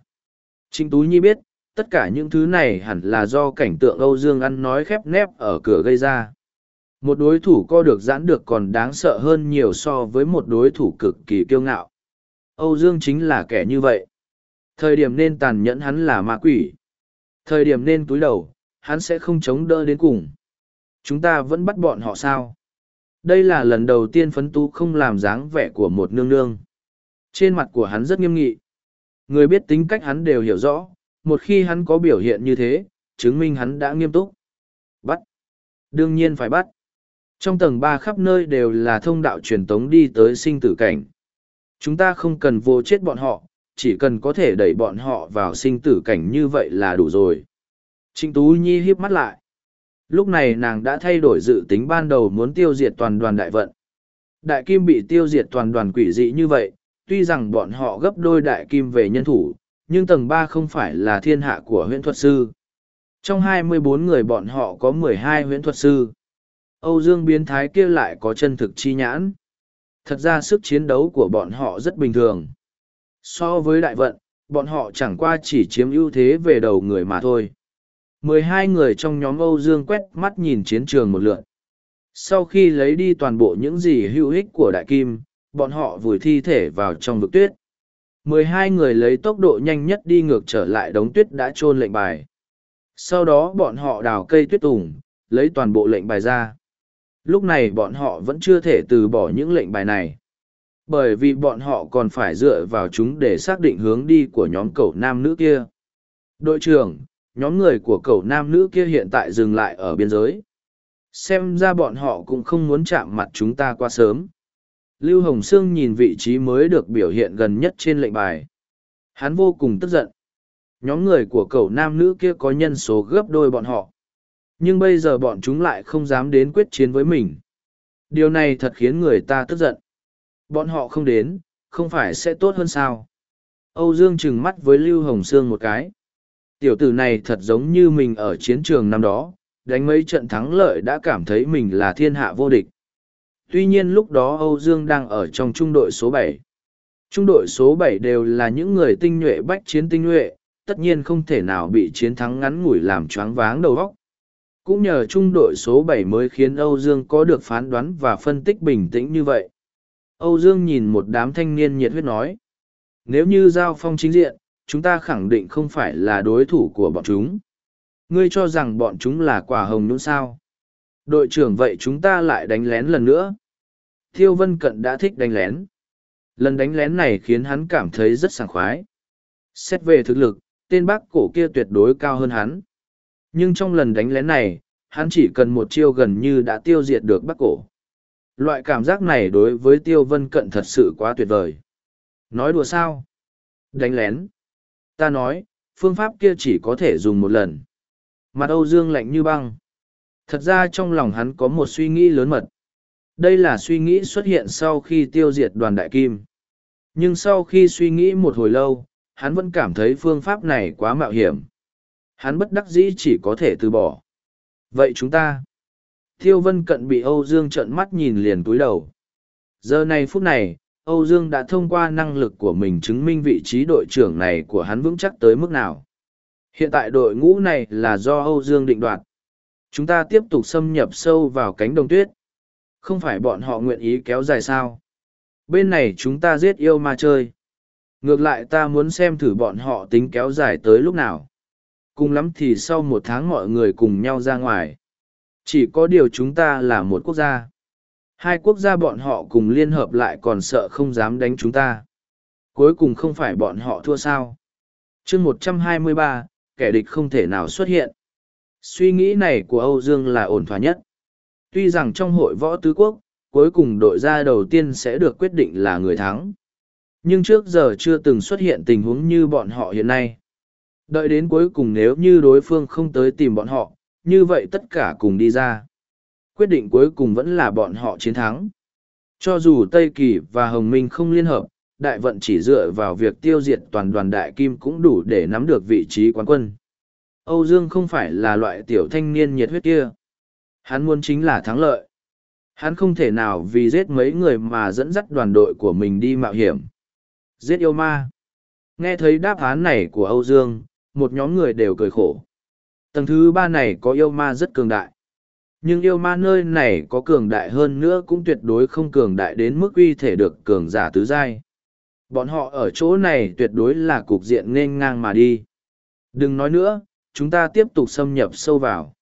Trịnh Tú Nhi biết, tất cả những thứ này hẳn là do cảnh tượng Âu Dương ăn nói khép nép ở cửa gây ra một đối thủ co được giãn được còn đáng sợ hơn nhiều so với một đối thủ cực kỳ kiêu ngạo âu dương chính là kẻ như vậy thời điểm nên tàn nhẫn hắn là ma quỷ thời điểm nên túi đầu hắn sẽ không chống đỡ đến cùng chúng ta vẫn bắt bọn họ sao Đây là lần đầu tiên phấn tú không làm dáng vẻ của một nương nương. Trên mặt của hắn rất nghiêm nghị. Người biết tính cách hắn đều hiểu rõ, một khi hắn có biểu hiện như thế, chứng minh hắn đã nghiêm túc. Bắt. Đương nhiên phải bắt. Trong tầng ba khắp nơi đều là thông đạo truyền tống đi tới sinh tử cảnh. Chúng ta không cần vô chết bọn họ, chỉ cần có thể đẩy bọn họ vào sinh tử cảnh như vậy là đủ rồi. Trịnh Tú Nhi hiếp mắt lại. Lúc này nàng đã thay đổi dự tính ban đầu muốn tiêu diệt toàn đoàn đại vận. Đại kim bị tiêu diệt toàn đoàn quỷ dị như vậy, tuy rằng bọn họ gấp đôi đại kim về nhân thủ, nhưng tầng ba không phải là thiên hạ của huyện thuật sư. Trong 24 người bọn họ có 12 huyện thuật sư. Âu Dương biến thái kia lại có chân thực chi nhãn. Thật ra sức chiến đấu của bọn họ rất bình thường. So với đại vận, bọn họ chẳng qua chỉ chiếm ưu thế về đầu người mà thôi. 12 người trong nhóm Âu Dương quét mắt nhìn chiến trường một lượt. Sau khi lấy đi toàn bộ những gì hữu ích của đại kim, bọn họ vùi thi thể vào trong vực tuyết. 12 người lấy tốc độ nhanh nhất đi ngược trở lại đống tuyết đã chôn lệnh bài. Sau đó bọn họ đào cây tuyết tùng, lấy toàn bộ lệnh bài ra. Lúc này bọn họ vẫn chưa thể từ bỏ những lệnh bài này. Bởi vì bọn họ còn phải dựa vào chúng để xác định hướng đi của nhóm cậu nam nữ kia. Đội trưởng, nhóm người của cậu nam nữ kia hiện tại dừng lại ở biên giới. Xem ra bọn họ cũng không muốn chạm mặt chúng ta quá sớm. Lưu Hồng Sương nhìn vị trí mới được biểu hiện gần nhất trên lệnh bài. Hắn vô cùng tức giận. Nhóm người của cậu nam nữ kia có nhân số gấp đôi bọn họ. Nhưng bây giờ bọn chúng lại không dám đến quyết chiến với mình. Điều này thật khiến người ta tức giận. Bọn họ không đến, không phải sẽ tốt hơn sao? Âu Dương trừng mắt với Lưu Hồng Sương một cái. Tiểu tử này thật giống như mình ở chiến trường năm đó, đánh mấy trận thắng lợi đã cảm thấy mình là thiên hạ vô địch. Tuy nhiên lúc đó Âu Dương đang ở trong trung đội số bảy. Trung đội số bảy đều là những người tinh nhuệ bách chiến tinh nhuệ, tất nhiên không thể nào bị chiến thắng ngắn ngủi làm choáng váng đầu óc. Cũng nhờ trung đội số bảy mới khiến Âu Dương có được phán đoán và phân tích bình tĩnh như vậy. Âu Dương nhìn một đám thanh niên nhiệt huyết nói. Nếu như giao phong chính diện, chúng ta khẳng định không phải là đối thủ của bọn chúng. Ngươi cho rằng bọn chúng là quả hồng nhũng sao. Đội trưởng vậy chúng ta lại đánh lén lần nữa. Thiêu Vân Cận đã thích đánh lén. Lần đánh lén này khiến hắn cảm thấy rất sảng khoái. Xét về thực lực, tên bác cổ kia tuyệt đối cao hơn hắn. Nhưng trong lần đánh lén này, hắn chỉ cần một chiêu gần như đã tiêu diệt được bác cổ. Loại cảm giác này đối với Tiêu Vân Cận thật sự quá tuyệt vời. Nói đùa sao? Đánh lén. Ta nói, phương pháp kia chỉ có thể dùng một lần. Mặt Âu Dương lạnh như băng. Thật ra trong lòng hắn có một suy nghĩ lớn mật. Đây là suy nghĩ xuất hiện sau khi tiêu diệt đoàn đại kim. Nhưng sau khi suy nghĩ một hồi lâu, hắn vẫn cảm thấy phương pháp này quá mạo hiểm. Hắn bất đắc dĩ chỉ có thể từ bỏ. Vậy chúng ta? Tiêu Vân Cận bị Âu Dương trợn mắt nhìn liền túi đầu. Giờ này phút này, Âu Dương đã thông qua năng lực của mình chứng minh vị trí đội trưởng này của hắn vững chắc tới mức nào. Hiện tại đội ngũ này là do Âu Dương định đoạt. Chúng ta tiếp tục xâm nhập sâu vào cánh đồng tuyết. Không phải bọn họ nguyện ý kéo dài sao. Bên này chúng ta giết yêu ma chơi. Ngược lại ta muốn xem thử bọn họ tính kéo dài tới lúc nào. Cùng lắm thì sau một tháng mọi người cùng nhau ra ngoài. Chỉ có điều chúng ta là một quốc gia. Hai quốc gia bọn họ cùng liên hợp lại còn sợ không dám đánh chúng ta. Cuối cùng không phải bọn họ thua sao. chương một trăm hai mươi ba, kẻ địch không thể nào xuất hiện. Suy nghĩ này của Âu Dương là ổn thỏa nhất. Tuy rằng trong hội võ tứ quốc, cuối cùng đội gia đầu tiên sẽ được quyết định là người thắng. Nhưng trước giờ chưa từng xuất hiện tình huống như bọn họ hiện nay. Đợi đến cuối cùng nếu như đối phương không tới tìm bọn họ, như vậy tất cả cùng đi ra. Quyết định cuối cùng vẫn là bọn họ chiến thắng. Cho dù Tây Kỳ và Hồng Minh không liên hợp, đại vận chỉ dựa vào việc tiêu diệt toàn đoàn đại kim cũng đủ để nắm được vị trí quán quân. Âu Dương không phải là loại tiểu thanh niên nhiệt huyết kia. Hắn muốn chính là thắng lợi. Hắn không thể nào vì giết mấy người mà dẫn dắt đoàn đội của mình đi mạo hiểm. Giết yêu ma. Nghe thấy đáp án này của Âu Dương, một nhóm người đều cười khổ. Tầng thứ ba này có yêu ma rất cường đại. Nhưng yêu ma nơi này có cường đại hơn nữa cũng tuyệt đối không cường đại đến mức uy thể được cường giả tứ giai. Bọn họ ở chỗ này tuyệt đối là cục diện nên ngang mà đi. Đừng nói nữa, chúng ta tiếp tục xâm nhập sâu vào.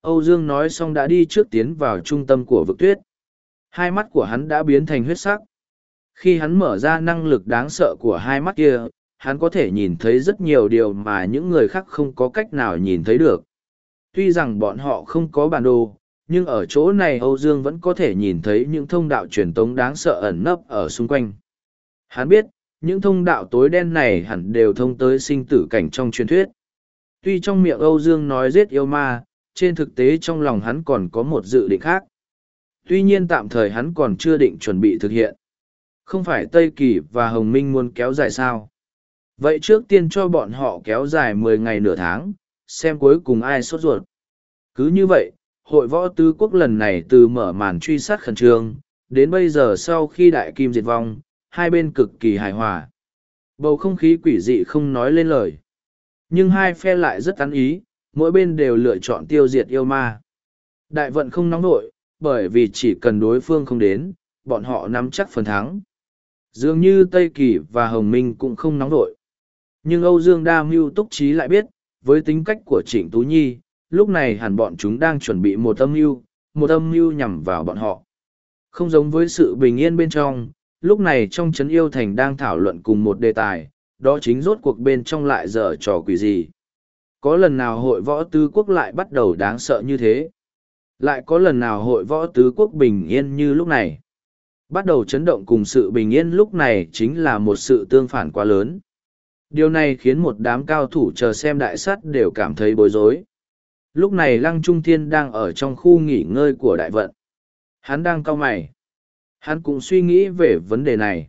Âu Dương nói xong đã đi trước tiến vào trung tâm của vực tuyết. Hai mắt của hắn đã biến thành huyết sắc. Khi hắn mở ra năng lực đáng sợ của hai mắt kia, hắn có thể nhìn thấy rất nhiều điều mà những người khác không có cách nào nhìn thấy được. Tuy rằng bọn họ không có bản đồ, nhưng ở chỗ này Âu Dương vẫn có thể nhìn thấy những thông đạo truyền tống đáng sợ ẩn nấp ở xung quanh. Hắn biết, những thông đạo tối đen này hẳn đều thông tới sinh tử cảnh trong truyền thuyết. Tuy trong miệng Âu Dương nói giết yêu ma, trên thực tế trong lòng hắn còn có một dự định khác. Tuy nhiên tạm thời hắn còn chưa định chuẩn bị thực hiện. Không phải Tây Kỳ và Hồng Minh muốn kéo dài sao? Vậy trước tiên cho bọn họ kéo dài mười ngày nửa tháng, xem cuối cùng ai sốt ruột. Cứ như vậy, hội võ tứ quốc lần này từ mở màn truy sát khẩn trương, đến bây giờ sau khi đại kim diệt vong, hai bên cực kỳ hài hòa. Bầu không khí quỷ dị không nói lên lời. Nhưng hai phe lại rất tán ý, mỗi bên đều lựa chọn tiêu diệt yêu ma. Đại vận không nóng nổi, bởi vì chỉ cần đối phương không đến, bọn họ nắm chắc phần thắng. Dường như Tây Kỳ và Hồng Minh cũng không nóng nổi. Nhưng Âu Dương Đa Mưu Túc Trí lại biết, với tính cách của Trịnh Tú Nhi, lúc này hẳn bọn chúng đang chuẩn bị một âm mưu, một âm mưu nhằm vào bọn họ. Không giống với sự bình yên bên trong, lúc này trong trấn yêu thành đang thảo luận cùng một đề tài, đó chính rốt cuộc bên trong lại dở trò quỷ gì. Có lần nào hội võ tứ quốc lại bắt đầu đáng sợ như thế? Lại có lần nào hội võ tứ quốc bình yên như lúc này? Bắt đầu chấn động cùng sự bình yên lúc này chính là một sự tương phản quá lớn. Điều này khiến một đám cao thủ chờ xem đại sắt đều cảm thấy bối rối. Lúc này Lăng Trung Thiên đang ở trong khu nghỉ ngơi của đại vận. Hắn đang cau mày. Hắn cũng suy nghĩ về vấn đề này.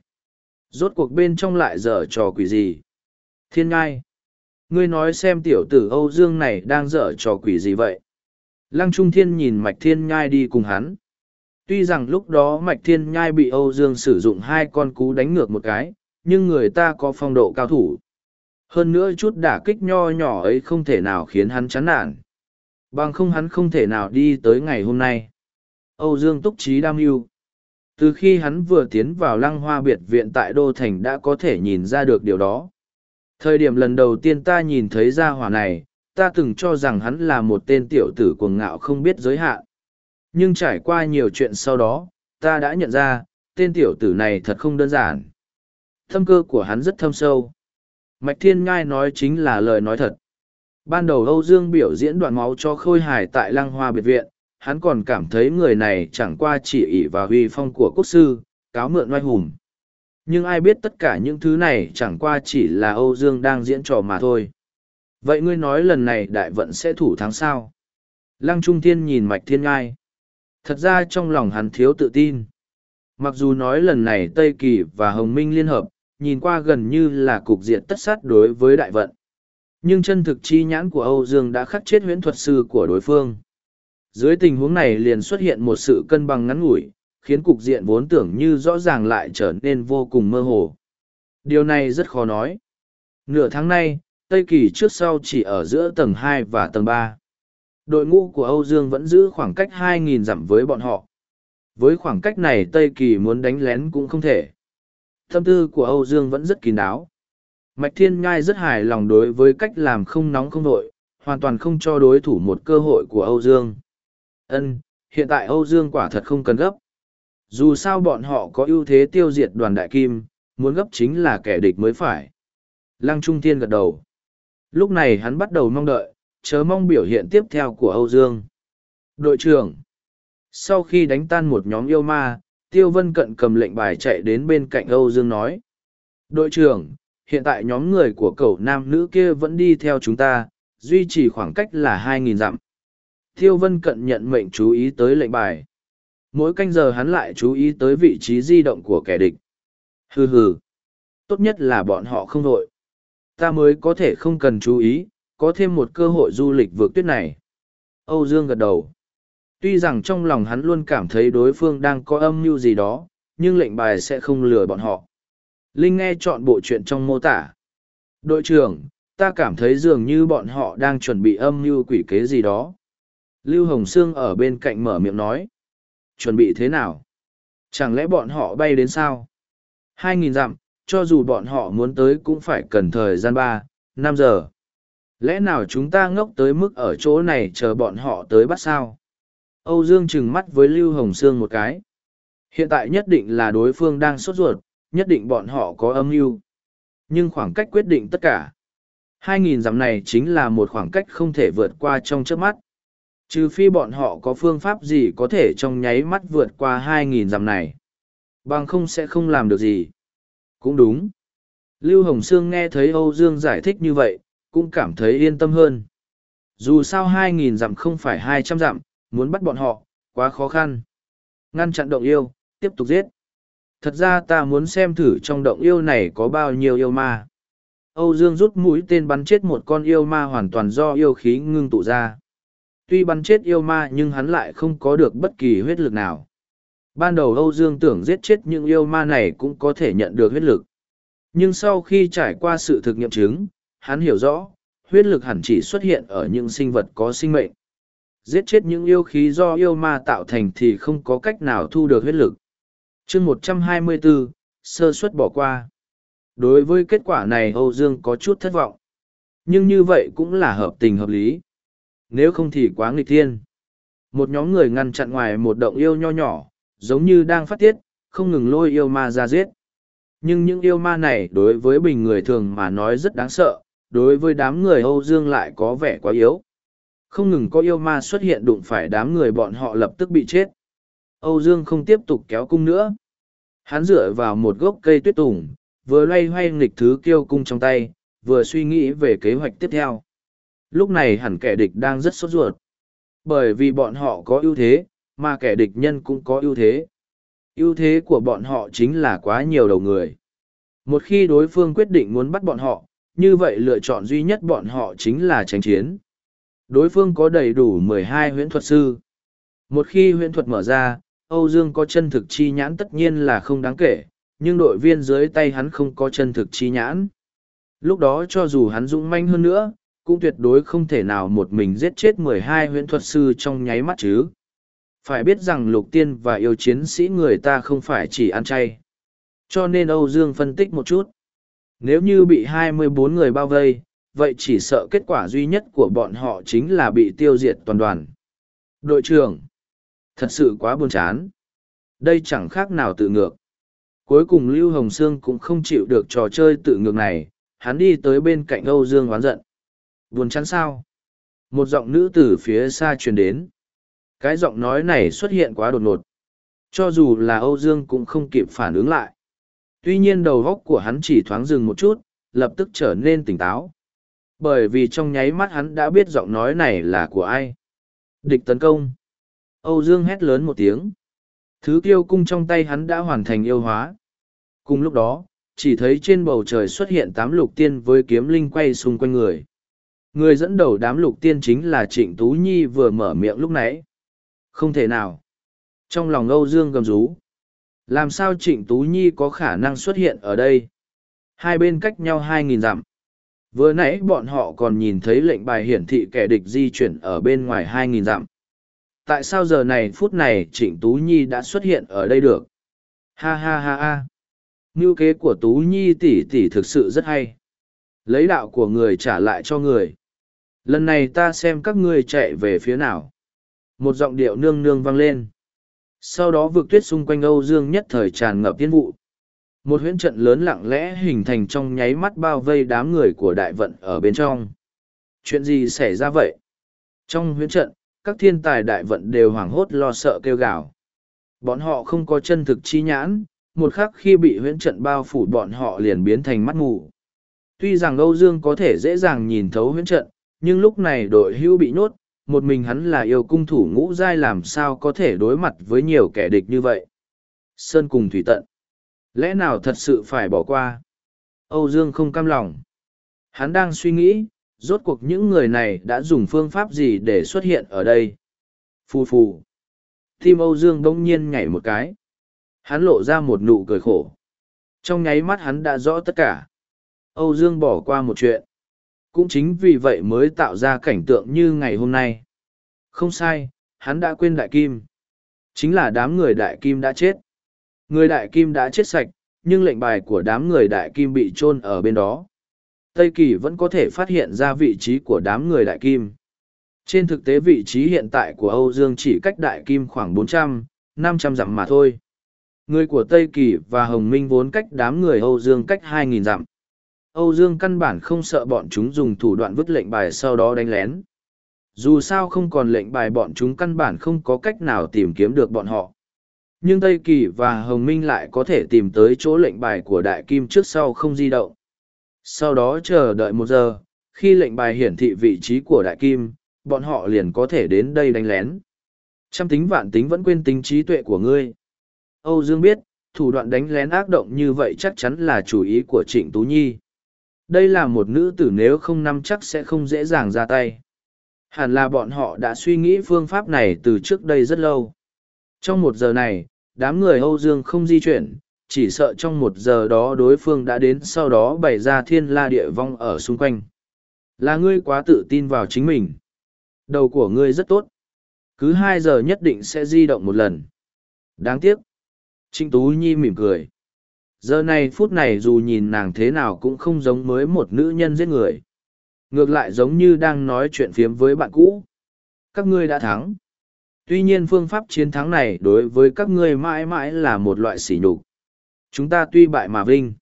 Rốt cuộc bên trong lại dở trò quỷ gì? Thiên ngai. Ngươi nói xem tiểu tử Âu Dương này đang dở trò quỷ gì vậy? Lăng Trung Thiên nhìn Mạch Thiên Nhai đi cùng hắn. Tuy rằng lúc đó Mạch Thiên Nhai bị Âu Dương sử dụng hai con cú đánh ngược một cái, nhưng người ta có phong độ cao thủ. Hơn nữa chút đả kích nho nhỏ ấy không thể nào khiến hắn chán nản. Bằng không hắn không thể nào đi tới ngày hôm nay. Âu Dương túc trí đam mưu. Từ khi hắn vừa tiến vào lăng hoa biệt viện tại Đô Thành đã có thể nhìn ra được điều đó. Thời điểm lần đầu tiên ta nhìn thấy gia hỏa này, ta từng cho rằng hắn là một tên tiểu tử cuồng ngạo không biết giới hạn. Nhưng trải qua nhiều chuyện sau đó, ta đã nhận ra, tên tiểu tử này thật không đơn giản. Thâm cơ của hắn rất thâm sâu. Mạch Thiên Ngai nói chính là lời nói thật. Ban đầu Âu Dương biểu diễn đoạn máu cho Khôi Hải tại Lăng Hoa Biệt Viện, hắn còn cảm thấy người này chẳng qua chỉ ỷ và huy phong của quốc sư, cáo mượn oai hùng. Nhưng ai biết tất cả những thứ này chẳng qua chỉ là Âu Dương đang diễn trò mà thôi. Vậy ngươi nói lần này đại vận sẽ thủ thắng sao? Lăng Trung Thiên nhìn Mạch Thiên Ngai. Thật ra trong lòng hắn thiếu tự tin. Mặc dù nói lần này Tây Kỳ và Hồng Minh liên hợp, nhìn qua gần như là cục diện tất sát đối với đại vận. Nhưng chân thực chi nhãn của Âu Dương đã khắc chết huyễn thuật sư của đối phương. Dưới tình huống này liền xuất hiện một sự cân bằng ngắn ngủi, khiến cục diện vốn tưởng như rõ ràng lại trở nên vô cùng mơ hồ. Điều này rất khó nói. Nửa tháng nay, Tây Kỳ trước sau chỉ ở giữa tầng hai và tầng ba. Đội ngũ của Âu Dương vẫn giữ khoảng cách 2.000 dặm với bọn họ. Với khoảng cách này Tây Kỳ muốn đánh lén cũng không thể. Tâm tư của Âu Dương vẫn rất kín đáo. Mạch Thiên Nhai rất hài lòng đối với cách làm không nóng không đội, hoàn toàn không cho đối thủ một cơ hội của Âu Dương. Ân, hiện tại Âu Dương quả thật không cần gấp. Dù sao bọn họ có ưu thế tiêu diệt đoàn đại kim, muốn gấp chính là kẻ địch mới phải. Lăng Trung Thiên gật đầu. Lúc này hắn bắt đầu mong đợi, chớ mong biểu hiện tiếp theo của Âu Dương. Đội trưởng. Sau khi đánh tan một nhóm yêu ma, Tiêu Vân Cận cầm lệnh bài chạy đến bên cạnh Âu Dương nói. Đội trưởng, hiện tại nhóm người của cậu nam nữ kia vẫn đi theo chúng ta, duy trì khoảng cách là hai nghìn dặm. Tiêu Vân Cận nhận mệnh chú ý tới lệnh bài. Mỗi canh giờ hắn lại chú ý tới vị trí di động của kẻ địch. Hừ hừ. Tốt nhất là bọn họ không đội. Ta mới có thể không cần chú ý, có thêm một cơ hội du lịch vượt tuyết này. Âu Dương gật đầu. Tuy rằng trong lòng hắn luôn cảm thấy đối phương đang có âm mưu gì đó, nhưng lệnh bài sẽ không lừa bọn họ. Linh nghe chọn bộ chuyện trong mô tả. Đội trưởng, ta cảm thấy dường như bọn họ đang chuẩn bị âm mưu quỷ kế gì đó. Lưu Hồng Sương ở bên cạnh mở miệng nói. Chuẩn bị thế nào? Chẳng lẽ bọn họ bay đến sao? Hai nghìn dặm, cho dù bọn họ muốn tới cũng phải cần thời gian ba, năm giờ. Lẽ nào chúng ta ngốc tới mức ở chỗ này chờ bọn họ tới bắt sao? Âu Dương trừng mắt với Lưu Hồng Sương một cái. Hiện tại nhất định là đối phương đang sốt ruột, nhất định bọn họ có âm mưu Nhưng khoảng cách quyết định tất cả. 2.000 dặm này chính là một khoảng cách không thể vượt qua trong trước mắt. Trừ phi bọn họ có phương pháp gì có thể trong nháy mắt vượt qua 2.000 dặm này. Bằng không sẽ không làm được gì. Cũng đúng. Lưu Hồng Sương nghe thấy Âu Dương giải thích như vậy, cũng cảm thấy yên tâm hơn. Dù sao 2.000 dặm không phải 200 dặm, muốn bắt bọn họ, quá khó khăn. Ngăn chặn động yêu, tiếp tục giết. Thật ra ta muốn xem thử trong động yêu này có bao nhiêu yêu ma. Âu Dương rút mũi tên bắn chết một con yêu ma hoàn toàn do yêu khí ngưng tụ ra. Tuy bắn chết yêu ma nhưng hắn lại không có được bất kỳ huyết lực nào. Ban đầu Âu Dương tưởng giết chết những yêu ma này cũng có thể nhận được huyết lực. Nhưng sau khi trải qua sự thực nghiệm chứng, hắn hiểu rõ, huyết lực hẳn chỉ xuất hiện ở những sinh vật có sinh mệnh. Giết chết những yêu khí do yêu ma tạo thành thì không có cách nào thu được huyết lực. chương 124, sơ suất bỏ qua. Đối với kết quả này Âu Dương có chút thất vọng. Nhưng như vậy cũng là hợp tình hợp lý. Nếu không thì quá nghịch thiên. Một nhóm người ngăn chặn ngoài một động yêu nho nhỏ, giống như đang phát tiết, không ngừng lôi yêu ma ra giết. Nhưng những yêu ma này đối với bình người thường mà nói rất đáng sợ, đối với đám người Âu Dương lại có vẻ quá yếu. Không ngừng có yêu ma xuất hiện đụng phải đám người bọn họ lập tức bị chết. Âu Dương không tiếp tục kéo cung nữa. Hắn dựa vào một gốc cây tuyết tùng, vừa loay hoay nghịch thứ kiêu cung trong tay, vừa suy nghĩ về kế hoạch tiếp theo. Lúc này hẳn kẻ địch đang rất sốt ruột. Bởi vì bọn họ có ưu thế, mà kẻ địch nhân cũng có ưu thế. ưu thế của bọn họ chính là quá nhiều đầu người. Một khi đối phương quyết định muốn bắt bọn họ, như vậy lựa chọn duy nhất bọn họ chính là tranh chiến. Đối phương có đầy đủ mười hai huyễn thuật sư. Một khi huyễn thuật mở ra, Âu Dương có chân thực chi nhãn tất nhiên là không đáng kể, nhưng đội viên dưới tay hắn không có chân thực chi nhãn. Lúc đó cho dù hắn dũng manh hơn nữa, cũng tuyệt đối không thể nào một mình giết chết mười hai huyễn thuật sư trong nháy mắt chứ. Phải biết rằng lục tiên và yêu chiến sĩ người ta không phải chỉ ăn chay. Cho nên Âu Dương phân tích một chút. Nếu như bị hai mươi bốn người bao vây, vậy chỉ sợ kết quả duy nhất của bọn họ chính là bị tiêu diệt toàn đoàn. Đội trưởng, thật sự quá buồn chán. Đây chẳng khác nào tự ngược. Cuối cùng Lưu Hồng Sương cũng không chịu được trò chơi tự ngược này, hắn đi tới bên cạnh Âu Dương oán giận. Buồn chán sao? Một giọng nữ từ phía xa truyền đến. Cái giọng nói này xuất hiện quá đột ngột. Cho dù là Âu Dương cũng không kịp phản ứng lại. Tuy nhiên đầu góc của hắn chỉ thoáng dừng một chút, lập tức trở nên tỉnh táo. Bởi vì trong nháy mắt hắn đã biết giọng nói này là của ai. Địch tấn công. Âu Dương hét lớn một tiếng. Thứ kiêu cung trong tay hắn đã hoàn thành yêu hóa. Cùng lúc đó, chỉ thấy trên bầu trời xuất hiện tám lục tiên với kiếm linh quay xung quanh người. Người dẫn đầu đám lục tiên chính là Trịnh Tú Nhi vừa mở miệng lúc nãy. Không thể nào. Trong lòng Âu Dương gầm rú. Làm sao Trịnh Tú Nhi có khả năng xuất hiện ở đây? Hai bên cách nhau hai nghìn dặm. Vừa nãy bọn họ còn nhìn thấy lệnh bài hiển thị kẻ địch di chuyển ở bên ngoài hai nghìn dặm. Tại sao giờ này phút này Trịnh Tú Nhi đã xuất hiện ở đây được? Ha ha ha ha. Ngưu kế của Tú Nhi tỷ tỷ thực sự rất hay. Lấy đạo của người trả lại cho người. Lần này ta xem các ngươi chạy về phía nào. Một giọng điệu nương nương vang lên. Sau đó vực tuyết xung quanh Âu Dương nhất thời tràn ngập tiên vụ. Một huyễn trận lớn lặng lẽ hình thành trong nháy mắt bao vây đám người của đại vận ở bên trong. Chuyện gì xảy ra vậy? Trong huyễn trận, các thiên tài đại vận đều hoảng hốt lo sợ kêu gào. Bọn họ không có chân thực chi nhãn, một khắc khi bị huyễn trận bao phủ bọn họ liền biến thành mắt mù. Tuy rằng Âu Dương có thể dễ dàng nhìn thấu huyễn trận, nhưng lúc này đội hưu bị nhốt, một mình hắn là yêu cung thủ ngũ giai làm sao có thể đối mặt với nhiều kẻ địch như vậy. Sơn cùng thủy tận. Lẽ nào thật sự phải bỏ qua? Âu Dương không cam lòng. Hắn đang suy nghĩ, rốt cuộc những người này đã dùng phương pháp gì để xuất hiện ở đây. Phù phù. Tim Âu Dương đông nhiên nhảy một cái. Hắn lộ ra một nụ cười khổ. Trong nháy mắt hắn đã rõ tất cả. Âu Dương bỏ qua một chuyện. Cũng chính vì vậy mới tạo ra cảnh tượng như ngày hôm nay. Không sai, hắn đã quên đại kim. Chính là đám người đại kim đã chết. Người đại kim đã chết sạch, nhưng lệnh bài của đám người đại kim bị chôn ở bên đó. Tây Kỳ vẫn có thể phát hiện ra vị trí của đám người đại kim. Trên thực tế vị trí hiện tại của Âu Dương chỉ cách đại kim khoảng 400, 500 dặm mà thôi. Người của Tây Kỳ và Hồng Minh vốn cách đám người Âu Dương cách 2.000 dặm. Âu Dương căn bản không sợ bọn chúng dùng thủ đoạn vứt lệnh bài sau đó đánh lén. Dù sao không còn lệnh bài bọn chúng căn bản không có cách nào tìm kiếm được bọn họ. Nhưng Tây Kỳ và Hồng Minh lại có thể tìm tới chỗ lệnh bài của Đại Kim trước sau không di động. Sau đó chờ đợi một giờ, khi lệnh bài hiển thị vị trí của Đại Kim, bọn họ liền có thể đến đây đánh lén. Trăm tính vạn tính vẫn quên tính trí tuệ của ngươi. Âu Dương biết, thủ đoạn đánh lén ác động như vậy chắc chắn là chủ ý của Trịnh Tú Nhi. Đây là một nữ tử nếu không nắm chắc sẽ không dễ dàng ra tay. Hẳn là bọn họ đã suy nghĩ phương pháp này từ trước đây rất lâu. Trong một giờ này, đám người Âu Dương không di chuyển, chỉ sợ trong một giờ đó đối phương đã đến sau đó bày ra thiên la địa vong ở xung quanh. Là ngươi quá tự tin vào chính mình. Đầu của ngươi rất tốt. Cứ hai giờ nhất định sẽ di động một lần. Đáng tiếc. Trinh Tú Nhi mỉm cười. Giờ này phút này dù nhìn nàng thế nào cũng không giống mới một nữ nhân giết người. Ngược lại giống như đang nói chuyện phiếm với bạn cũ. Các ngươi đã thắng. Tuy nhiên phương pháp chiến thắng này đối với các ngươi mãi mãi là một loại sỉ nhục. Chúng ta tuy bại mà vinh.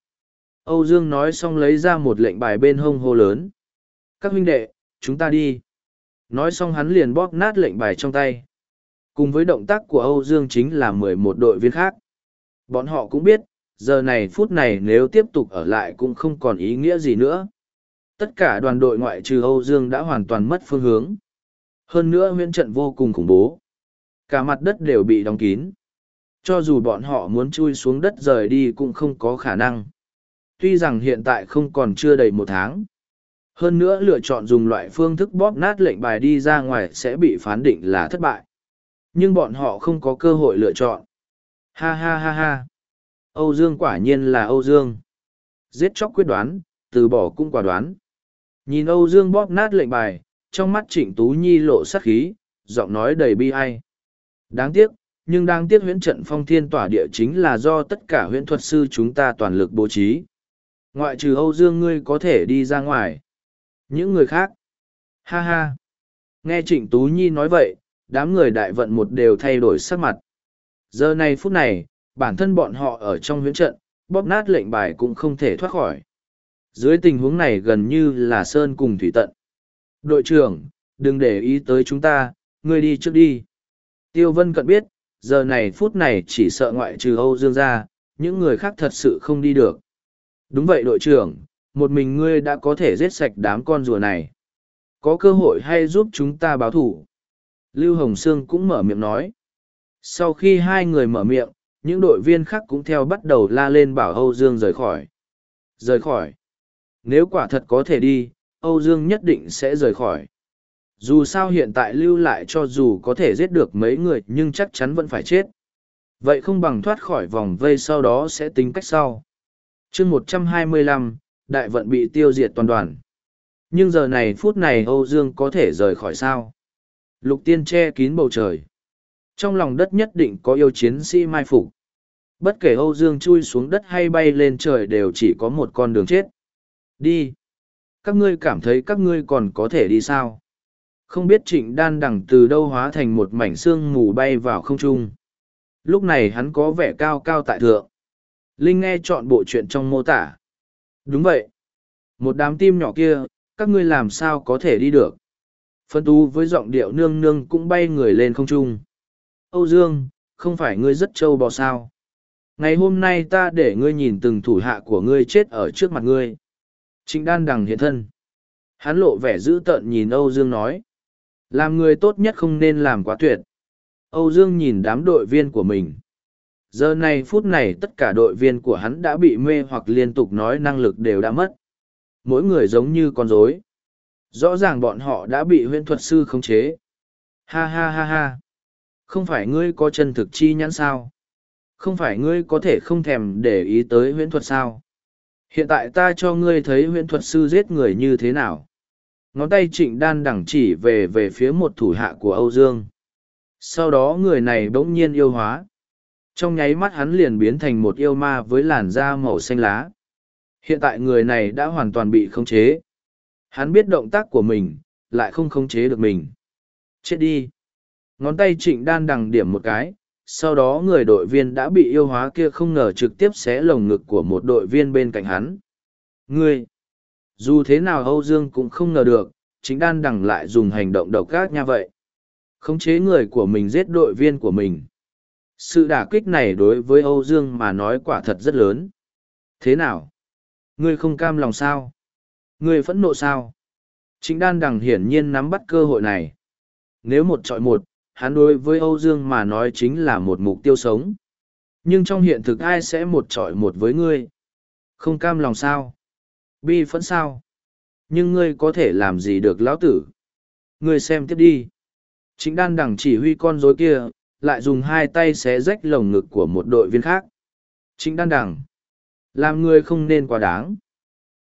Âu Dương nói xong lấy ra một lệnh bài bên hông hô lớn. Các huynh đệ, chúng ta đi. Nói xong hắn liền bóp nát lệnh bài trong tay. Cùng với động tác của Âu Dương chính là mười một đội viên khác. Bọn họ cũng biết, giờ này phút này nếu tiếp tục ở lại cũng không còn ý nghĩa gì nữa. Tất cả đoàn đội ngoại trừ Âu Dương đã hoàn toàn mất phương hướng. Hơn nữa huyện trận vô cùng khủng bố. Cả mặt đất đều bị đóng kín. Cho dù bọn họ muốn chui xuống đất rời đi cũng không có khả năng. Tuy rằng hiện tại không còn chưa đầy một tháng. Hơn nữa lựa chọn dùng loại phương thức bóp nát lệnh bài đi ra ngoài sẽ bị phán định là thất bại. Nhưng bọn họ không có cơ hội lựa chọn. Ha ha ha ha. Âu Dương quả nhiên là Âu Dương. Giết chóc quyết đoán, từ bỏ cũng quả đoán. Nhìn Âu Dương bóp nát lệnh bài, trong mắt Trịnh Tú Nhi lộ sát khí, giọng nói đầy bi ai. Đáng tiếc, nhưng đáng tiếc huyễn trận phong thiên tỏa địa chính là do tất cả huyễn thuật sư chúng ta toàn lực bố trí. Ngoại trừ Âu Dương ngươi có thể đi ra ngoài. Những người khác. Ha ha. Nghe Trịnh Tú Nhi nói vậy, đám người đại vận một đều thay đổi sắc mặt. Giờ này phút này, bản thân bọn họ ở trong huyễn trận, bóp nát lệnh bài cũng không thể thoát khỏi. Dưới tình huống này gần như là sơn cùng thủy tận. Đội trưởng, đừng để ý tới chúng ta, ngươi đi trước đi. Tiêu Vân Cận biết, giờ này phút này chỉ sợ ngoại trừ Âu Dương ra, những người khác thật sự không đi được. Đúng vậy đội trưởng, một mình ngươi đã có thể giết sạch đám con rùa này. Có cơ hội hay giúp chúng ta báo thủ. Lưu Hồng Sương cũng mở miệng nói. Sau khi hai người mở miệng, những đội viên khác cũng theo bắt đầu la lên bảo Âu Dương rời khỏi. Rời khỏi. Nếu quả thật có thể đi, Âu Dương nhất định sẽ rời khỏi. Dù sao hiện tại lưu lại cho dù có thể giết được mấy người nhưng chắc chắn vẫn phải chết. Vậy không bằng thoát khỏi vòng vây sau đó sẽ tính cách sau. chương một trăm hai mươi lăm, đại vận bị tiêu diệt toàn đoàn. Nhưng giờ này phút này Âu Dương có thể rời khỏi sao? Lục tiên che kín bầu trời. Trong lòng đất nhất định có yêu chiến sĩ mai phục. Bất kể Âu Dương chui xuống đất hay bay lên trời đều chỉ có một con đường chết. Đi. Các ngươi cảm thấy các ngươi còn có thể đi sao? Không biết trịnh đan đằng từ đâu hóa thành một mảnh xương mù bay vào không trung. Lúc này hắn có vẻ cao cao tại thượng. Linh nghe chọn bộ chuyện trong mô tả. Đúng vậy. Một đám tim nhỏ kia, các ngươi làm sao có thể đi được. Phân tú với giọng điệu nương nương cũng bay người lên không trung. Âu Dương, không phải ngươi rất trâu bò sao. Ngày hôm nay ta để ngươi nhìn từng thủ hạ của ngươi chết ở trước mặt ngươi. Trịnh đan đằng hiện thân. Hắn lộ vẻ dữ tợn nhìn Âu Dương nói. Làm người tốt nhất không nên làm quá tuyệt. Âu Dương nhìn đám đội viên của mình. Giờ này phút này tất cả đội viên của hắn đã bị mê hoặc liên tục nói năng lực đều đã mất. Mỗi người giống như con rối. Rõ ràng bọn họ đã bị huyễn thuật sư khống chế. Ha ha ha ha. Không phải ngươi có chân thực chi nhãn sao? Không phải ngươi có thể không thèm để ý tới huyễn thuật sao? Hiện tại ta cho ngươi thấy huyễn thuật sư giết người như thế nào? Ngón tay trịnh đan đẳng chỉ về về phía một thủ hạ của Âu Dương. Sau đó người này bỗng nhiên yêu hóa. Trong nháy mắt hắn liền biến thành một yêu ma với làn da màu xanh lá. Hiện tại người này đã hoàn toàn bị khống chế. Hắn biết động tác của mình, lại không khống chế được mình. Chết đi. Ngón tay trịnh đan đằng điểm một cái, sau đó người đội viên đã bị yêu hóa kia không ngờ trực tiếp xé lồng ngực của một đội viên bên cạnh hắn. Ngươi! Dù thế nào Âu Dương cũng không ngờ được, chính đan đằng lại dùng hành động độc ác nha vậy. Khống chế người của mình giết đội viên của mình. Sự đả kích này đối với Âu Dương mà nói quả thật rất lớn. Thế nào? Ngươi không cam lòng sao? Ngươi phẫn nộ sao? Chính đan đằng hiển nhiên nắm bắt cơ hội này. Nếu một trọi một, hắn đối với Âu Dương mà nói chính là một mục tiêu sống. Nhưng trong hiện thực ai sẽ một trọi một với ngươi? Không cam lòng sao? Bi phẫn sao? Nhưng ngươi có thể làm gì được lão tử? Ngươi xem tiếp đi. Chính đan đằng chỉ huy con rối kia, lại dùng hai tay xé rách lồng ngực của một đội viên khác. Chính đan đằng. Làm ngươi không nên quá đáng.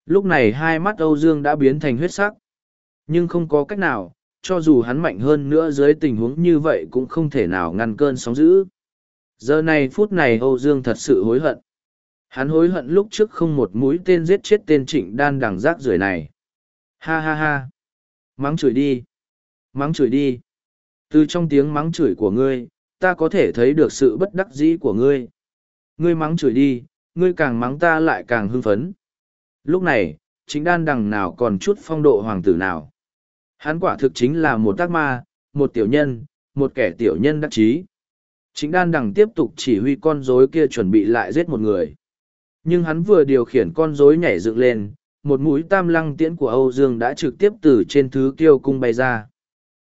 Lúc này hai mắt Âu Dương đã biến thành huyết sắc. Nhưng không có cách nào, cho dù hắn mạnh hơn nữa dưới tình huống như vậy cũng không thể nào ngăn cơn sóng dữ. Giờ này phút này Âu Dương thật sự hối hận. Hắn hối hận lúc trước không một mũi tên giết chết tên trịnh đan đằng rác rưởi này. Ha ha ha. Mắng chửi đi. Mắng chửi đi. Từ trong tiếng mắng chửi của ngươi, ta có thể thấy được sự bất đắc dĩ của ngươi. Ngươi mắng chửi đi, ngươi càng mắng ta lại càng hưng phấn. Lúc này, chính đan đằng nào còn chút phong độ hoàng tử nào. Hắn quả thực chính là một tác ma, một tiểu nhân, một kẻ tiểu nhân đắc chí. Chính đan đằng tiếp tục chỉ huy con rối kia chuẩn bị lại giết một người. Nhưng hắn vừa điều khiển con rối nhảy dựng lên, một mũi tam lăng tiễn của Âu Dương đã trực tiếp từ trên thứ kiêu cung bay ra.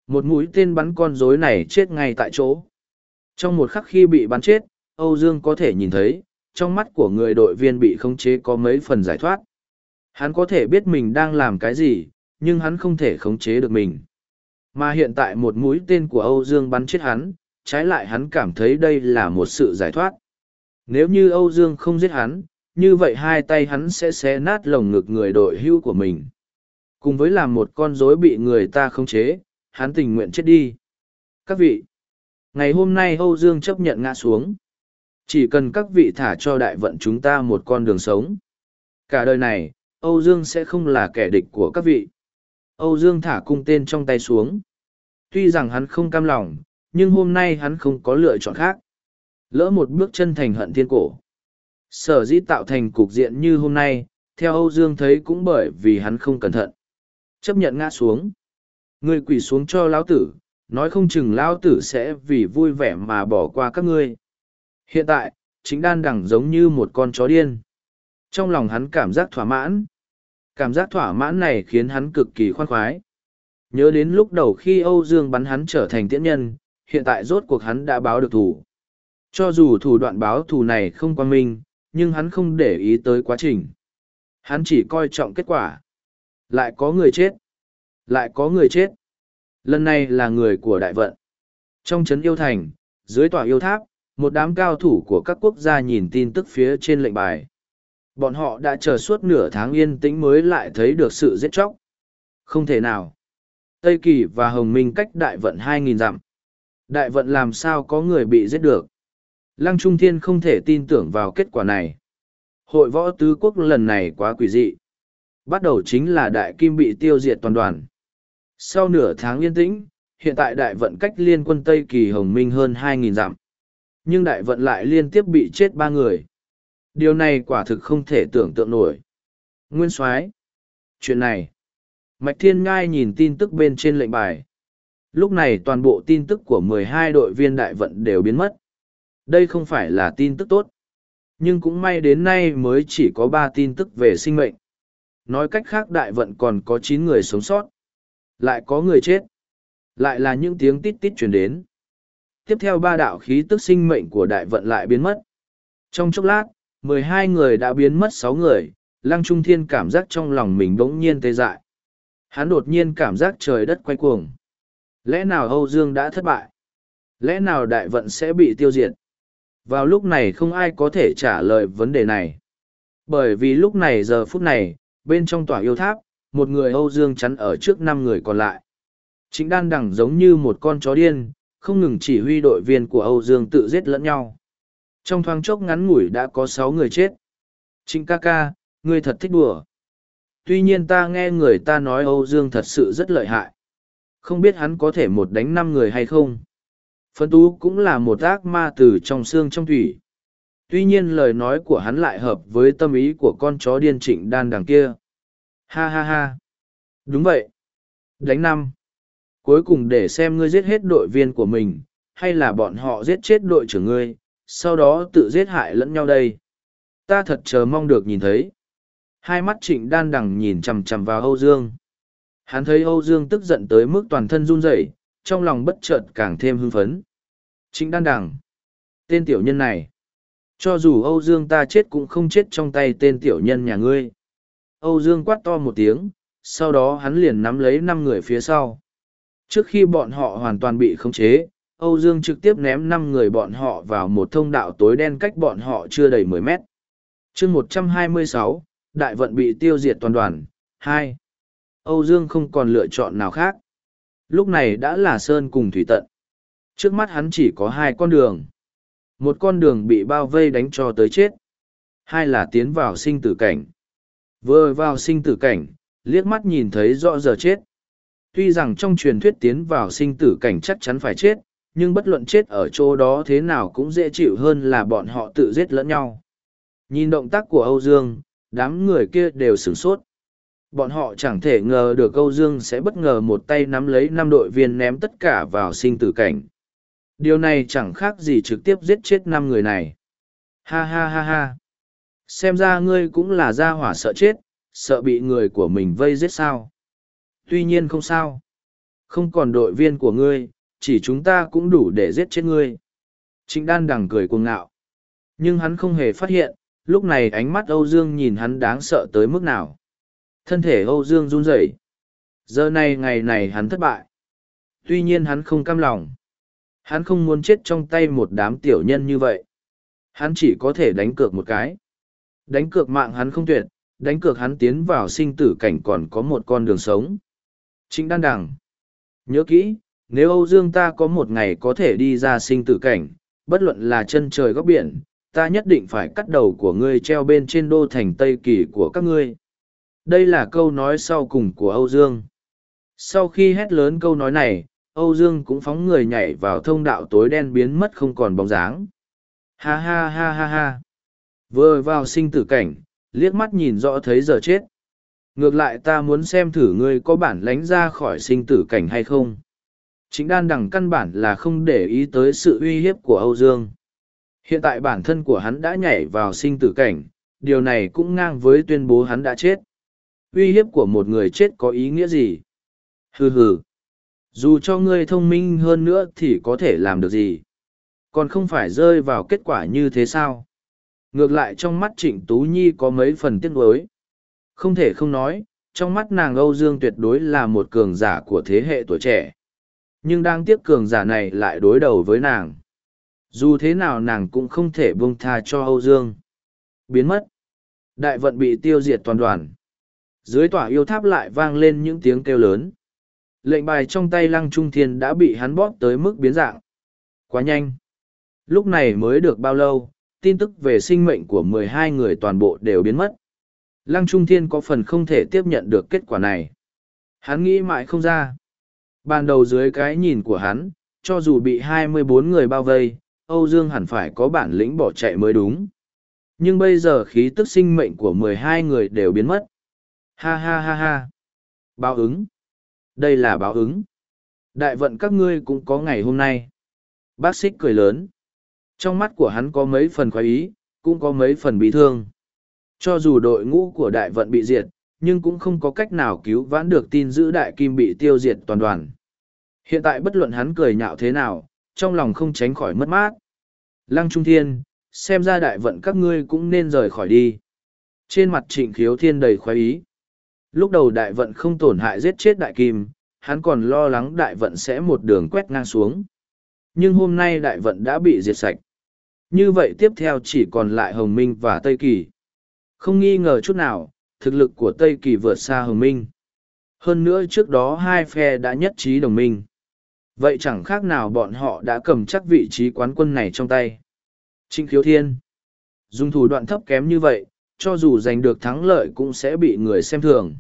Một mũi tên bắn con rối này chết ngay tại chỗ. Trong một khắc khi bị bắn chết, Âu Dương có thể nhìn thấy, trong mắt của người đội viên bị khống chế có mấy phần giải thoát. Hắn có thể biết mình đang làm cái gì, nhưng hắn không thể khống chế được mình. Mà hiện tại một mũi tên của Âu Dương bắn chết hắn, trái lại hắn cảm thấy đây là một sự giải thoát. Nếu như Âu Dương không giết hắn, như vậy hai tay hắn sẽ xé nát lồng ngực người đội hưu của mình. Cùng với làm một con rối bị người ta khống chế, hắn tình nguyện chết đi. Các vị, ngày hôm nay Âu Dương chấp nhận ngã xuống. Chỉ cần các vị thả cho đại vận chúng ta một con đường sống. Cả đời này, Âu Dương sẽ không là kẻ địch của các vị. Âu Dương thả cung tên trong tay xuống. Tuy rằng hắn không cam lòng, nhưng hôm nay hắn không có lựa chọn khác. Lỡ một bước chân thành hận thiên cổ. Sở dĩ tạo thành cục diện như hôm nay, theo Âu Dương thấy cũng bởi vì hắn không cẩn thận. Chấp nhận ngã xuống. Ngươi quỳ xuống cho lão tử, nói không chừng lão tử sẽ vì vui vẻ mà bỏ qua các ngươi. Hiện tại, chính đan đẳng giống như một con chó điên. Trong lòng hắn cảm giác thỏa mãn. Cảm giác thỏa mãn này khiến hắn cực kỳ khoan khoái. Nhớ đến lúc đầu khi Âu Dương bắn hắn trở thành tiễn nhân, hiện tại rốt cuộc hắn đã báo được thủ. Cho dù thủ đoạn báo thù này không quan minh, nhưng hắn không để ý tới quá trình. Hắn chỉ coi trọng kết quả. Lại có người chết. Lại có người chết. Lần này là người của đại vận. Trong trấn yêu thành, dưới tòa yêu tháp, một đám cao thủ của các quốc gia nhìn tin tức phía trên lệnh bài. Bọn họ đã chờ suốt nửa tháng yên tĩnh mới lại thấy được sự giết chóc. Không thể nào. Tây Kỳ và Hồng Minh cách đại vận 2.000 dặm. Đại vận làm sao có người bị giết được. Lăng Trung Thiên không thể tin tưởng vào kết quả này. Hội võ tứ quốc lần này quá quỷ dị. Bắt đầu chính là đại kim bị tiêu diệt toàn đoàn. Sau nửa tháng yên tĩnh, hiện tại đại vận cách liên quân Tây Kỳ Hồng Minh hơn 2.000 dặm. Nhưng đại vận lại liên tiếp bị chết ba người. Điều này quả thực không thể tưởng tượng nổi. Nguyên soái Chuyện này. Mạch Thiên Ngai nhìn tin tức bên trên lệnh bài. Lúc này toàn bộ tin tức của 12 đội viên đại vận đều biến mất. Đây không phải là tin tức tốt. Nhưng cũng may đến nay mới chỉ có ba tin tức về sinh mệnh. Nói cách khác đại vận còn có chín người sống sót. Lại có người chết. Lại là những tiếng tít tít chuyển đến. Tiếp theo ba đạo khí tức sinh mệnh của đại vận lại biến mất. Trong chốc lát, mười hai người đã biến mất sáu người, Lăng Trung Thiên cảm giác trong lòng mình bỗng nhiên tê dại. Hắn đột nhiên cảm giác trời đất quay cuồng. Lẽ nào Âu Dương đã thất bại? Lẽ nào đại vận sẽ bị tiêu diệt? Vào lúc này không ai có thể trả lời vấn đề này. Bởi vì lúc này giờ phút này, bên trong tòa yêu tháp, một người Âu Dương chắn ở trước năm người còn lại. Chính đan đẳng giống như một con chó điên, không ngừng chỉ huy đội viên của Âu Dương tự giết lẫn nhau. Trong thoáng chốc ngắn ngủi đã có sáu người chết. Trịnh ca ca, ngươi thật thích đùa. Tuy nhiên ta nghe người ta nói Âu Dương thật sự rất lợi hại. Không biết hắn có thể một đánh năm người hay không? Phân tú cũng là một ác ma từ trong xương trong thủy. Tuy nhiên lời nói của hắn lại hợp với tâm ý của con chó điên trịnh đan đằng kia. Ha ha ha. Đúng vậy. Đánh năm. Cuối cùng để xem ngươi giết hết đội viên của mình, hay là bọn họ giết chết đội trưởng ngươi, sau đó tự giết hại lẫn nhau đây. Ta thật chờ mong được nhìn thấy. Hai mắt trịnh đan đằng nhìn chằm chằm vào Âu Dương. Hắn thấy Âu Dương tức giận tới mức toàn thân run rẩy, trong lòng bất chợt càng thêm hưng phấn. Trịnh đan đằng. Tên tiểu nhân này. Cho dù Âu Dương ta chết cũng không chết trong tay tên tiểu nhân nhà ngươi. Âu Dương quát to một tiếng, sau đó hắn liền nắm lấy năm người phía sau. Trước khi bọn họ hoàn toàn bị khống chế, Âu Dương trực tiếp ném năm người bọn họ vào một thông đạo tối đen cách bọn họ chưa đầy mười mét. chương một trăm hai mươi sáu, đại vận bị tiêu diệt toàn đoàn. hai, Âu Dương không còn lựa chọn nào khác. Lúc này đã là Sơn cùng Thủy Tận. Trước mắt hắn chỉ có hai con đường. Một con đường bị bao vây đánh cho tới chết. Hai là tiến vào sinh tử cảnh. Vừa vào sinh tử cảnh, liếc mắt nhìn thấy rõ giờ chết. Tuy rằng trong truyền thuyết tiến vào sinh tử cảnh chắc chắn phải chết, nhưng bất luận chết ở chỗ đó thế nào cũng dễ chịu hơn là bọn họ tự giết lẫn nhau. Nhìn động tác của Âu Dương, đám người kia đều sửng sốt. Bọn họ chẳng thể ngờ được Âu Dương sẽ bất ngờ một tay nắm lấy năm đội viên ném tất cả vào sinh tử cảnh. Điều này chẳng khác gì trực tiếp giết chết năm người này. Ha ha ha ha. Xem ra ngươi cũng là gia hỏa sợ chết, sợ bị người của mình vây giết sao. Tuy nhiên không sao. Không còn đội viên của ngươi, chỉ chúng ta cũng đủ để giết chết ngươi. Trịnh đan đằng cười cuồng ngạo. Nhưng hắn không hề phát hiện, lúc này ánh mắt Âu Dương nhìn hắn đáng sợ tới mức nào. Thân thể Âu Dương run rẩy. Giờ này ngày này hắn thất bại. Tuy nhiên hắn không cam lòng. Hắn không muốn chết trong tay một đám tiểu nhân như vậy. Hắn chỉ có thể đánh cược một cái. Đánh cược mạng hắn không tuyệt, đánh cược hắn tiến vào sinh tử cảnh còn có một con đường sống. Chính đan đằng. Nhớ kỹ, nếu Âu Dương ta có một ngày có thể đi ra sinh tử cảnh, bất luận là chân trời góc biển, ta nhất định phải cắt đầu của ngươi treo bên trên đô thành Tây Kỳ của các ngươi. Đây là câu nói sau cùng của Âu Dương. Sau khi hét lớn câu nói này, Âu Dương cũng phóng người nhảy vào thông đạo tối đen biến mất không còn bóng dáng. Ha ha ha ha ha. Vừa vào sinh tử cảnh, liếc mắt nhìn rõ thấy giờ chết. Ngược lại ta muốn xem thử ngươi có bản lánh ra khỏi sinh tử cảnh hay không. Chính đan đằng căn bản là không để ý tới sự uy hiếp của Âu Dương. Hiện tại bản thân của hắn đã nhảy vào sinh tử cảnh, điều này cũng ngang với tuyên bố hắn đã chết. Uy hiếp của một người chết có ý nghĩa gì? Hừ hừ. Dù cho ngươi thông minh hơn nữa thì có thể làm được gì? Còn không phải rơi vào kết quả như thế sao? Ngược lại trong mắt Trịnh Tú Nhi có mấy phần tiếc nuối. Không thể không nói, trong mắt nàng Âu Dương tuyệt đối là một cường giả của thế hệ tuổi trẻ. Nhưng đang tiếc cường giả này lại đối đầu với nàng. Dù thế nào nàng cũng không thể buông tha cho Âu Dương. Biến mất. Đại vận bị tiêu diệt toàn đoàn. Dưới tỏa yêu tháp lại vang lên những tiếng kêu lớn. Lệnh bài trong tay lăng trung thiên đã bị hắn bóp tới mức biến dạng. Quá nhanh. Lúc này mới được bao lâu, tin tức về sinh mệnh của mười hai người toàn bộ đều biến mất. Lăng Trung Thiên có phần không thể tiếp nhận được kết quả này. Hắn nghĩ mãi không ra. Ban đầu dưới cái nhìn của hắn, cho dù bị hai mươi bốn người bao vây, Âu Dương hẳn phải có bản lĩnh bỏ chạy mới đúng. Nhưng bây giờ khí tức sinh mệnh của mười hai người đều biến mất. Ha ha ha ha. Báo ứng. Đây là báo ứng. Đại vận các ngươi cũng có ngày hôm nay. Bác xích cười lớn. Trong mắt của hắn có mấy phần khoái ý, cũng có mấy phần bị thương. Cho dù đội ngũ của đại vận bị diệt, nhưng cũng không có cách nào cứu vãn được tin giữ đại kim bị tiêu diệt toàn đoàn. Hiện tại bất luận hắn cười nhạo thế nào, trong lòng không tránh khỏi mất mát. Lăng Trung Thiên, xem ra đại vận các ngươi cũng nên rời khỏi đi. Trên mặt trịnh khiếu thiên đầy khoái ý. Lúc đầu đại vận không tổn hại giết chết đại kim, hắn còn lo lắng đại vận sẽ một đường quét ngang xuống. Nhưng hôm nay đại vận đã bị diệt sạch. Như vậy tiếp theo chỉ còn lại Hồng Minh và Tây Kỳ. Không nghi ngờ chút nào, thực lực của Tây Kỳ vượt xa Hồng Minh. Hơn nữa trước đó hai phe đã nhất trí đồng minh. Vậy chẳng khác nào bọn họ đã cầm chắc vị trí quán quân này trong tay. Trinh Khiếu Thiên Dùng thủ đoạn thấp kém như vậy, cho dù giành được thắng lợi cũng sẽ bị người xem thường.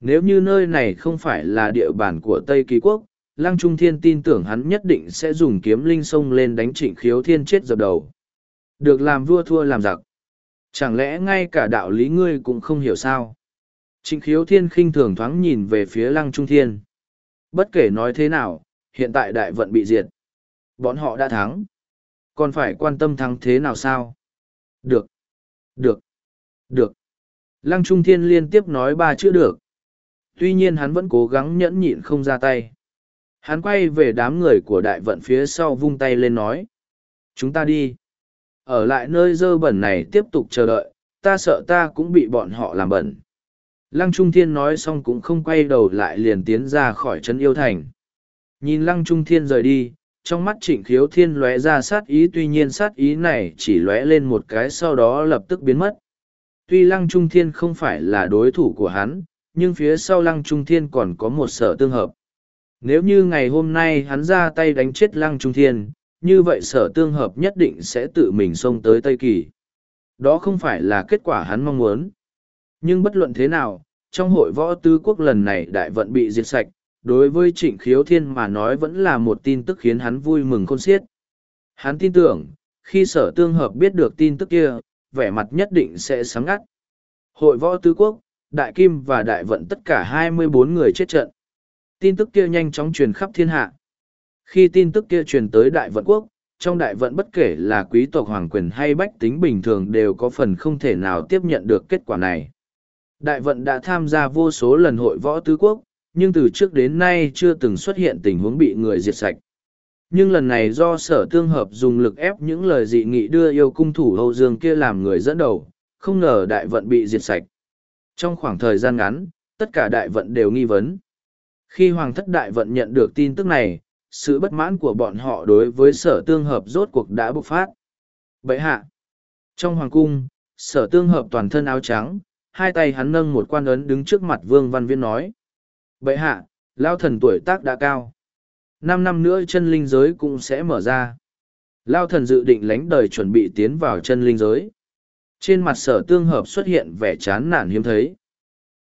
Nếu như nơi này không phải là địa bàn của Tây Kỳ Quốc, Lăng Trung Thiên tin tưởng hắn nhất định sẽ dùng kiếm linh sông lên đánh trịnh khiếu thiên chết dập đầu. Được làm vua thua làm giặc. Chẳng lẽ ngay cả đạo lý ngươi cũng không hiểu sao? Trịnh khiếu thiên khinh thường thoáng nhìn về phía lăng trung thiên. Bất kể nói thế nào, hiện tại đại vận bị diệt. Bọn họ đã thắng. Còn phải quan tâm thắng thế nào sao? Được. Được. Được. Lăng trung thiên liên tiếp nói ba chữ được. Tuy nhiên hắn vẫn cố gắng nhẫn nhịn không ra tay. Hắn quay về đám người của đại vận phía sau vung tay lên nói. Chúng ta đi. Ở lại nơi dơ bẩn này tiếp tục chờ đợi, ta sợ ta cũng bị bọn họ làm bẩn. Lăng Trung Thiên nói xong cũng không quay đầu lại liền tiến ra khỏi trấn yêu thành. Nhìn Lăng Trung Thiên rời đi, trong mắt trịnh khiếu thiên lóe ra sát ý tuy nhiên sát ý này chỉ lóe lên một cái sau đó lập tức biến mất. Tuy Lăng Trung Thiên không phải là đối thủ của hắn, nhưng phía sau Lăng Trung Thiên còn có một sở tương hợp. Nếu như ngày hôm nay hắn ra tay đánh chết Lăng Trung Thiên, như vậy sở tương hợp nhất định sẽ tự mình xông tới Tây Kỳ. Đó không phải là kết quả hắn mong muốn. Nhưng bất luận thế nào, trong hội võ tứ quốc lần này đại vận bị diệt sạch, đối với trịnh khiếu thiên mà nói vẫn là một tin tức khiến hắn vui mừng khôn xiết. Hắn tin tưởng, khi sở tương hợp biết được tin tức kia, vẻ mặt nhất định sẽ sáng ngắt. Hội võ tứ quốc, đại kim và đại vận tất cả hai mươi bốn người chết trận. Tin tức kia nhanh chóng truyền khắp thiên hạ. Khi tin tức kia truyền tới đại vận quốc, trong đại vận bất kể là quý tộc hoàng quyền hay bách tính bình thường đều có phần không thể nào tiếp nhận được kết quả này. Đại vận đã tham gia vô số lần hội võ tứ quốc, nhưng từ trước đến nay chưa từng xuất hiện tình huống bị người diệt sạch. Nhưng lần này do sở tương hợp dùng lực ép những lời dị nghị đưa yêu cung thủ Âu Dương kia làm người dẫn đầu, không ngờ đại vận bị diệt sạch. Trong khoảng thời gian ngắn, tất cả đại vận đều nghi vấn. Khi Hoàng thất đại vận nhận được tin tức này, sự bất mãn của bọn họ đối với sở tương hợp rốt cuộc đã bộc phát. Bậy hạ! Trong hoàng cung, sở tương hợp toàn thân áo trắng, hai tay hắn nâng một quan ấn đứng trước mặt vương văn viễn nói. Bậy hạ, lao thần tuổi tác đã cao. Năm năm nữa chân linh giới cũng sẽ mở ra. Lao thần dự định lánh đời chuẩn bị tiến vào chân linh giới. Trên mặt sở tương hợp xuất hiện vẻ chán nản hiếm thấy.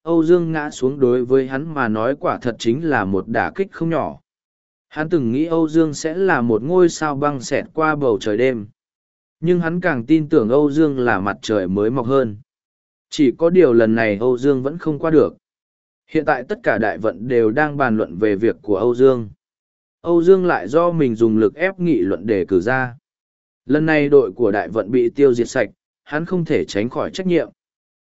Âu Dương ngã xuống đối với hắn mà nói quả thật chính là một đả kích không nhỏ. Hắn từng nghĩ Âu Dương sẽ là một ngôi sao băng xẹt qua bầu trời đêm. Nhưng hắn càng tin tưởng Âu Dương là mặt trời mới mọc hơn. Chỉ có điều lần này Âu Dương vẫn không qua được. Hiện tại tất cả đại vận đều đang bàn luận về việc của Âu Dương. Âu Dương lại do mình dùng lực ép nghị luận để cử ra. Lần này đội của đại vận bị tiêu diệt sạch, hắn không thể tránh khỏi trách nhiệm.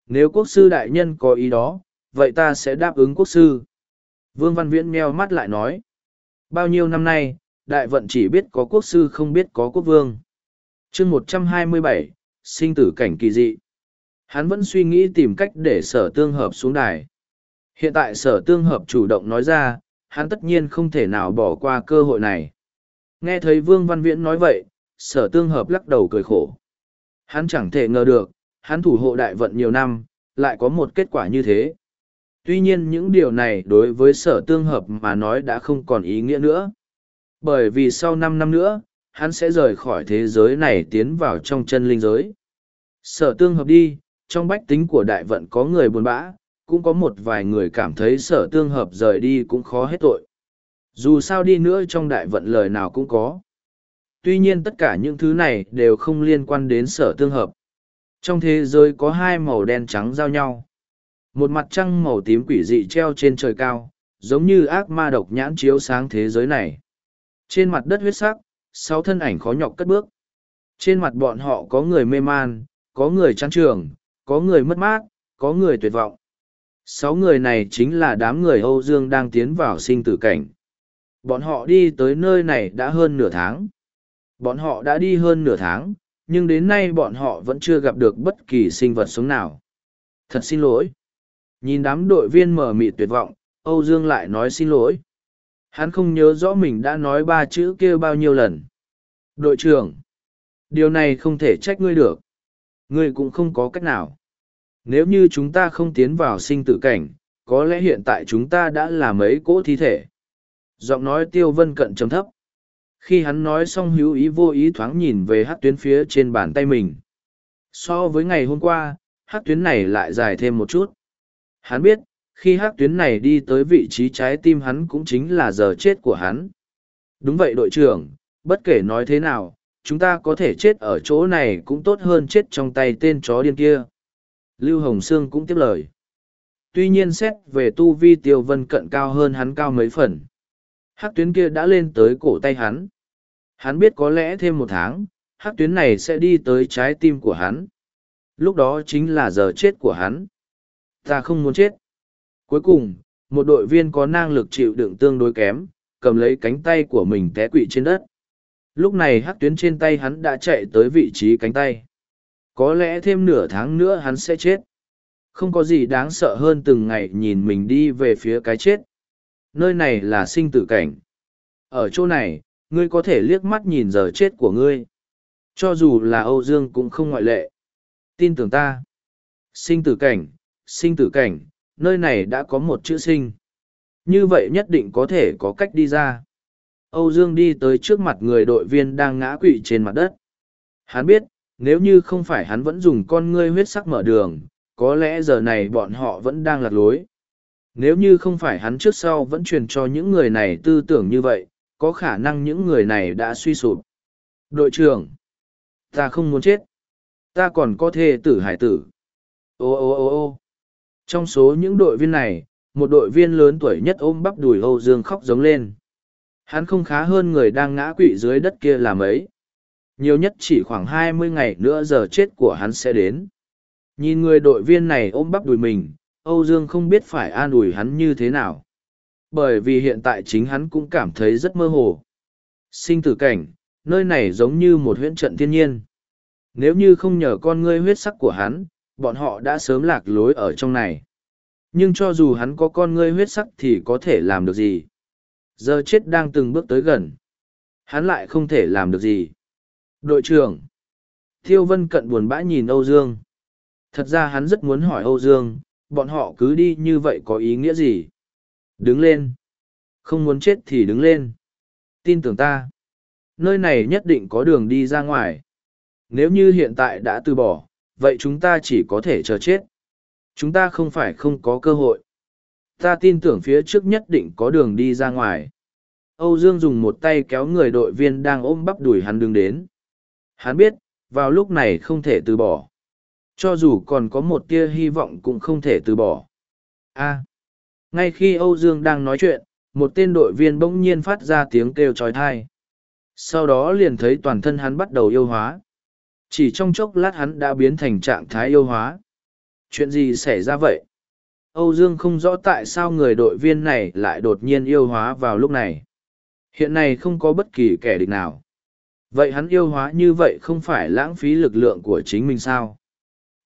Nếu quốc sư đại nhân có ý đó, vậy ta sẽ đáp ứng quốc sư. Vương Văn Viễn meo mắt lại nói. Bao nhiêu năm nay, đại vận chỉ biết có quốc sư không biết có quốc vương. chương một trăm hai mươi bảy sinh tử cảnh kỳ dị. Hắn vẫn suy nghĩ tìm cách để sở tương hợp xuống đài. Hiện tại sở tương hợp chủ động nói ra, hắn tất nhiên không thể nào bỏ qua cơ hội này. Nghe thấy Vương Văn Viễn nói vậy, sở tương hợp lắc đầu cười khổ. Hắn chẳng thể ngờ được, hắn thủ hộ đại vận nhiều năm, lại có một kết quả như thế. Tuy nhiên những điều này đối với sở tương hợp mà nói đã không còn ý nghĩa nữa. Bởi vì sau năm năm nữa, hắn sẽ rời khỏi thế giới này tiến vào trong chân linh giới. Sở tương hợp đi, trong bách tính của đại vận có người buồn bã, cũng có một vài người cảm thấy sở tương hợp rời đi cũng khó hết tội. Dù sao đi nữa trong đại vận lời nào cũng có. Tuy nhiên tất cả những thứ này đều không liên quan đến sở tương hợp. Trong thế giới có hai màu đen trắng giao nhau. Một mặt trăng màu tím quỷ dị treo trên trời cao, giống như ác ma độc nhãn chiếu sáng thế giới này. Trên mặt đất huyết sắc, sáu thân ảnh khó nhọc cất bước. Trên mặt bọn họ có người mê man, có người chán trường, có người mất mát, có người tuyệt vọng. Sáu người này chính là đám người Âu Dương đang tiến vào sinh tử cảnh. Bọn họ đi tới nơi này đã hơn nửa tháng. Bọn họ đã đi hơn nửa tháng, nhưng đến nay bọn họ vẫn chưa gặp được bất kỳ sinh vật sống nào. Thật xin lỗi. Nhìn đám đội viên mở mịt tuyệt vọng, Âu Dương lại nói xin lỗi. Hắn không nhớ rõ mình đã nói ba chữ kia bao nhiêu lần. Đội trưởng, điều này không thể trách ngươi được. Ngươi cũng không có cách nào. Nếu như chúng ta không tiến vào sinh tử cảnh, có lẽ hiện tại chúng ta đã là mấy cỗ thi thể. Giọng nói tiêu vân cận trầm thấp. Khi hắn nói xong hữu ý vô ý thoáng nhìn về hát tuyến phía trên bàn tay mình. So với ngày hôm qua, hát tuyến này lại dài thêm một chút. Hắn biết, khi hắc tuyến này đi tới vị trí trái tim hắn cũng chính là giờ chết của hắn. Đúng vậy đội trưởng, bất kể nói thế nào, chúng ta có thể chết ở chỗ này cũng tốt hơn chết trong tay tên chó điên kia. Lưu Hồng Sương cũng tiếp lời. Tuy nhiên xét về tu vi tiêu vân cận cao hơn hắn cao mấy phần. Hắc tuyến kia đã lên tới cổ tay hắn. Hắn biết có lẽ thêm một tháng, hắc tuyến này sẽ đi tới trái tim của hắn. Lúc đó chính là giờ chết của hắn. Ta không muốn chết. Cuối cùng, một đội viên có năng lực chịu đựng tương đối kém, cầm lấy cánh tay của mình té quỵ trên đất. Lúc này hắc tuyến trên tay hắn đã chạy tới vị trí cánh tay. Có lẽ thêm nửa tháng nữa hắn sẽ chết. Không có gì đáng sợ hơn từng ngày nhìn mình đi về phía cái chết. Nơi này là sinh tử cảnh. Ở chỗ này, ngươi có thể liếc mắt nhìn giờ chết của ngươi. Cho dù là Âu Dương cũng không ngoại lệ. Tin tưởng ta. Sinh tử cảnh, sinh tử cảnh, nơi này đã có một chữ sinh. Như vậy nhất định có thể có cách đi ra. Âu Dương đi tới trước mặt người đội viên đang ngã quỵ trên mặt đất. Hắn biết, nếu như không phải hắn vẫn dùng con ngươi huyết sắc mở đường, có lẽ giờ này bọn họ vẫn đang lạc lối. Nếu như không phải hắn trước sau vẫn truyền cho những người này tư tưởng như vậy, có khả năng những người này đã suy sụp. Đội trưởng, ta không muốn chết. Ta còn có thể tử hải tử. Ô ô ô ô trong số những đội viên này, một đội viên lớn tuổi nhất ôm bắp đùi Âu Dương khóc giống lên. Hắn không khá hơn người đang ngã quỵ dưới đất kia là mấy. Nhiều nhất chỉ khoảng hai mươi ngày nữa giờ chết của hắn sẽ đến. Nhìn người đội viên này ôm bắp đùi mình, Âu Dương không biết phải an ủi hắn như thế nào. Bởi vì hiện tại chính hắn cũng cảm thấy rất mơ hồ. Sinh tử cảnh, nơi này giống như một huyễn trận thiên nhiên. Nếu như không nhờ con ngươi huyết sắc của hắn, bọn họ đã sớm lạc lối ở trong này. Nhưng cho dù hắn có con ngươi huyết sắc thì có thể làm được gì? Giờ chết đang từng bước tới gần. Hắn lại không thể làm được gì. Đội trưởng. Thiêu Vân Cận buồn bã nhìn Âu Dương. Thật ra hắn rất muốn hỏi Âu Dương, bọn họ cứ đi như vậy có ý nghĩa gì? Đứng lên. Không muốn chết thì đứng lên. Tin tưởng ta. Nơi này nhất định có đường đi ra ngoài. Nếu như hiện tại đã từ bỏ, vậy chúng ta chỉ có thể chờ chết. Chúng ta không phải không có cơ hội. Ta tin tưởng phía trước nhất định có đường đi ra ngoài. Âu Dương dùng một tay kéo người đội viên đang ôm bắp đuổi hắn đứng đến. Hắn biết, vào lúc này không thể từ bỏ. Cho dù còn có một tia hy vọng cũng không thể từ bỏ. A. ngay khi Âu Dương đang nói chuyện, một tên đội viên bỗng nhiên phát ra tiếng kêu trói thai. Sau đó liền thấy toàn thân hắn bắt đầu yêu hóa. Chỉ trong chốc lát hắn đã biến thành trạng thái yêu hóa. Chuyện gì xảy ra vậy? Âu Dương không rõ tại sao người đội viên này lại đột nhiên yêu hóa vào lúc này. Hiện nay không có bất kỳ kẻ địch nào. Vậy hắn yêu hóa như vậy không phải lãng phí lực lượng của chính mình sao?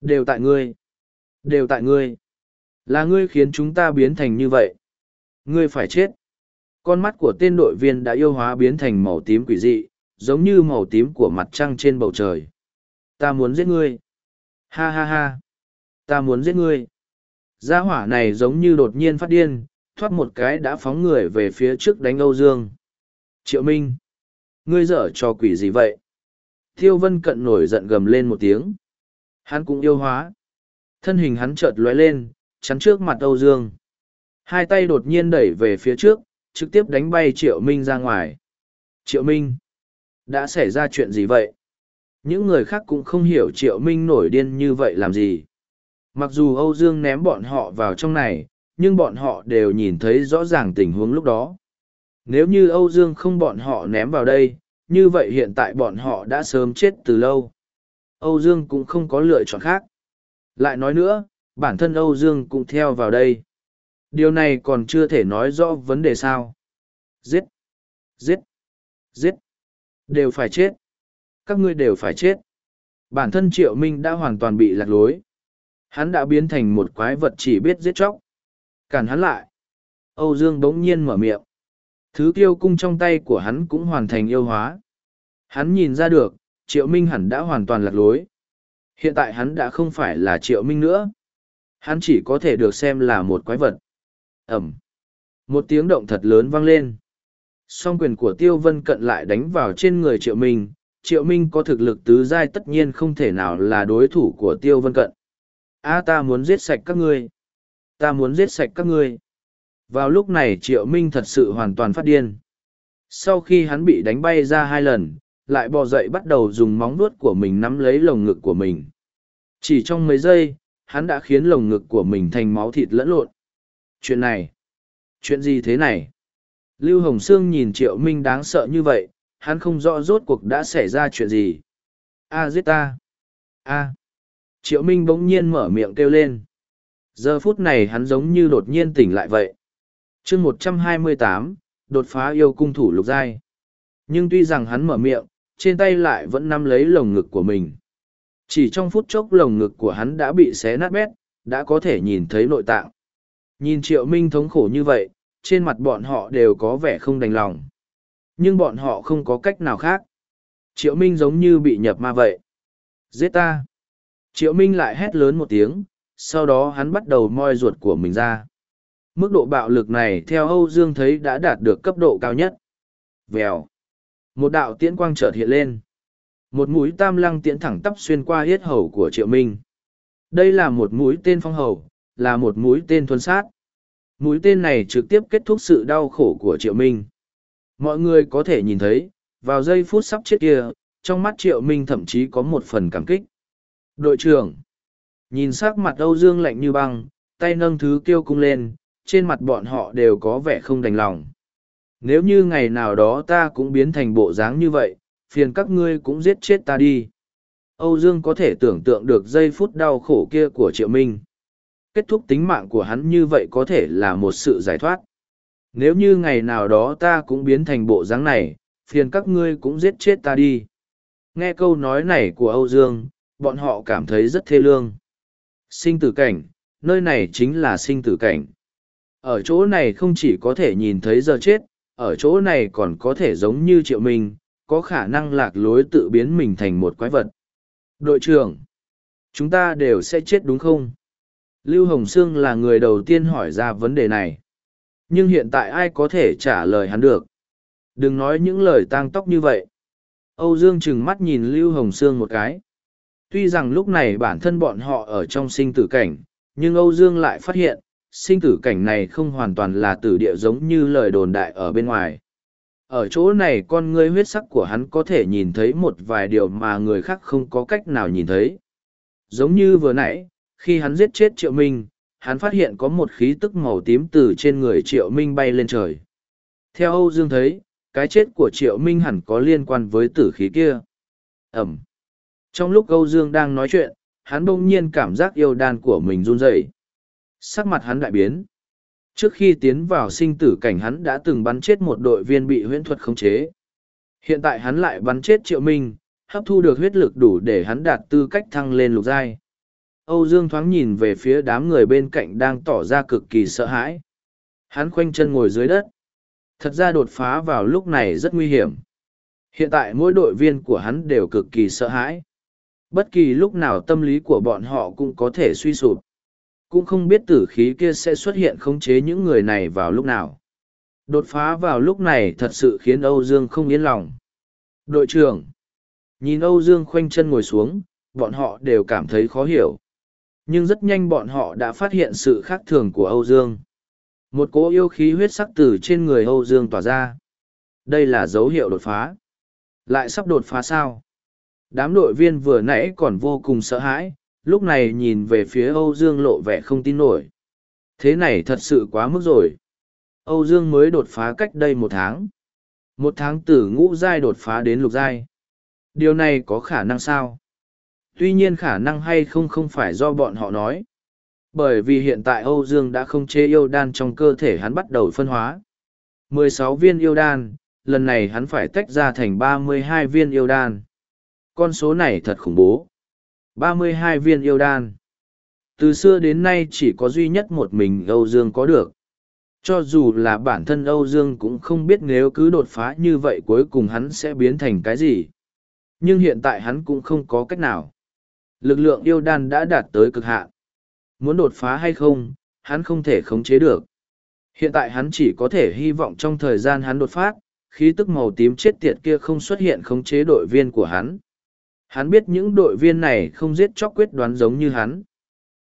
Đều tại ngươi. Đều tại ngươi. Là ngươi khiến chúng ta biến thành như vậy. Ngươi phải chết. Con mắt của tên đội viên đã yêu hóa biến thành màu tím quỷ dị, giống như màu tím của mặt trăng trên bầu trời. Ta muốn giết ngươi. Ha ha ha. Ta muốn giết ngươi. Gia hỏa này giống như đột nhiên phát điên, thoát một cái đã phóng người về phía trước đánh Âu Dương. Triệu Minh. Ngươi dở cho quỷ gì vậy? Thiêu Vân Cận nổi giận gầm lên một tiếng. Hắn cũng yêu hóa. Thân hình hắn chợt lóe lên, chắn trước mặt Âu Dương. Hai tay đột nhiên đẩy về phía trước, trực tiếp đánh bay Triệu Minh ra ngoài. Triệu Minh! Đã xảy ra chuyện gì vậy? Những người khác cũng không hiểu Triệu Minh nổi điên như vậy làm gì. Mặc dù Âu Dương ném bọn họ vào trong này, nhưng bọn họ đều nhìn thấy rõ ràng tình huống lúc đó. Nếu như Âu Dương không bọn họ ném vào đây, như vậy hiện tại bọn họ đã sớm chết từ lâu. Âu Dương cũng không có lựa chọn khác. Lại nói nữa, bản thân Âu Dương cũng theo vào đây. Điều này còn chưa thể nói rõ vấn đề sao. Giết! Giết! Giết! Đều phải chết! Các ngươi đều phải chết! Bản thân Triệu Minh đã hoàn toàn bị lạc lối. Hắn đã biến thành một quái vật chỉ biết giết chóc. Cản hắn lại. Âu Dương bỗng nhiên mở miệng. Thứ kiêu cung trong tay của hắn cũng hoàn thành yêu hóa. Hắn nhìn ra được, Triệu Minh hẳn đã hoàn toàn lạc lối. Hiện tại hắn đã không phải là Triệu Minh nữa. Hắn chỉ có thể được xem là một quái vật. Ẩm. Một tiếng động thật lớn vang lên. Song quyền của Tiêu Vân cận lại đánh vào trên người Triệu Minh. Triệu Minh có thực lực tứ giai tất nhiên không thể nào là đối thủ của Tiêu Vân cận. A ta muốn giết sạch các ngươi. Ta muốn giết sạch các ngươi. Vào lúc này Triệu Minh thật sự hoàn toàn phát điên. Sau khi hắn bị đánh bay ra hai lần, lại bò dậy bắt đầu dùng móng vuốt của mình nắm lấy lồng ngực của mình. Chỉ trong mấy giây, hắn đã khiến lồng ngực của mình thành máu thịt lẫn lộn. Chuyện này, chuyện gì thế này? Lưu Hồng Sương nhìn Triệu Minh đáng sợ như vậy, hắn không rõ rốt cuộc đã xảy ra chuyện gì. A giết ta! A! Triệu Minh bỗng nhiên mở miệng kêu lên. Giờ phút này hắn giống như đột nhiên tỉnh lại vậy chương một trăm hai mươi tám, đột phá yêu cung thủ lục giai. Nhưng tuy rằng hắn mở miệng, trên tay lại vẫn nắm lấy lồng ngực của mình. Chỉ trong phút chốc lồng ngực của hắn đã bị xé nát bét, đã có thể nhìn thấy nội tạng. Nhìn Triệu Minh thống khổ như vậy, trên mặt bọn họ đều có vẻ không đành lòng. Nhưng bọn họ không có cách nào khác. Triệu Minh giống như bị nhập ma vậy. Giết ta! Triệu Minh lại hét lớn một tiếng, sau đó hắn bắt đầu moi ruột của mình ra. Mức độ bạo lực này theo Âu Dương thấy đã đạt được cấp độ cao nhất. Vèo. Một đạo tiễn quang chợt hiện lên. Một mũi tam lăng tiễn thẳng tắp xuyên qua yết hầu của Triệu Minh. Đây là một mũi tên phong hầu, là một mũi tên thuần sát. Mũi tên này trực tiếp kết thúc sự đau khổ của Triệu Minh. Mọi người có thể nhìn thấy, vào giây phút sắp chết kia, trong mắt Triệu Minh thậm chí có một phần cảm kích. Đội trưởng, nhìn sắc mặt Âu Dương lạnh như băng, tay nâng thứ kêu cung lên, trên mặt bọn họ đều có vẻ không đành lòng. Nếu như ngày nào đó ta cũng biến thành bộ dáng như vậy, phiền các ngươi cũng giết chết ta đi. Âu Dương có thể tưởng tượng được giây phút đau khổ kia của Triệu Minh. Kết thúc tính mạng của hắn như vậy có thể là một sự giải thoát. Nếu như ngày nào đó ta cũng biến thành bộ dáng này, phiền các ngươi cũng giết chết ta đi. Nghe câu nói này của Âu Dương, bọn họ cảm thấy rất thê lương. Sinh tử cảnh, nơi này chính là sinh tử cảnh. Ở chỗ này không chỉ có thể nhìn thấy giờ chết, ở chỗ này còn có thể giống như triệu minh, có khả năng lạc lối tự biến mình thành một quái vật. Đội trưởng, chúng ta đều sẽ chết đúng không? Lưu Hồng Sương là người đầu tiên hỏi ra vấn đề này. Nhưng hiện tại ai có thể trả lời hắn được? Đừng nói những lời tang tóc như vậy. Âu Dương chừng mắt nhìn Lưu Hồng Sương một cái. Tuy rằng lúc này bản thân bọn họ ở trong sinh tử cảnh, nhưng Âu Dương lại phát hiện, sinh tử cảnh này không hoàn toàn là tử địa giống như lời đồn đại ở bên ngoài. Ở chỗ này con ngươi huyết sắc của hắn có thể nhìn thấy một vài điều mà người khác không có cách nào nhìn thấy. Giống như vừa nãy, khi hắn giết chết Triệu Minh, hắn phát hiện có một khí tức màu tím từ trên người Triệu Minh bay lên trời. Theo Âu Dương thấy, cái chết của Triệu Minh hẳn có liên quan với tử khí kia. Ẩm. Trong lúc Âu Dương đang nói chuyện, hắn bỗng nhiên cảm giác yêu đan của mình run rẩy. Sắc mặt hắn đại biến. Trước khi tiến vào sinh tử cảnh hắn đã từng bắn chết một đội viên bị huyễn thuật khống chế. Hiện tại hắn lại bắn chết Triệu Minh, hấp thu được huyết lực đủ để hắn đạt tư cách thăng lên lục giai. Âu Dương thoáng nhìn về phía đám người bên cạnh đang tỏ ra cực kỳ sợ hãi. Hắn khoanh chân ngồi dưới đất. Thật ra đột phá vào lúc này rất nguy hiểm. Hiện tại mỗi đội viên của hắn đều cực kỳ sợ hãi. Bất kỳ lúc nào tâm lý của bọn họ cũng có thể suy sụp. Cũng không biết tử khí kia sẽ xuất hiện khống chế những người này vào lúc nào. Đột phá vào lúc này thật sự khiến Âu Dương không yên lòng. Đội trưởng. Nhìn Âu Dương khoanh chân ngồi xuống, bọn họ đều cảm thấy khó hiểu. Nhưng rất nhanh bọn họ đã phát hiện sự khác thường của Âu Dương. Một cỗ yêu khí huyết sắc từ trên người Âu Dương tỏa ra. Đây là dấu hiệu đột phá. Lại sắp đột phá sao? Đám đội viên vừa nãy còn vô cùng sợ hãi, lúc này nhìn về phía Âu Dương lộ vẻ không tin nổi. Thế này thật sự quá mức rồi. Âu Dương mới đột phá cách đây một tháng. Một tháng từ ngũ giai đột phá đến lục giai. Điều này có khả năng sao? Tuy nhiên khả năng hay không không phải do bọn họ nói. Bởi vì hiện tại Âu Dương đã không chế yêu đan trong cơ thể hắn bắt đầu phân hóa. 16 viên yêu đan, lần này hắn phải tách ra thành 32 viên yêu đan. Con số này thật khủng bố. 32 viên yêu đan. Từ xưa đến nay chỉ có duy nhất một mình Âu Dương có được. Cho dù là bản thân Âu Dương cũng không biết nếu cứ đột phá như vậy cuối cùng hắn sẽ biến thành cái gì. Nhưng hiện tại hắn cũng không có cách nào. Lực lượng yêu đan đã đạt tới cực hạn. Muốn đột phá hay không, hắn không thể khống chế được. Hiện tại hắn chỉ có thể hy vọng trong thời gian hắn đột phát, khí tức màu tím chết tiệt kia không xuất hiện khống chế đội viên của hắn. Hắn biết những đội viên này không giết chóc quyết đoán giống như hắn.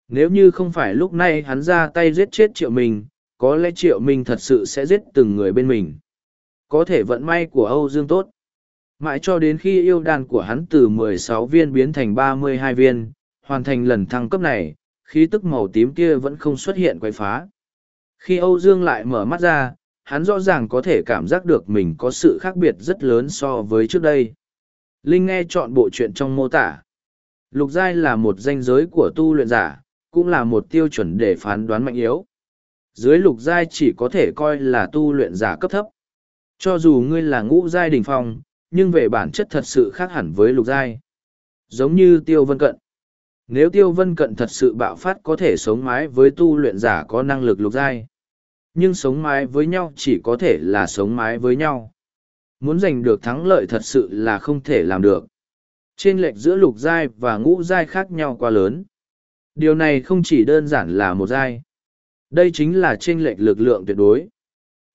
Nếu như không phải lúc này hắn ra tay giết chết triệu mình, có lẽ triệu mình thật sự sẽ giết từng người bên mình. Có thể vận may của Âu Dương tốt. Mãi cho đến khi yêu đàn của hắn từ 16 viên biến thành 32 viên, hoàn thành lần thăng cấp này, khí tức màu tím kia vẫn không xuất hiện quay phá. Khi Âu Dương lại mở mắt ra, hắn rõ ràng có thể cảm giác được mình có sự khác biệt rất lớn so với trước đây. Linh nghe chọn bộ chuyện trong mô tả. Lục giai là một danh giới của tu luyện giả, cũng là một tiêu chuẩn để phán đoán mạnh yếu. Dưới lục giai chỉ có thể coi là tu luyện giả cấp thấp. Cho dù ngươi là ngũ giai đỉnh phong, nhưng về bản chất thật sự khác hẳn với lục giai. Giống như tiêu vân cận. Nếu tiêu vân cận thật sự bạo phát có thể sống mái với tu luyện giả có năng lực lục giai. Nhưng sống mái với nhau chỉ có thể là sống mái với nhau. Muốn giành được thắng lợi thật sự là không thể làm được. Trên lệch giữa lục giai và ngũ giai khác nhau quá lớn. Điều này không chỉ đơn giản là một giai. Đây chính là trên lệch lực lượng tuyệt đối.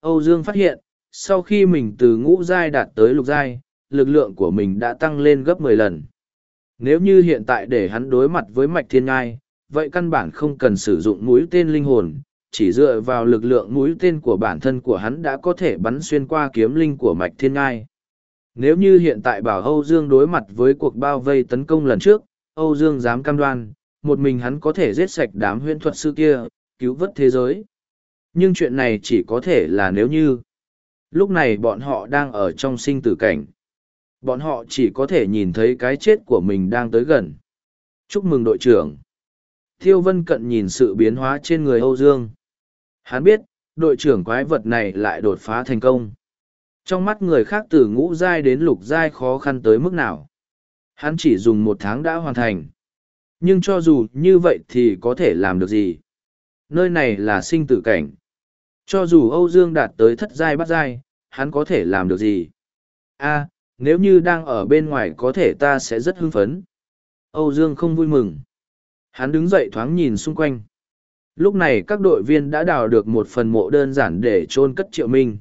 Âu Dương phát hiện, sau khi mình từ ngũ giai đạt tới lục giai, lực lượng của mình đã tăng lên gấp mười lần. Nếu như hiện tại để hắn đối mặt với mạch thiên ngai, vậy căn bản không cần sử dụng mũi tên linh hồn, chỉ dựa vào lực lượng mũi tên của bản thân của hắn đã có thể bắn xuyên qua kiếm linh của mạch thiên ngai. Nếu như hiện tại bảo Âu Dương đối mặt với cuộc bao vây tấn công lần trước, Âu Dương dám cam đoan, một mình hắn có thể giết sạch đám huyễn thuật sư kia, cứu vớt thế giới. Nhưng chuyện này chỉ có thể là nếu như. Lúc này bọn họ đang ở trong sinh tử cảnh. Bọn họ chỉ có thể nhìn thấy cái chết của mình đang tới gần. Chúc mừng đội trưởng. Thiêu Vân Cận nhìn sự biến hóa trên người Âu Dương. Hắn biết, đội trưởng quái vật này lại đột phá thành công. Trong mắt người khác từ ngũ giai đến lục giai khó khăn tới mức nào. Hắn chỉ dùng một tháng đã hoàn thành. Nhưng cho dù như vậy thì có thể làm được gì? Nơi này là sinh tử cảnh. Cho dù Âu Dương đạt tới thất giai bắt giai, hắn có thể làm được gì? a nếu như đang ở bên ngoài có thể ta sẽ rất hưng phấn. Âu Dương không vui mừng. Hắn đứng dậy thoáng nhìn xung quanh. Lúc này các đội viên đã đào được một phần mộ đơn giản để chôn cất triệu minh.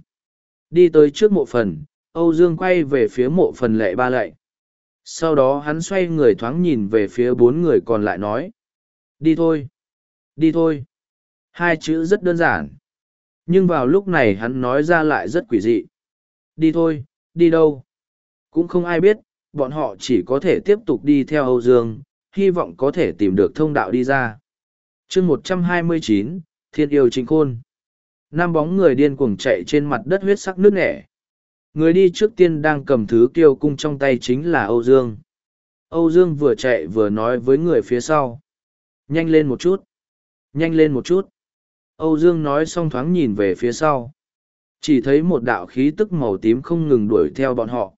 Đi tới trước mộ phần, Âu Dương quay về phía mộ phần lệ ba lệ. Sau đó hắn xoay người thoáng nhìn về phía bốn người còn lại nói. Đi thôi. Đi thôi. Hai chữ rất đơn giản. Nhưng vào lúc này hắn nói ra lại rất quỷ dị. Đi thôi, đi đâu? Cũng không ai biết, bọn họ chỉ có thể tiếp tục đi theo Âu Dương, hy vọng có thể tìm được thông đạo đi ra chương một trăm hai mươi chín, Thiên yêu chính khôn. Năm bóng người điên cuồng chạy trên mặt đất huyết sắc nước nẻ. Người đi trước tiên đang cầm thứ kiêu cung trong tay chính là Âu Dương. Âu Dương vừa chạy vừa nói với người phía sau. Nhanh lên một chút. Nhanh lên một chút. Âu Dương nói xong thoáng nhìn về phía sau. Chỉ thấy một đạo khí tức màu tím không ngừng đuổi theo bọn họ.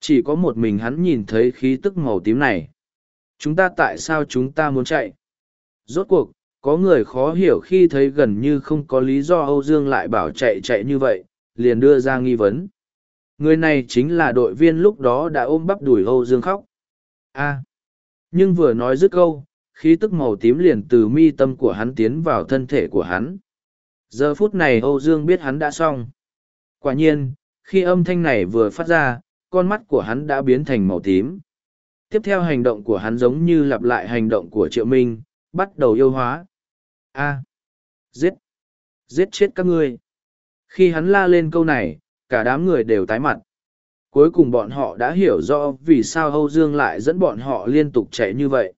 Chỉ có một mình hắn nhìn thấy khí tức màu tím này. Chúng ta tại sao chúng ta muốn chạy? Rốt cuộc, có người khó hiểu khi thấy gần như không có lý do Âu Dương lại bảo chạy chạy như vậy, liền đưa ra nghi vấn. Người này chính là đội viên lúc đó đã ôm bắp đuổi Âu Dương khóc. a à. nhưng vừa nói dứt câu, khí tức màu tím liền từ mi tâm của hắn tiến vào thân thể của hắn. Giờ phút này Âu Dương biết hắn đã xong. Quả nhiên, khi âm thanh này vừa phát ra, con mắt của hắn đã biến thành màu tím. Tiếp theo hành động của hắn giống như lặp lại hành động của Triệu Minh, bắt đầu yêu hóa. A. Giết. Giết chết các ngươi. Khi hắn la lên câu này, cả đám người đều tái mặt. Cuối cùng bọn họ đã hiểu rõ vì sao Âu Dương lại dẫn bọn họ liên tục chạy như vậy.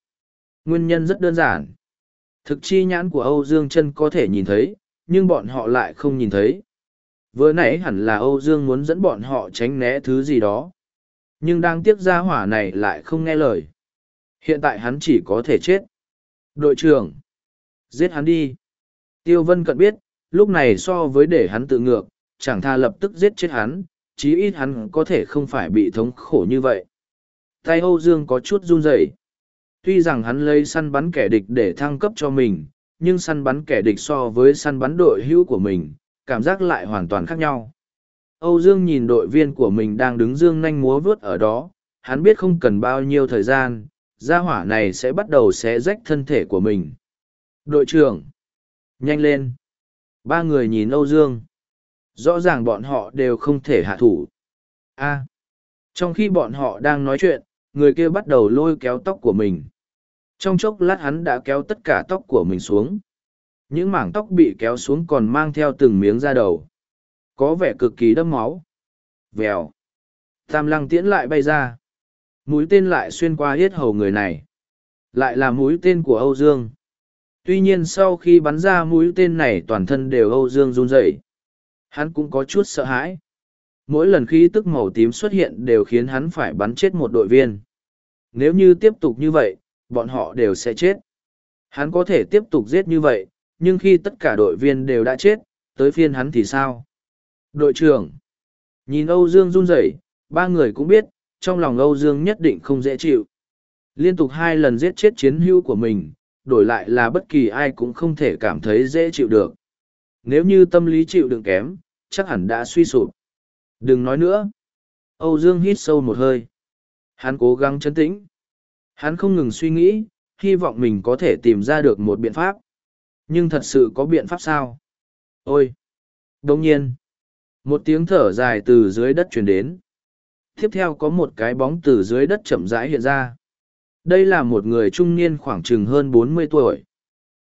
Nguyên nhân rất đơn giản. Thực chi nhãn của Âu Dương chân có thể nhìn thấy, nhưng bọn họ lại không nhìn thấy. Vừa nãy hẳn là Âu Dương muốn dẫn bọn họ tránh né thứ gì đó. Nhưng đang tiếc ra hỏa này lại không nghe lời. Hiện tại hắn chỉ có thể chết. Đội trưởng! Giết hắn đi! Tiêu Vân cận biết, lúc này so với để hắn tự ngược, chẳng tha lập tức giết chết hắn, chí ít hắn có thể không phải bị thống khổ như vậy. Tay Âu Dương có chút run rẩy. Tuy rằng hắn lấy săn bắn kẻ địch để thăng cấp cho mình, nhưng săn bắn kẻ địch so với săn bắn đội hữu của mình, cảm giác lại hoàn toàn khác nhau. Âu Dương nhìn đội viên của mình đang đứng dương nanh múa vớt ở đó, hắn biết không cần bao nhiêu thời gian, gia hỏa này sẽ bắt đầu xé rách thân thể của mình. Đội trưởng! Nhanh lên! Ba người nhìn Âu Dương. Rõ ràng bọn họ đều không thể hạ thủ. A. À, trong khi bọn họ đang nói chuyện, người kia bắt đầu lôi kéo tóc của mình. Trong chốc lát hắn đã kéo tất cả tóc của mình xuống. Những mảng tóc bị kéo xuống còn mang theo từng miếng da đầu. Có vẻ cực kỳ đẫm máu. Vèo. Tam lăng tiễn lại bay ra. Mũi tên lại xuyên qua hết hầu người này. Lại là mũi tên của Âu Dương. Tuy nhiên sau khi bắn ra mũi tên này toàn thân đều Âu Dương run rẩy. Hắn cũng có chút sợ hãi. Mỗi lần khí tức màu tím xuất hiện đều khiến hắn phải bắn chết một đội viên. Nếu như tiếp tục như vậy, bọn họ đều sẽ chết. Hắn có thể tiếp tục giết như vậy, nhưng khi tất cả đội viên đều đã chết, tới phiên hắn thì sao? Đội trưởng! Nhìn Âu Dương run rẩy, ba người cũng biết, trong lòng Âu Dương nhất định không dễ chịu. Liên tục hai lần giết chết chiến hữu của mình, đổi lại là bất kỳ ai cũng không thể cảm thấy dễ chịu được. Nếu như tâm lý chịu đựng kém, chắc hẳn đã suy sụp. Đừng nói nữa. Âu Dương hít sâu một hơi. Hắn cố gắng chấn tĩnh. Hắn không ngừng suy nghĩ, hy vọng mình có thể tìm ra được một biện pháp. Nhưng thật sự có biện pháp sao? Ôi! Đồng nhiên! Một tiếng thở dài từ dưới đất truyền đến. Tiếp theo có một cái bóng từ dưới đất chậm rãi hiện ra. Đây là một người trung niên khoảng chừng hơn bốn mươi tuổi.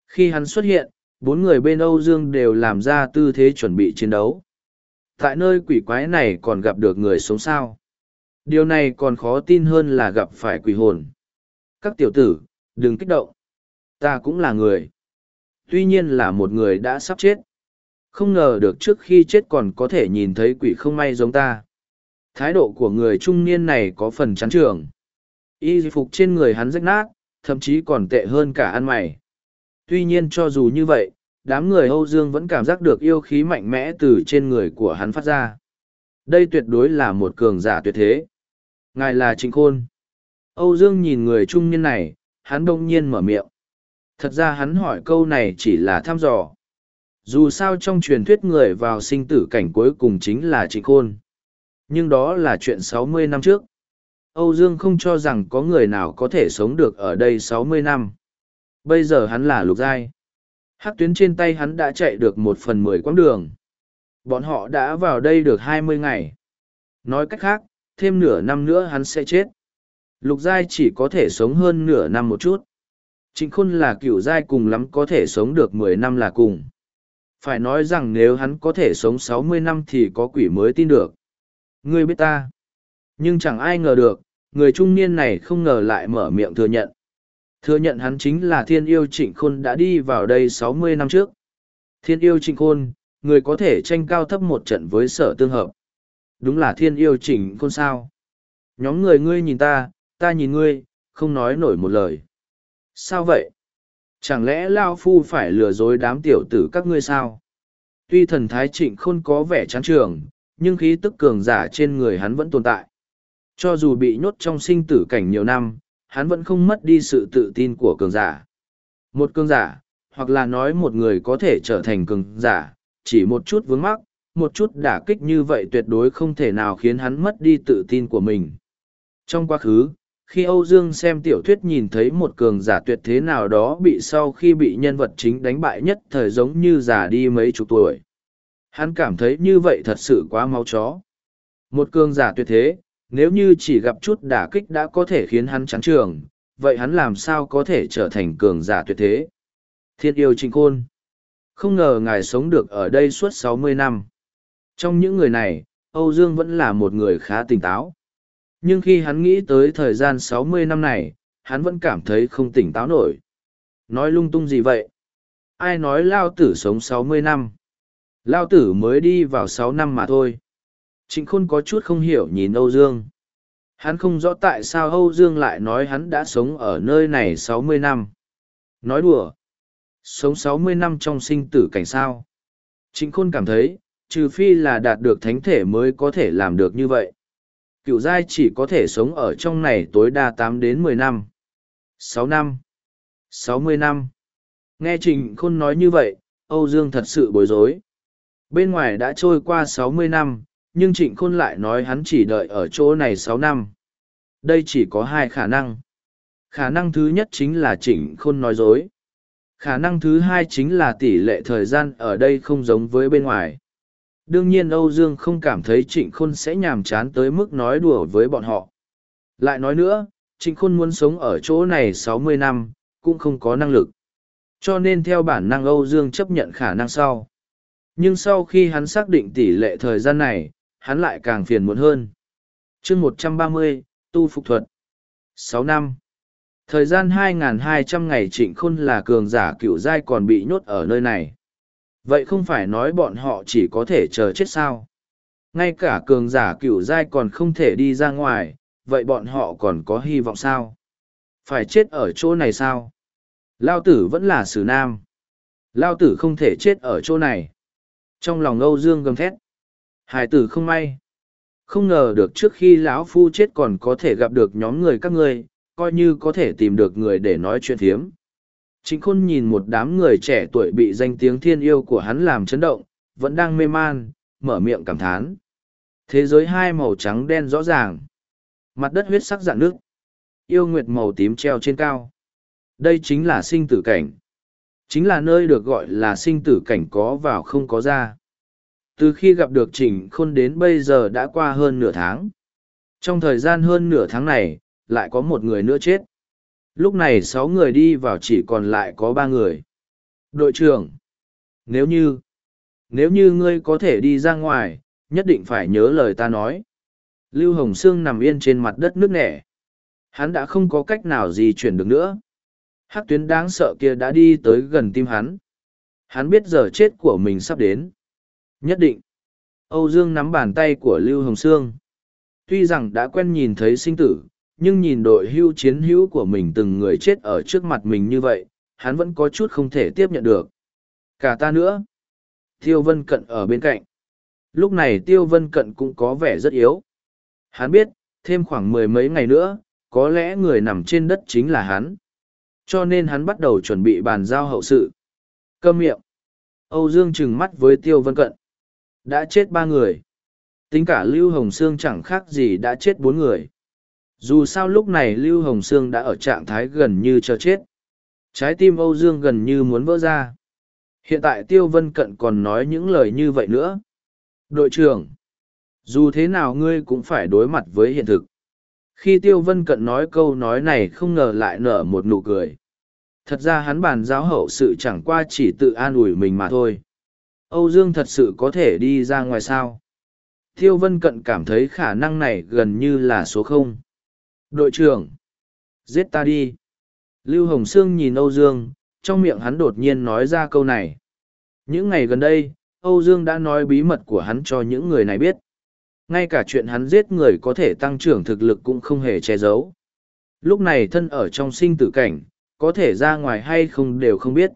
Khi hắn xuất hiện, bốn người bên Âu Dương đều làm ra tư thế chuẩn bị chiến đấu. Tại nơi quỷ quái này còn gặp được người sống sao. Điều này còn khó tin hơn là gặp phải quỷ hồn. Các tiểu tử, đừng kích động. Ta cũng là người. Tuy nhiên là một người đã sắp chết. Không ngờ được trước khi chết còn có thể nhìn thấy quỷ không may giống ta. Thái độ của người trung niên này có phần chán trường. Y phục trên người hắn rách nát, thậm chí còn tệ hơn cả ăn mày. Tuy nhiên cho dù như vậy, đám người Âu Dương vẫn cảm giác được yêu khí mạnh mẽ từ trên người của hắn phát ra. Đây tuyệt đối là một cường giả tuyệt thế. Ngài là Trịnh Khôn. Âu Dương nhìn người trung niên này, hắn đông nhiên mở miệng. Thật ra hắn hỏi câu này chỉ là thăm dò. Dù sao trong truyền thuyết người vào sinh tử cảnh cuối cùng chính là Trịnh Khôn. Nhưng đó là chuyện sáu mươi năm trước. Âu Dương không cho rằng có người nào có thể sống được ở đây sáu mươi năm. Bây giờ hắn là lục giai. Hắc tuyến trên tay hắn đã chạy được một phần mười quãng đường. Bọn họ đã vào đây được hai mươi ngày. Nói cách khác, thêm nửa năm nữa hắn sẽ chết. Lục giai chỉ có thể sống hơn nửa năm một chút. Trịnh Khôn là cựu giai cùng lắm có thể sống được mười năm là cùng. Phải nói rằng nếu hắn có thể sống sáu mươi năm thì có quỷ mới tin được. Ngươi biết ta. Nhưng chẳng ai ngờ được, người trung niên này không ngờ lại mở miệng thừa nhận. Thừa nhận hắn chính là thiên yêu trịnh khôn đã đi vào đây sáu mươi năm trước. Thiên yêu trịnh khôn, người có thể tranh cao thấp một trận với sở tương hợp. Đúng là thiên yêu trịnh khôn sao. Nhóm người ngươi nhìn ta, ta nhìn ngươi, không nói nổi một lời. Sao vậy? Chẳng lẽ Lao Phu phải lừa dối đám tiểu tử các ngươi sao? Tuy thần thái trịnh khôn có vẻ chán trường, nhưng khí tức cường giả trên người hắn vẫn tồn tại. Cho dù bị nhốt trong sinh tử cảnh nhiều năm, hắn vẫn không mất đi sự tự tin của cường giả. Một cường giả, hoặc là nói một người có thể trở thành cường giả, chỉ một chút vướng mắc, một chút đả kích như vậy tuyệt đối không thể nào khiến hắn mất đi tự tin của mình. Trong quá khứ, khi Âu Dương xem tiểu thuyết nhìn thấy một cường giả tuyệt thế nào đó bị sau khi bị nhân vật chính đánh bại nhất thời giống như già đi mấy chục tuổi. Hắn cảm thấy như vậy thật sự quá máu chó. Một cường giả tuyệt thế, nếu như chỉ gặp chút đả kích đã có thể khiến hắn chán trường, vậy hắn làm sao có thể trở thành cường giả tuyệt thế? Thiên yêu trịnh khôn. Không ngờ ngài sống được ở đây suốt sáu mươi năm. Trong những người này, Âu Dương vẫn là một người khá tỉnh táo. Nhưng khi hắn nghĩ tới thời gian sáu mươi năm này, hắn vẫn cảm thấy không tỉnh táo nổi. Nói lung tung gì vậy? Ai nói Lao Tử sống sáu mươi năm? Lao Tử mới đi vào sáu năm mà thôi. Trịnh Khôn có chút không hiểu nhìn Âu Dương. Hắn không rõ tại sao Âu Dương lại nói hắn đã sống ở nơi này sáu mươi năm. Nói đùa. Sống sáu mươi năm trong sinh tử cảnh sao. Trịnh Khôn cảm thấy, trừ phi là đạt được thánh thể mới có thể làm được như vậy. Cựu giai chỉ có thể sống ở trong này tối đa tám đến mười năm. sáu năm. sáu mươi năm. Nghe Trịnh Khôn nói như vậy, Âu Dương thật sự bối rối. Bên ngoài đã trôi qua sáu mươi năm, nhưng trịnh khôn lại nói hắn chỉ đợi ở chỗ này sáu năm. Đây chỉ có hai khả năng. Khả năng thứ nhất chính là trịnh khôn nói dối. Khả năng thứ hai chính là tỷ lệ thời gian ở đây không giống với bên ngoài. Đương nhiên âu dương không cảm thấy trịnh khôn sẽ nhàm chán tới mức nói đùa với bọn họ. Lại nói nữa trịnh khôn muốn sống ở chỗ này sáu mươi năm cũng không có năng lực. Cho nên theo bản năng Âu Dương chấp nhận khả năng sau. Nhưng sau khi hắn xác định tỷ lệ thời gian này, hắn lại càng phiền muộn hơn. chương một trăm ba mươi Tu Phục Thuật. sáu năm. Thời gian 2.200 ngày trịnh khôn là cường giả cựu giai còn bị nhốt ở nơi này. Vậy không phải nói bọn họ chỉ có thể chờ chết sao? Ngay cả cường giả cựu giai còn không thể đi ra ngoài, vậy bọn họ còn có hy vọng sao? Phải chết ở chỗ này sao? Lao tử vẫn là sử nam. Lao tử không thể chết ở chỗ này. Trong lòng Âu Dương gầm thét. Hải tử không may. Không ngờ được trước khi lão phu chết còn có thể gặp được nhóm người các ngươi, coi như có thể tìm được người để nói chuyện thiếm. Chính khôn nhìn một đám người trẻ tuổi bị danh tiếng thiên yêu của hắn làm chấn động, vẫn đang mê man, mở miệng cảm thán. Thế giới hai màu trắng đen rõ ràng. Mặt đất huyết sắc dạng nước. Yêu nguyệt màu tím treo trên cao. Đây chính là sinh tử cảnh. Chính là nơi được gọi là sinh tử cảnh có vào không có ra. Từ khi gặp được Trịnh Khôn đến bây giờ đã qua hơn nửa tháng. Trong thời gian hơn nửa tháng này, lại có một người nữa chết. Lúc này sáu người đi vào chỉ còn lại có ba người. Đội trưởng, nếu như, nếu như ngươi có thể đi ra ngoài, nhất định phải nhớ lời ta nói. Lưu Hồng Sương nằm yên trên mặt đất nước nẻ. Hắn đã không có cách nào gì chuyển được nữa. Hắc tuyến đáng sợ kia đã đi tới gần tim hắn. Hắn biết giờ chết của mình sắp đến. Nhất định. Âu Dương nắm bàn tay của Lưu Hồng Sương. Tuy rằng đã quen nhìn thấy sinh tử, nhưng nhìn đội hưu chiến hữu của mình từng người chết ở trước mặt mình như vậy, hắn vẫn có chút không thể tiếp nhận được. Cả ta nữa. Tiêu Vân Cận ở bên cạnh. Lúc này Tiêu Vân Cận cũng có vẻ rất yếu. Hắn biết, thêm khoảng mười mấy ngày nữa, có lẽ người nằm trên đất chính là hắn. Cho nên hắn bắt đầu chuẩn bị bàn giao hậu sự. Câm miệng. Âu Dương trừng mắt với Tiêu Vân Cận. Đã chết ba người. Tính cả Lưu Hồng Sương chẳng khác gì đã chết bốn người. Dù sao lúc này Lưu Hồng Sương đã ở trạng thái gần như chờ chết. Trái tim Âu Dương gần như muốn vỡ ra. Hiện tại Tiêu Vân Cận còn nói những lời như vậy nữa. Đội trưởng, dù thế nào ngươi cũng phải đối mặt với hiện thực. Khi Tiêu Vân Cận nói câu nói này không ngờ lại nở một nụ cười. Thật ra hắn bàn giáo hậu sự chẳng qua chỉ tự an ủi mình mà thôi. Âu Dương thật sự có thể đi ra ngoài sao? Thiêu Vân Cận cảm thấy khả năng này gần như là số không. Đội trưởng! Giết ta đi! Lưu Hồng Sương nhìn Âu Dương, trong miệng hắn đột nhiên nói ra câu này. Những ngày gần đây, Âu Dương đã nói bí mật của hắn cho những người này biết. Ngay cả chuyện hắn giết người có thể tăng trưởng thực lực cũng không hề che giấu. Lúc này thân ở trong sinh tử cảnh, có thể ra ngoài hay không đều không biết.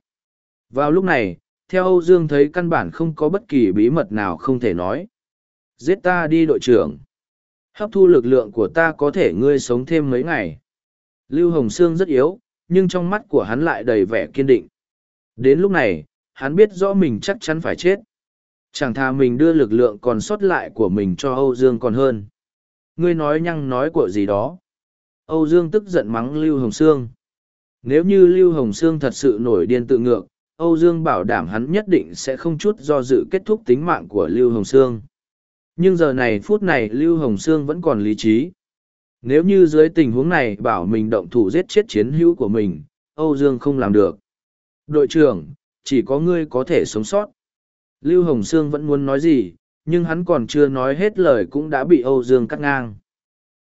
Vào lúc này, theo Âu Dương thấy căn bản không có bất kỳ bí mật nào không thể nói. Giết ta đi đội trưởng. Hấp thu lực lượng của ta có thể ngươi sống thêm mấy ngày. Lưu Hồng Sương rất yếu, nhưng trong mắt của hắn lại đầy vẻ kiên định. Đến lúc này, hắn biết rõ mình chắc chắn phải chết. Chẳng thà mình đưa lực lượng còn sót lại của mình cho Âu Dương còn hơn. Ngươi nói nhăng nói của gì đó. Âu Dương tức giận mắng Lưu Hồng Sương. Nếu như Lưu Hồng Sương thật sự nổi điên tự ngược, Âu Dương bảo đảm hắn nhất định sẽ không chút do dự kết thúc tính mạng của Lưu Hồng Sương. Nhưng giờ này phút này Lưu Hồng Sương vẫn còn lý trí. Nếu như dưới tình huống này bảo mình động thủ giết chết chiến hữu của mình, Âu Dương không làm được. Đội trưởng, chỉ có ngươi có thể sống sót. Lưu Hồng Sương vẫn muốn nói gì, nhưng hắn còn chưa nói hết lời cũng đã bị Âu Dương cắt ngang.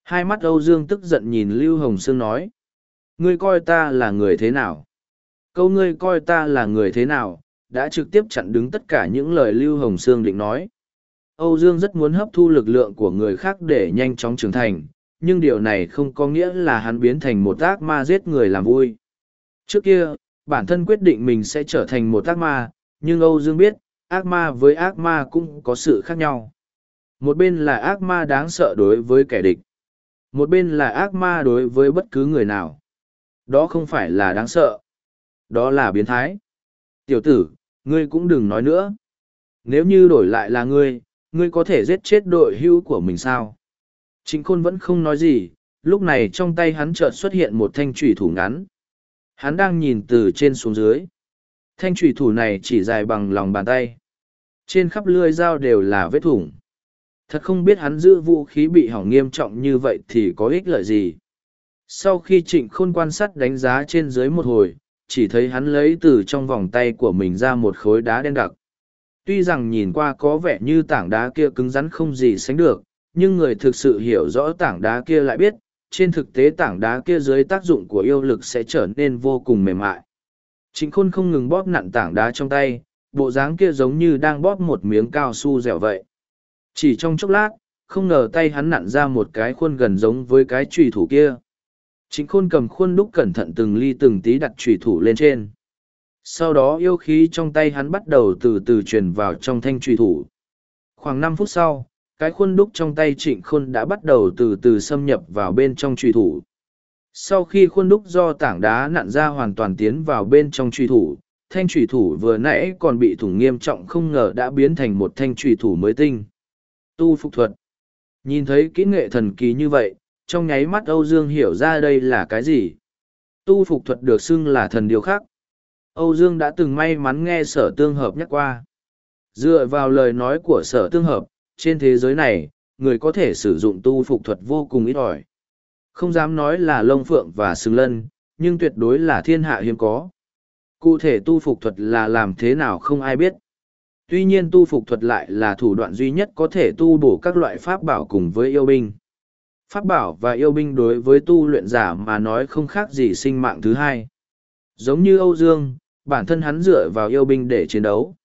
Hai mắt Âu Dương tức giận nhìn Lưu Hồng Sương nói. Ngươi coi ta là người thế nào? Câu ngươi coi ta là người thế nào, đã trực tiếp chặn đứng tất cả những lời Lưu Hồng Sương định nói. Âu Dương rất muốn hấp thu lực lượng của người khác để nhanh chóng trưởng thành, nhưng điều này không có nghĩa là hắn biến thành một ác ma giết người làm vui. Trước kia, bản thân quyết định mình sẽ trở thành một ác ma, nhưng Âu Dương biết, ác ma với ác ma cũng có sự khác nhau. Một bên là ác ma đáng sợ đối với kẻ địch. Một bên là ác ma đối với bất cứ người nào. Đó không phải là đáng sợ. Đó là biến thái. Tiểu tử, ngươi cũng đừng nói nữa. Nếu như đổi lại là ngươi, ngươi có thể giết chết đội hưu của mình sao? Chính Khôn vẫn không nói gì, lúc này trong tay hắn chợt xuất hiện một thanh trùy thủ ngắn. Hắn đang nhìn từ trên xuống dưới. Thanh trùy thủ này chỉ dài bằng lòng bàn tay. Trên khắp lưỡi dao đều là vết thủng. Thật không biết hắn giữ vũ khí bị hỏng nghiêm trọng như vậy thì có ích lợi gì sau khi trịnh khôn quan sát đánh giá trên dưới một hồi, chỉ thấy hắn lấy từ trong vòng tay của mình ra một khối đá đen đặc. Tuy rằng nhìn qua có vẻ như tảng đá kia cứng rắn không gì sánh được, nhưng người thực sự hiểu rõ tảng đá kia lại biết, trên thực tế tảng đá kia dưới tác dụng của yêu lực sẽ trở nên vô cùng mềm mại. Trịnh khôn không ngừng bóp nặn tảng đá trong tay, bộ dáng kia giống như đang bóp một miếng cao su dẻo vậy. Chỉ trong chốc lát, không ngờ tay hắn nặn ra một cái khuôn gần giống với cái trùy thủ kia. Trịnh khôn cầm khuôn đúc cẩn thận từng ly từng tí đặt trùy thủ lên trên. Sau đó yêu khí trong tay hắn bắt đầu từ từ truyền vào trong thanh trùy thủ. Khoảng năm phút sau, cái khuôn đúc trong tay trịnh khôn đã bắt đầu từ từ xâm nhập vào bên trong trùy thủ. Sau khi khuôn đúc do tảng đá nặn ra hoàn toàn tiến vào bên trong trùy thủ, thanh trùy thủ vừa nãy còn bị thủng nghiêm trọng không ngờ đã biến thành một thanh trùy thủ mới tinh. Tu phục thuật. Nhìn thấy kỹ nghệ thần kỳ như vậy, trong nháy mắt Âu Dương hiểu ra đây là cái gì. Tu phục thuật được xưng là thần điều khác. Âu Dương đã từng may mắn nghe sở tương hợp nhắc qua. Dựa vào lời nói của sở tương hợp, trên thế giới này, người có thể sử dụng tu phục thuật vô cùng ít ỏi. Không dám nói là lông phượng và xương lân, nhưng tuyệt đối là thiên hạ hiếm có. Cụ thể tu phục thuật là làm thế nào không ai biết. Tuy nhiên tu phục thuật lại là thủ đoạn duy nhất có thể tu bổ các loại pháp bảo cùng với yêu binh pháp bảo và yêu binh đối với tu luyện giả mà nói không khác gì sinh mạng thứ hai. Giống như Âu Dương, bản thân hắn dựa vào yêu binh để chiến đấu.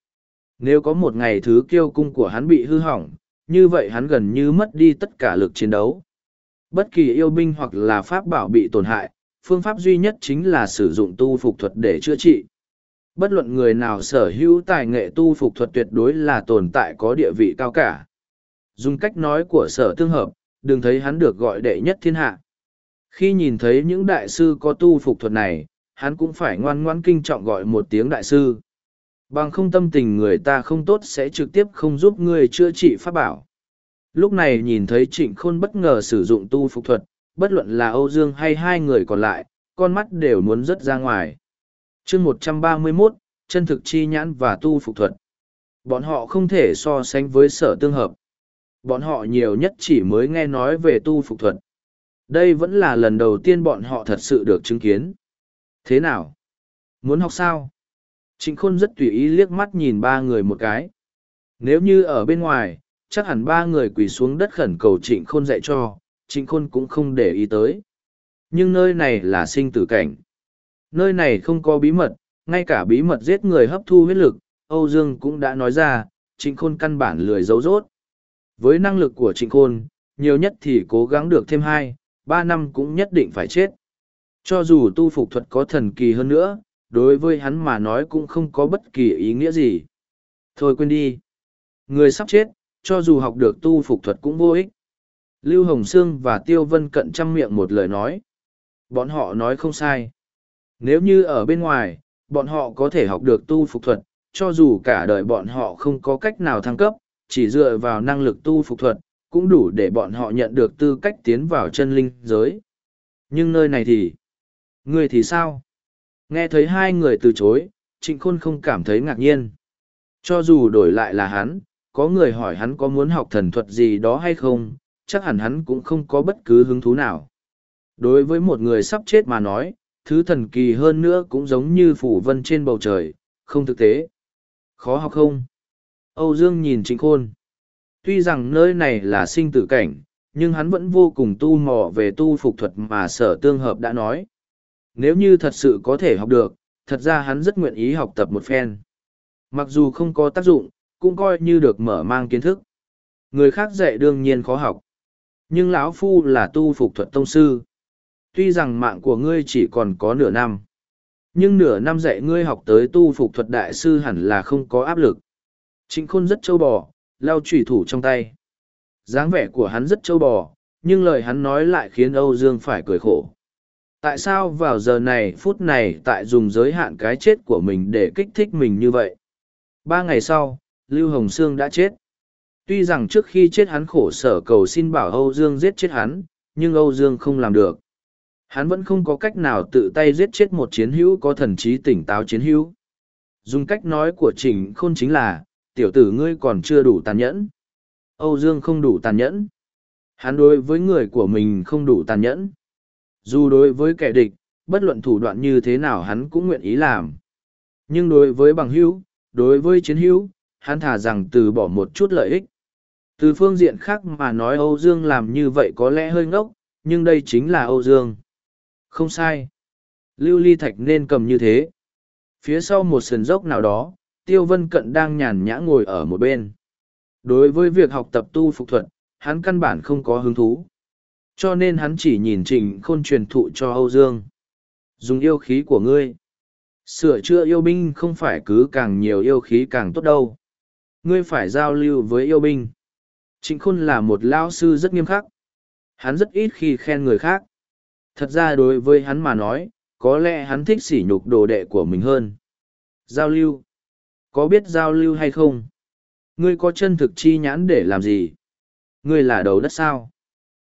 Nếu có một ngày thứ kiêu cung của hắn bị hư hỏng, như vậy hắn gần như mất đi tất cả lực chiến đấu. Bất kỳ yêu binh hoặc là pháp bảo bị tổn hại, phương pháp duy nhất chính là sử dụng tu phục thuật để chữa trị. Bất luận người nào sở hữu tài nghệ tu phục thuật tuyệt đối là tồn tại có địa vị cao cả. Dùng cách nói của sở tương hợp, đừng thấy hắn được gọi đệ nhất thiên hạ. Khi nhìn thấy những đại sư có tu phục thuật này, hắn cũng phải ngoan ngoãn kinh trọng gọi một tiếng đại sư. Bằng không tâm tình người ta không tốt sẽ trực tiếp không giúp người chữa trị pháp bảo. Lúc này nhìn thấy trịnh khôn bất ngờ sử dụng tu phục thuật, bất luận là Âu Dương hay hai người còn lại, con mắt đều muốn rớt ra ngoài. chương một trăm ba mươi 131, chân thực chi nhãn và tu phục thuật. Bọn họ không thể so sánh với sở tương hợp bọn họ nhiều nhất chỉ mới nghe nói về tu phục thuật. Đây vẫn là lần đầu tiên bọn họ thật sự được chứng kiến. Thế nào? Muốn học sao? Trịnh Khôn rất tùy ý liếc mắt nhìn ba người một cái. Nếu như ở bên ngoài, chắc hẳn ba người quỳ xuống đất khẩn cầu Trịnh Khôn dạy cho, Trịnh Khôn cũng không để ý tới. Nhưng nơi này là sinh tử cảnh. Nơi này không có bí mật, ngay cả bí mật giết người hấp thu huyết lực, Âu Dương cũng đã nói ra, Trịnh Khôn căn bản lười giấu rốt. Với năng lực của trịnh khôn, nhiều nhất thì cố gắng được thêm hai, ba năm cũng nhất định phải chết. Cho dù tu phục thuật có thần kỳ hơn nữa, đối với hắn mà nói cũng không có bất kỳ ý nghĩa gì. Thôi quên đi. Người sắp chết, cho dù học được tu phục thuật cũng vô ích. Lưu Hồng Sương và Tiêu Vân cận chăm miệng một lời nói. Bọn họ nói không sai. Nếu như ở bên ngoài, bọn họ có thể học được tu phục thuật, cho dù cả đời bọn họ không có cách nào thăng cấp, chỉ dựa vào năng lực tu phục thuật, cũng đủ để bọn họ nhận được tư cách tiến vào chân linh giới. Nhưng nơi này thì... Người thì sao? Nghe thấy hai người từ chối, Trịnh Khôn không cảm thấy ngạc nhiên. Cho dù đổi lại là hắn, có người hỏi hắn có muốn học thần thuật gì đó hay không, chắc hẳn hắn cũng không có bất cứ hứng thú nào. Đối với một người sắp chết mà nói, thứ thần kỳ hơn nữa cũng giống như phủ vân trên bầu trời, không thực tế. Khó học không? Âu Dương nhìn Trịnh Khôn. Tuy rằng nơi này là sinh tử cảnh, nhưng hắn vẫn vô cùng tu mò về tu phục thuật mà sở tương hợp đã nói. Nếu như thật sự có thể học được, thật ra hắn rất nguyện ý học tập một phen. Mặc dù không có tác dụng, cũng coi như được mở mang kiến thức. Người khác dạy đương nhiên khó học. Nhưng lão Phu là tu phục thuật tông sư. Tuy rằng mạng của ngươi chỉ còn có nửa năm. Nhưng nửa năm dạy ngươi học tới tu phục thuật đại sư hẳn là không có áp lực. Trịnh khôn rất trâu bò, lao trùy thủ trong tay. dáng vẻ của hắn rất trâu bò, nhưng lời hắn nói lại khiến Âu Dương phải cười khổ. Tại sao vào giờ này phút này tại dùng giới hạn cái chết của mình để kích thích mình như vậy? Ba ngày sau, Lưu Hồng Sương đã chết. Tuy rằng trước khi chết hắn khổ sở cầu xin bảo Âu Dương giết chết hắn, nhưng Âu Dương không làm được. Hắn vẫn không có cách nào tự tay giết chết một chiến hữu có thần trí tỉnh táo chiến hữu. Dùng cách nói của Trình Khôn chính là, tiểu tử ngươi còn chưa đủ tàn nhẫn. Âu Dương không đủ tàn nhẫn. Hắn đối với người của mình không đủ tàn nhẫn. Dù đối với kẻ địch, bất luận thủ đoạn như thế nào hắn cũng nguyện ý làm. Nhưng đối với bằng hữu, đối với chiến hữu, hắn thả rằng từ bỏ một chút lợi ích. Từ phương diện khác mà nói Âu Dương làm như vậy có lẽ hơi ngốc, nhưng đây chính là Âu Dương. Không sai. Lưu ly thạch nên cầm như thế. Phía sau một sườn dốc nào đó, Tiêu Vân Cận đang nhàn nhã ngồi ở một bên. Đối với việc học tập tu phục thuật, hắn căn bản không có hứng thú. Cho nên hắn chỉ nhìn trình khôn truyền thụ cho Âu Dương. Dùng yêu khí của ngươi. Sửa chữa yêu binh không phải cứ càng nhiều yêu khí càng tốt đâu. Ngươi phải giao lưu với yêu binh. Trịnh Khôn là một lao sư rất nghiêm khắc. Hắn rất ít khi khen người khác. Thật ra đối với hắn mà nói, có lẽ hắn thích sỉ nhục đồ đệ của mình hơn. Giao lưu. Có biết giao lưu hay không? Ngươi có chân thực chi nhãn để làm gì? Ngươi là đầu đất sao?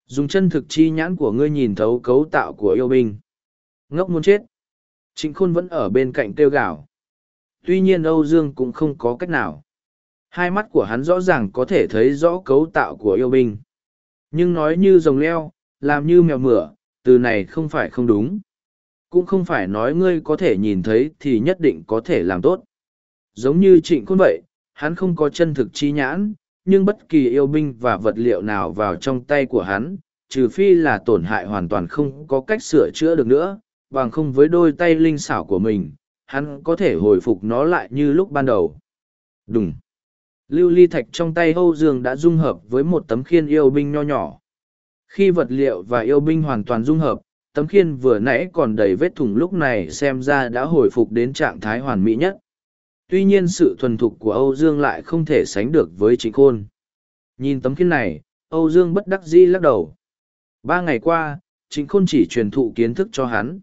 Dùng chân thực chi nhãn của ngươi nhìn thấu cấu tạo của yêu binh. Ngốc muốn chết. Trịnh Khôn vẫn ở bên cạnh tiêu gạo. Tuy nhiên Âu Dương cũng không có cách nào. Hai mắt của hắn rõ ràng có thể thấy rõ cấu tạo của yêu binh. Nhưng nói như rồng leo, làm như mèo mửa, từ này không phải không đúng. Cũng không phải nói ngươi có thể nhìn thấy thì nhất định có thể làm tốt. Giống như trịnh khôn vậy, hắn không có chân thực chi nhãn, nhưng bất kỳ yêu binh và vật liệu nào vào trong tay của hắn, trừ phi là tổn hại hoàn toàn không có cách sửa chữa được nữa, bằng không với đôi tay linh xảo của mình, hắn có thể hồi phục nó lại như lúc ban đầu. Đúng. Lưu ly thạch trong tay Âu Dương đã dung hợp với một tấm khiên yêu binh nho nhỏ. Khi vật liệu và yêu binh hoàn toàn dung hợp, tấm khiên vừa nãy còn đầy vết thủng lúc này xem ra đã hồi phục đến trạng thái hoàn mỹ nhất. Tuy nhiên sự thuần thục của Âu Dương lại không thể sánh được với Trịnh Khôn. Nhìn tấm khiên này, Âu Dương bất đắc dĩ lắc đầu. Ba ngày qua, Trịnh Khôn chỉ truyền thụ kiến thức cho hắn.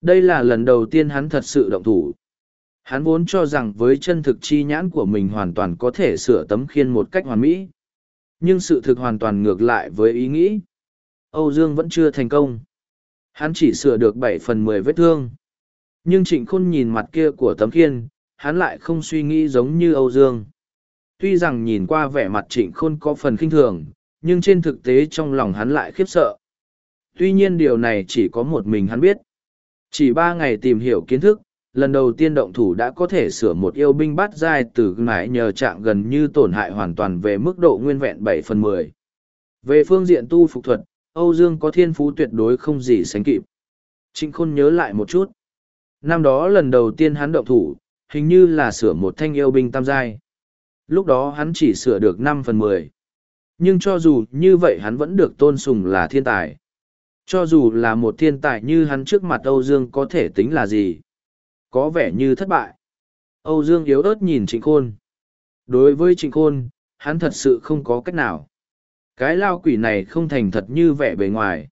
Đây là lần đầu tiên hắn thật sự động thủ. Hắn vốn cho rằng với chân thực chi nhãn của mình hoàn toàn có thể sửa tấm khiên một cách hoàn mỹ. Nhưng sự thực hoàn toàn ngược lại với ý nghĩ. Âu Dương vẫn chưa thành công. Hắn chỉ sửa được bảy phần mười vết thương. Nhưng trịnh khôn nhìn mặt kia của tấm khiên, hắn lại không suy nghĩ giống như Âu Dương. Tuy rằng nhìn qua vẻ mặt trịnh khôn có phần khinh thường, nhưng trên thực tế trong lòng hắn lại khiếp sợ. Tuy nhiên điều này chỉ có một mình hắn biết. Chỉ ba ngày tìm hiểu kiến thức, lần đầu tiên động thủ đã có thể sửa một yêu binh bát giai từ mãi nhờ trạng gần như tổn hại hoàn toàn về mức độ nguyên vẹn bảy phần mười về phương diện tu phục thuật âu dương có thiên phú tuyệt đối không gì sánh kịp trịnh khôn nhớ lại một chút năm đó lần đầu tiên hắn động thủ hình như là sửa một thanh yêu binh tam giai lúc đó hắn chỉ sửa được năm phần mười nhưng cho dù như vậy hắn vẫn được tôn sùng là thiên tài cho dù là một thiên tài như hắn trước mặt âu dương có thể tính là gì có vẻ như thất bại. Âu Dương yếu ớt nhìn Trịnh Khôn. Đối với Trịnh Khôn, hắn thật sự không có cách nào. Cái lao quỷ này không thành thật như vẻ bề ngoài.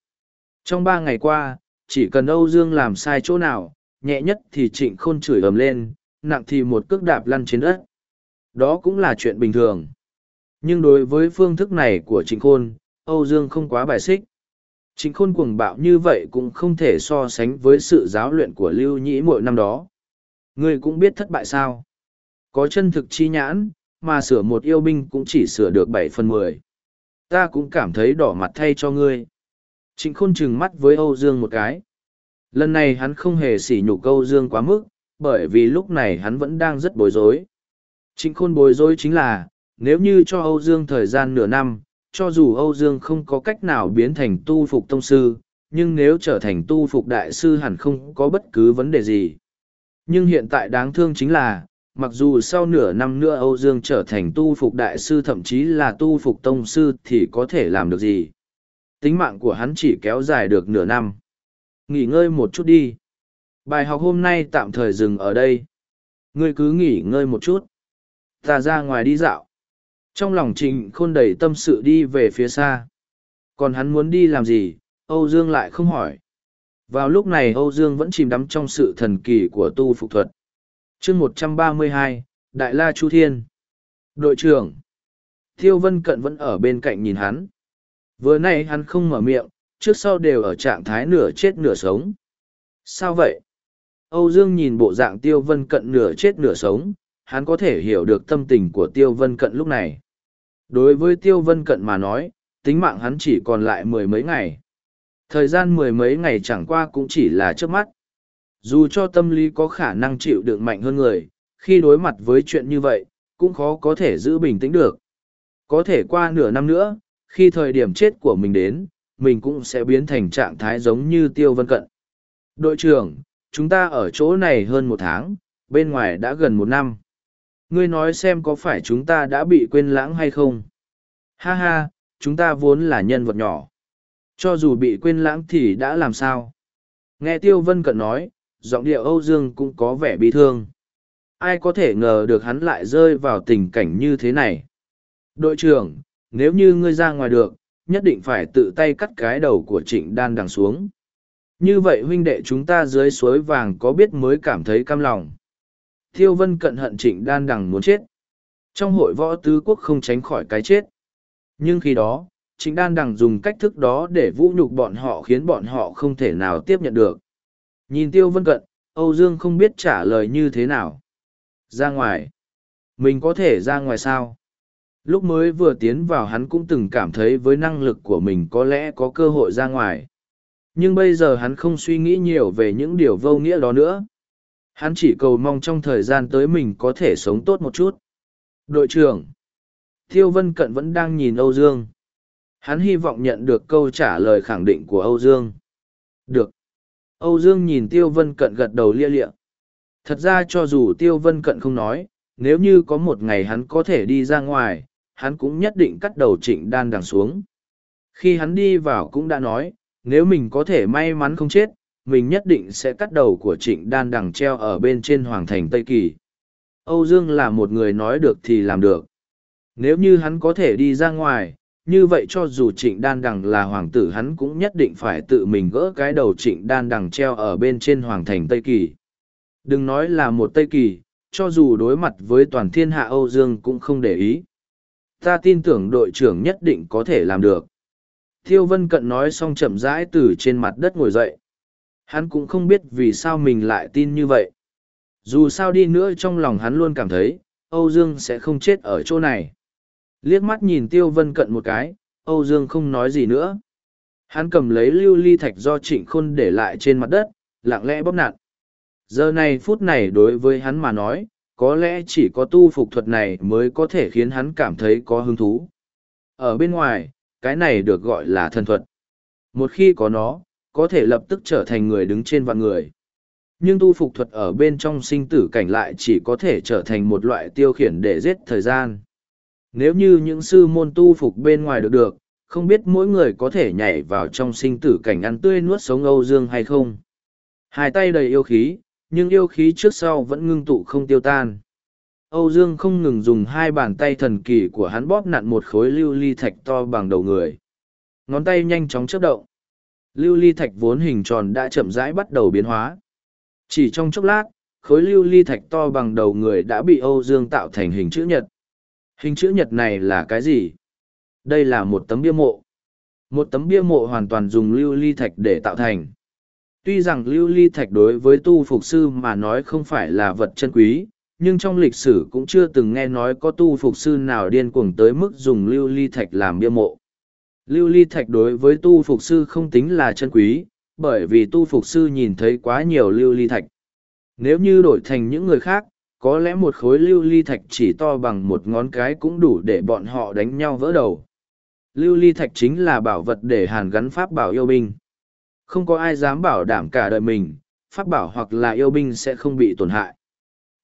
Trong ba ngày qua, chỉ cần Âu Dương làm sai chỗ nào, nhẹ nhất thì Trịnh Khôn chửi ầm lên, nặng thì một cước đạp lăn trên đất. Đó cũng là chuyện bình thường. Nhưng đối với phương thức này của Trịnh Khôn, Âu Dương không quá bài xích. Trịnh khôn cuồng bạo như vậy cũng không thể so sánh với sự giáo luyện của Lưu Nhĩ mỗi năm đó. Ngươi cũng biết thất bại sao. Có chân thực chi nhãn, mà sửa một yêu binh cũng chỉ sửa được bảy phần mười. Ta cũng cảm thấy đỏ mặt thay cho ngươi. Trịnh khôn trừng mắt với Âu Dương một cái. Lần này hắn không hề sỉ nhục Âu Dương quá mức, bởi vì lúc này hắn vẫn đang rất bối rối. Trịnh khôn bối rối chính là, nếu như cho Âu Dương thời gian nửa năm, cho dù Âu Dương không có cách nào biến thành tu phục tông sư, nhưng nếu trở thành tu phục đại sư hẳn không có bất cứ vấn đề gì. Nhưng hiện tại đáng thương chính là, mặc dù sau nửa năm nữa Âu Dương trở thành tu phục đại sư thậm chí là tu phục tông sư thì có thể làm được gì. Tính mạng của hắn chỉ kéo dài được nửa năm. Nghỉ ngơi một chút đi. Bài học hôm nay tạm thời dừng ở đây. Ngươi cứ nghỉ ngơi một chút. Ta ra ngoài đi dạo. Trong lòng trịnh khôn đầy tâm sự đi về phía xa. Còn hắn muốn đi làm gì, Âu Dương lại không hỏi. Vào lúc này Âu Dương vẫn chìm đắm trong sự thần kỳ của tu phục thuật. chương một trăm ba mươi hai, Đại La Chu Thiên. Đội trưởng. Thiêu Vân Cận vẫn ở bên cạnh nhìn hắn. Vừa nay hắn không mở miệng, trước sau đều ở trạng thái nửa chết nửa sống. Sao vậy? Âu Dương nhìn bộ dạng Tiêu Vân Cận nửa chết nửa sống, hắn có thể hiểu được tâm tình của Tiêu Vân Cận lúc này. Đối với Tiêu Vân Cận mà nói, tính mạng hắn chỉ còn lại mười mấy ngày. Thời gian mười mấy ngày chẳng qua cũng chỉ là trước mắt. Dù cho tâm lý có khả năng chịu đựng mạnh hơn người, khi đối mặt với chuyện như vậy, cũng khó có thể giữ bình tĩnh được. Có thể qua nửa năm nữa, khi thời điểm chết của mình đến, mình cũng sẽ biến thành trạng thái giống như Tiêu Vân Cận. Đội trưởng, chúng ta ở chỗ này hơn một tháng, bên ngoài đã gần một năm. Ngươi nói xem có phải chúng ta đã bị quên lãng hay không? Ha ha, chúng ta vốn là nhân vật nhỏ. Cho dù bị quên lãng thì đã làm sao? Nghe Tiêu Vân Cận nói, giọng điệu Âu Dương cũng có vẻ bi thương. Ai có thể ngờ được hắn lại rơi vào tình cảnh như thế này? Đội trưởng, nếu như ngươi ra ngoài được, nhất định phải tự tay cắt cái đầu của trịnh đan đằng xuống. Như vậy huynh đệ chúng ta dưới suối vàng có biết mới cảm thấy cam lòng. Thiêu vân cận hận trịnh đan đằng muốn chết. Trong hội võ tứ quốc không tránh khỏi cái chết. Nhưng khi đó, trịnh đan đằng dùng cách thức đó để vũ nhục bọn họ khiến bọn họ không thể nào tiếp nhận được. Nhìn tiêu vân cận, Âu Dương không biết trả lời như thế nào. Ra ngoài. Mình có thể ra ngoài sao? Lúc mới vừa tiến vào hắn cũng từng cảm thấy với năng lực của mình có lẽ có cơ hội ra ngoài. Nhưng bây giờ hắn không suy nghĩ nhiều về những điều vô nghĩa đó nữa. Hắn chỉ cầu mong trong thời gian tới mình có thể sống tốt một chút. Đội trưởng. Thiêu Vân Cận vẫn đang nhìn Âu Dương. Hắn hy vọng nhận được câu trả lời khẳng định của Âu Dương. Được. Âu Dương nhìn Tiêu Vân Cận gật đầu lia lịa. Thật ra cho dù Tiêu Vân Cận không nói, nếu như có một ngày hắn có thể đi ra ngoài, hắn cũng nhất định cắt đầu trịnh đan đằng xuống. Khi hắn đi vào cũng đã nói, nếu mình có thể may mắn không chết, mình nhất định sẽ cắt đầu của trịnh đan đằng treo ở bên trên hoàng thành Tây Kỳ. Âu Dương là một người nói được thì làm được. Nếu như hắn có thể đi ra ngoài, như vậy cho dù trịnh đan đằng là hoàng tử hắn cũng nhất định phải tự mình gỡ cái đầu trịnh đan đằng treo ở bên trên hoàng thành Tây Kỳ. Đừng nói là một Tây Kỳ, cho dù đối mặt với toàn thiên hạ Âu Dương cũng không để ý. Ta tin tưởng đội trưởng nhất định có thể làm được. Thiêu Vân Cận nói xong chậm rãi từ trên mặt đất ngồi dậy. Hắn cũng không biết vì sao mình lại tin như vậy. Dù sao đi nữa trong lòng hắn luôn cảm thấy, Âu Dương sẽ không chết ở chỗ này. Liếc mắt nhìn Tiêu Vân Cận một cái, Âu Dương không nói gì nữa. Hắn cầm lấy lưu ly thạch do trịnh khôn để lại trên mặt đất, lặng lẽ bóp nặn. Giờ này phút này đối với hắn mà nói, có lẽ chỉ có tu phục thuật này mới có thể khiến hắn cảm thấy có hứng thú. Ở bên ngoài, cái này được gọi là thần thuật. Một khi có nó, có thể lập tức trở thành người đứng trên vạn người. Nhưng tu phục thuật ở bên trong sinh tử cảnh lại chỉ có thể trở thành một loại tiêu khiển để giết thời gian. Nếu như những sư môn tu phục bên ngoài được được, không biết mỗi người có thể nhảy vào trong sinh tử cảnh ăn tươi nuốt sống Âu Dương hay không. Hai tay đầy yêu khí, nhưng yêu khí trước sau vẫn ngưng tụ không tiêu tan. Âu Dương không ngừng dùng hai bàn tay thần kỳ của hắn bóp nặn một khối lưu ly thạch to bằng đầu người. Ngón tay nhanh chóng chớp động. Lưu ly thạch vốn hình tròn đã chậm rãi bắt đầu biến hóa. Chỉ trong chốc lát, khối lưu ly thạch to bằng đầu người đã bị Âu Dương tạo thành hình chữ nhật. Hình chữ nhật này là cái gì? Đây là một tấm bia mộ. Một tấm bia mộ hoàn toàn dùng lưu ly thạch để tạo thành. Tuy rằng lưu ly thạch đối với tu phục sư mà nói không phải là vật chân quý, nhưng trong lịch sử cũng chưa từng nghe nói có tu phục sư nào điên cuồng tới mức dùng lưu ly thạch làm bia mộ. Lưu ly thạch đối với tu phục sư không tính là chân quý, bởi vì tu phục sư nhìn thấy quá nhiều lưu ly thạch. Nếu như đổi thành những người khác, có lẽ một khối lưu ly thạch chỉ to bằng một ngón cái cũng đủ để bọn họ đánh nhau vỡ đầu. Lưu ly thạch chính là bảo vật để hàn gắn pháp bảo yêu binh. Không có ai dám bảo đảm cả đời mình, pháp bảo hoặc là yêu binh sẽ không bị tổn hại.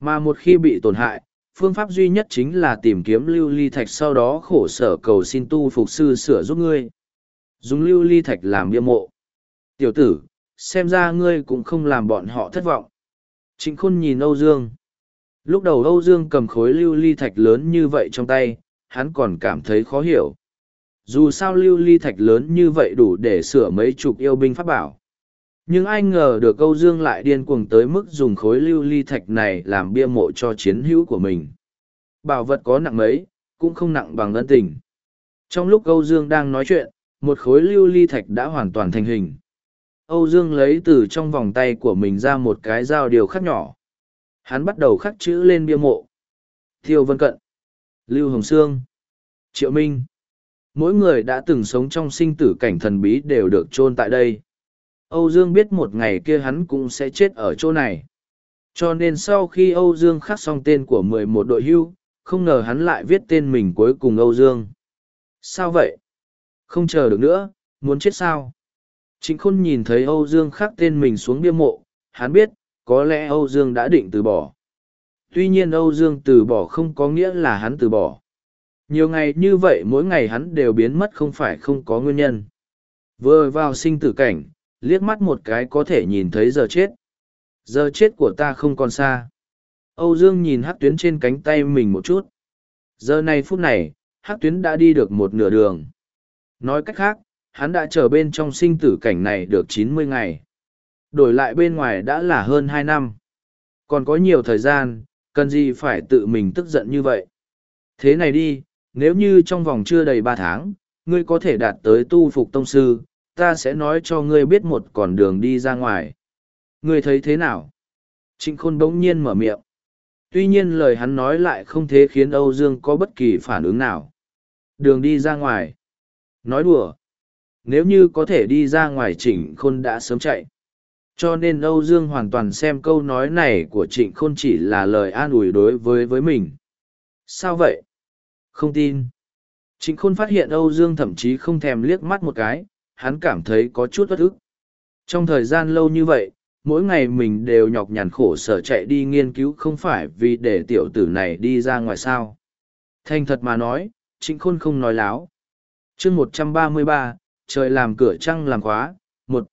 Mà một khi bị tổn hại, phương pháp duy nhất chính là tìm kiếm lưu ly thạch sau đó khổ sở cầu xin tu phục sư sửa giúp ngươi. Dùng lưu ly thạch làm bia mộ. Tiểu tử, xem ra ngươi cũng không làm bọn họ thất vọng. Trịnh khôn nhìn Âu Dương. Lúc đầu Âu Dương cầm khối lưu ly thạch lớn như vậy trong tay, hắn còn cảm thấy khó hiểu. Dù sao lưu ly thạch lớn như vậy đủ để sửa mấy chục yêu binh pháp bảo. Nhưng ai ngờ được Âu Dương lại điên cuồng tới mức dùng khối lưu ly thạch này làm bia mộ cho chiến hữu của mình. Bảo vật có nặng mấy, cũng không nặng bằng ân tình. Trong lúc Âu Dương đang nói chuyện, một khối lưu ly thạch đã hoàn toàn thành hình. Âu Dương lấy từ trong vòng tay của mình ra một cái dao điều khắc nhỏ. Hắn bắt đầu khắc chữ lên bia mộ. Thiêu Vân Cận, Lưu Hồng Sương, Triệu Minh. mỗi người đã từng sống trong sinh tử cảnh thần bí đều được chôn tại đây. Âu Dương biết một ngày kia hắn cũng sẽ chết ở chỗ này. Cho nên sau khi Âu Dương khắc xong tên của mười một đội hưu, không ngờ hắn lại viết tên mình cuối cùng Âu Dương. Sao vậy? Không chờ được nữa, muốn chết sao? Trịnh Khôn nhìn thấy Âu Dương khắc tên mình xuống bia mộ, hắn biết, có lẽ Âu Dương đã định từ bỏ. Tuy nhiên Âu Dương từ bỏ không có nghĩa là hắn từ bỏ. Nhiều ngày như vậy mỗi ngày hắn đều biến mất không phải không có nguyên nhân. Vừa vào sinh tử cảnh, liếc mắt một cái có thể nhìn thấy giờ chết. Giờ chết của ta không còn xa. Âu Dương nhìn hắc tuyến trên cánh tay mình một chút. Giờ này phút này, hắc tuyến đã đi được một nửa đường. Nói cách khác, hắn đã chờ bên trong sinh tử cảnh này được chín mươi ngày. Đổi lại bên ngoài đã là hơn hai năm. Còn có nhiều thời gian, cần gì phải tự mình tức giận như vậy. Thế này đi, nếu như trong vòng chưa đầy ba tháng, ngươi có thể đạt tới tu phục tông sư, ta sẽ nói cho ngươi biết một con đường đi ra ngoài. Ngươi thấy thế nào? Trịnh Khôn bỗng nhiên mở miệng. Tuy nhiên lời hắn nói lại không thể khiến Âu Dương có bất kỳ phản ứng nào. Đường đi ra ngoài. Nói đùa. Nếu như có thể đi ra ngoài Trịnh Khôn đã sớm chạy. Cho nên Âu Dương hoàn toàn xem câu nói này của Trịnh Khôn chỉ là lời an ủi đối với với mình. Sao vậy? Không tin. Trịnh Khôn phát hiện Âu Dương thậm chí không thèm liếc mắt một cái, hắn cảm thấy có chút bất ức. Trong thời gian lâu như vậy, mỗi ngày mình đều nhọc nhằn khổ sở chạy đi nghiên cứu không phải vì để tiểu tử này đi ra ngoài sao. Thành thật mà nói, Trịnh Khôn không nói láo. chương một trăm ba mươi ba, trời làm cửa trăng làm khóa, một.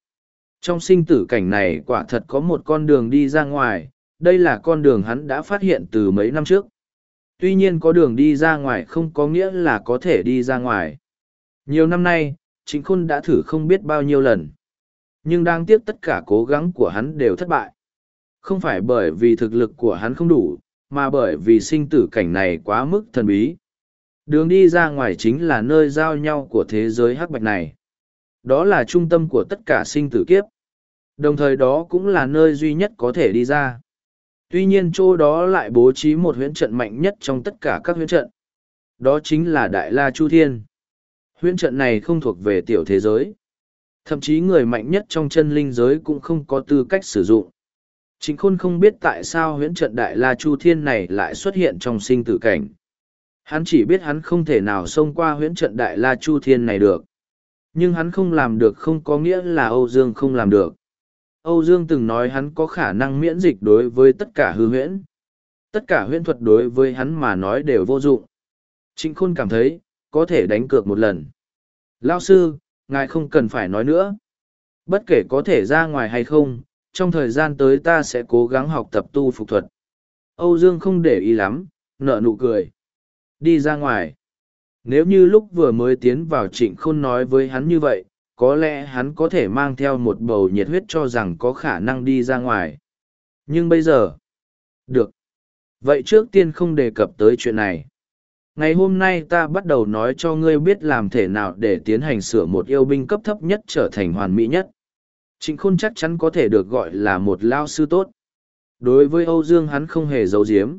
Trong sinh tử cảnh này quả thật có một con đường đi ra ngoài, đây là con đường hắn đã phát hiện từ mấy năm trước. Tuy nhiên có đường đi ra ngoài không có nghĩa là có thể đi ra ngoài. Nhiều năm nay, Trịnh Khôn đã thử không biết bao nhiêu lần. Nhưng đáng tiếc tất cả cố gắng của hắn đều thất bại. Không phải bởi vì thực lực của hắn không đủ, mà bởi vì sinh tử cảnh này quá mức thần bí. Đường đi ra ngoài chính là nơi giao nhau của thế giới hắc bạch này. Đó là trung tâm của tất cả sinh tử kiếp. Đồng thời đó cũng là nơi duy nhất có thể đi ra. Tuy nhiên chỗ đó lại bố trí một huyễn trận mạnh nhất trong tất cả các huyễn trận. Đó chính là Đại La Chu Thiên. Huyễn trận này không thuộc về tiểu thế giới. Thậm chí người mạnh nhất trong chân linh giới cũng không có tư cách sử dụng. Chính khôn không biết tại sao huyễn trận Đại La Chu Thiên này lại xuất hiện trong sinh tử cảnh. Hắn chỉ biết hắn không thể nào xông qua huyễn trận Đại La Chu Thiên này được. Nhưng hắn không làm được không có nghĩa là Âu Dương không làm được. Âu Dương từng nói hắn có khả năng miễn dịch đối với tất cả hư huyễn. Tất cả huyễn thuật đối với hắn mà nói đều vô dụng. Trịnh Khôn cảm thấy, có thể đánh cược một lần. Lao sư, ngài không cần phải nói nữa. Bất kể có thể ra ngoài hay không, trong thời gian tới ta sẽ cố gắng học tập tu phục thuật. Âu Dương không để ý lắm, nở nụ cười. Đi ra ngoài. Nếu như lúc vừa mới tiến vào trịnh khôn nói với hắn như vậy, có lẽ hắn có thể mang theo một bầu nhiệt huyết cho rằng có khả năng đi ra ngoài. Nhưng bây giờ, được. Vậy trước tiên không đề cập tới chuyện này. Ngày hôm nay ta bắt đầu nói cho ngươi biết làm thể nào để tiến hành sửa một yêu binh cấp thấp nhất trở thành hoàn mỹ nhất. Trịnh Khôn chắc chắn có thể được gọi là một lao sư tốt. Đối với Âu Dương hắn không hề giấu giếm.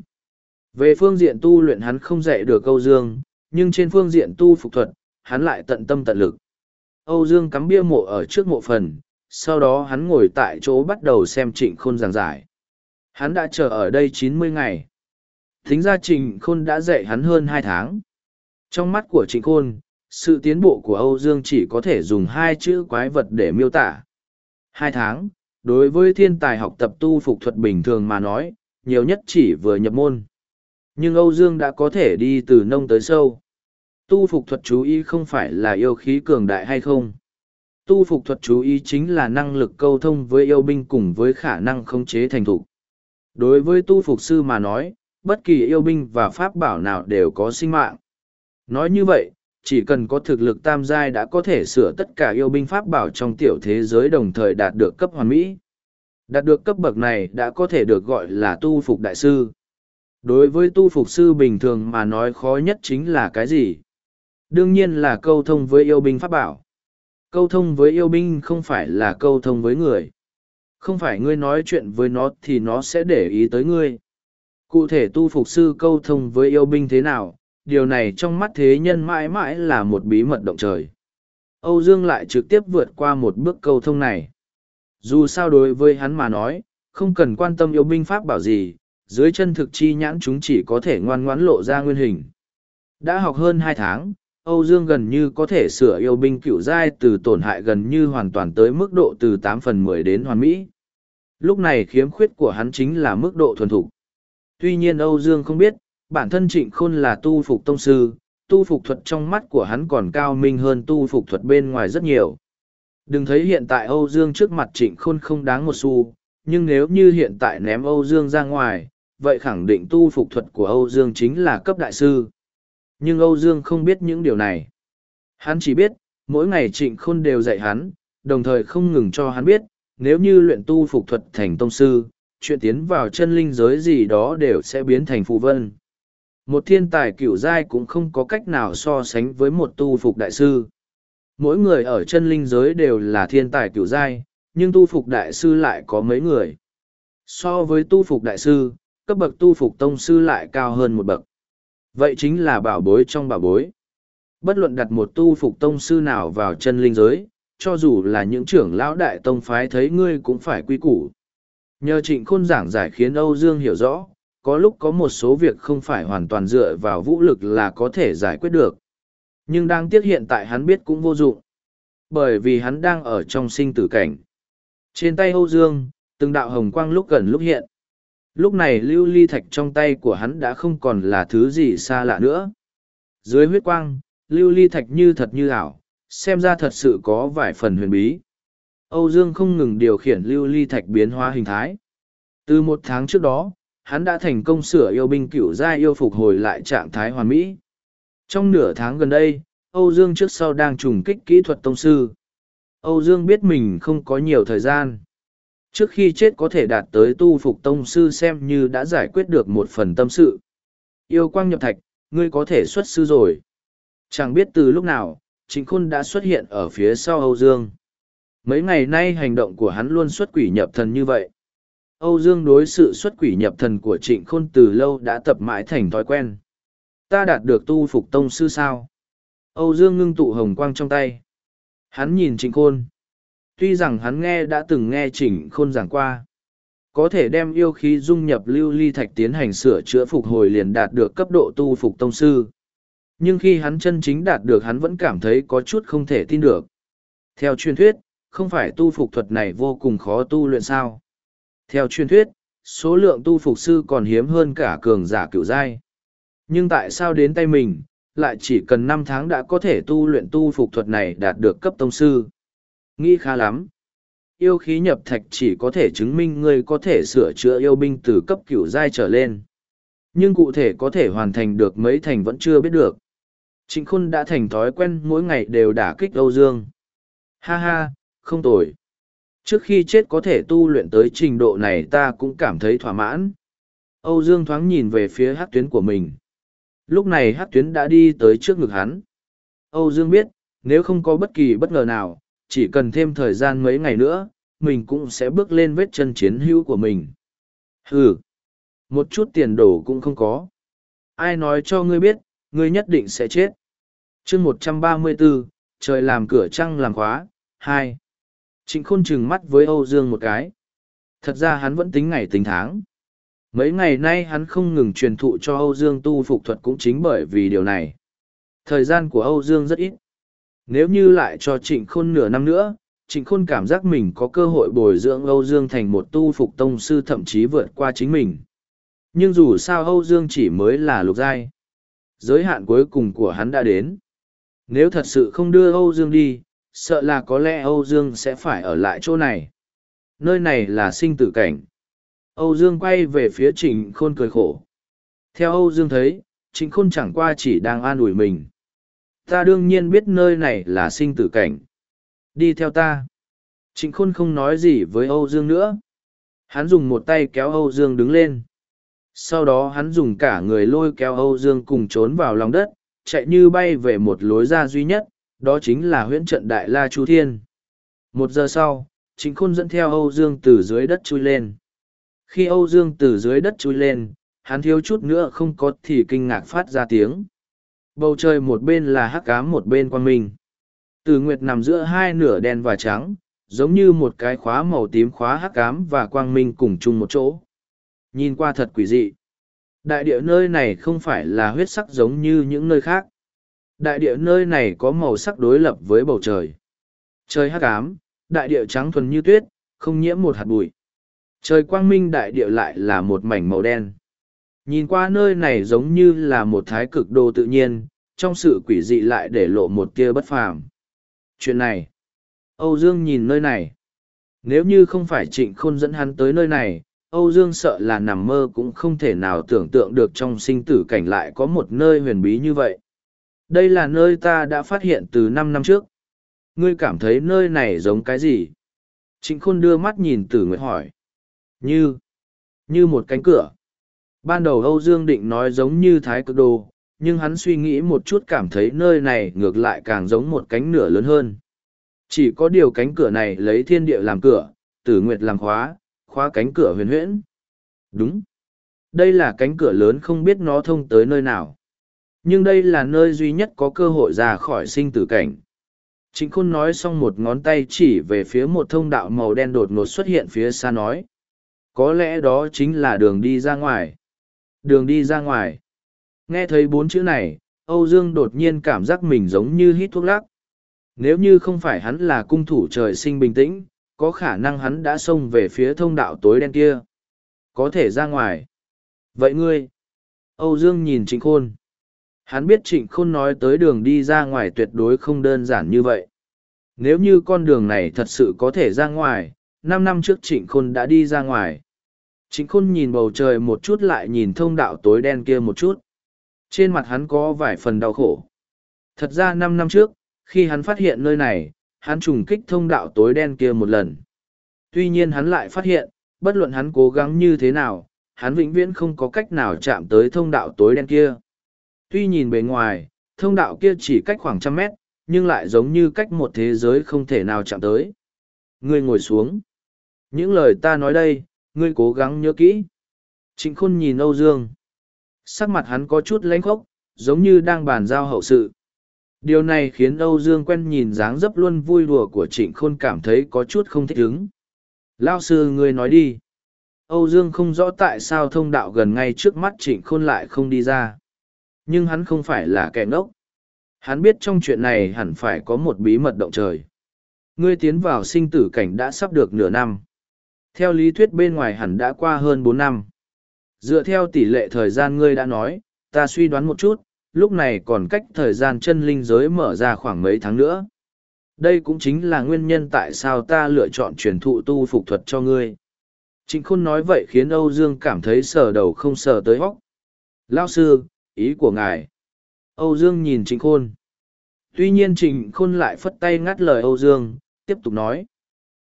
Về phương diện tu luyện hắn không dạy được Âu Dương, nhưng trên phương diện tu phục thuật, hắn lại tận tâm tận lực. Âu Dương cắm bia mộ ở trước mộ phần, sau đó hắn ngồi tại chỗ bắt đầu xem trịnh khôn giảng giải. Hắn đã chờ ở đây chín mươi ngày. Thính ra trịnh khôn đã dạy hắn hơn hai tháng. Trong mắt của trịnh khôn, sự tiến bộ của Âu Dương chỉ có thể dùng hai chữ quái vật để miêu tả. Hai tháng, đối với thiên tài học tập tu phục thuật bình thường mà nói, nhiều nhất chỉ vừa nhập môn. Nhưng Âu Dương đã có thể đi từ nông tới sâu tu phục thuật chú ý không phải là yêu khí cường đại hay không. Tu phục thuật chú ý chính là năng lực câu thông với yêu binh cùng với khả năng khống chế thành thục. Đối với tu phục sư mà nói, bất kỳ yêu binh và pháp bảo nào đều có sinh mạng. Nói như vậy, chỉ cần có thực lực tam giai đã có thể sửa tất cả yêu binh pháp bảo trong tiểu thế giới đồng thời đạt được cấp hoàn mỹ. Đạt được cấp bậc này đã có thể được gọi là tu phục đại sư. Đối với tu phục sư bình thường mà nói khó nhất chính là cái gì? Đương nhiên là câu thông với yêu binh pháp bảo. Câu thông với yêu binh không phải là câu thông với người. Không phải ngươi nói chuyện với nó thì nó sẽ để ý tới ngươi. Cụ thể tu phục sư câu thông với yêu binh thế nào, điều này trong mắt thế nhân mãi mãi là một bí mật động trời. Âu Dương lại trực tiếp vượt qua một bước câu thông này. Dù sao đối với hắn mà nói, không cần quan tâm yêu binh pháp bảo gì, dưới chân thực chi nhãn chúng chỉ có thể ngoan ngoãn lộ ra nguyên hình. Đã học hơn hai tháng, Âu Dương gần như có thể sửa yêu binh cựu giai từ tổn hại gần như hoàn toàn tới mức độ từ tám phần mười đến hoàn mỹ. Lúc này khiếm khuyết của hắn chính là mức độ thuần thục. Tuy nhiên Âu Dương không biết, bản thân trịnh khôn là tu phục tông sư, tu phục thuật trong mắt của hắn còn cao minh hơn tu phục thuật bên ngoài rất nhiều. Đừng thấy hiện tại Âu Dương trước mặt trịnh khôn không đáng một xu, nhưng nếu như hiện tại ném Âu Dương ra ngoài, vậy khẳng định tu phục thuật của Âu Dương chính là cấp đại sư. Nhưng Âu Dương không biết những điều này. Hắn chỉ biết, mỗi ngày trịnh khôn đều dạy hắn, đồng thời không ngừng cho hắn biết, nếu như luyện tu phục thuật thành tông sư, chuyện tiến vào chân linh giới gì đó đều sẽ biến thành phù vân. Một thiên tài cửu giai cũng không có cách nào so sánh với một tu phục đại sư. Mỗi người ở chân linh giới đều là thiên tài cửu giai, nhưng tu phục đại sư lại có mấy người. So với tu phục đại sư, cấp bậc tu phục tông sư lại cao hơn một bậc. Vậy chính là bảo bối trong bảo bối. Bất luận đặt một tu phục tông sư nào vào chân linh giới, cho dù là những trưởng lão đại tông phái thấy ngươi cũng phải quy củ. Nhờ trịnh khôn giảng giải khiến Âu Dương hiểu rõ, có lúc có một số việc không phải hoàn toàn dựa vào vũ lực là có thể giải quyết được. Nhưng đang tiếc hiện tại hắn biết cũng vô dụng. Bởi vì hắn đang ở trong sinh tử cảnh. Trên tay Âu Dương, từng đạo hồng quang lúc gần lúc hiện. Lúc này lưu ly thạch trong tay của hắn đã không còn là thứ gì xa lạ nữa. Dưới huyết quang, lưu ly thạch như thật như ảo, xem ra thật sự có vài phần huyền bí. Âu Dương không ngừng điều khiển lưu ly thạch biến hóa hình thái. Từ một tháng trước đó, hắn đã thành công sửa yêu binh cửu gia yêu phục hồi lại trạng thái hoàn mỹ. Trong nửa tháng gần đây, Âu Dương trước sau đang trùng kích kỹ thuật tông sư. Âu Dương biết mình không có nhiều thời gian. Trước khi chết có thể đạt tới tu phục tông sư xem như đã giải quyết được một phần tâm sự. Yêu quang nhập thạch, ngươi có thể xuất sư rồi. Chẳng biết từ lúc nào, Trịnh Khôn đã xuất hiện ở phía sau Âu Dương. Mấy ngày nay hành động của hắn luôn xuất quỷ nhập thần như vậy. Âu Dương đối sự xuất quỷ nhập thần của Trịnh Khôn từ lâu đã tập mãi thành thói quen. Ta đạt được tu phục tông sư sao? Âu Dương ngưng tụ hồng quang trong tay. Hắn nhìn Trịnh Khôn. Tuy rằng hắn nghe đã từng nghe Trịnh Khôn giảng qua. Có thể đem yêu khí dung nhập lưu ly thạch tiến hành sửa chữa phục hồi liền đạt được cấp độ tu phục tông sư. Nhưng khi hắn chân chính đạt được hắn vẫn cảm thấy có chút không thể tin được. Theo truyền thuyết, không phải tu phục thuật này vô cùng khó tu luyện sao. Theo truyền thuyết, số lượng tu phục sư còn hiếm hơn cả cường giả cựu giai. Nhưng tại sao đến tay mình, lại chỉ cần năm tháng đã có thể tu luyện tu phục thuật này đạt được cấp tông sư? Nghĩ khá lắm. Yêu khí nhập thạch chỉ có thể chứng minh ngươi có thể sửa chữa yêu binh từ cấp cựu giai trở lên. Nhưng cụ thể có thể hoàn thành được mấy thành vẫn chưa biết được. Trịnh Khôn đã thành thói quen mỗi ngày đều đả kích Âu Dương. Ha ha, không tồi. Trước khi chết có thể tu luyện tới trình độ này ta cũng cảm thấy thỏa mãn. Âu Dương thoáng nhìn về phía hát tuyến của mình. Lúc này hát tuyến đã đi tới trước ngực hắn. Âu Dương biết, nếu không có bất kỳ bất ngờ nào, chỉ cần thêm thời gian mấy ngày nữa, mình cũng sẽ bước lên vết chân chiến hữu của mình. Hừ, một chút tiền đồ cũng không có. Ai nói cho ngươi biết, ngươi nhất định sẽ chết. chương một trăm ba mươi 134, trời làm cửa trăng làm khóa, hai. Trịnh khôn trừng mắt với Âu Dương một cái. Thật ra hắn vẫn tính ngày tính tháng. Mấy ngày nay hắn không ngừng truyền thụ cho Âu Dương tu phục thuật cũng chính bởi vì điều này. Thời gian của Âu Dương rất ít. Nếu như lại cho trịnh khôn nửa năm nữa, trịnh khôn cảm giác mình có cơ hội bồi dưỡng Âu Dương thành một tu phục tông sư thậm chí vượt qua chính mình. Nhưng dù sao Âu Dương chỉ mới là lục giai. Giới hạn cuối cùng của hắn đã đến. Nếu thật sự không đưa Âu Dương đi, sợ là có lẽ Âu Dương sẽ phải ở lại chỗ này. Nơi này là sinh tử cảnh. Âu Dương quay về phía Trịnh Khôn cười khổ. Theo Âu Dương thấy, Trịnh Khôn chẳng qua chỉ đang an ủi mình. Ta đương nhiên biết nơi này là sinh tử cảnh. Đi theo ta. Trịnh Khôn không nói gì với Âu Dương nữa. Hắn dùng một tay kéo Âu Dương đứng lên. Sau đó hắn dùng cả người lôi kéo Âu Dương cùng trốn vào lòng đất, chạy như bay về một lối ra duy nhất, đó chính là huyễn trận Đại La Chu Thiên. Một giờ sau, chính Khôn dẫn theo Âu Dương từ dưới đất chui lên. Khi Âu Dương từ dưới đất chui lên, hắn thiếu chút nữa không có thì kinh ngạc phát ra tiếng. Bầu trời một bên là hắc ám một bên quang minh. Từ nguyệt nằm giữa hai nửa đen và trắng, giống như một cái khóa màu tím khóa hắc ám và quang minh cùng chung một chỗ. Nhìn qua thật quỷ dị. Đại địa nơi này không phải là huyết sắc giống như những nơi khác. Đại địa nơi này có màu sắc đối lập với bầu trời. Trời hắc ám, đại địa trắng thuần như tuyết, không nhiễm một hạt bụi. Trời quang minh đại địa lại là một mảnh màu đen. Nhìn qua nơi này giống như là một thái cực đồ tự nhiên, trong sự quỷ dị lại để lộ một tia bất phàm. Chuyện này, Âu Dương nhìn nơi này. Nếu như không phải trịnh khôn dẫn hắn tới nơi này, Âu Dương sợ là nằm mơ cũng không thể nào tưởng tượng được trong sinh tử cảnh lại có một nơi huyền bí như vậy. Đây là nơi ta đã phát hiện từ năm năm trước. Ngươi cảm thấy nơi này giống cái gì? Trịnh khôn đưa mắt nhìn tử nguyệt hỏi. Như, như một cánh cửa. Ban đầu Âu Dương định nói giống như thái cực đồ, nhưng hắn suy nghĩ một chút cảm thấy nơi này ngược lại càng giống một cánh nửa lớn hơn. Chỉ có điều cánh cửa này lấy thiên địa làm cửa, tử nguyệt làm khóa, khóa cánh cửa huyền huyễn. Đúng. Đây là cánh cửa lớn không biết nó thông tới nơi nào. Nhưng đây là nơi duy nhất có cơ hội ra khỏi sinh tử cảnh. Trịnh Khôn nói xong một ngón tay chỉ về phía một thông đạo màu đen đột ngột xuất hiện phía xa nói. Có lẽ đó chính là đường đi ra ngoài. Đường đi ra ngoài. Nghe thấy bốn chữ này, Âu Dương đột nhiên cảm giác mình giống như hít thuốc lắc. Nếu như không phải hắn là cung thủ trời sinh bình tĩnh, có khả năng hắn đã xông về phía thông đạo tối đen kia. Có thể ra ngoài. Vậy ngươi? Âu Dương nhìn Trịnh Khôn. Hắn biết Trịnh Khôn nói tới đường đi ra ngoài tuyệt đối không đơn giản như vậy. Nếu như con đường này thật sự có thể ra ngoài, năm năm trước Trịnh Khôn đã đi ra ngoài. Trịnh Khôn nhìn bầu trời một chút lại nhìn thông đạo tối đen kia một chút. Trên mặt hắn có vài phần đau khổ. Thật ra năm năm trước, khi hắn phát hiện nơi này, hắn trùng kích thông đạo tối đen kia một lần. Tuy nhiên hắn lại phát hiện, bất luận hắn cố gắng như thế nào, hắn vĩnh viễn không có cách nào chạm tới thông đạo tối đen kia. Tuy nhìn bề ngoài, thông đạo kia chỉ cách khoảng trăm mét, nhưng lại giống như cách một thế giới không thể nào chạm tới. Ngươi ngồi xuống. Những lời ta nói đây, ngươi cố gắng nhớ kỹ. Trịnh Khôn nhìn Âu Dương. Sắc mặt hắn có chút lãnh khốc, giống như đang bàn giao hậu sự. Điều này khiến Âu Dương quen nhìn dáng dấp luôn vui đùa của Trịnh Khôn cảm thấy có chút không thích ứng. Lao sư ngươi nói đi. Âu Dương không rõ tại sao thông đạo gần ngay trước mắt Trịnh Khôn lại không đi ra. Nhưng hắn không phải là kẻ ngốc. Hắn biết trong chuyện này hẳn phải có một bí mật động trời. Ngươi tiến vào sinh tử cảnh đã sắp được nửa năm. Theo lý thuyết bên ngoài hẳn đã qua hơn bốn năm. Dựa theo tỷ lệ thời gian ngươi đã nói, ta suy đoán một chút, lúc này còn cách thời gian chân linh giới mở ra khoảng mấy tháng nữa. Đây cũng chính là nguyên nhân tại sao ta lựa chọn truyền thụ tu phục thuật cho ngươi. Trịnh Khôn nói vậy khiến Âu Dương cảm thấy sờ đầu không sờ tới hóc. Lao sư, ý của ngài. Âu Dương nhìn Trịnh Khôn. Tuy nhiên Trịnh Khôn lại phất tay ngắt lời Âu Dương, tiếp tục nói.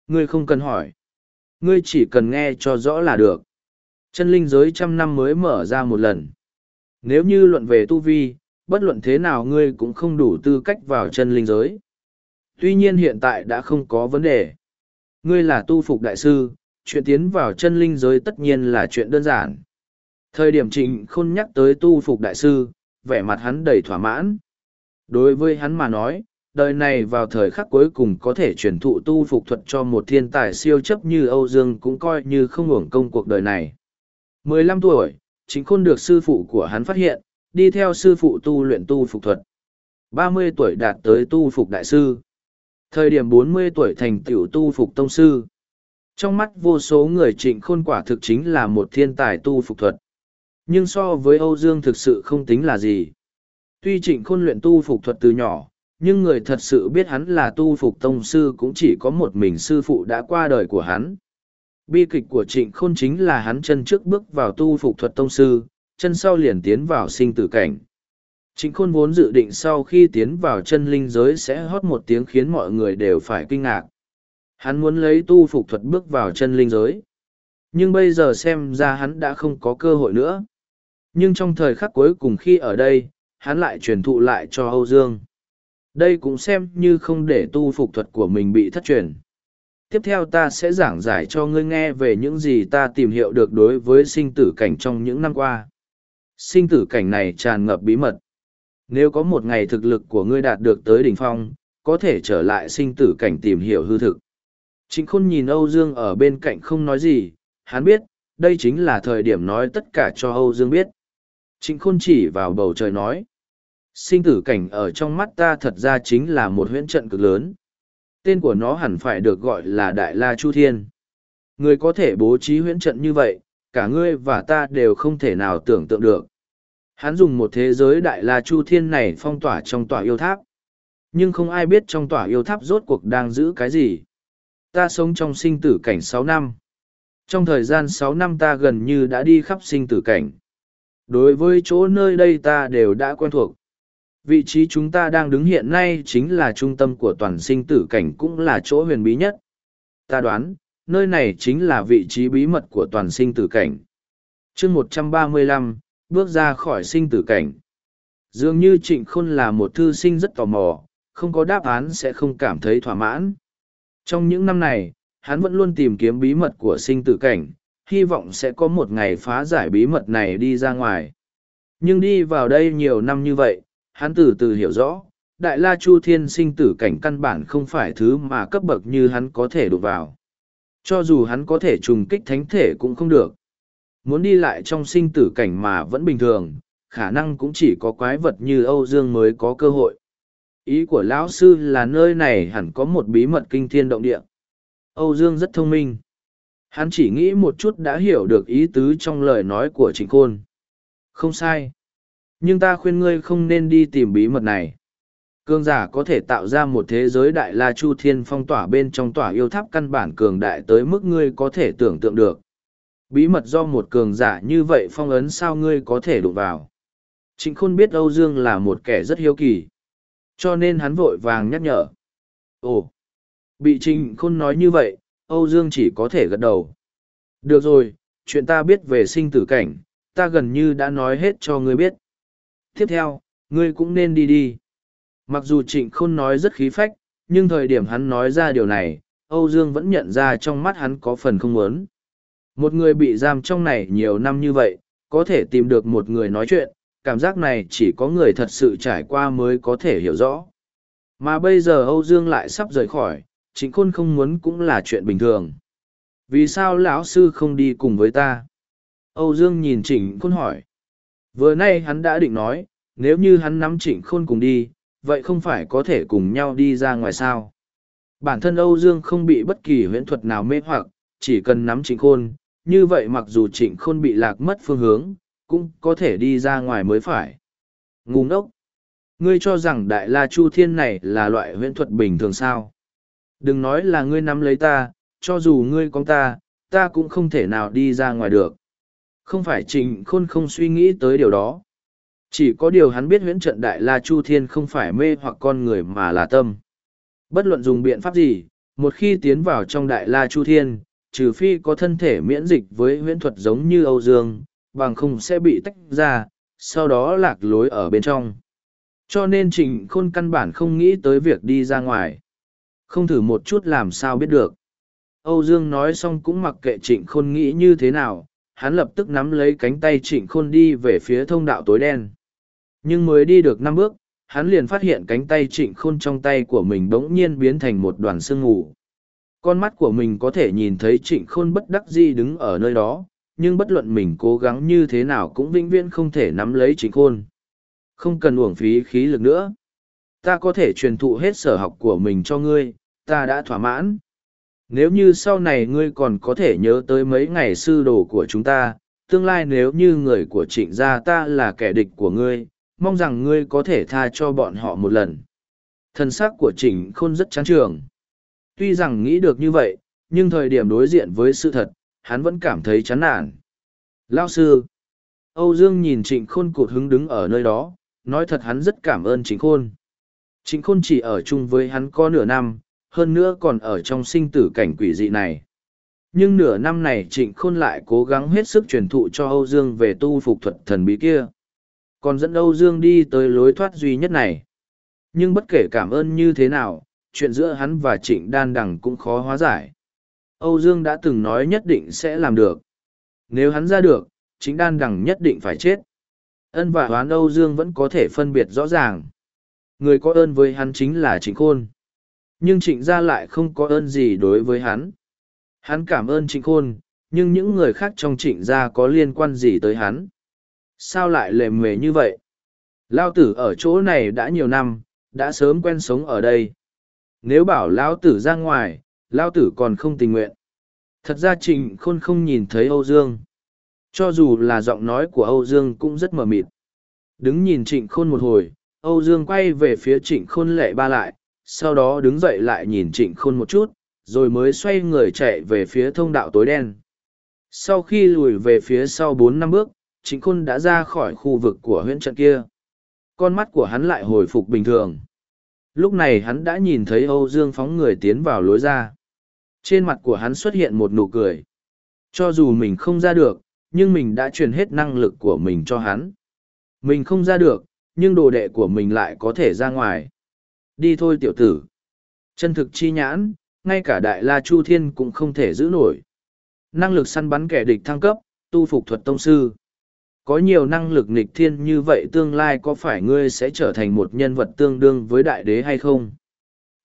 Ngươi không cần hỏi. Ngươi chỉ cần nghe cho rõ là được. Chân linh giới trăm năm mới mở ra một lần. Nếu như luận về tu vi, bất luận thế nào ngươi cũng không đủ tư cách vào chân linh giới. Tuy nhiên hiện tại đã không có vấn đề. Ngươi là tu phục đại sư, chuyện tiến vào chân linh giới tất nhiên là chuyện đơn giản. Thời điểm trịnh khôn nhắc tới tu phục đại sư, vẻ mặt hắn đầy thỏa mãn. Đối với hắn mà nói, đời này vào thời khắc cuối cùng có thể truyền thụ tu phục thuật cho một thiên tài siêu chấp như Âu Dương cũng coi như không hưởng công cuộc đời này. 15 tuổi, chính khôn được sư phụ của hắn phát hiện, đi theo sư phụ tu luyện tu phục thuật. 30 tuổi đạt tới tu phục đại sư. Thời điểm 40 tuổi thành tiểu tu phục tông sư. Trong mắt vô số người trịnh khôn quả thực chính là một thiên tài tu phục thuật. Nhưng so với Âu Dương thực sự không tính là gì. Tuy trịnh khôn luyện tu phục thuật từ nhỏ, nhưng người thật sự biết hắn là tu phục tông sư cũng chỉ có một mình sư phụ đã qua đời của hắn. Bi kịch của trịnh khôn chính là hắn chân trước bước vào tu phục thuật tông sư, chân sau liền tiến vào sinh tử cảnh. Trịnh khôn vốn dự định sau khi tiến vào chân linh giới sẽ hót một tiếng khiến mọi người đều phải kinh ngạc. Hắn muốn lấy tu phục thuật bước vào chân linh giới. Nhưng bây giờ xem ra hắn đã không có cơ hội nữa. Nhưng trong thời khắc cuối cùng khi ở đây, hắn lại truyền thụ lại cho Âu Dương. Đây cũng xem như không để tu phục thuật của mình bị thất truyền tiếp theo ta sẽ giảng giải cho ngươi nghe về những gì ta tìm hiểu được đối với sinh tử cảnh trong những năm qua sinh tử cảnh này tràn ngập bí mật Nếu có một ngày thực lực của ngươi đạt được tới đỉnh phong, có thể trở lại sinh tử cảnh tìm hiểu hư thực. Trịnh Khôn nhìn Âu Dương ở bên cạnh không nói gì, hắn biết, đây chính là thời điểm nói tất cả cho Âu Dương biết. Trịnh Khôn chỉ vào bầu trời nói. Sinh tử cảnh ở trong mắt ta thật ra chính là một huyễn trận cực lớn. Tên của nó hẳn phải được gọi là Đại La Chu Thiên. Người có thể bố trí huyễn trận như vậy, cả ngươi và ta đều không thể nào tưởng tượng được. Hắn dùng một thế giới Đại La Chu Thiên này phong tỏa trong tòa yêu tháp. Nhưng không ai biết trong tòa yêu tháp rốt cuộc đang giữ cái gì. Ta sống trong sinh tử cảnh sáu năm. Trong thời gian sáu năm ta gần như đã đi khắp sinh tử cảnh. Đối với chỗ nơi đây ta đều đã quen thuộc. Vị trí chúng ta đang đứng hiện nay chính là trung tâm của toàn sinh tử cảnh cũng là chỗ huyền bí nhất. Ta đoán, nơi này chính là vị trí bí mật của toàn sinh tử cảnh. Chương một trăm ba mươi lăm, bước ra khỏi sinh tử cảnh. Dường như trịnh khôn là một thư sinh rất tò mò, không có đáp án sẽ không cảm thấy thỏa mãn. Trong những năm này, hắn vẫn luôn tìm kiếm bí mật của sinh tử cảnh hy vọng sẽ có một ngày phá giải bí mật này đi ra ngoài nhưng đi vào đây nhiều năm như vậy hắn từ từ hiểu rõ, đại la chu thiên sinh tử cảnh căn bản không phải thứ mà cấp bậc như hắn có thể đụng vào. Cho dù hắn có thể trùng kích thánh thể cũng không được. Muốn đi lại trong sinh tử cảnh mà vẫn bình thường, khả năng cũng chỉ có quái vật như Âu Dương mới có cơ hội. Ý của lão sư là nơi này hẳn có một bí mật kinh thiên động địa. Âu Dương rất thông minh. Hắn chỉ nghĩ một chút đã hiểu được ý tứ trong lời nói của Trịnh Khôn. Không sai. Nhưng ta khuyên ngươi không nên đi tìm bí mật này. Cường giả có thể tạo ra một thế giới đại la chu thiên phong tỏa bên trong tỏa yêu tháp căn bản cường đại tới mức ngươi có thể tưởng tượng được. Bí mật do một cường giả như vậy phong ấn sao ngươi có thể đụng vào? Trịnh khôn biết âu dương là một kẻ rất hiếu kỳ. Cho nên hắn vội vàng nhắc nhở. Ồ, bị trịnh khôn nói như vậy âu dương chỉ có thể gật đầu. Được rồi, chuyện ta biết về sinh tử cảnh, ta gần như đã nói hết cho ngươi biết. Tiếp theo, ngươi cũng nên đi đi. Mặc dù trịnh khôn nói rất khí phách, nhưng thời điểm hắn nói ra điều này, âu dương vẫn nhận ra trong mắt hắn có phần không muốn. Một người bị giam trong này nhiều năm như vậy, có thể tìm được một người nói chuyện, cảm giác này chỉ có người thật sự trải qua mới có thể hiểu rõ. Mà bây giờ âu dương lại sắp rời khỏi trịnh khôn không muốn cũng là chuyện bình thường vì sao lão sư không đi cùng với ta âu dương nhìn trịnh khôn hỏi Vừa nay hắn đã định nói, nếu như hắn nắm trịnh khôn cùng đi, vậy không phải có thể cùng nhau đi ra ngoài sao. Bản thân Âu Dương không bị bất kỳ huyễn thuật nào mê hoặc, chỉ cần nắm trịnh khôn, như vậy mặc dù trịnh khôn bị lạc mất phương hướng, cũng có thể đi ra ngoài mới phải. Ngu ngốc! Ngươi cho rằng Đại La Chu Thiên này là loại huyễn thuật bình thường sao? Đừng nói là ngươi nắm lấy ta, cho dù ngươi con ta, ta cũng không thể nào đi ra ngoài được. Không phải trịnh khôn không suy nghĩ tới điều đó. Chỉ có điều hắn biết huyễn trận đại la chu thiên không phải mê hoặc con người mà là tâm. Bất luận dùng biện pháp gì, một khi tiến vào trong đại la chu thiên, trừ phi có thân thể miễn dịch với huyễn thuật giống như Âu Dương, bằng không sẽ bị tách ra, sau đó lạc lối ở bên trong. Cho nên trịnh khôn căn bản không nghĩ tới việc đi ra ngoài. Không thử một chút làm sao biết được. Âu Dương nói xong cũng mặc kệ trịnh khôn nghĩ như thế nào, hắn lập tức nắm lấy cánh tay trịnh khôn đi về phía thông đạo tối đen. Nhưng mới đi được năm bước, hắn liền phát hiện cánh tay trịnh khôn trong tay của mình bỗng nhiên biến thành một đoàn sương ngủ. Con mắt của mình có thể nhìn thấy trịnh khôn bất đắc di đứng ở nơi đó, nhưng bất luận mình cố gắng như thế nào cũng vĩnh viễn không thể nắm lấy trịnh khôn. Không cần uổng phí khí lực nữa. Ta có thể truyền thụ hết sở học của mình cho ngươi, ta đã thỏa mãn. Nếu như sau này ngươi còn có thể nhớ tới mấy ngày sư đồ của chúng ta, tương lai nếu như người của trịnh gia ta là kẻ địch của ngươi, mong rằng ngươi có thể tha cho bọn họ một lần. Thần sắc của trịnh khôn rất chán trường. Tuy rằng nghĩ được như vậy, nhưng thời điểm đối diện với sự thật, hắn vẫn cảm thấy chán nản. Lao sư, âu dương nhìn trịnh khôn cụt hứng đứng ở nơi đó, nói thật hắn rất cảm ơn trịnh khôn. Trịnh khôn chỉ ở chung với hắn có nửa năm hơn nữa còn ở trong sinh tử cảnh quỷ dị này. Nhưng nửa năm này trịnh khôn lại cố gắng hết sức truyền thụ cho Âu Dương về tu phục thuật thần bí kia. Còn dẫn Âu Dương đi tới lối thoát duy nhất này. Nhưng bất kể cảm ơn như thế nào, chuyện giữa hắn và trịnh đan đằng cũng khó hóa giải. Âu Dương đã từng nói nhất định sẽ làm được. Nếu hắn ra được, chính đan đằng nhất định phải chết. Ân và hoán Âu Dương vẫn có thể phân biệt rõ ràng. Người có ơn với hắn chính là Trịnh Khôn. Nhưng Trịnh gia lại không có ơn gì đối với hắn. Hắn cảm ơn Trịnh Khôn, nhưng những người khác trong trịnh gia có liên quan gì tới hắn? Sao lại lề mề như vậy? Lao tử ở chỗ này đã nhiều năm, đã sớm quen sống ở đây. Nếu bảo Lão tử ra ngoài, Lao tử còn không tình nguyện. Thật ra trịnh khôn không nhìn thấy Âu Dương. Cho dù là giọng nói của Âu Dương cũng rất mờ mịt. Đứng nhìn trịnh khôn một hồi, Âu Dương quay về phía trịnh khôn lệ ba lại, sau đó đứng dậy lại nhìn trịnh khôn một chút, rồi mới xoay người chạy về phía thông đạo tối đen. Sau khi lùi về phía sau bốn năm bước, trịnh khôn đã ra khỏi khu vực của huyện trận kia. Con mắt của hắn lại hồi phục bình thường. Lúc này hắn đã nhìn thấy Âu Dương phóng người tiến vào lối ra. Trên mặt của hắn xuất hiện một nụ cười. Cho dù mình không ra được, nhưng mình đã truyền hết năng lực của mình cho hắn. Mình không ra được, nhưng đồ đệ của mình lại có thể ra ngoài. Đi thôi tiểu tử. Chân thực chi nhãn, ngay cả đại la chu thiên cũng không thể giữ nổi. Năng lực săn bắn kẻ địch thăng cấp, tu phục thuật tông sư. Có nhiều năng lực nghịch thiên như vậy tương lai có phải ngươi sẽ trở thành một nhân vật tương đương với đại đế hay không?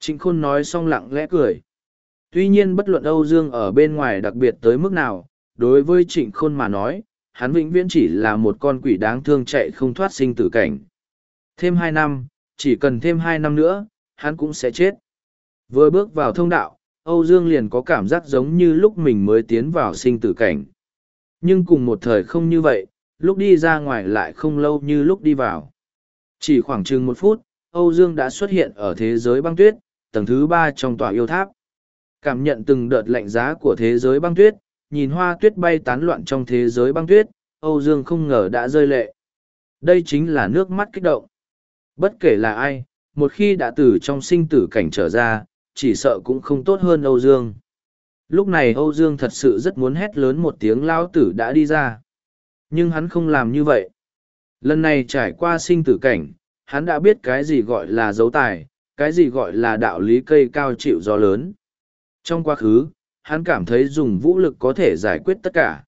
Trịnh Khôn nói xong lặng lẽ cười. Tuy nhiên bất luận Âu Dương ở bên ngoài đặc biệt tới mức nào, đối với Trịnh Khôn mà nói, hắn vĩnh viễn chỉ là một con quỷ đáng thương chạy không thoát sinh tử cảnh. Thêm hai năm, chỉ cần thêm hai năm nữa, hắn cũng sẽ chết. Vừa bước vào thông đạo, Âu Dương liền có cảm giác giống như lúc mình mới tiến vào sinh tử cảnh. Nhưng cùng một thời không như vậy, lúc đi ra ngoài lại không lâu như lúc đi vào. Chỉ khoảng chừng một phút, Âu Dương đã xuất hiện ở thế giới băng tuyết, tầng thứ ba trong tòa yêu tháp. Cảm nhận từng đợt lạnh giá của thế giới băng tuyết, nhìn hoa tuyết bay tán loạn trong thế giới băng tuyết, Âu Dương không ngờ đã rơi lệ. Đây chính là nước mắt kích động. Bất kể là ai, một khi đã từ trong sinh tử cảnh trở ra, chỉ sợ cũng không tốt hơn Âu Dương. Lúc này Âu Dương thật sự rất muốn hét lớn một tiếng lao tử đã đi ra. Nhưng hắn không làm như vậy. Lần này trải qua sinh tử cảnh, hắn đã biết cái gì gọi là dấu tài, cái gì gọi là đạo lý cây cao chịu gió lớn. Trong quá khứ, hắn cảm thấy dùng vũ lực có thể giải quyết tất cả.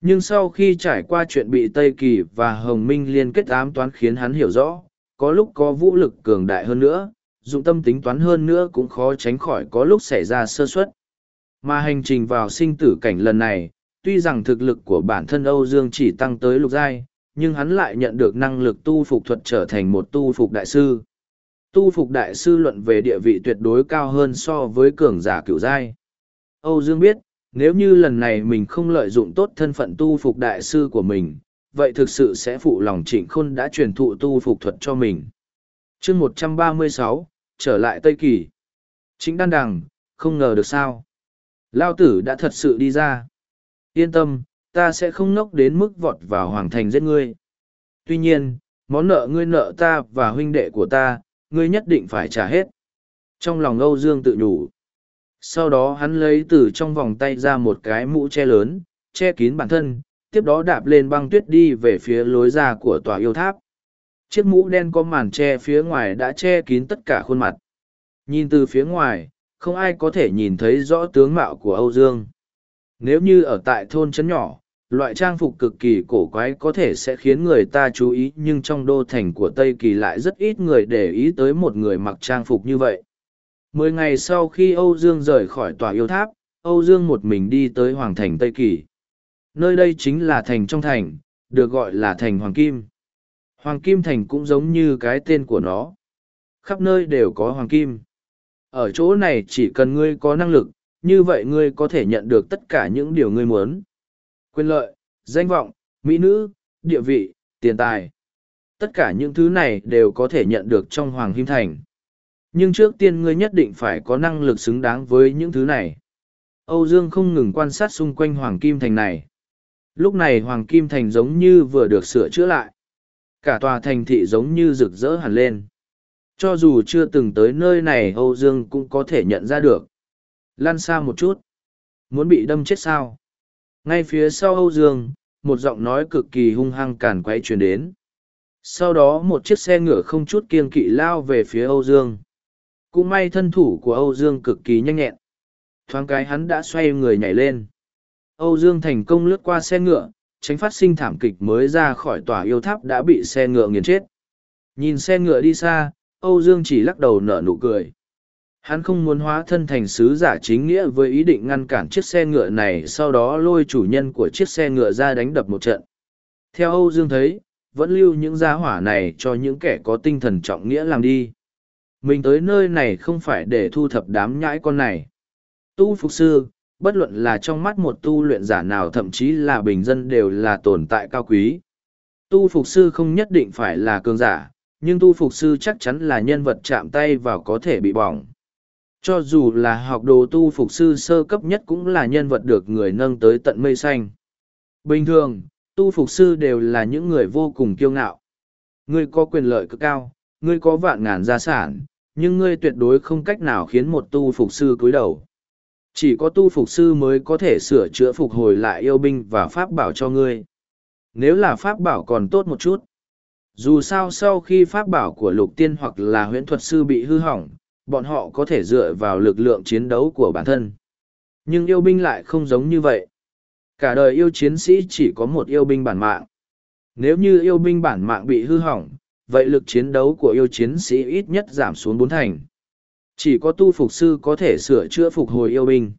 Nhưng sau khi trải qua chuyện bị Tây Kỳ và Hồng Minh liên kết ám toán khiến hắn hiểu rõ, có lúc có vũ lực cường đại hơn nữa, dụng tâm tính toán hơn nữa cũng khó tránh khỏi có lúc xảy ra sơ suất. Mà hành trình vào sinh tử cảnh lần này, tuy rằng thực lực của bản thân Âu Dương chỉ tăng tới lục giai, nhưng hắn lại nhận được năng lực tu phục thuật trở thành một tu phục đại sư. Tu phục đại sư luận về địa vị tuyệt đối cao hơn so với cường giả cửu giai. Âu Dương biết, nếu như lần này mình không lợi dụng tốt thân phận tu phục đại sư của mình, vậy thực sự sẽ phụ lòng trịnh khôn đã truyền thụ tu phục thuật cho mình. chương một trăm ba mươi sáu trở lại Tây Kỳ. Chính đan đằng, không ngờ được sao. Lao tử đã thật sự đi ra. Yên tâm, ta sẽ không nốc đến mức vọt vào hoàng thành giết ngươi. Tuy nhiên, món nợ ngươi nợ ta và huynh đệ của ta, ngươi nhất định phải trả hết. Trong lòng Âu Dương tự nhủ. Sau đó hắn lấy từ trong vòng tay ra một cái mũ che lớn, che kín bản thân, tiếp đó đạp lên băng tuyết đi về phía lối ra của tòa yêu tháp. Chiếc mũ đen có màn che phía ngoài đã che kín tất cả khuôn mặt. Nhìn từ phía ngoài, không ai có thể nhìn thấy rõ tướng mạo của Âu Dương. Nếu như ở tại thôn trấn nhỏ, loại trang phục cực kỳ cổ quái có thể sẽ khiến người ta chú ý nhưng trong đô thành của Tây Kỳ lại rất ít người để ý tới một người mặc trang phục như vậy. Mười ngày sau khi Âu Dương rời khỏi tòa yêu tháp, Âu Dương một mình đi tới Hoàng thành Tây Kỳ. Nơi đây chính là thành trong thành, được gọi là thành Hoàng Kim. Hoàng Kim Thành cũng giống như cái tên của nó. Khắp nơi đều có Hoàng Kim. Ở chỗ này chỉ cần ngươi có năng lực, như vậy ngươi có thể nhận được tất cả những điều ngươi muốn. Quyền lợi, danh vọng, mỹ nữ, địa vị, tiền tài. Tất cả những thứ này đều có thể nhận được trong Hoàng Kim Thành. Nhưng trước tiên ngươi nhất định phải có năng lực xứng đáng với những thứ này. Âu Dương không ngừng quan sát xung quanh Hoàng Kim Thành này. Lúc này Hoàng Kim Thành giống như vừa được sửa chữa lại. Cả tòa thành thị giống như rực rỡ hẳn lên. Cho dù chưa từng tới nơi này Âu Dương cũng có thể nhận ra được. Lan xa một chút. Muốn bị đâm chết sao? Ngay phía sau Âu Dương, một giọng nói cực kỳ hung hăng càn quay truyền đến. Sau đó một chiếc xe ngựa không chút kiêng kỵ lao về phía Âu Dương. Cũng may thân thủ của Âu Dương cực kỳ nhanh nhẹn. Thoáng cái hắn đã xoay người nhảy lên. Âu Dương thành công lướt qua xe ngựa, tránh phát sinh thảm kịch mới ra khỏi tòa yêu tháp đã bị xe ngựa nghiền chết. Nhìn xe ngựa đi xa, Âu Dương chỉ lắc đầu nở nụ cười. Hắn không muốn hóa thân thành sứ giả chính nghĩa với ý định ngăn cản chiếc xe ngựa này sau đó lôi chủ nhân của chiếc xe ngựa ra đánh đập một trận. Theo Âu Dương thấy, vẫn lưu những gia hỏa này cho những kẻ có tinh thần trọng nghĩa làm đi. Mình tới nơi này không phải để thu thập đám nhãi con này. Tu Phục Sư, bất luận là trong mắt một tu luyện giả nào thậm chí là bình dân đều là tồn tại cao quý. Tu Phục Sư không nhất định phải là cường giả, nhưng Tu Phục Sư chắc chắn là nhân vật chạm tay vào có thể bị bỏng. Cho dù là học đồ Tu Phục Sư sơ cấp nhất cũng là nhân vật được người nâng tới tận mây xanh. Bình thường, Tu Phục Sư đều là những người vô cùng kiêu ngạo. Ngươi có quyền lợi cực cao, ngươi có vạn ngàn gia sản, nhưng ngươi tuyệt đối không cách nào khiến một tu phục sư cúi đầu chỉ có tu phục sư mới có thể sửa chữa phục hồi lại yêu binh và pháp bảo cho ngươi. Nếu là pháp bảo còn tốt một chút. Dù sao sau khi pháp bảo của lục tiên hoặc là huyễn thuật sư bị hư hỏng, bọn họ có thể dựa vào lực lượng chiến đấu của bản thân. Nhưng yêu binh lại không giống như vậy. Cả đời yêu chiến sĩ chỉ có một yêu binh bản mạng. Nếu như yêu binh bản mạng bị hư hỏng, vậy lực chiến đấu của yêu chiến sĩ ít nhất giảm xuống bốn thành. Chỉ có tu phục sư có thể sửa chữa phục hồi yêu binh.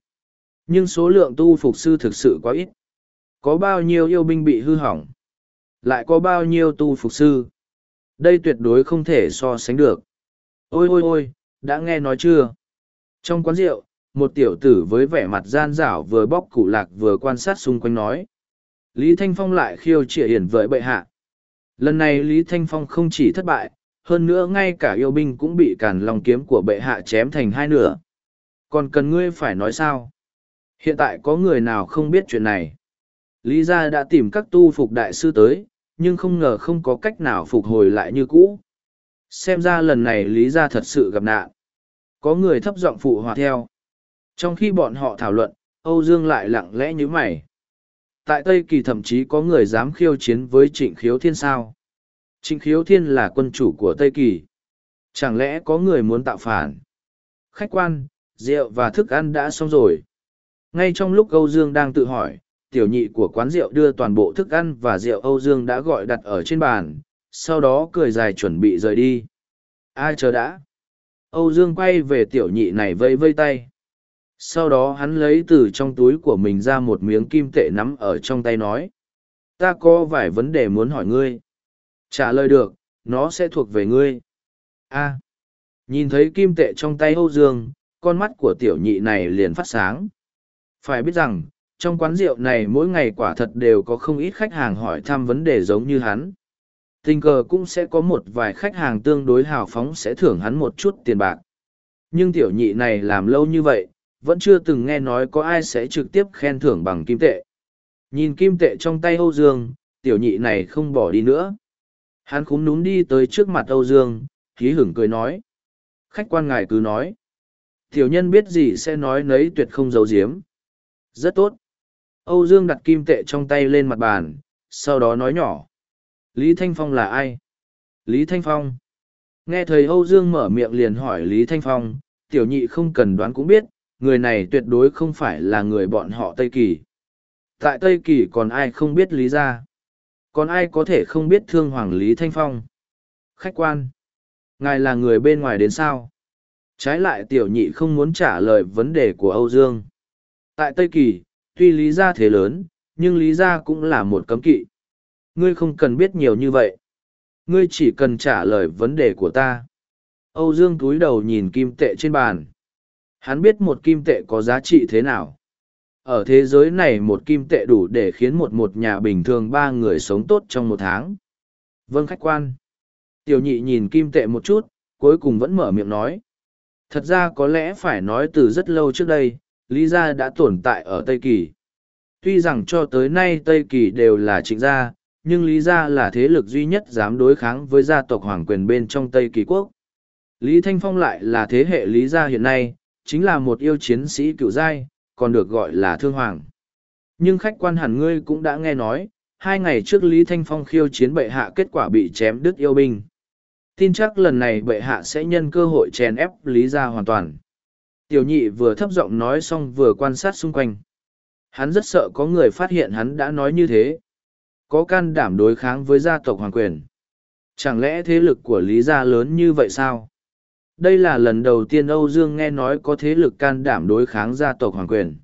Nhưng số lượng tu phục sư thực sự quá ít. Có bao nhiêu yêu binh bị hư hỏng? Lại có bao nhiêu tu phục sư? Đây tuyệt đối không thể so sánh được. Ôi ôi ôi, đã nghe nói chưa? Trong quán rượu, một tiểu tử với vẻ mặt gian rảo vừa bóc củ lạc vừa quan sát xung quanh nói. Lý Thanh Phong lại khiêu trịa hiển với bệ hạ. Lần này Lý Thanh Phong không chỉ thất bại, hơn nữa ngay cả yêu binh cũng bị cản lòng kiếm của bệ hạ chém thành hai nửa. Còn cần ngươi phải nói sao? Hiện tại có người nào không biết chuyện này? Lý gia đã tìm các tu phục đại sư tới, nhưng không ngờ không có cách nào phục hồi lại như cũ. Xem ra lần này Lý gia thật sự gặp nạn. Có người thấp giọng phụ hòa theo. Trong khi bọn họ thảo luận, Âu Dương lại lặng lẽ như mày tại Tây Kỳ thậm chí có người dám khiêu chiến với trịnh khiếu thiên sao. Trịnh khiếu thiên là quân chủ của Tây Kỳ. Chẳng lẽ có người muốn tạo phản? Khách quan, rượu và thức ăn đã xong rồi. Ngay trong lúc Âu Dương đang tự hỏi, tiểu nhị của quán rượu đưa toàn bộ thức ăn và rượu Âu Dương đã gọi đặt ở trên bàn, sau đó cười dài chuẩn bị rời đi. Ai chờ đã? Âu Dương quay về tiểu nhị này vây vây tay sau đó hắn lấy từ trong túi của mình ra một miếng kim tệ nắm ở trong tay nói ta có vài vấn đề muốn hỏi ngươi trả lời được nó sẽ thuộc về ngươi. A. Nhìn thấy kim tệ trong tay âu dương con mắt của tiểu nhị này liền phát sáng. Phải biết rằng trong quán rượu này mỗi ngày quả thật đều có không ít khách hàng hỏi thăm vấn đề giống như hắn. Tình cờ cũng sẽ có một vài khách hàng tương đối hào phóng sẽ thưởng hắn một chút tiền bạc. Nhưng tiểu nhị này làm lâu như vậy vẫn chưa từng nghe nói có ai sẽ trực tiếp khen thưởng bằng kim tệ. Nhìn kim tệ trong tay Âu Dương, tiểu nhị này không bỏ đi nữa. Hắn khúm núm đi tới trước mặt Âu Dương, khí hửng cười nói. Khách quan ngài cứ nói. Tiểu nhân biết gì sẽ nói nấy tuyệt không giấu giếm. Rất tốt. Âu Dương đặt kim tệ trong tay lên mặt bàn, sau đó nói nhỏ. Lý Thanh Phong là ai? Lý Thanh Phong. Nghe thầy Âu Dương mở miệng liền hỏi Lý Thanh Phong, tiểu nhị không cần đoán cũng biết, người này tuyệt đối không phải là người bọn họ Tây Kỳ. Tại Tây Kỳ còn ai không biết Lý Gia? Còn ai có thể không biết thương Hoàng Lý Thanh Phong? Khách quan. Ngài là người bên ngoài đến sao? Trái lại tiểu nhị không muốn trả lời vấn đề của Âu Dương. Tại Tây Kỳ, tuy Lý Gia thế lớn, nhưng Lý Gia cũng là một cấm kỵ. Ngươi không cần biết nhiều như vậy. Ngươi chỉ cần trả lời vấn đề của ta. Âu Dương túi đầu nhìn kim tệ trên bàn. Hắn biết một kim tệ có giá trị thế nào. Ở thế giới này một kim tệ đủ để khiến một một nhà bình thường ba người sống tốt trong một tháng. Vâng khách quan. Tiểu nhị nhìn kim tệ một chút, cuối cùng vẫn mở miệng nói. Thật ra có lẽ phải nói từ rất lâu trước đây, Lý Gia đã tồn tại ở Tây Kỳ. Tuy rằng cho tới nay Tây Kỳ đều là trịnh gia, nhưng Lý Gia là thế lực duy nhất dám đối kháng với gia tộc hoàng quyền bên trong Tây Kỳ quốc. Lý Thanh Phong lại là thế hệ Lý Gia hiện nay, chính là một yêu chiến sĩ cựu giai, còn được gọi là thương hoàng. Nhưng khách quan hẳn ngươi cũng đã nghe nói, hai ngày trước Lý Thanh Phong khiêu chiến bệ hạ kết quả bị chém đứt yêu binh. Tin chắc lần này bệ hạ sẽ nhân cơ hội chèn ép Lý ra hoàn toàn. Tiểu nhị vừa thấp giọng nói xong vừa quan sát xung quanh. Hắn rất sợ có người phát hiện hắn đã nói như thế. có can đảm đối kháng với gia tộc hoàng quyền. Chẳng lẽ thế lực của Lý Gia lớn như vậy sao? Đây là lần đầu tiên Âu Dương nghe nói có thế lực can đảm đối kháng gia tộc hoàng quyền.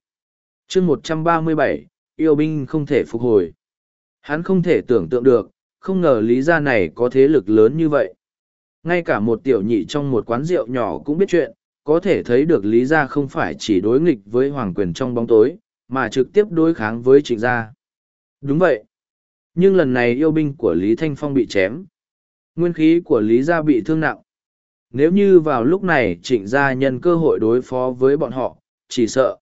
chương một trăm ba mươi bảy, yêu binh không thể phục hồi. Hắn không thể tưởng tượng được, không ngờ Lý Gia này có thế lực lớn như vậy. Ngay cả một tiểu nhị trong một quán rượu nhỏ cũng biết chuyện, có thể thấy được Lý Gia không phải chỉ đối nghịch với hoàng quyền trong bóng tối, mà trực tiếp đối kháng với trịnh gia. Đúng vậy. Nhưng lần này yêu binh của Lý Thanh Phong bị chém. Nguyên khí của Lý Gia bị thương nặng. Nếu như vào lúc này trịnh gia nhân cơ hội đối phó với bọn họ, chỉ sợ.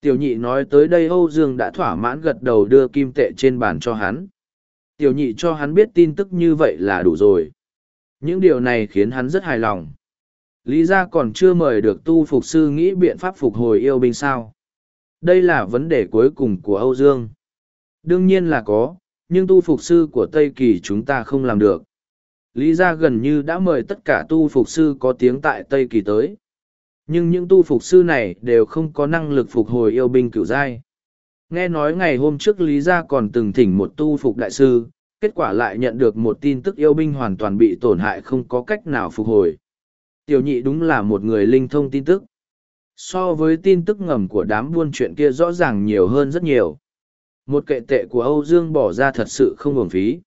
Tiểu nhị nói tới đây Âu Dương đã thỏa mãn gật đầu đưa kim tệ trên bàn cho hắn. Tiểu nhị cho hắn biết tin tức như vậy là đủ rồi. Những điều này khiến hắn rất hài lòng. Lý gia còn chưa mời được tu phục sư nghĩ biện pháp phục hồi yêu binh sao. Đây là vấn đề cuối cùng của Âu Dương. Đương nhiên là có, nhưng tu phục sư của Tây Kỳ chúng ta không làm được. Lý gia gần như đã mời tất cả tu phục sư có tiếng tại Tây Kỳ tới. Nhưng những tu phục sư này đều không có năng lực phục hồi yêu binh cửu giai. Nghe nói ngày hôm trước Lý gia còn từng thỉnh một tu phục đại sư, kết quả lại nhận được một tin tức yêu binh hoàn toàn bị tổn hại không có cách nào phục hồi. Tiểu nhị đúng là một người linh thông tin tức. So với tin tức ngầm của đám buôn chuyện kia rõ ràng nhiều hơn rất nhiều. Một kệ tệ của Âu Dương bỏ ra thật sự không uổng phí.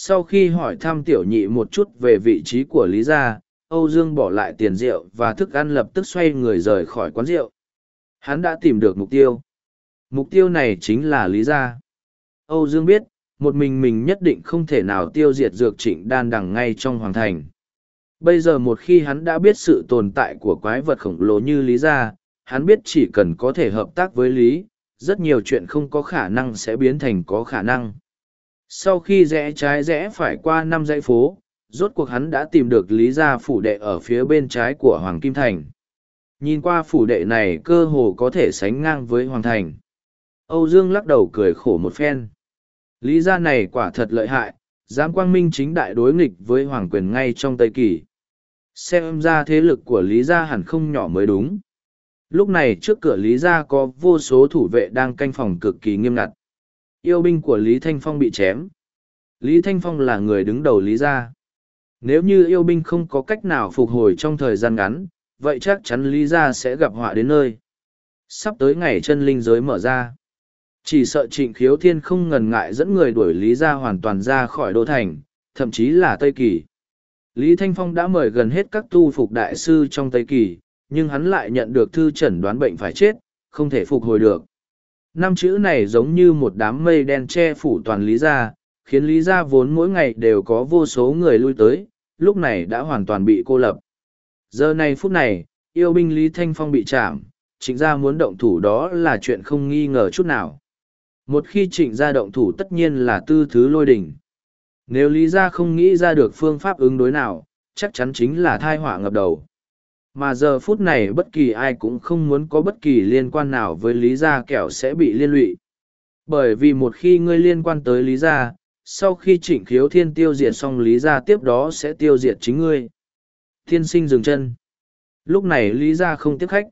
Sau khi hỏi thăm tiểu nhị một chút về vị trí của Lý Gia, Âu Dương bỏ lại tiền rượu và thức ăn lập tức xoay người rời khỏi quán rượu. Hắn đã tìm được mục tiêu. Mục tiêu này chính là Lý Gia. Âu Dương biết, một mình mình nhất định không thể nào tiêu diệt dược trịnh đan đằng ngay trong hoàng thành. Bây giờ một khi hắn đã biết sự tồn tại của quái vật khổng lồ như Lý Gia, hắn biết chỉ cần có thể hợp tác với Lý, rất nhiều chuyện không có khả năng sẽ biến thành có khả năng. Sau khi rẽ trái rẽ phải qua năm dãy phố, rốt cuộc hắn đã tìm được Lý Gia phủ đệ ở phía bên trái của Hoàng Kim Thành. Nhìn qua phủ đệ này cơ hồ có thể sánh ngang với Hoàng Thành. Âu Dương lắc đầu cười khổ một phen. Lý Gia này quả thật lợi hại, dám quang minh chính đại đối nghịch với Hoàng quyền ngay trong Tây Kỳ xem ra thế lực của lý gia hẳn không nhỏ mới đúng lúc này trước cửa lý gia có vô số thủ vệ đang canh phòng cực kỳ nghiêm ngặt yêu binh của lý thanh phong bị chém. Lý thanh phong là người đứng đầu lý gia. Nếu như yêu binh không có cách nào phục hồi trong thời gian ngắn vậy chắc chắn lý gia sẽ gặp họa đến nơi. Sắp tới ngày chân linh giới mở ra. Chỉ sợ trịnh khiếu thiên không ngần ngại dẫn người đuổi lý gia hoàn toàn ra khỏi đô thành thậm chí là tây kỳ. Lý Thanh Phong đã mời gần hết các tu phục đại sư trong Tây Kỳ, nhưng hắn lại nhận được thư chẩn đoán bệnh phải chết, không thể phục hồi được. Năm chữ này giống như một đám mây đen che phủ toàn Lý Gia, khiến Lý Gia vốn mỗi ngày đều có vô số người lui tới, lúc này đã hoàn toàn bị cô lập. Giờ này phút này, yêu binh Lý Thanh Phong bị chạm, trịnh gia muốn động thủ đó là chuyện không nghi ngờ chút nào. Một khi trịnh gia động thủ tất nhiên là tư thứ lôi đỉnh. Nếu Lý Gia không nghĩ ra được phương pháp ứng đối nào, chắc chắn chính là thai họa ngập đầu. Mà giờ phút này bất kỳ ai cũng không muốn có bất kỳ liên quan nào với Lý Gia kẻo sẽ bị liên lụy. Bởi vì một khi ngươi liên quan tới Lý Gia, sau khi trịnh khiếu thiên tiêu diệt xong Lý Gia tiếp đó sẽ tiêu diệt chính ngươi. Thiên sinh dừng chân. Lúc này Lý Gia không tiếp khách.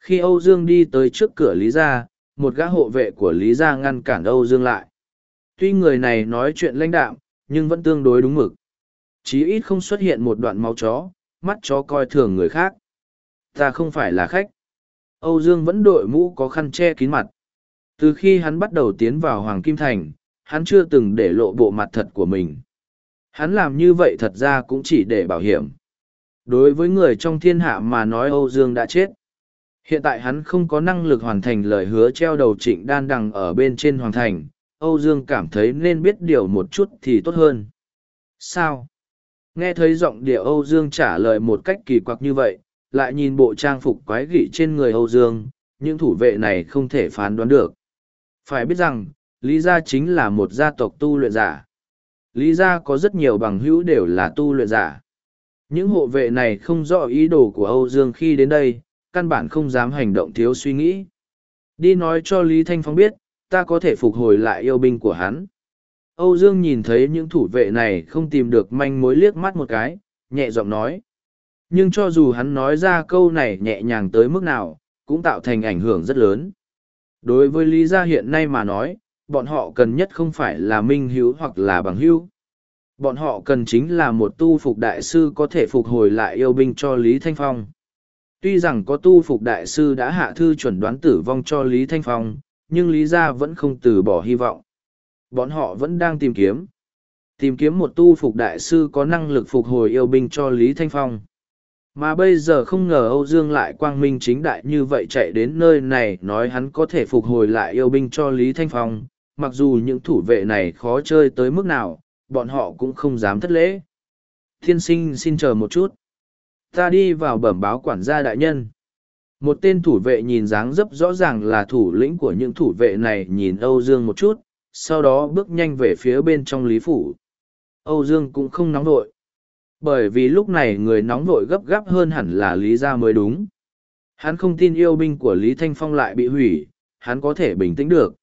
Khi Âu Dương đi tới trước cửa Lý Gia, một gã hộ vệ của Lý Gia ngăn cản Âu Dương lại. Tuy người này nói chuyện lãnh đạm, nhưng vẫn tương đối đúng mực. Chí ít không xuất hiện một đoạn máu chó, mắt chó coi thường người khác. Ta không phải là khách. Âu Dương vẫn đội mũ có khăn che kín mặt. Từ khi hắn bắt đầu tiến vào Hoàng Kim Thành, hắn chưa từng để lộ bộ mặt thật của mình. Hắn làm như vậy thật ra cũng chỉ để bảo hiểm. Đối với người trong thiên hạ mà nói Âu Dương đã chết. Hiện tại hắn không có năng lực hoàn thành lời hứa treo đầu trịnh đan đằng ở bên trên Hoàng Thành, Âu Dương cảm thấy nên biết điều một chút thì tốt hơn. Sao? Nghe thấy giọng địa Âu Dương trả lời một cách kỳ quặc như vậy, lại nhìn bộ trang phục quái gỉ trên người Âu Dương, những thủ vệ này không thể phán đoán được. Phải biết rằng, Lý Gia chính là một gia tộc tu luyện giả. Lý Gia có rất nhiều bằng hữu đều là tu luyện giả. Những hộ vệ này không rõ ý đồ của Âu Dương khi đến đây, căn bản không dám hành động thiếu suy nghĩ. Đi nói cho Lý Thanh Phong biết, ta có thể phục hồi lại yêu binh của hắn. Âu Dương nhìn thấy những thủ vệ này không tìm được manh mối liếc mắt một cái, nhẹ giọng nói. Nhưng cho dù hắn nói ra câu này nhẹ nhàng tới mức nào, cũng tạo thành ảnh hưởng rất lớn. Đối với Lý Gia hiện nay mà nói, bọn họ cần nhất không phải là minh hữu hoặc là bằng hữu. Bọn họ cần chính là một tu phục đại sư có thể phục hồi lại yêu binh cho Lý Thanh Phong. Tuy rằng có tu phục đại sư đã hạ thư chuẩn đoán tử vong cho Lý Thanh Phong, nhưng Lý Gia vẫn không từ bỏ hy vọng. Bọn họ vẫn đang tìm kiếm. Tìm kiếm một tu phục đại sư có năng lực phục hồi yêu binh cho Lý Thanh Phong. Mà bây giờ không ngờ Âu Dương lại quang minh chính đại như vậy chạy đến nơi này nói hắn có thể phục hồi lại yêu binh cho Lý Thanh Phong, mặc dù những thủ vệ này khó chơi tới mức nào, bọn họ cũng không dám thất lễ. Thiên sinh xin chờ một chút. Ta đi vào bẩm báo quản gia đại nhân. Một tên thủ vệ nhìn dáng dấp rõ ràng là thủ lĩnh của những thủ vệ này nhìn Âu Dương một chút, sau đó bước nhanh về phía bên trong Lý Phủ. Âu Dương cũng không nóng vội. Bởi vì lúc này người nóng vội gấp gáp hơn hẳn là Lý Gia mới đúng. Hắn không tin yêu binh của Lý Thanh Phong lại bị hủy, hắn có thể bình tĩnh được.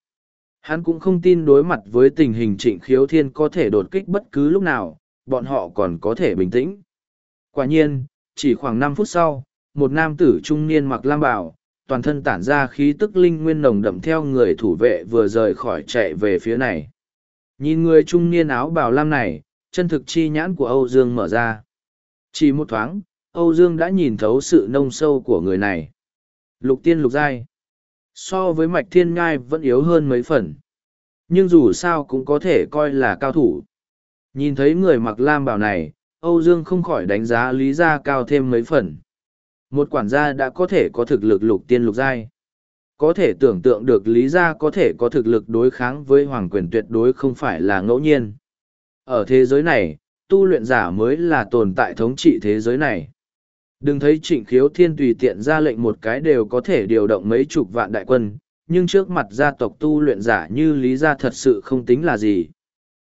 Hắn cũng không tin đối mặt với tình hình trịnh khiếu thiên có thể đột kích bất cứ lúc nào, bọn họ còn có thể bình tĩnh. Quả nhiên, chỉ khoảng năm phút sau, một nam tử trung niên mặc lam bảo, toàn thân tản ra khí tức linh nguyên nồng đậm theo người thủ vệ vừa rời khỏi chạy về phía này. Nhìn người trung niên áo bào lam này, chân thực chi nhãn của Âu Dương mở ra. Chỉ một thoáng, Âu Dương đã nhìn thấu sự nông sâu của người này. Lục tiên lục giai. So với mạch thiên ngai vẫn yếu hơn mấy phần. Nhưng dù sao cũng có thể coi là cao thủ. Nhìn thấy người mặc lam bảo này, Âu Dương không khỏi đánh giá lý gia cao thêm mấy phần. Một quản gia đã có thể có thực lực lục tiên lục giai. Có thể tưởng tượng được lý gia có thể có thực lực đối kháng với hoàng quyền tuyệt đối không phải là ngẫu nhiên. Ở thế giới này, tu luyện giả mới là tồn tại thống trị thế giới này. Đừng thấy trịnh khiếu thiên tùy tiện ra lệnh một cái đều có thể điều động mấy chục vạn đại quân, nhưng trước mặt gia tộc tu luyện giả như lý gia thật sự không tính là gì.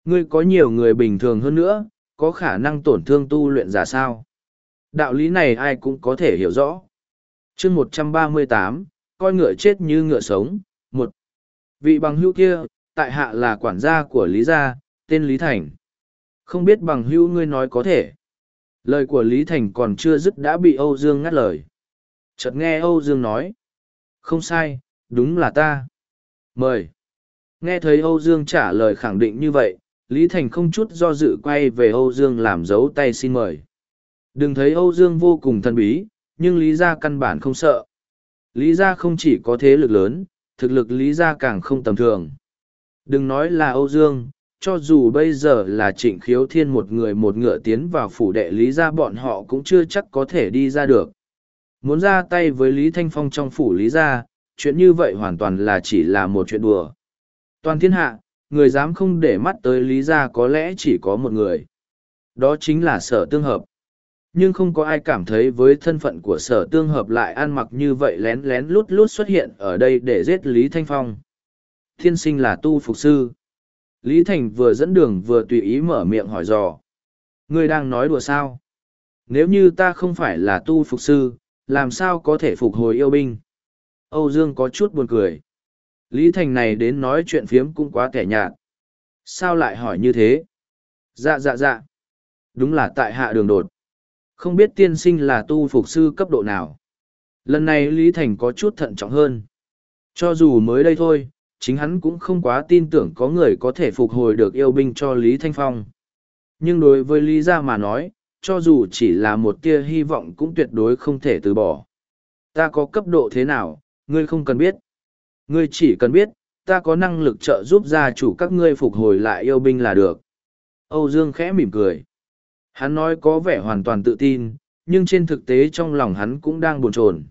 Ngươi có nhiều người bình thường hơn nữa, có khả năng tổn thương tu luyện giả sao? Đạo lý này ai cũng có thể hiểu rõ. chương một trăm ba mươi tám, coi ngựa chết như ngựa sống. một Vị bằng hữu kia, tại hạ là quản gia của Lý Gia, tên Lý Thành. Không biết bằng hữu ngươi nói có thể. Lời của Lý Thành còn chưa dứt đã bị Âu Dương ngắt lời. Chợt nghe Âu Dương nói. Không sai, đúng là ta. Mời. Nghe thấy Âu Dương trả lời khẳng định như vậy, Lý Thành không chút do dự quay về Âu Dương làm dấu tay xin mời. Đừng thấy Âu Dương vô cùng thần bí, nhưng Lý Gia căn bản không sợ. Lý Gia không chỉ có thế lực lớn, thực lực Lý Gia càng không tầm thường. Đừng nói là Âu Dương, cho dù bây giờ là trịnh khiếu thiên một người một ngựa tiến vào phủ đệ Lý Gia bọn họ cũng chưa chắc có thể đi ra được. Muốn ra tay với Lý Thanh Phong trong phủ Lý Gia, chuyện như vậy hoàn toàn là chỉ là một chuyện đùa. Toàn thiên hạ, người dám không để mắt tới Lý Gia có lẽ chỉ có một người. Đó chính là sở tương hợp nhưng không có ai cảm thấy với thân phận của sở tương hợp lại ăn mặc như vậy lén lén lút lút xuất hiện ở đây để giết lý thanh phong. Thiên sinh là tu phục sư. Lý thành vừa dẫn đường vừa tùy ý mở miệng hỏi dò. Ngươi đang nói đùa sao? Nếu như ta không phải là tu phục sư, làm sao có thể phục hồi yêu binh? Âu dương có chút buồn cười. Lý thành này đến nói chuyện phiếm cũng quá tẻ nhạt. Sao lại hỏi như thế? Dạ dạ dạ. Đúng là tại hạ đường đột không biết tiên sinh là tu phục sư cấp độ nào. Lần này Lý Thành có chút thận trọng hơn. Cho dù mới đây thôi, chính hắn cũng không quá tin tưởng có người có thể phục hồi được yêu binh cho Lý Thanh Phong. Nhưng đối với Lý Gia mà nói, cho dù chỉ là một tia hy vọng cũng tuyệt đối không thể từ bỏ. Ta có cấp độ thế nào, ngươi không cần biết. Ngươi chỉ cần biết, ta có năng lực trợ giúp gia chủ các ngươi phục hồi lại yêu binh là được. Âu Dương khẽ mỉm cười. Hắn nói có vẻ hoàn toàn tự tin, nhưng trên thực tế trong lòng hắn cũng đang bồn chồn.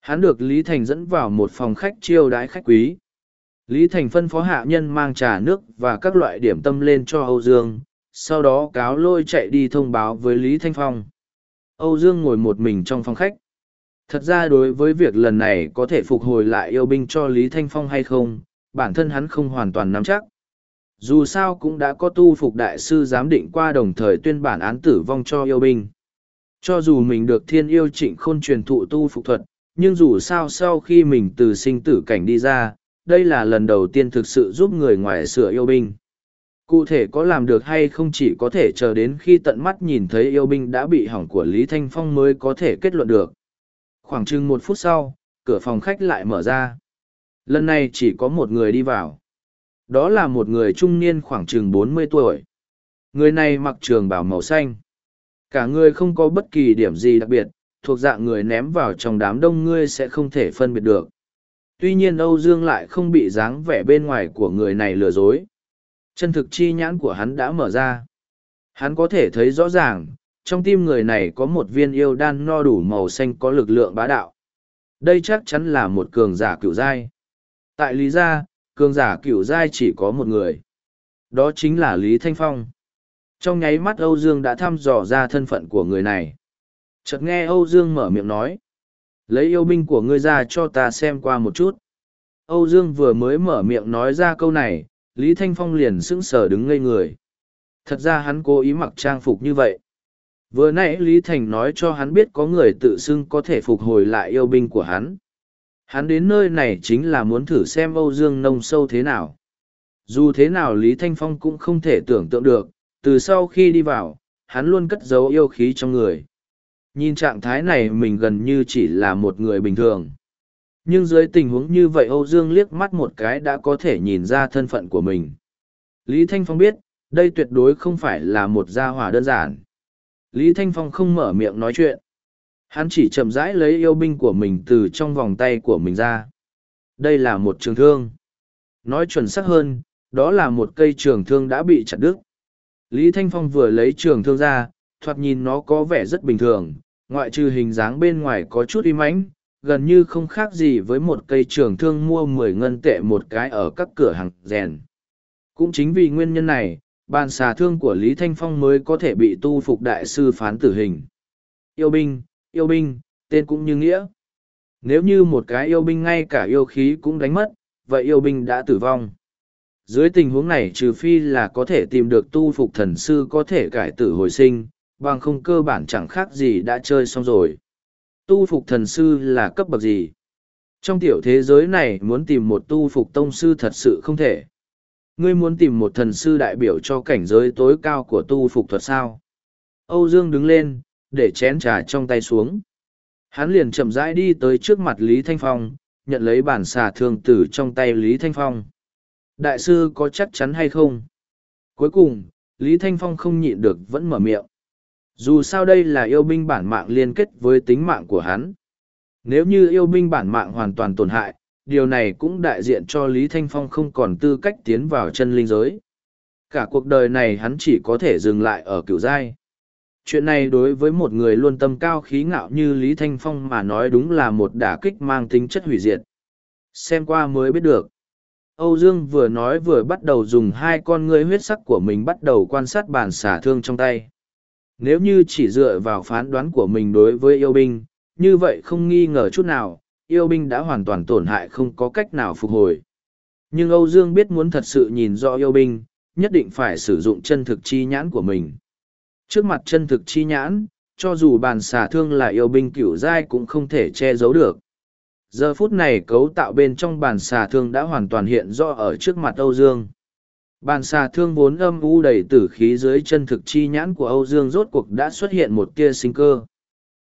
Hắn được Lý Thành dẫn vào một phòng khách chiêu đãi khách quý. Lý Thành phân phó hạ nhân mang trà nước và các loại điểm tâm lên cho Âu Dương, sau đó cáo lôi chạy đi thông báo với Lý Thanh Phong. Âu Dương ngồi một mình trong phòng khách. Thật ra đối với việc lần này có thể phục hồi lại yêu binh cho Lý Thanh Phong hay không, bản thân hắn không hoàn toàn nắm chắc dù sao cũng đã có tu phục đại sư giám định qua đồng thời tuyên bản án tử vong cho yêu binh. Cho dù mình được thiên yêu trịnh khôn truyền thụ tu phục thuật, nhưng dù sao sau khi mình từ sinh tử cảnh đi ra, đây là lần đầu tiên thực sự giúp người ngoài sửa yêu binh. Cụ thể có làm được hay không chỉ có thể chờ đến khi tận mắt nhìn thấy yêu binh đã bị hỏng của lý thanh phong mới có thể kết luận được. Khoảng chừng một phút sau, cửa phòng khách lại mở ra. Lần này chỉ có một người đi vào. Đó là một người trung niên khoảng chừng bốn mươi tuổi. Người này mặc trường bào màu xanh. Cả người không có bất kỳ điểm gì đặc biệt, thuộc dạng người ném vào trong đám đông ngươi sẽ không thể phân biệt được. Tuy nhiên Âu Dương lại không bị dáng vẻ bên ngoài của người này lừa dối. Chân thực chi nhãn của hắn đã mở ra. Hắn có thể thấy rõ ràng, trong tim người này có một viên yêu đan no đủ màu xanh có lực lượng bá đạo. Đây chắc chắn là một cường giả cựu giai. Tại Lý Gia, cường giả cựu giai chỉ có một người. Đó chính là Lý Thanh Phong. Trong nháy mắt Âu Dương đã thăm dò ra thân phận của người này. Chợt nghe Âu Dương mở miệng nói. Lấy yêu binh của ngươi ra cho ta xem qua một chút. Âu Dương vừa mới mở miệng nói ra câu này, Lý Thanh Phong liền sững sờ đứng ngây người. Thật ra hắn cố ý mặc trang phục như vậy. Vừa nãy Lý Thành nói cho hắn biết có người tự xưng có thể phục hồi lại yêu binh của hắn. Hắn đến nơi này chính là muốn thử xem Âu Dương nông sâu thế nào. Dù thế nào Lý Thanh Phong cũng không thể tưởng tượng được, từ sau khi đi vào, hắn luôn cất giấu yêu khí trong người. Nhìn trạng thái này mình gần như chỉ là một người bình thường. Nhưng dưới tình huống như vậy Âu Dương liếc mắt một cái đã có thể nhìn ra thân phận của mình. Lý Thanh Phong biết, đây tuyệt đối không phải là một gia hỏa đơn giản. Lý Thanh Phong không mở miệng nói chuyện. Hắn chỉ chậm rãi lấy yêu binh của mình từ trong vòng tay của mình ra. Đây là một trường thương. Nói chuẩn xác hơn, đó là một cây trường thương đã bị chặt đứt. Lý Thanh Phong vừa lấy trường thương ra, thoạt nhìn nó có vẻ rất bình thường, ngoại trừ hình dáng bên ngoài có chút im ánh, gần như không khác gì với một cây trường thương mua mười ngân tệ một cái ở các cửa hàng rèn. Cũng chính vì nguyên nhân này, bàn xà thương của Lý Thanh Phong mới có thể bị tu phục đại sư phán tử hình. Yêu binh, yêu binh, tên cũng như nghĩa. Nếu như một cái yêu binh ngay cả yêu khí cũng đánh mất, vậy yêu binh đã tử vong. Dưới tình huống này trừ phi là có thể tìm được tu phục thần sư có thể cải tử hồi sinh, bằng không cơ bản chẳng khác gì đã chơi xong rồi. Tu phục thần sư là cấp bậc gì? Trong tiểu thế giới này muốn tìm một tu phục tông sư thật sự không thể. Ngươi muốn tìm một thần sư đại biểu cho cảnh giới tối cao của tu phục thuật sao? Âu Dương đứng lên, để chén trà trong tay xuống. Hắn liền chậm rãi đi tới trước mặt Lý Thanh Phong, nhận lấy bản xà thương tử trong tay Lý Thanh Phong. Đại sư có chắc chắn hay không? Cuối cùng, Lý Thanh Phong không nhịn được vẫn mở miệng. Dù sao đây là yêu binh bản mạng liên kết với tính mạng của hắn. Nếu như yêu binh bản mạng hoàn toàn tổn hại, điều này cũng đại diện cho Lý Thanh Phong không còn tư cách tiến vào chân linh giới. Cả cuộc đời này hắn chỉ có thể dừng lại ở cựu giai. Chuyện này đối với một người luôn tâm cao khí ngạo như Lý Thanh Phong mà nói đúng là một đả kích mang tính chất hủy diệt. Xem qua mới biết được. Âu Dương vừa nói vừa bắt đầu dùng hai con ngươi huyết sắc của mình bắt đầu quan sát bản xả thương trong tay. Nếu như chỉ dựa vào phán đoán của mình đối với yêu binh, như vậy không nghi ngờ chút nào, yêu binh đã hoàn toàn tổn hại không có cách nào phục hồi. Nhưng Âu Dương biết muốn thật sự nhìn rõ yêu binh, nhất định phải sử dụng chân thực chi nhãn của mình. Trước mặt chân thực chi nhãn, cho dù bàn xà thương là yêu binh cửu giai cũng không thể che giấu được. Giờ phút này cấu tạo bên trong bàn xà thương đã hoàn toàn hiện rõ ở trước mặt Âu Dương. Bàn xà thương vốn âm u đầy tử khí dưới chân thực chi nhãn của Âu Dương rốt cuộc đã xuất hiện một tia sinh cơ.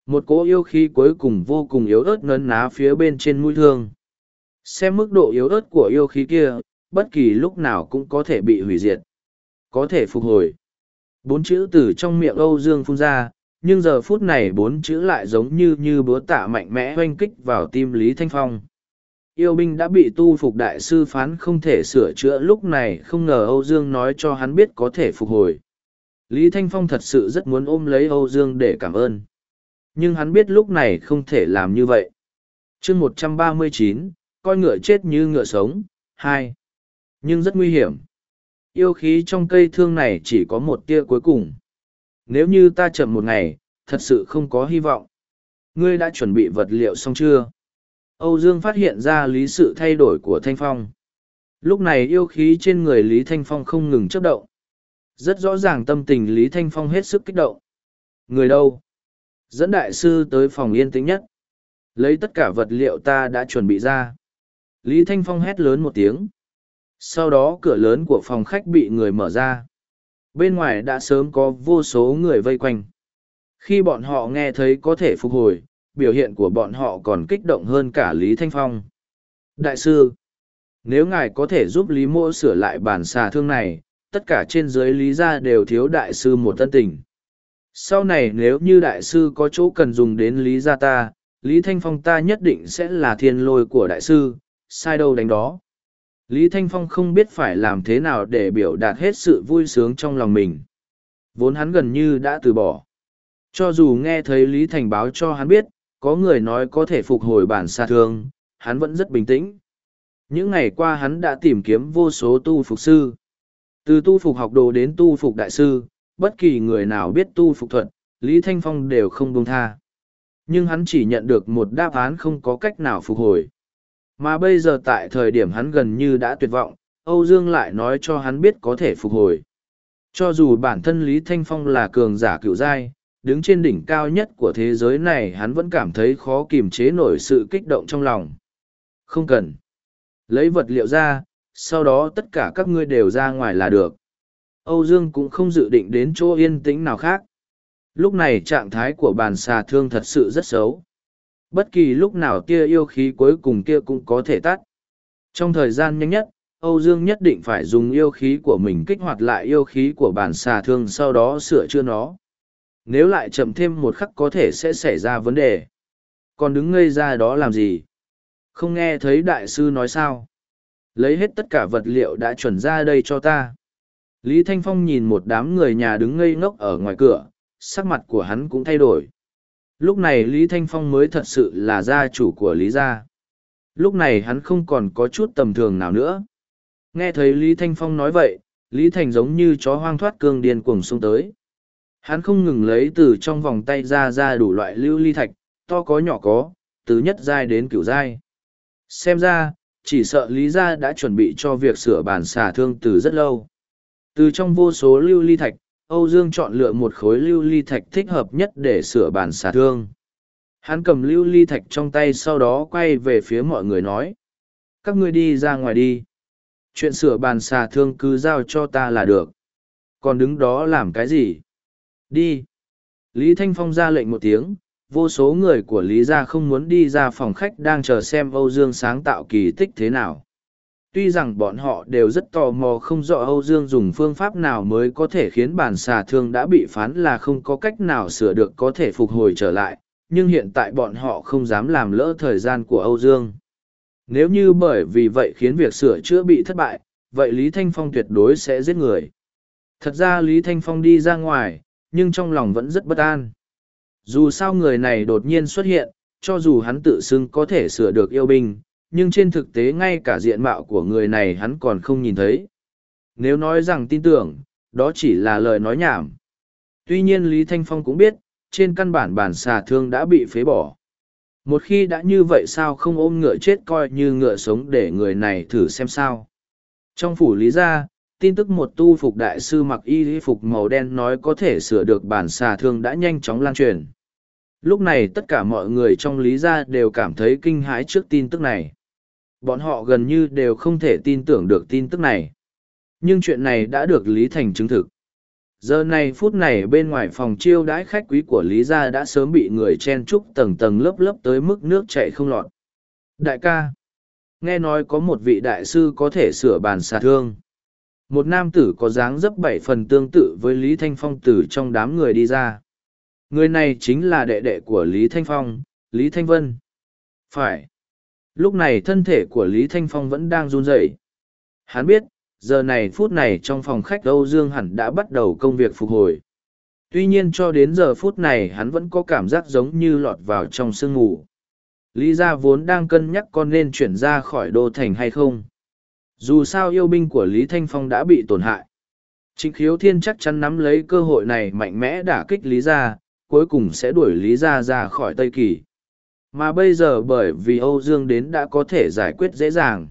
Một cỗ yêu khí cuối cùng vô cùng yếu ớt nấn ná phía bên trên mũi thương. Xem mức độ yếu ớt của yêu khí kia, bất kỳ lúc nào cũng có thể bị hủy diệt. Có thể phục hồi. Bốn chữ từ trong miệng Âu Dương phun ra, nhưng giờ phút này bốn chữ lại giống như như búa tạ mạnh mẽ oanh kích vào tim Lý Thanh Phong. Yêu binh đã bị tu phục đại sư phán không thể sửa chữa lúc này không ngờ Âu Dương nói cho hắn biết có thể phục hồi. Lý Thanh Phong thật sự rất muốn ôm lấy Âu Dương để cảm ơn. Nhưng hắn biết lúc này không thể làm như vậy. chương một trăm ba mươi chín coi ngựa chết như ngựa sống, hai Nhưng rất nguy hiểm. Yêu khí trong cây thương này chỉ có một tia cuối cùng. Nếu như ta chậm một ngày, thật sự không có hy vọng. Ngươi đã chuẩn bị vật liệu xong chưa? Âu Dương phát hiện ra lý sự thay đổi của Thanh Phong. Lúc này yêu khí trên người Lý Thanh Phong không ngừng chấp động. Rất rõ ràng tâm tình Lý Thanh Phong hết sức kích động. Người đâu? Dẫn đại sư tới phòng yên tĩnh nhất. Lấy tất cả vật liệu ta đã chuẩn bị ra. Lý Thanh Phong hét lớn một tiếng. Sau đó cửa lớn của phòng khách bị người mở ra. Bên ngoài đã sớm có vô số người vây quanh. Khi bọn họ nghe thấy có thể phục hồi, biểu hiện của bọn họ còn kích động hơn cả Lý Thanh Phong. Đại sư, Nếu ngài có thể giúp Lý Mô sửa lại bản xà thương này, tất cả trên dưới Lý gia đều thiếu đại sư một tân tình. Sau này nếu như đại sư có chỗ cần dùng đến Lý gia ta, Lý Thanh Phong ta nhất định sẽ là thiên lôi của đại sư, sai đâu đánh đó. Lý Thanh Phong không biết phải làm thế nào để biểu đạt hết sự vui sướng trong lòng mình. Vốn hắn gần như đã từ bỏ. Cho dù nghe thấy Lý Thành báo cho hắn biết, có người nói có thể phục hồi bản xa thương, hắn vẫn rất bình tĩnh. Những ngày qua hắn đã tìm kiếm vô số tu phục sư. Từ tu phục học đồ đến tu phục đại sư, bất kỳ người nào biết tu phục thuật, Lý Thanh Phong đều không buông tha. Nhưng hắn chỉ nhận được một đáp án không có cách nào phục hồi. Mà bây giờ tại thời điểm hắn gần như đã tuyệt vọng, Âu Dương lại nói cho hắn biết có thể phục hồi. Cho dù bản thân Lý Thanh Phong là cường giả cựu giai, đứng trên đỉnh cao nhất của thế giới này hắn vẫn cảm thấy khó kiềm chế nổi sự kích động trong lòng. Không cần. Lấy vật liệu ra, sau đó tất cả các ngươi đều ra ngoài là được. Âu Dương cũng không dự định đến chỗ yên tĩnh nào khác. Lúc này trạng thái của bàn xà thương thật sự rất xấu. Bất kỳ lúc nào tia yêu khí cuối cùng kia cũng có thể tắt. Trong thời gian nhanh nhất, Âu Dương nhất định phải dùng yêu khí của mình kích hoạt lại yêu khí của bản xà thương sau đó sửa chữa nó. Nếu lại chậm thêm một khắc có thể sẽ xảy ra vấn đề. Còn đứng ngây ra đó làm gì? Không nghe thấy đại sư nói sao? Lấy hết tất cả vật liệu đã chuẩn ra đây cho ta. Lý Thanh Phong nhìn một đám người nhà đứng ngây ngốc ở ngoài cửa, sắc mặt của hắn cũng thay đổi. Lúc này Lý Thanh Phong mới thật sự là gia chủ của Lý gia. Lúc này hắn không còn có chút tầm thường nào nữa. Nghe thấy Lý Thanh Phong nói vậy, Lý Thành giống như chó hoang thoát cương điên cuồng xông tới. Hắn không ngừng lấy từ trong vòng tay ra ra đủ loại lưu ly thạch, to có nhỏ có, từ nhất giai đến cửu giai. Xem ra, chỉ sợ Lý gia đã chuẩn bị cho việc sửa bản xả thương từ rất lâu. Từ trong vô số lưu ly thạch, Âu Dương chọn lựa một khối lưu ly thạch thích hợp nhất để sửa bàn xà thương. Hắn cầm lưu ly thạch trong tay sau đó quay về phía mọi người nói. Các ngươi đi ra ngoài đi. Chuyện sửa bàn xà thương cứ giao cho ta là được. Còn đứng đó làm cái gì? Đi. Lý Thanh Phong ra lệnh một tiếng, vô số người của Lý gia không muốn đi ra phòng khách đang chờ xem Âu Dương sáng tạo kỳ tích thế nào. Tuy rằng bọn họ đều rất tò mò không rõ Âu Dương dùng phương pháp nào mới có thể khiến bản xà thương đã bị phán là không có cách nào sửa được có thể phục hồi trở lại, nhưng hiện tại bọn họ không dám làm lỡ thời gian của Âu Dương. Nếu như bởi vì vậy khiến việc sửa chữa bị thất bại, vậy Lý Thanh Phong tuyệt đối sẽ giết người. Thật ra Lý Thanh Phong đi ra ngoài, nhưng trong lòng vẫn rất bất an. Dù sao người này đột nhiên xuất hiện, cho dù hắn tự xưng có thể sửa được yêu binh, nhưng trên thực tế ngay cả diện mạo của người này hắn còn không nhìn thấy. Nếu nói rằng tin tưởng, đó chỉ là lời nói nhảm. Tuy nhiên Lý Thanh Phong cũng biết, trên căn bản bản xà thương đã bị phế bỏ. Một khi đã như vậy sao không ôm ngựa chết coi như ngựa sống để người này thử xem sao. Trong phủ lý gia, tin tức một tu phục đại sư mặc y phục màu đen nói có thể sửa được bản xà thương đã nhanh chóng lan truyền. Lúc này tất cả mọi người trong lý gia đều cảm thấy kinh hãi trước tin tức này. Bọn họ gần như đều không thể tin tưởng được tin tức này. Nhưng chuyện này đã được Lý Thành chứng thực. Giờ này phút này bên ngoài phòng chiêu đãi khách quý của Lý Gia đã sớm bị người chen trúc tầng tầng lớp lớp tới mức nước chảy không lọt. Đại ca, nghe nói có một vị đại sư có thể sửa bàn xà thương. Một nam tử có dáng dấp bảy phần tương tự với Lý Thanh Phong từ trong đám người đi ra. Người này chính là đệ đệ của Lý Thanh Phong, Lý Thanh Vân. Phải. Lúc này thân thể của Lý Thanh Phong vẫn đang run rẩy. Hắn biết, giờ này phút này trong phòng khách Âu Dương hẳn đã bắt đầu công việc phục hồi. Tuy nhiên cho đến giờ phút này hắn vẫn có cảm giác giống như lọt vào trong sương mù. Lý gia vốn đang cân nhắc con nên chuyển ra khỏi đô thành hay không. Dù sao yêu binh của Lý Thanh Phong đã bị tổn hại. Trịnh khiếu thiên chắc chắn nắm lấy cơ hội này mạnh mẽ đả kích Lý gia, cuối cùng sẽ đuổi Lý gia ra khỏi Tây Kỳ. Mà bây giờ bởi vì Âu Dương đến đã có thể giải quyết dễ dàng.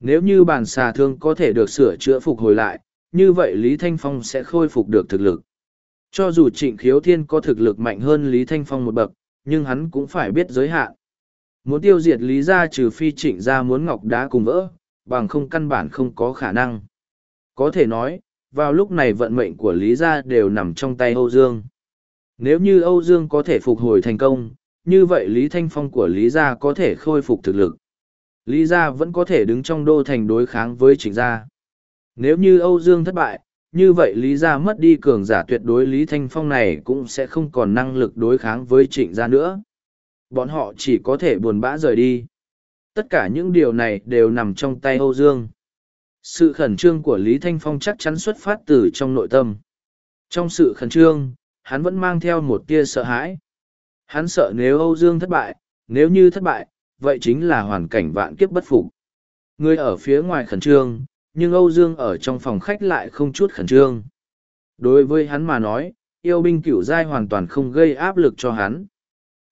Nếu như bản xà thương có thể được sửa chữa phục hồi lại, như vậy Lý Thanh Phong sẽ khôi phục được thực lực. Cho dù trịnh khiếu thiên có thực lực mạnh hơn Lý Thanh Phong một bậc, nhưng hắn cũng phải biết giới hạn. Muốn tiêu diệt Lý gia trừ phi trịnh gia muốn ngọc đá cùng vỡ, bằng không căn bản không có khả năng. Có thể nói, vào lúc này vận mệnh của Lý gia đều nằm trong tay Âu Dương. Nếu như Âu Dương có thể phục hồi thành công, như vậy Lý Thanh Phong của Lý gia có thể khôi phục thực lực. Lý gia vẫn có thể đứng trong đô thành đối kháng với trịnh gia. Nếu như Âu Dương thất bại, như vậy Lý gia mất đi cường giả tuyệt đối Lý Thanh Phong này cũng sẽ không còn năng lực đối kháng với trịnh gia nữa. Bọn họ chỉ có thể buồn bã rời đi. Tất cả những điều này đều nằm trong tay Âu Dương. Sự khẩn trương của Lý Thanh Phong chắc chắn xuất phát từ trong nội tâm. Trong sự khẩn trương, hắn vẫn mang theo một tia sợ hãi. Hắn sợ nếu Âu Dương thất bại, nếu như thất bại, vậy chính là hoàn cảnh vạn kiếp bất phục. Người ở phía ngoài khẩn trương, nhưng Âu Dương ở trong phòng khách lại không chút khẩn trương. Đối với hắn mà nói, yêu binh cửu giai hoàn toàn không gây áp lực cho hắn.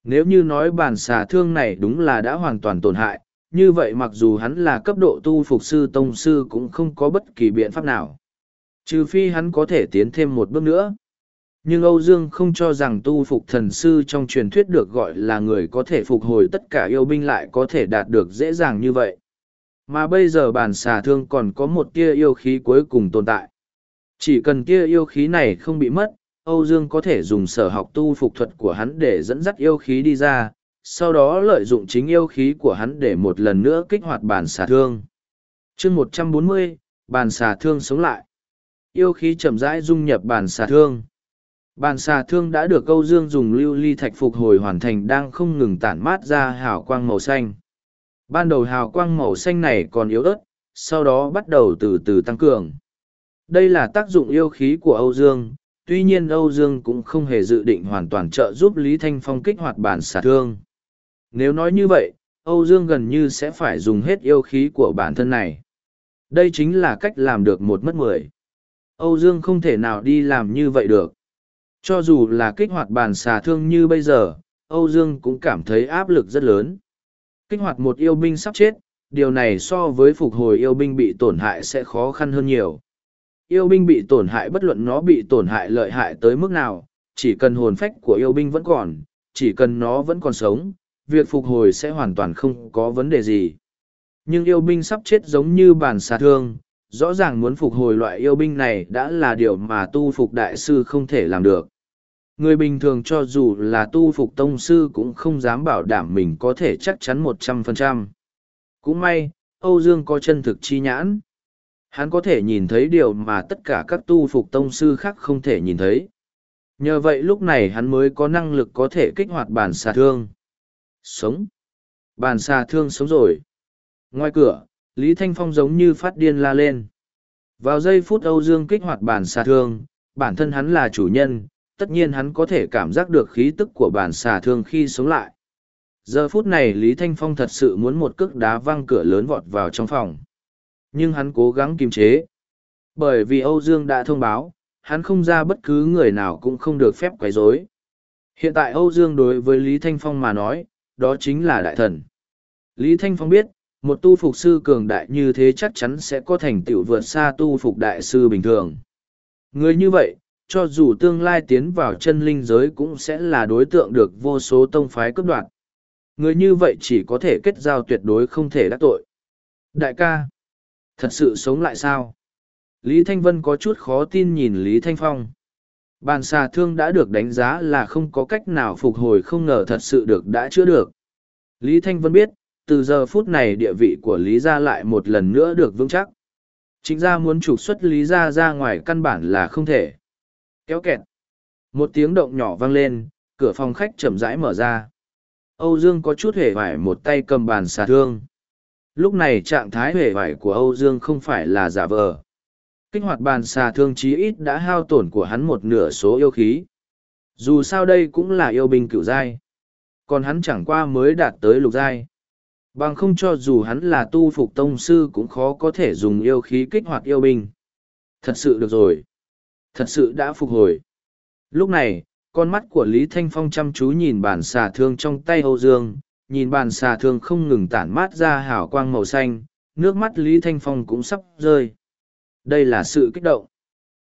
Nếu như nói bản xà thương này đúng là đã hoàn toàn tổn hại, như vậy mặc dù hắn là cấp độ tu phục sư tông sư cũng không có bất kỳ biện pháp nào. Trừ phi hắn có thể tiến thêm một bước nữa. Nhưng Âu Dương không cho rằng tu phục thần sư trong truyền thuyết được gọi là người có thể phục hồi tất cả yêu binh lại có thể đạt được dễ dàng như vậy. Mà bây giờ bản xà thương còn có một tia yêu khí cuối cùng tồn tại. Chỉ cần tia yêu khí này không bị mất, Âu Dương có thể dùng sở học tu phục thuật của hắn để dẫn dắt yêu khí đi ra, sau đó lợi dụng chính yêu khí của hắn để một lần nữa kích hoạt bản xà thương. chương một trăm bốn mươi, bản xà thương sống lại. Yêu khí chậm rãi dung nhập bản xà thương. Bản xà thương đã được Âu Dương dùng lưu ly thạch phục hồi hoàn thành đang không ngừng tản mát ra hào quang màu xanh. Ban đầu hào quang màu xanh này còn yếu ớt, sau đó bắt đầu từ từ tăng cường. Đây là tác dụng yêu khí của Âu Dương, tuy nhiên Âu Dương cũng không hề dự định hoàn toàn trợ giúp Lý Thanh Phong kích hoạt bản xà thương. Nếu nói như vậy, Âu Dương gần như sẽ phải dùng hết yêu khí của bản thân này. Đây chính là cách làm được một mất mười. Âu Dương không thể nào đi làm như vậy được. Cho dù là kích hoạt bàn xà thương như bây giờ, Âu Dương cũng cảm thấy áp lực rất lớn. Kích hoạt một yêu binh sắp chết, điều này so với phục hồi yêu binh bị tổn hại sẽ khó khăn hơn nhiều. Yêu binh bị tổn hại bất luận nó bị tổn hại lợi hại tới mức nào, chỉ cần hồn phách của yêu binh vẫn còn, chỉ cần nó vẫn còn sống, việc phục hồi sẽ hoàn toàn không có vấn đề gì. Nhưng yêu binh sắp chết giống như bản xà thương, rõ ràng muốn phục hồi loại yêu binh này đã là điều mà tu phục đại sư không thể làm được. Người bình thường cho dù là tu phục tông sư cũng không dám bảo đảm mình có thể chắc chắn một trăm phần trăm. Cũng may, Âu Dương có chân thực chi nhãn. Hắn có thể nhìn thấy điều mà tất cả các tu phục tông sư khác không thể nhìn thấy. Nhờ vậy lúc này hắn mới có năng lực có thể kích hoạt bản xà thương. Sống. Bản xà thương sống rồi. Ngoài cửa, Lý Thanh Phong giống như phát điên la lên. Vào giây phút Âu Dương kích hoạt bản xà thương, bản thân hắn là chủ nhân, tất nhiên hắn có thể cảm giác được khí tức của bản xà thương khi sống lại. Giờ phút này Lý Thanh Phong thật sự muốn một cước đá văng cửa lớn vọt vào trong phòng. Nhưng hắn cố gắng kiềm chế. Bởi vì Âu Dương đã thông báo, hắn không ra bất cứ người nào cũng không được phép quấy rối. Hiện tại Âu Dương đối với Lý Thanh Phong mà nói, đó chính là đại thần. Lý Thanh Phong biết, một tu phục sư cường đại như thế chắc chắn sẽ có thành tựu vượt xa tu phục đại sư bình thường. Người như vậy, cho dù tương lai tiến vào chân linh giới cũng sẽ là đối tượng được vô số tông phái cướp đoạt. Người như vậy chỉ có thể kết giao tuyệt đối không thể đắc tội. Đại ca, thật sự sống lại sao? Lý Thanh Vân có chút khó tin nhìn Lý Thanh Phong. Bàn xà thương đã được đánh giá là không có cách nào phục hồi không ngờ thật sự được đã chữa được. Lý Thanh Vân biết, từ giờ phút này địa vị của Lý Gia lại một lần nữa được vững chắc. Chính gia muốn trục xuất Lý Gia ra ngoài căn bản là không thể. Kéo kẹt. Một tiếng động nhỏ vang lên, cửa phòng khách chậm rãi mở ra. Âu Dương có chút hề vải một tay cầm bàn xà thương. Lúc này trạng thái hề vải của Âu Dương không phải là giả vờ. Kích hoạt bàn xà thương chí ít đã hao tổn của hắn một nửa số yêu khí. Dù sao đây cũng là yêu binh cựu giai. Còn hắn chẳng qua mới đạt tới lục giai. Bằng không cho dù hắn là tu phục tông sư cũng khó có thể dùng yêu khí kích hoạt yêu binh. Thật sự được rồi. Thật sự đã phục hồi. Lúc này, con mắt của Lý Thanh Phong chăm chú nhìn bàn xà thương trong tay Âu Dương, nhìn bàn xà thương không ngừng tản mát ra hào quang màu xanh, nước mắt Lý Thanh Phong cũng sắp rơi. Đây là sự kích động.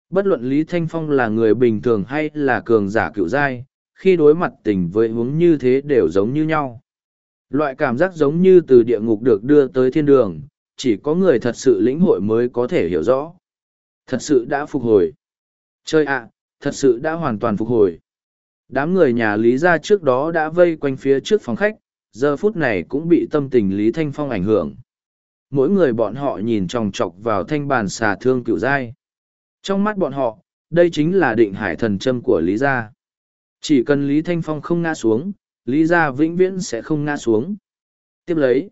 Bất luận Lý Thanh Phong là người bình thường hay là cường giả cựu giai, khi đối mặt tình với hướng như thế đều giống như nhau. Loại cảm giác giống như từ địa ngục được đưa tới thiên đường, chỉ có người thật sự lĩnh hội mới có thể hiểu rõ. Thật sự đã phục hồi. Chơi ạ, thật sự đã hoàn toàn phục hồi. Đám người nhà Lý gia trước đó đã vây quanh phía trước phòng khách, giờ phút này cũng bị tâm tình Lý Thanh Phong ảnh hưởng. Mỗi người bọn họ nhìn tròng trọc vào thanh bàn xà thương cựu dai. Trong mắt bọn họ, đây chính là định hải thần châm của Lý Gia. Chỉ cần Lý Thanh Phong không ngã xuống, Lý Gia vĩnh viễn sẽ không ngã xuống. Tiếp lấy,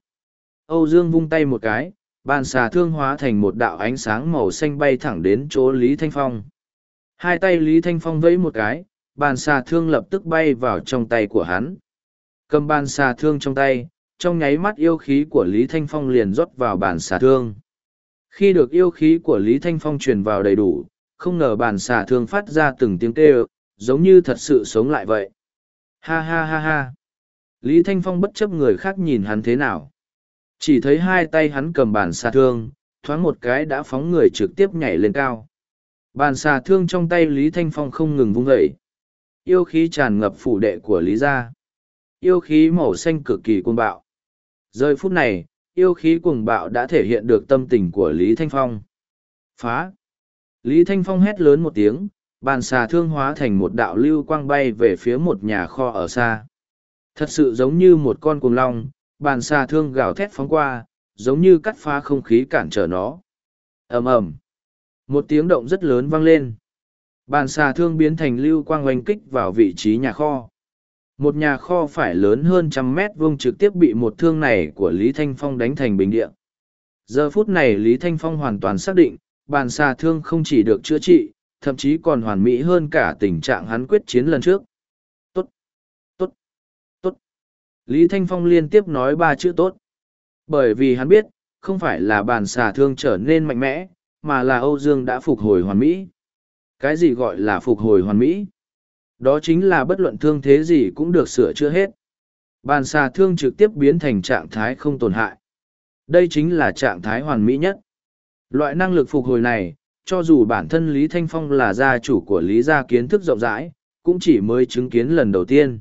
Âu Dương vung tay một cái, bàn xà thương hóa thành một đạo ánh sáng màu xanh bay thẳng đến chỗ Lý Thanh Phong. Hai tay Lý Thanh Phong vẫy một cái, bàn xà thương lập tức bay vào trong tay của hắn. Cầm bàn xà thương trong tay, trong nháy mắt yêu khí của Lý Thanh Phong liền rót vào bàn xà thương. Khi được yêu khí của Lý Thanh Phong truyền vào đầy đủ, không ngờ bàn xà thương phát ra từng tiếng kêu, giống như thật sự sống lại vậy. Ha ha ha ha. Lý Thanh Phong bất chấp người khác nhìn hắn thế nào. Chỉ thấy hai tay hắn cầm bàn xà thương, thoáng một cái đã phóng người trực tiếp nhảy lên cao. Bàn xà thương trong tay Lý Thanh Phong không ngừng vung dậy. Yêu khí tràn ngập phủ đệ của Lý gia. Yêu khí màu xanh cực kỳ cuồng bạo. Rơi phút này, yêu khí cuồng bạo đã thể hiện được tâm tình của Lý Thanh Phong. Phá! Lý Thanh Phong hét lớn một tiếng, bàn xà thương hóa thành một đạo lưu quang bay về phía một nhà kho ở xa. Thật sự giống như một con cuồng long, bàn xà thương gào thét phóng qua, giống như cắt phá không khí cản trở nó. ầm ầm một tiếng động rất lớn vang lên. Bàn xà thương biến thành lưu quang oanh kích vào vị trí nhà kho. Một nhà kho phải lớn hơn trăm mét vuông trực tiếp bị một thương này của Lý Thanh Phong đánh thành bình địa. Giờ phút này Lý Thanh Phong hoàn toàn xác định, bàn xà thương không chỉ được chữa trị, thậm chí còn hoàn mỹ hơn cả tình trạng hắn quyết chiến lần trước. Tốt, tốt, tốt. Lý Thanh Phong liên tiếp nói ba chữ tốt. Bởi vì hắn biết, không phải là bàn xà thương trở nên mạnh mẽ, mà là Âu Dương đã phục hồi hoàn mỹ. Cái gì gọi là phục hồi hoàn mỹ? Đó chính là bất luận thương thế gì cũng được sửa chữa hết. Bàn xà thương trực tiếp biến thành trạng thái không tổn hại. Đây chính là trạng thái hoàn mỹ nhất. Loại năng lực phục hồi này, cho dù bản thân Lý Thanh Phong là gia chủ của Lý gia kiến thức rộng rãi, cũng chỉ mới chứng kiến lần đầu tiên.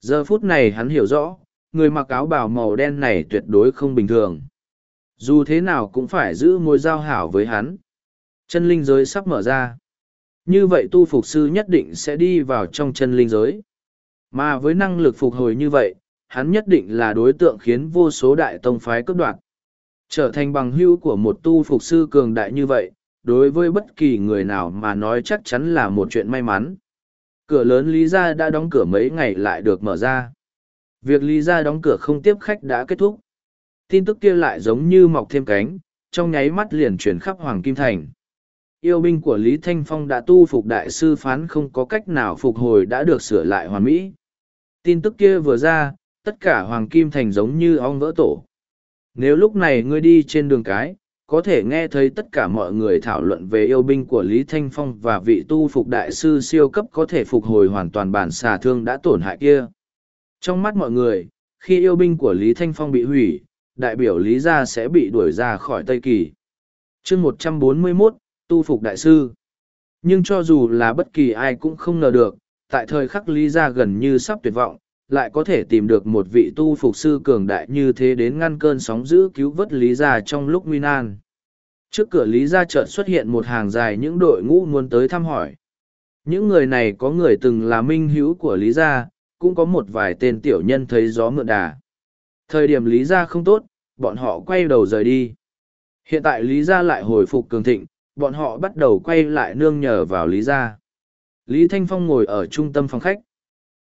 Giờ phút này hắn hiểu rõ, người mặc áo bào màu đen này tuyệt đối không bình thường. Dù thế nào cũng phải giữ môi giao hảo với hắn. Chân linh giới sắp mở ra. Như vậy tu phục sư nhất định sẽ đi vào trong chân linh giới. Mà với năng lực phục hồi như vậy, hắn nhất định là đối tượng khiến vô số đại tông phái cướp đoạt. Trở thành bằng hữu của một tu phục sư cường đại như vậy, đối với bất kỳ người nào mà nói chắc chắn là một chuyện may mắn. Cửa lớn Lý Gia đã đóng cửa mấy ngày lại được mở ra. Việc Lý Gia đóng cửa không tiếp khách đã kết thúc. Tin tức kia lại giống như mọc thêm cánh, trong nháy mắt liền chuyển khắp Hoàng Kim Thành yêu binh của Lý Thanh Phong đã tu phục đại sư phán không có cách nào phục hồi đã được sửa lại hoàn mỹ. Tin tức kia vừa ra, tất cả Hoàng Kim Thành giống như ong vỡ tổ. Nếu lúc này ngươi đi trên đường cái, có thể nghe thấy tất cả mọi người thảo luận về yêu binh của Lý Thanh Phong và vị tu phục đại sư siêu cấp có thể phục hồi hoàn toàn bản xà thương đã tổn hại kia. Trong mắt mọi người, khi yêu binh của Lý Thanh Phong bị hủy, đại biểu Lý Gia sẽ bị đuổi ra khỏi Tây Kỳ. chương 141, tu phục đại sư. Nhưng cho dù là bất kỳ ai cũng không ngờ được, tại thời khắc Lý Gia gần như sắp tuyệt vọng, lại có thể tìm được một vị tu phục sư cường đại như thế đến ngăn cơn sóng giữ cứu vớt Lý Gia trong lúc nguy nan. Trước cửa Lý Gia chợt xuất hiện một hàng dài những đội ngũ muốn tới thăm hỏi. Những người này có người từng là minh hữu của Lý Gia, cũng có một vài tên tiểu nhân thấy gió mượn đà. Thời điểm Lý Gia không tốt, bọn họ quay đầu rời đi. Hiện tại Lý Gia lại hồi phục cường thịnh, bọn họ bắt đầu quay lại nương nhờ vào Lý gia. Lý Thanh Phong ngồi ở trung tâm phòng khách.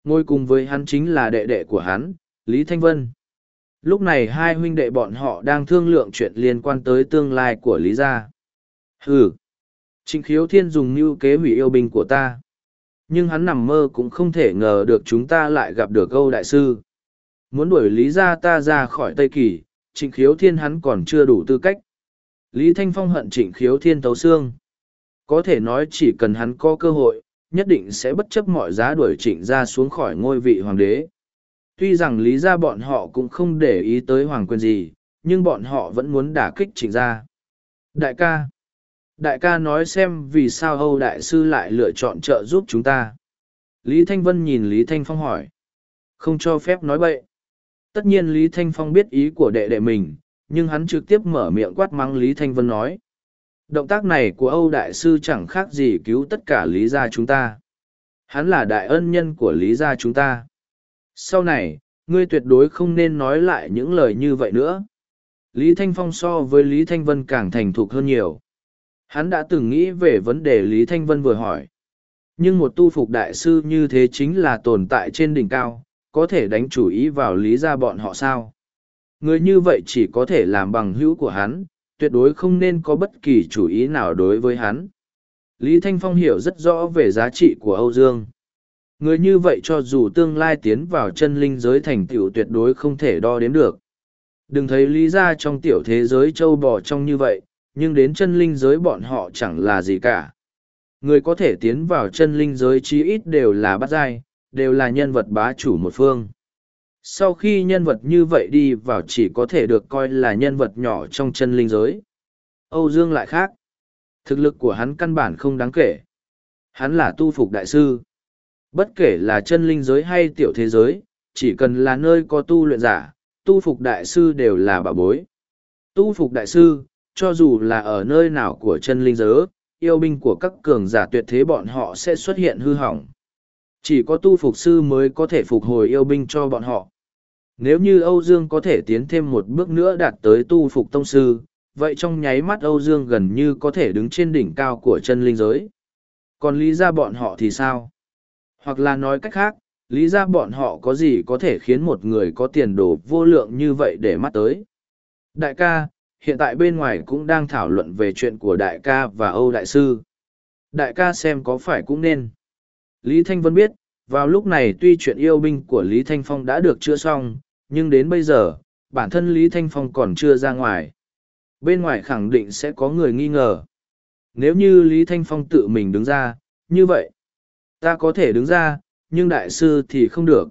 Ngồi cùng với hắn chính là đệ đệ của hắn, Lý Thanh Vân. Lúc này hai huynh đệ bọn họ đang thương lượng chuyện liên quan tới tương lai của Lý gia. Hừ! Trịnh khiếu thiên dùng như kế hủy yêu binh của ta. Nhưng hắn nằm mơ cũng không thể ngờ được chúng ta lại gặp được câu đại sư. Muốn đuổi Lý gia ta ra khỏi Tây Kỳ, trịnh khiếu thiên hắn còn chưa đủ tư cách. Lý Thanh Phong hận trịnh khiếu thiên tấu xương. Có thể nói chỉ cần hắn có cơ hội, nhất định sẽ bất chấp mọi giá đuổi trịnh ra xuống khỏi ngôi vị hoàng đế. Tuy rằng lý ra bọn họ cũng không để ý tới hoàng quyền gì, nhưng bọn họ vẫn muốn đả kích trịnh ra. Đại ca. Đại ca nói xem vì sao Âu Đại Sư lại lựa chọn trợ giúp chúng ta. Lý Thanh Vân nhìn Lý Thanh Phong hỏi. Không cho phép nói bậy. Tất nhiên Lý Thanh Phong biết ý của đệ đệ mình, nhưng hắn trực tiếp mở miệng quát mắng Lý Thanh Vân nói. Động tác này của Âu Đại Sư chẳng khác gì cứu tất cả Lý gia chúng ta. Hắn là đại ân nhân của Lý gia chúng ta. Sau này, ngươi tuyệt đối không nên nói lại những lời như vậy nữa. Lý Thanh Phong so với Lý Thanh Vân càng thành thục hơn nhiều. Hắn đã từng nghĩ về vấn đề Lý Thanh Vân vừa hỏi. Nhưng một tu phục đại sư như thế chính là tồn tại trên đỉnh cao, có thể đánh chủ ý vào lý ra bọn họ sao. Người như vậy chỉ có thể làm bằng hữu của hắn, tuyệt đối không nên có bất kỳ chủ ý nào đối với hắn. Lý Thanh Phong hiểu rất rõ về giá trị của Âu Dương. Người như vậy cho dù tương lai tiến vào chân linh giới thành tựu tuyệt đối không thể đo đếm được. Đừng thấy lý ra trong tiểu thế giới châu bò trong như vậy, nhưng đến chân linh giới bọn họ chẳng là gì cả. Người có thể tiến vào chân linh giới chí ít đều là bắt giai, đều là nhân vật bá chủ một phương. Sau khi nhân vật như vậy đi vào chỉ có thể được coi là nhân vật nhỏ trong chân linh giới. Âu Dương lại khác. Thực lực của hắn căn bản không đáng kể. Hắn là tu phục đại sư. Bất kể là chân linh giới hay tiểu thế giới, chỉ cần là nơi có tu luyện giả, tu phục đại sư đều là bảo bối. Tu phục đại sư, cho dù là ở nơi nào của chân linh giới, yêu binh của các cường giả tuyệt thế bọn họ sẽ xuất hiện hư hỏng. Chỉ có tu phục sư mới có thể phục hồi yêu binh cho bọn họ. Nếu như Âu Dương có thể tiến thêm một bước nữa đạt tới tu phục tông sư, vậy trong nháy mắt Âu Dương gần như có thể đứng trên đỉnh cao của chân linh giới. Còn lý ra bọn họ thì sao? Hoặc là nói cách khác, lý ra bọn họ có gì có thể khiến một người có tiền đồ vô lượng như vậy để mắt tới. Đại ca, hiện tại bên ngoài cũng đang thảo luận về chuyện của đại ca và Âu Đại Sư. Đại ca xem có phải cũng nên. Lý Thanh Vân biết, vào lúc này tuy chuyện yêu binh của Lý Thanh Phong đã được chữa xong, nhưng đến bây giờ, bản thân Lý Thanh Phong còn chưa ra ngoài. Bên ngoài khẳng định sẽ có người nghi ngờ. Nếu như Lý Thanh Phong tự mình đứng ra, như vậy, ta có thể đứng ra, nhưng đại sư thì không được.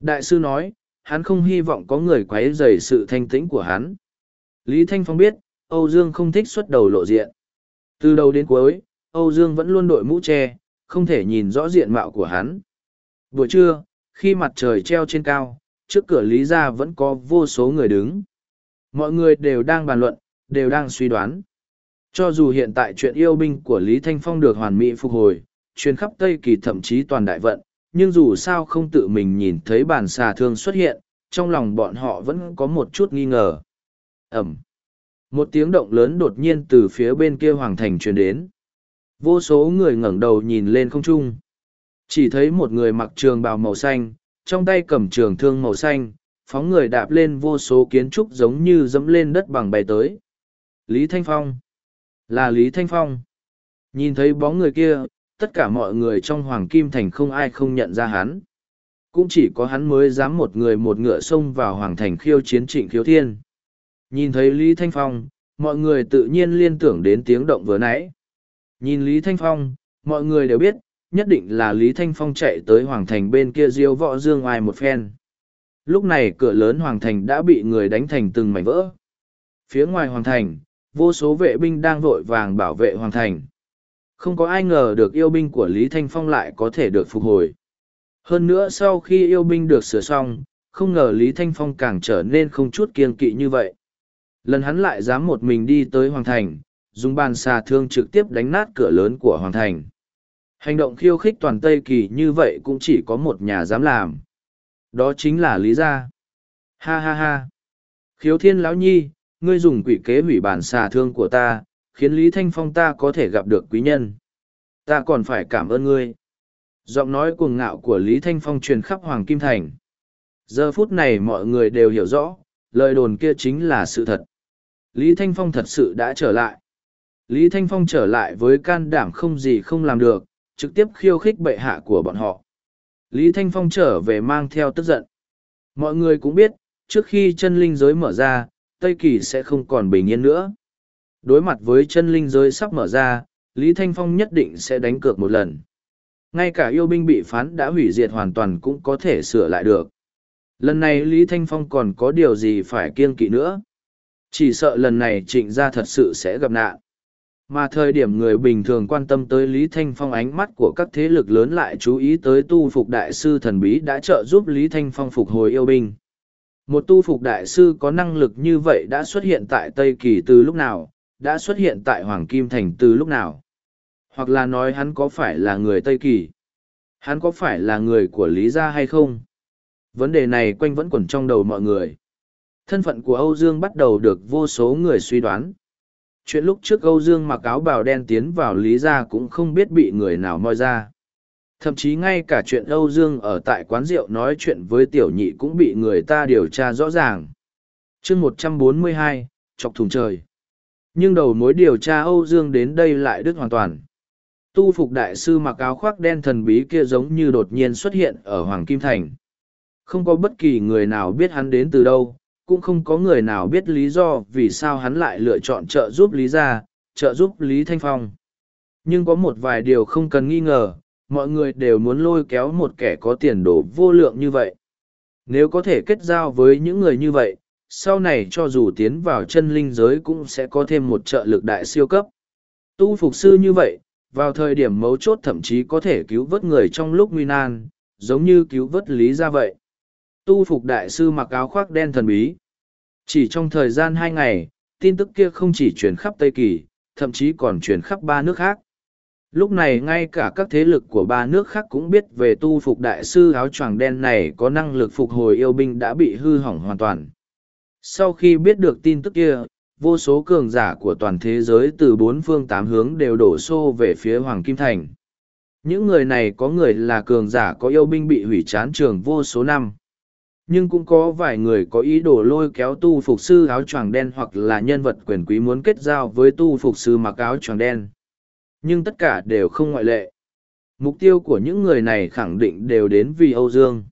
Đại sư nói, hắn không hy vọng có người quấy rầy sự thanh tĩnh của hắn. Lý Thanh Phong biết, Âu Dương không thích xuất đầu lộ diện. Từ đầu đến cuối, Âu Dương vẫn luôn đội mũ che, không thể nhìn rõ diện mạo của hắn. Buổi trưa, khi mặt trời treo trên cao, trước cửa Lý gia vẫn có vô số người đứng. Mọi người đều đang bàn luận, đều đang suy đoán. Cho dù hiện tại chuyện yêu binh của Lý Thanh Phong được hoàn mỹ phục hồi, truyền khắp Tây Kỳ thậm chí toàn đại vận, nhưng dù sao không tự mình nhìn thấy bản xà thương xuất hiện, trong lòng bọn họ vẫn có một chút nghi ngờ. Ẩm. Một tiếng động lớn đột nhiên từ phía bên kia hoàng thành truyền đến. Vô số người ngẩng đầu nhìn lên không trung. Chỉ thấy một người mặc trường bào màu xanh, trong tay cầm trường thương màu xanh, phóng người đạp lên vô số kiến trúc giống như dẫm lên đất bằng bay tới. Lý Thanh Phong. Là Lý Thanh Phong. Nhìn thấy bóng người kia, tất cả mọi người trong Hoàng Kim Thành không ai không nhận ra hắn. Cũng chỉ có hắn mới dám một người một ngựa xông vào Hoàng Thành khiêu chiến trịnh khiếu thiên. Nhìn thấy Lý Thanh Phong, mọi người tự nhiên liên tưởng đến tiếng động vừa nãy. Nhìn Lý Thanh Phong, mọi người đều biết, nhất định là Lý Thanh Phong chạy tới Hoàng Thành bên kia diêu võ dương ai một phen. Lúc này cửa lớn Hoàng Thành đã bị người đánh thành từng mảnh vỡ. Phía ngoài Hoàng Thành, vô số vệ binh đang vội vàng bảo vệ Hoàng Thành. Không có ai ngờ được yêu binh của Lý Thanh Phong lại có thể được phục hồi. Hơn nữa sau khi yêu binh được sửa xong, không ngờ Lý Thanh Phong càng trở nên không chút kiên kỵ như vậy. Lần hắn lại dám một mình đi tới Hoàng Thành, dùng bàn xà thương trực tiếp đánh nát cửa lớn của Hoàng Thành. Hành động khiêu khích toàn Tây Kỳ như vậy cũng chỉ có một nhà dám làm. Đó chính là Lý Gia. Ha ha ha. Khiếu thiên lão nhi, ngươi dùng quỷ kế hủy bản xà thương của ta, khiến Lý Thanh Phong ta có thể gặp được quý nhân. Ta còn phải cảm ơn ngươi. Giọng nói cuồng ngạo của Lý Thanh Phong truyền khắp Hoàng Kim Thành. Giờ phút này mọi người đều hiểu rõ, lời đồn kia chính là sự thật. Lý Thanh Phong thật sự đã trở lại. Lý Thanh Phong trở lại với can đảm không gì không làm được, trực tiếp khiêu khích bệ hạ của bọn họ. Lý Thanh Phong trở về mang theo tức giận. Mọi người cũng biết, trước khi chân linh giới mở ra, Tây Kỳ sẽ không còn bình yên nữa. Đối mặt với chân linh giới sắp mở ra, Lý Thanh Phong nhất định sẽ đánh cược một lần. Ngay cả yêu binh bị phán đã hủy diệt hoàn toàn cũng có thể sửa lại được. Lần này Lý Thanh Phong còn có điều gì phải kiêng kỵ nữa. Chỉ sợ lần này trịnh gia thật sự sẽ gặp nạn. Mà thời điểm người bình thường quan tâm tới Lý Thanh Phong ánh mắt của các thế lực lớn lại chú ý tới tu phục đại sư thần bí đã trợ giúp Lý Thanh Phong phục hồi yêu binh. Một tu phục đại sư có năng lực như vậy đã xuất hiện tại Tây Kỳ từ lúc nào, đã xuất hiện tại Hoàng Kim Thành từ lúc nào. Hoặc là nói hắn có phải là người Tây Kỳ? Hắn có phải là người của Lý Gia hay không? Vấn đề này quanh vẫn quẩn trong đầu mọi người. Thân phận của Âu Dương bắt đầu được vô số người suy đoán. Chuyện lúc trước Âu Dương mặc áo bào đen tiến vào Lý Gia cũng không biết bị người nào moi ra. Thậm chí ngay cả chuyện Âu Dương ở tại quán rượu nói chuyện với tiểu nhị cũng bị người ta điều tra rõ ràng. chương một trăm bốn mươi hai, chọc thùng trời. Nhưng đầu mối điều tra Âu Dương đến đây lại đứt hoàn toàn. Tu phục đại sư mặc áo khoác đen thần bí kia giống như đột nhiên xuất hiện ở Hoàng Kim Thành. Không có bất kỳ người nào biết hắn đến từ đâu, cũng không có người nào biết lý do vì sao hắn lại lựa chọn trợ giúp Lý Gia, trợ giúp Lý Thanh Phong. Nhưng có một vài điều không cần nghi ngờ, mọi người đều muốn lôi kéo một kẻ có tiền đồ vô lượng như vậy. Nếu có thể kết giao với những người như vậy, sau này cho dù tiến vào chân linh giới cũng sẽ có thêm một trợ lực đại siêu cấp. Tu phục sư như vậy, vào thời điểm mấu chốt thậm chí có thể cứu vớt người trong lúc nguy nan, giống như cứu vớt lý ra vậy. Tu phục đại sư mặc áo khoác đen thần bí. Chỉ trong thời gian hai ngày, tin tức kia không chỉ truyền khắp Tây Kỳ, thậm chí còn truyền khắp ba nước khác. Lúc này ngay cả các thế lực của ba nước khác cũng biết về tu phục đại sư áo choàng đen này có năng lực phục hồi yêu binh đã bị hư hỏng hoàn toàn. Sau khi biết được tin tức kia, vô số cường giả của toàn thế giới từ bốn phương tám hướng đều đổ xô về phía Hoàng Kim Thành. Những người này có người là cường giả có yêu binh bị hủy chán trường vô số năm. Nhưng cũng có vài người có ý đồ lôi kéo tu phục sư áo choàng đen hoặc là nhân vật quyền quý muốn kết giao với tu phục sư mặc áo choàng đen. Nhưng tất cả đều không ngoại lệ. Mục tiêu của những người này khẳng định đều đến vì Âu Dương.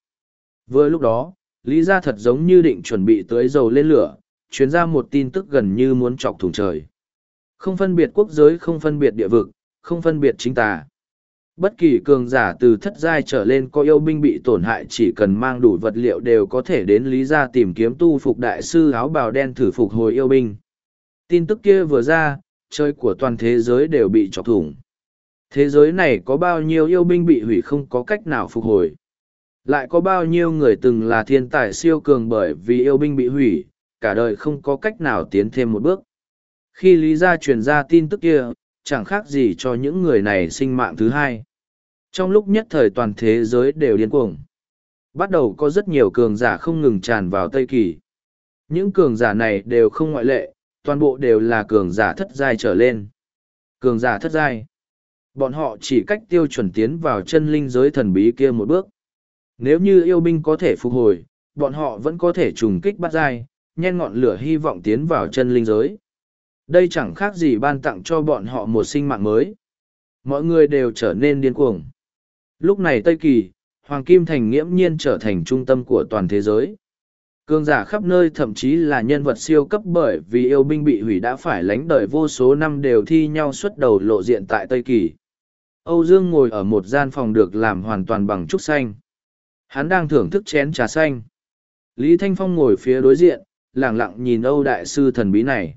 Vừa lúc đó, Lý Gia thật giống như định chuẩn bị tưới dầu lên lửa, chuyến ra một tin tức gần như muốn chọc thủng trời. Không phân biệt quốc giới, không phân biệt địa vực, không phân biệt chính tà. Bất kỳ cường giả từ thất giai trở lên có yêu binh bị tổn hại chỉ cần mang đủ vật liệu đều có thể đến Lý Gia tìm kiếm tu phục đại sư áo bào đen thử phục hồi yêu binh. Tin tức kia vừa ra, chơi của toàn thế giới đều bị chọc thủng. Thế giới này có bao nhiêu yêu binh bị hủy không có cách nào phục hồi. Lại có bao nhiêu người từng là thiên tài siêu cường bởi vì yêu binh bị hủy, cả đời không có cách nào tiến thêm một bước. Khi Lý Gia truyền ra tin tức kia, chẳng khác gì cho những người này sinh mạng thứ hai. Trong lúc nhất thời toàn thế giới đều điên cuồng. Bắt đầu có rất nhiều cường giả không ngừng tràn vào Tây Kỳ. Những cường giả này đều không ngoại lệ, toàn bộ đều là cường giả thất giai trở lên. Cường giả thất giai. Bọn họ chỉ cách tiêu chuẩn tiến vào chân linh giới thần bí kia một bước. Nếu như yêu binh có thể phục hồi, bọn họ vẫn có thể trùng kích bắt giai, nhen ngọn lửa hy vọng tiến vào chân linh giới. Đây chẳng khác gì ban tặng cho bọn họ một sinh mạng mới. Mọi người đều trở nên điên cuồng. Lúc này Tây Kỳ, Hoàng Kim Thành nghiễm nhiên trở thành trung tâm của toàn thế giới. Cường giả khắp nơi thậm chí là nhân vật siêu cấp bởi vì yêu binh bị hủy đã phải lánh đời vô số năm đều thi nhau xuất đầu lộ diện tại Tây Kỳ. Âu Dương ngồi ở một gian phòng được làm hoàn toàn bằng trúc xanh. Hắn đang thưởng thức chén trà xanh. Lý Thanh Phong ngồi phía đối diện, lẳng lặng nhìn Âu Đại sư thần bí này.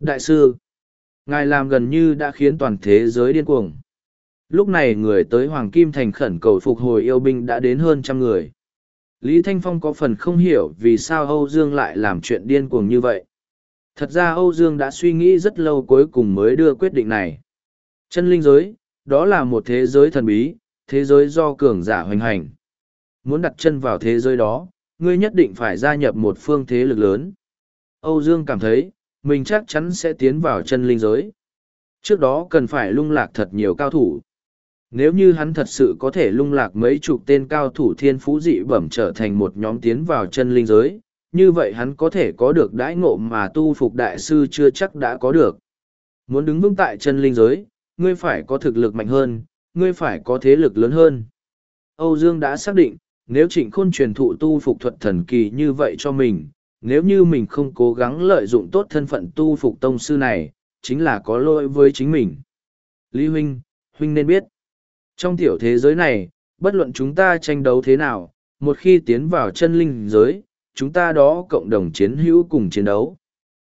Đại sư, ngài làm gần như đã khiến toàn thế giới điên cuồng. Lúc này người tới Hoàng Kim Thành khẩn cầu phục hồi yêu binh đã đến hơn trăm người. Lý Thanh Phong có phần không hiểu vì sao Âu Dương lại làm chuyện điên cuồng như vậy. Thật ra Âu Dương đã suy nghĩ rất lâu cuối cùng mới đưa quyết định này. Chân linh giới, đó là một thế giới thần bí, thế giới do cường giả hoành hành. Muốn đặt chân vào thế giới đó, ngươi nhất định phải gia nhập một phương thế lực lớn. Âu Dương cảm thấy, mình chắc chắn sẽ tiến vào chân linh giới. Trước đó cần phải lung lạc thật nhiều cao thủ nếu như hắn thật sự có thể lung lạc mấy chục tên cao thủ thiên phú dị bẩm trở thành một nhóm tiến vào chân linh giới, như vậy hắn có thể có được đãi ngộ mà tu phục đại sư chưa chắc đã có được. Muốn đứng vững tại chân linh giới, ngươi phải có thực lực mạnh hơn, ngươi phải có thế lực lớn hơn. Âu Dương đã xác định, nếu trịnh khôn truyền thụ tu phục thuật thần kỳ như vậy cho mình, nếu như mình không cố gắng lợi dụng tốt thân phận tu phục tông sư này, chính là có lỗi với chính mình. Lý Huynh, Huynh nên biết, trong tiểu thế giới này, bất luận chúng ta tranh đấu thế nào, một khi tiến vào chân linh giới, chúng ta đó cộng đồng chiến hữu cùng chiến đấu.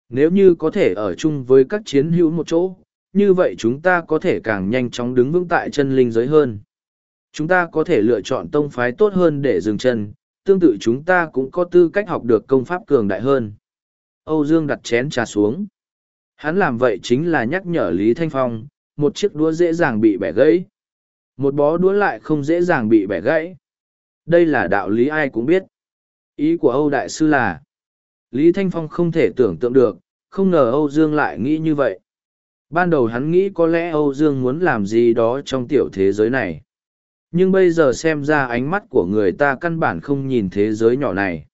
Nếu như có thể ở chung với các chiến hữu một chỗ, như vậy chúng ta có thể càng nhanh chóng đứng vững tại chân linh giới hơn. Chúng ta có thể lựa chọn tông phái tốt hơn để dừng chân, tương tự chúng ta cũng có tư cách học được công pháp cường đại hơn. Âu Dương đặt chén trà xuống. Hắn làm vậy chính là nhắc nhở Lý Thanh Phong, một chiếc đũa dễ dàng bị bẻ gãy một bó đũa lại không dễ dàng bị bẻ gãy Đây là đạo lý ai cũng biết. Ý của Âu Đại Sư là, Lý Thanh Phong không thể tưởng tượng được, không ngờ Âu Dương lại nghĩ như vậy. Ban đầu hắn nghĩ có lẽ Âu Dương muốn làm gì đó trong tiểu thế giới này. Nhưng bây giờ xem ra ánh mắt của người ta căn bản không nhìn thế giới nhỏ này.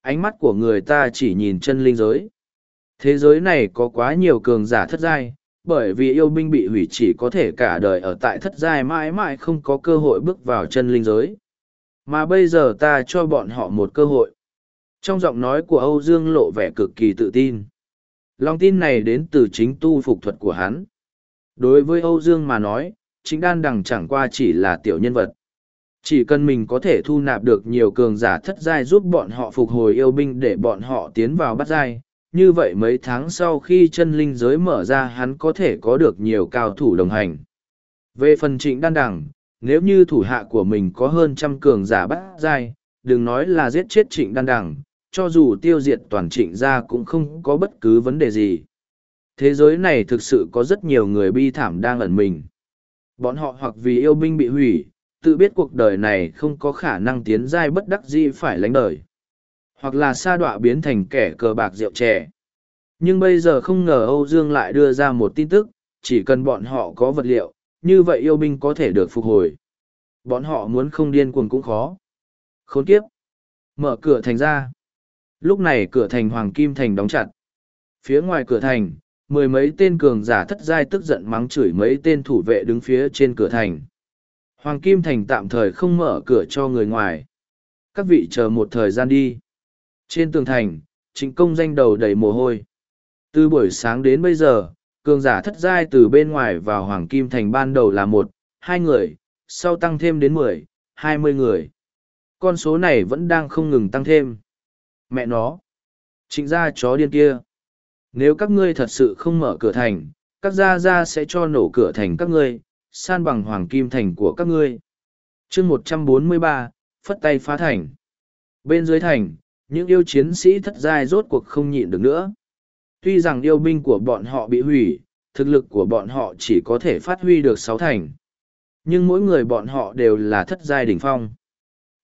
Ánh mắt của người ta chỉ nhìn chân linh giới. Thế giới này có quá nhiều cường giả thất giai, bởi vì yêu binh bị hủy chỉ có thể cả đời ở tại thất giai mãi mãi không có cơ hội bước vào chân linh giới. Mà bây giờ ta cho bọn họ một cơ hội. Trong giọng nói của Âu Dương lộ vẻ cực kỳ tự tin. Lòng tin này đến từ chính tu phục thuật của hắn. Đối với Âu Dương mà nói, chính đan đằng chẳng qua chỉ là tiểu nhân vật. Chỉ cần mình có thể thu nạp được nhiều cường giả thất giai giúp bọn họ phục hồi yêu binh để bọn họ tiến vào bắt giai, như vậy mấy tháng sau khi chân linh giới mở ra hắn có thể có được nhiều cao thủ đồng hành. Về phần trịnh đan đẳng nếu như thủ hạ của mình có hơn trăm cường giả bắt dai, đừng nói là giết chết trịnh đan đẳng cho dù tiêu diệt toàn trịnh ra cũng không có bất cứ vấn đề gì. Thế giới này thực sự có rất nhiều người bi thảm đang ẩn mình. Bọn họ hoặc vì yêu binh bị hủy, tự biết cuộc đời này không có khả năng tiến giai bất đắc dĩ phải lánh đời. Hoặc là sa đọa biến thành kẻ cờ bạc rượu trẻ. Nhưng bây giờ không ngờ Âu Dương lại đưa ra một tin tức, chỉ cần bọn họ có vật liệu, như vậy yêu binh có thể được phục hồi. Bọn họ muốn không điên cuồng cũng khó. Khốn kiếp. Mở cửa thành ra. Lúc này cửa thành Hoàng Kim Thành đóng chặt. Phía ngoài cửa thành, mười mấy tên cường giả thất giai tức giận mắng chửi mấy tên thủ vệ đứng phía trên cửa thành. Hoàng Kim Thành tạm thời không mở cửa cho người ngoài. Các vị chờ một thời gian đi. Trên tường thành, chính công danh đầu đầy mồ hôi. Từ buổi sáng đến bây giờ, cường giả thất giai từ bên ngoài vào Hoàng Kim Thành ban đầu là một, hai người, sau tăng thêm đến mười, hai mươi người. Con số này vẫn đang không ngừng tăng thêm. Mẹ nó! Trịnh gia chó điên kia! Nếu các ngươi thật sự không mở cửa thành, các gia gia sẽ cho nổ cửa thành các ngươi, san bằng hoàng kim thành của các ngươi. chương một trăm bốn mươi ba phất tay phá thành. Bên dưới thành, những yêu chiến sĩ thất giai rốt cuộc không nhịn được nữa. Tuy rằng yêu binh của bọn họ bị hủy, thực lực của bọn họ chỉ có thể phát huy được sáu thành. Nhưng mỗi người bọn họ đều là thất giai đỉnh phong.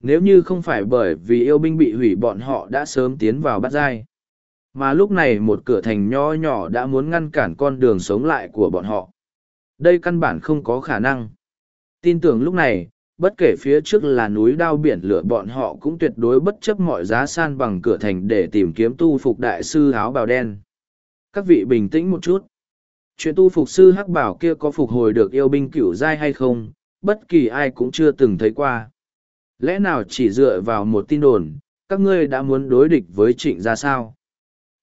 Nếu như không phải bởi vì yêu binh bị hủy bọn họ đã sớm tiến vào bát giai. Mà lúc này một cửa thành nho nhỏ đã muốn ngăn cản con đường sống lại của bọn họ. Đây căn bản không có khả năng. Tin tưởng lúc này, bất kể phía trước là núi đao biển lửa bọn họ cũng tuyệt đối bất chấp mọi giá san bằng cửa thành để tìm kiếm tu phục đại sư áo bào đen. Các vị bình tĩnh một chút. Chuyện tu phục sư hắc bảo kia có phục hồi được yêu binh cửu giai hay không, bất kỳ ai cũng chưa từng thấy qua. Lẽ nào chỉ dựa vào một tin đồn, các ngươi đã muốn đối địch với trịnh ra sao?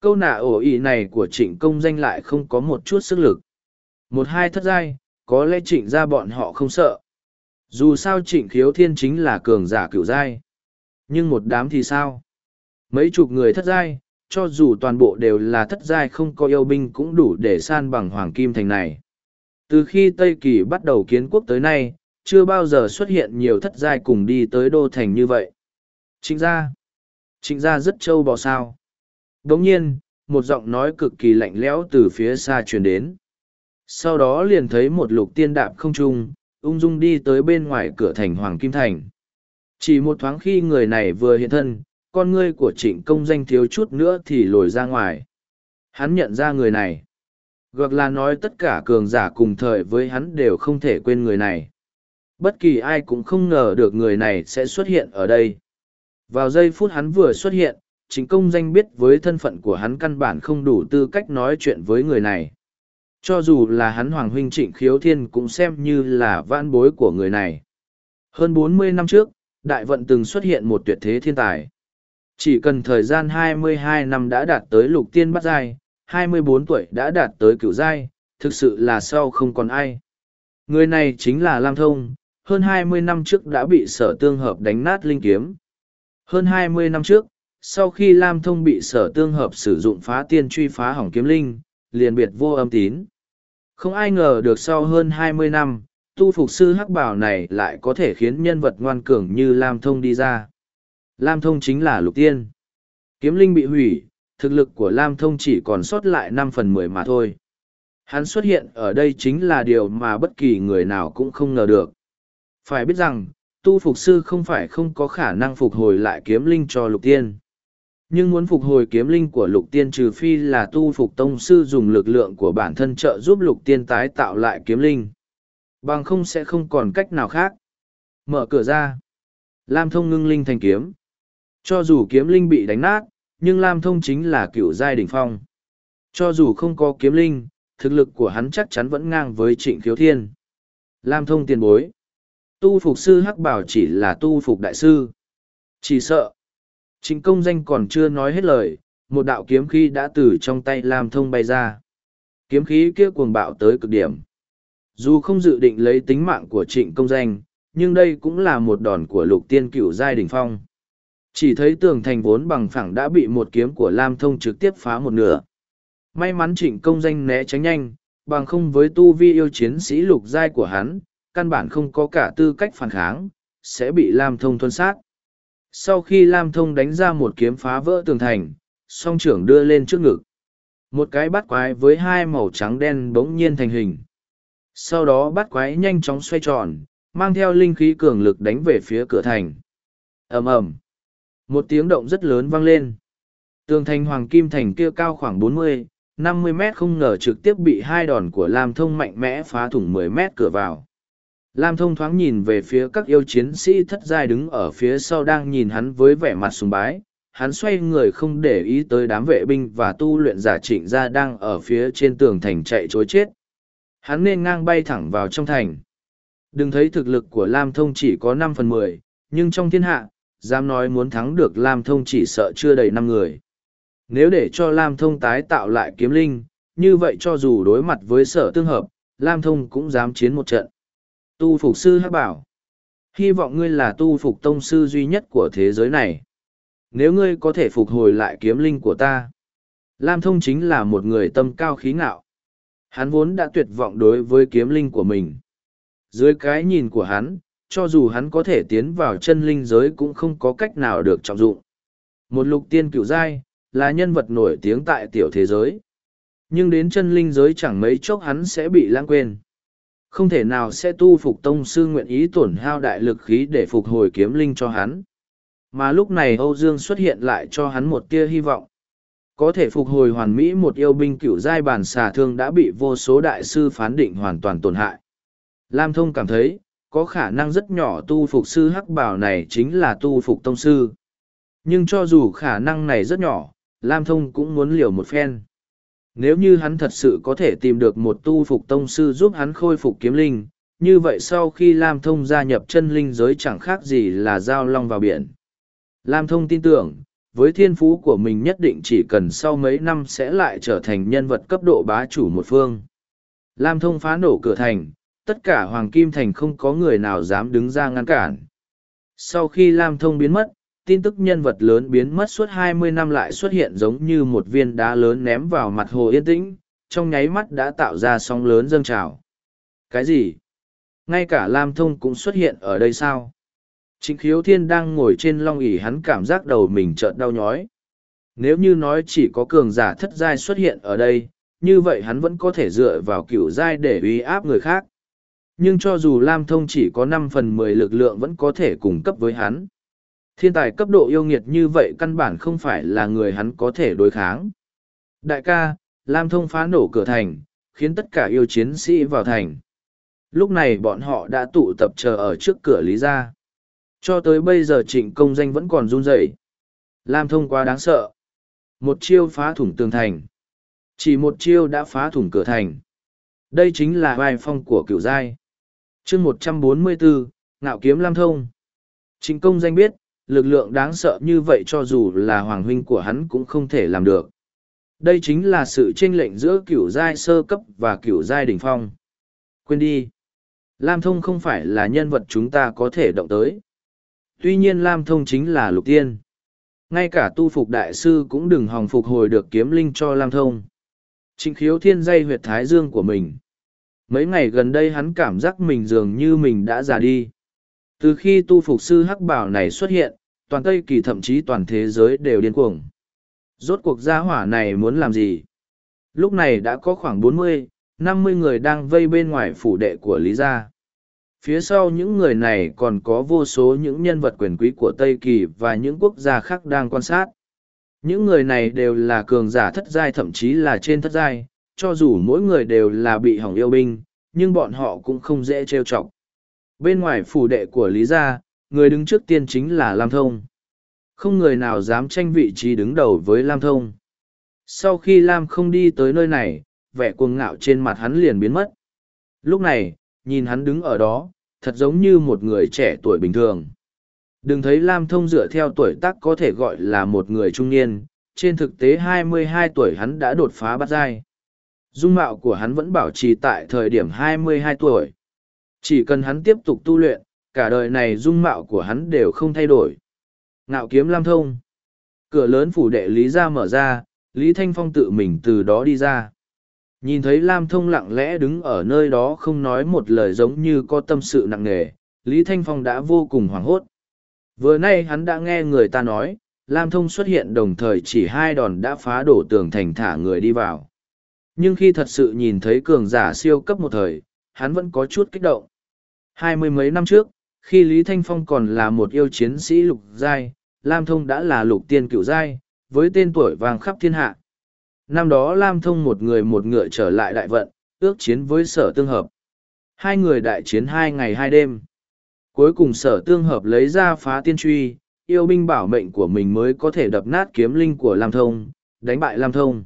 Câu nạ ổ ý này của trịnh công danh lại không có một chút sức lực. Một hai thất giai, có lẽ trịnh ra bọn họ không sợ. Dù sao trịnh khiếu thiên chính là cường giả cựu giai. Nhưng một đám thì sao? Mấy chục người thất giai, cho dù toàn bộ đều là thất giai không có yêu binh cũng đủ để san bằng hoàng kim thành này. Từ khi Tây Kỳ bắt đầu kiến quốc tới nay, chưa bao giờ xuất hiện nhiều thất giai cùng đi tới đô thành như vậy. Trịnh gia. Trịnh gia rất trâu bò sao. Đồng nhiên, một giọng nói cực kỳ lạnh lẽo từ phía xa truyền đến. Sau đó liền thấy một lục tiên đạp không trung, ung dung đi tới bên ngoài cửa thành Hoàng Kim Thành. Chỉ một thoáng khi người này vừa hiện thân, con ngươi của trịnh công danh thiếu chút nữa thì lồi ra ngoài. Hắn nhận ra người này. Gược là nói tất cả cường giả cùng thời với hắn đều không thể quên người này. Bất kỳ ai cũng không ngờ được người này sẽ xuất hiện ở đây. Vào giây phút hắn vừa xuất hiện, chính công danh biết với thân phận của hắn căn bản không đủ tư cách nói chuyện với người này. Cho dù là hắn Hoàng Huynh Trịnh Khiếu Thiên cũng xem như là vãn bối của người này. Hơn bốn mươi năm trước, Đại Vận từng xuất hiện một tuyệt thế thiên tài. Chỉ cần thời gian hai mươi hai năm đã đạt tới lục tiên bắt giai, hai mươi bốn tuổi đã đạt tới cửu giai, thực sự là sau không còn ai. Người này chính là Lam Thông, hơn hai mươi năm trước đã bị sở tương hợp đánh nát linh kiếm. Hơn hai mươi năm trước, sau khi Lam Thông bị sở tương hợp sử dụng phá tiên truy phá hỏng kiếm linh, liền biệt vô âm tín. Không ai ngờ được sau hơn hai mươi năm, tu phục sư hắc bảo này lại có thể khiến nhân vật ngoan cường như Lam Thông đi ra. Lam Thông chính là lục tiên. Kiếm linh bị hủy, thực lực của Lam Thông chỉ còn sót lại năm phần mười mà thôi. Hắn xuất hiện ở đây chính là điều mà bất kỳ người nào cũng không ngờ được. Phải biết rằng, tu phục sư không phải không có khả năng phục hồi lại kiếm linh cho lục tiên. Nhưng muốn phục hồi kiếm linh của lục tiên trừ phi là tu phục tông sư dùng lực lượng của bản thân trợ giúp lục tiên tái tạo lại kiếm linh. Bằng không sẽ không còn cách nào khác. Mở cửa ra. Lam thông ngưng linh thành kiếm. Cho dù kiếm linh bị đánh nát, nhưng Lam thông chính là cựu giai đỉnh phong. Cho dù không có kiếm linh, thực lực của hắn chắc chắn vẫn ngang với trịnh khiếu thiên. Lam thông tiền bối. Tu phục sư hắc bảo chỉ là tu phục đại sư. Chỉ sợ. Trịnh công danh còn chưa nói hết lời, một đạo kiếm khí đã từ trong tay Lam thông bay ra. Kiếm khí kia cuồng bạo tới cực điểm. Dù không dự định lấy tính mạng của trịnh công danh, nhưng đây cũng là một đòn của lục tiên cửu giai đỉnh phong. Chỉ thấy tường thành vốn bằng phẳng đã bị một kiếm của Lam Thông trực tiếp phá một nửa. May mắn trịnh công danh né tránh nhanh, bằng không với tu vi yêu chiến sĩ lục giai của hắn, căn bản không có cả tư cách phản kháng, sẽ bị Lam Thông thuân sát. Sau khi Lam Thông đánh ra một kiếm phá vỡ tường thành, song trưởng đưa lên trước ngực. Một cái bát quái với hai màu trắng đen bỗng nhiên thành hình. Sau đó bát quái nhanh chóng xoay tròn, mang theo linh khí cường lực đánh về phía cửa thành. ầm ầm Một tiếng động rất lớn vang lên. Tường thành hoàng kim thành kia cao khoảng bốn mươi, năm mươi mét không ngờ trực tiếp bị hai đòn của Lam Thông mạnh mẽ phá thủng mười mét cửa vào. Lam Thông thoáng nhìn về phía các yêu chiến sĩ thất giai đứng ở phía sau đang nhìn hắn với vẻ mặt sùng bái. Hắn xoay người không để ý tới đám vệ binh và tu luyện giả trịnh gia đang ở phía trên tường thành chạy chối chết. Hắn nên ngang bay thẳng vào trong thành. Đừng thấy thực lực của Lam Thông chỉ có năm phần mười, nhưng trong thiên hạ, dám nói muốn thắng được Lam Thông chỉ sợ chưa đầy năm người. Nếu để cho Lam Thông tái tạo lại kiếm linh, như vậy cho dù đối mặt với sở tương hợp, Lam Thông cũng dám chiến một trận. Tu Phục Sư Hắc bảo, hy vọng ngươi là tu phục tông sư duy nhất của thế giới này. Nếu ngươi có thể phục hồi lại kiếm linh của ta, Lam Thông chính là một người tâm cao khí ngạo. Hắn vốn đã tuyệt vọng đối với kiếm linh của mình. Dưới cái nhìn của hắn, cho dù hắn có thể tiến vào chân linh giới cũng không có cách nào được trọng dụng. Một lục tiên cựu giai, là nhân vật nổi tiếng tại tiểu thế giới. Nhưng đến chân linh giới chẳng mấy chốc hắn sẽ bị lãng quên. Không thể nào sẽ tu phục tông sư nguyện ý tổn hao đại lực khí để phục hồi kiếm linh cho hắn. Mà lúc này Âu Dương xuất hiện lại cho hắn một tia hy vọng. Có thể phục hồi hoàn mỹ một yêu binh cựu giai bản xà thương đã bị vô số đại sư phán định hoàn toàn tổn hại. Lam Thông cảm thấy, có khả năng rất nhỏ tu phục sư hắc bảo này chính là tu phục tông sư. Nhưng cho dù khả năng này rất nhỏ, Lam Thông cũng muốn liều một phen. Nếu như hắn thật sự có thể tìm được một tu phục tông sư giúp hắn khôi phục kiếm linh, như vậy sau khi Lam Thông gia nhập chân linh giới chẳng khác gì là giao long vào biển. Lam Thông tin tưởng, với thiên phú của mình nhất định chỉ cần sau mấy năm sẽ lại trở thành nhân vật cấp độ bá chủ một phương. Lam Thông phá nổ cửa thành, tất cả Hoàng Kim Thành không có người nào dám đứng ra ngăn cản. Sau khi Lam Thông biến mất, tin tức nhân vật lớn biến mất suốt 20 năm lại xuất hiện giống như một viên đá lớn ném vào mặt hồ yên tĩnh, trong nháy mắt đã tạo ra sóng lớn dâng trào. Cái gì? Ngay cả Lam Thông cũng xuất hiện ở đây sao? Trịnh khiếu thiên đang ngồi trên long ỷ hắn cảm giác đầu mình chợt đau nhói. Nếu như nói chỉ có cường giả thất giai xuất hiện ở đây, như vậy hắn vẫn có thể dựa vào cửu giai để uy áp người khác nhưng cho dù lam thông chỉ có năm phần mười lực lượng vẫn có thể cung cấp với hắn thiên tài cấp độ yêu nghiệt như vậy căn bản không phải là người hắn có thể đối kháng. Đại ca, lam thông phá nổ cửa thành, khiến tất cả yêu chiến sĩ vào thành. Lúc này bọn họ đã tụ tập chờ ở trước cửa lý gia. Cho tới bây giờ trịnh công danh vẫn còn run rẩy. Lam thông quá đáng sợ. Một chiêu phá thủng tường thành. Chỉ một chiêu đã phá thủng cửa thành. Đây chính là vai phong của cựu giai. Chương một trăm bốn mươi bốn, ngạo kiếm lam thông. Trịnh công danh biết lực lượng đáng sợ như vậy cho dù là hoàng huynh của hắn cũng không thể làm được. Đây chính là sự chênh lệnh giữa cửu giai sơ cấp và cửu giai đỉnh phong. Quên đi. Lam thông không phải là nhân vật chúng ta có thể động tới. Tuy nhiên lam thông chính là lục tiên. Ngay cả tu phục đại sư cũng đừng hòng phục hồi được kiếm linh cho lam thông. Trịnh khiếu thiên dây huyệt thái dương của mình. Mấy ngày gần đây hắn cảm giác mình dường như mình đã già đi. Từ khi tu phục sư hắc bảo này xuất hiện toàn tây kỳ thậm chí toàn thế giới đều điên cuồng rốt cuộc gia hỏa này muốn làm gì lúc này đã có khoảng bốn mươi năm mươi người đang vây bên ngoài phủ đệ của lý gia Phía sau những người này còn có vô số những nhân vật quyền quý của Tây Kỳ và những quốc gia khác đang quan sát. Những người này đều là cường giả thất giai thậm chí là trên thất giai, cho dù mỗi người đều là bị hỏng yêu binh, nhưng bọn họ cũng không dễ trêu chọc. Bên ngoài phủ đệ của Lý Gia, người đứng trước tiên chính là Lam Thông. Không người nào dám tranh vị trí đứng đầu với Lam Thông. Sau khi Lam không đi tới nơi này, vẻ cuồng ngạo trên mặt hắn liền biến mất. Lúc này, nhìn hắn đứng ở đó, thật giống như một người trẻ tuổi bình thường. Đừng thấy Lam Thông dựa theo tuổi tác có thể gọi là một người trung niên, trên thực tế 22 tuổi hắn đã đột phá bắt giai. Dung mạo của hắn vẫn bảo trì tại thời điểm 22 tuổi. Chỉ cần hắn tiếp tục tu luyện, cả đời này dung mạo của hắn đều không thay đổi. Ngạo kiếm Lam Thông. Cửa lớn phủ đệ Lý ra mở ra, Lý Thanh Phong tự mình từ đó đi ra. Nhìn thấy Lam Thông lặng lẽ đứng ở nơi đó không nói một lời giống như có tâm sự nặng nề, Lý Thanh Phong đã vô cùng hoảng hốt. Vừa nay hắn đã nghe người ta nói, Lam Thông xuất hiện đồng thời chỉ hai đòn đã phá đổ tường thành thả người đi vào. Nhưng khi thật sự nhìn thấy cường giả siêu cấp một thời, hắn vẫn có chút kích động. Hai mươi mấy năm trước, khi Lý Thanh Phong còn là một yêu chiến sĩ lục giai, Lam Thông đã là lục tiên cựu giai, với tên tuổi vàng khắp thiên hạ. Năm đó Lam Thông một người một ngựa trở lại đại vận, ước chiến với sở tương hợp. Hai người đại chiến hai ngày hai đêm. Cuối cùng sở tương hợp lấy ra phá tiên truy, yêu binh bảo mệnh của mình mới có thể đập nát kiếm linh của Lam Thông, đánh bại Lam Thông.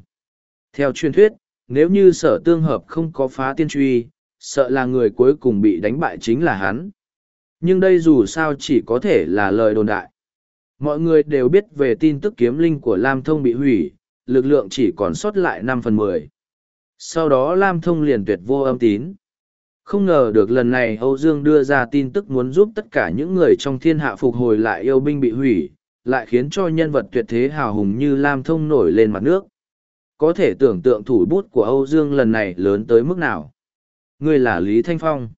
Theo truyền thuyết, nếu như sở tương hợp không có phá tiên truy, sợ là người cuối cùng bị đánh bại chính là hắn. Nhưng đây dù sao chỉ có thể là lời đồn đại. Mọi người đều biết về tin tức kiếm linh của Lam Thông bị hủy, lực lượng chỉ còn sót lại năm phần mười. Sau đó Lam Thông liền tuyệt vô âm tín. Không ngờ được lần này Âu Dương đưa ra tin tức muốn giúp tất cả những người trong thiên hạ phục hồi lại yêu binh bị hủy, lại khiến cho nhân vật tuyệt thế hào hùng như Lam Thông nổi lên mặt nước. Có thể tưởng tượng thủ bút của Âu Dương lần này lớn tới mức nào. Người là Lý Thanh Phong.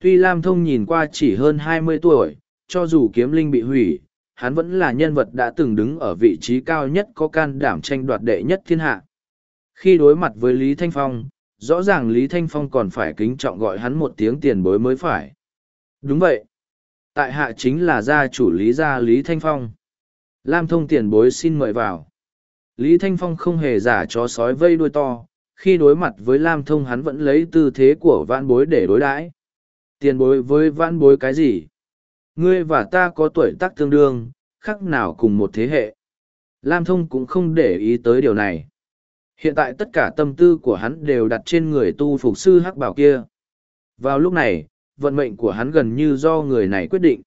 Tuy Lam Thông nhìn qua chỉ hơn hai mươi tuổi, cho dù kiếm linh bị hủy, hắn vẫn là nhân vật đã từng đứng ở vị trí cao nhất có can đảm tranh đoạt đệ nhất thiên hạ. Khi đối mặt với Lý Thanh Phong, rõ ràng Lý Thanh Phong còn phải kính trọng gọi hắn một tiếng tiền bối mới phải. Đúng vậy. Tại hạ chính là gia chủ Lý gia Lý Thanh Phong. Lam thông tiền bối xin mời vào. Lý Thanh Phong không hề giả chó sói vây đuôi to, khi đối mặt với Lam thông hắn vẫn lấy tư thế của vãn bối để đối đãi. Tiền bối với vãn bối cái gì? Ngươi và ta có tuổi tác tương đương, khác nào cùng một thế hệ. Lam thông cũng không để ý tới điều này. Hiện tại tất cả tâm tư của hắn đều đặt trên người tu phục sư hắc bảo kia. Vào lúc này, vận mệnh của hắn gần như do người này quyết định.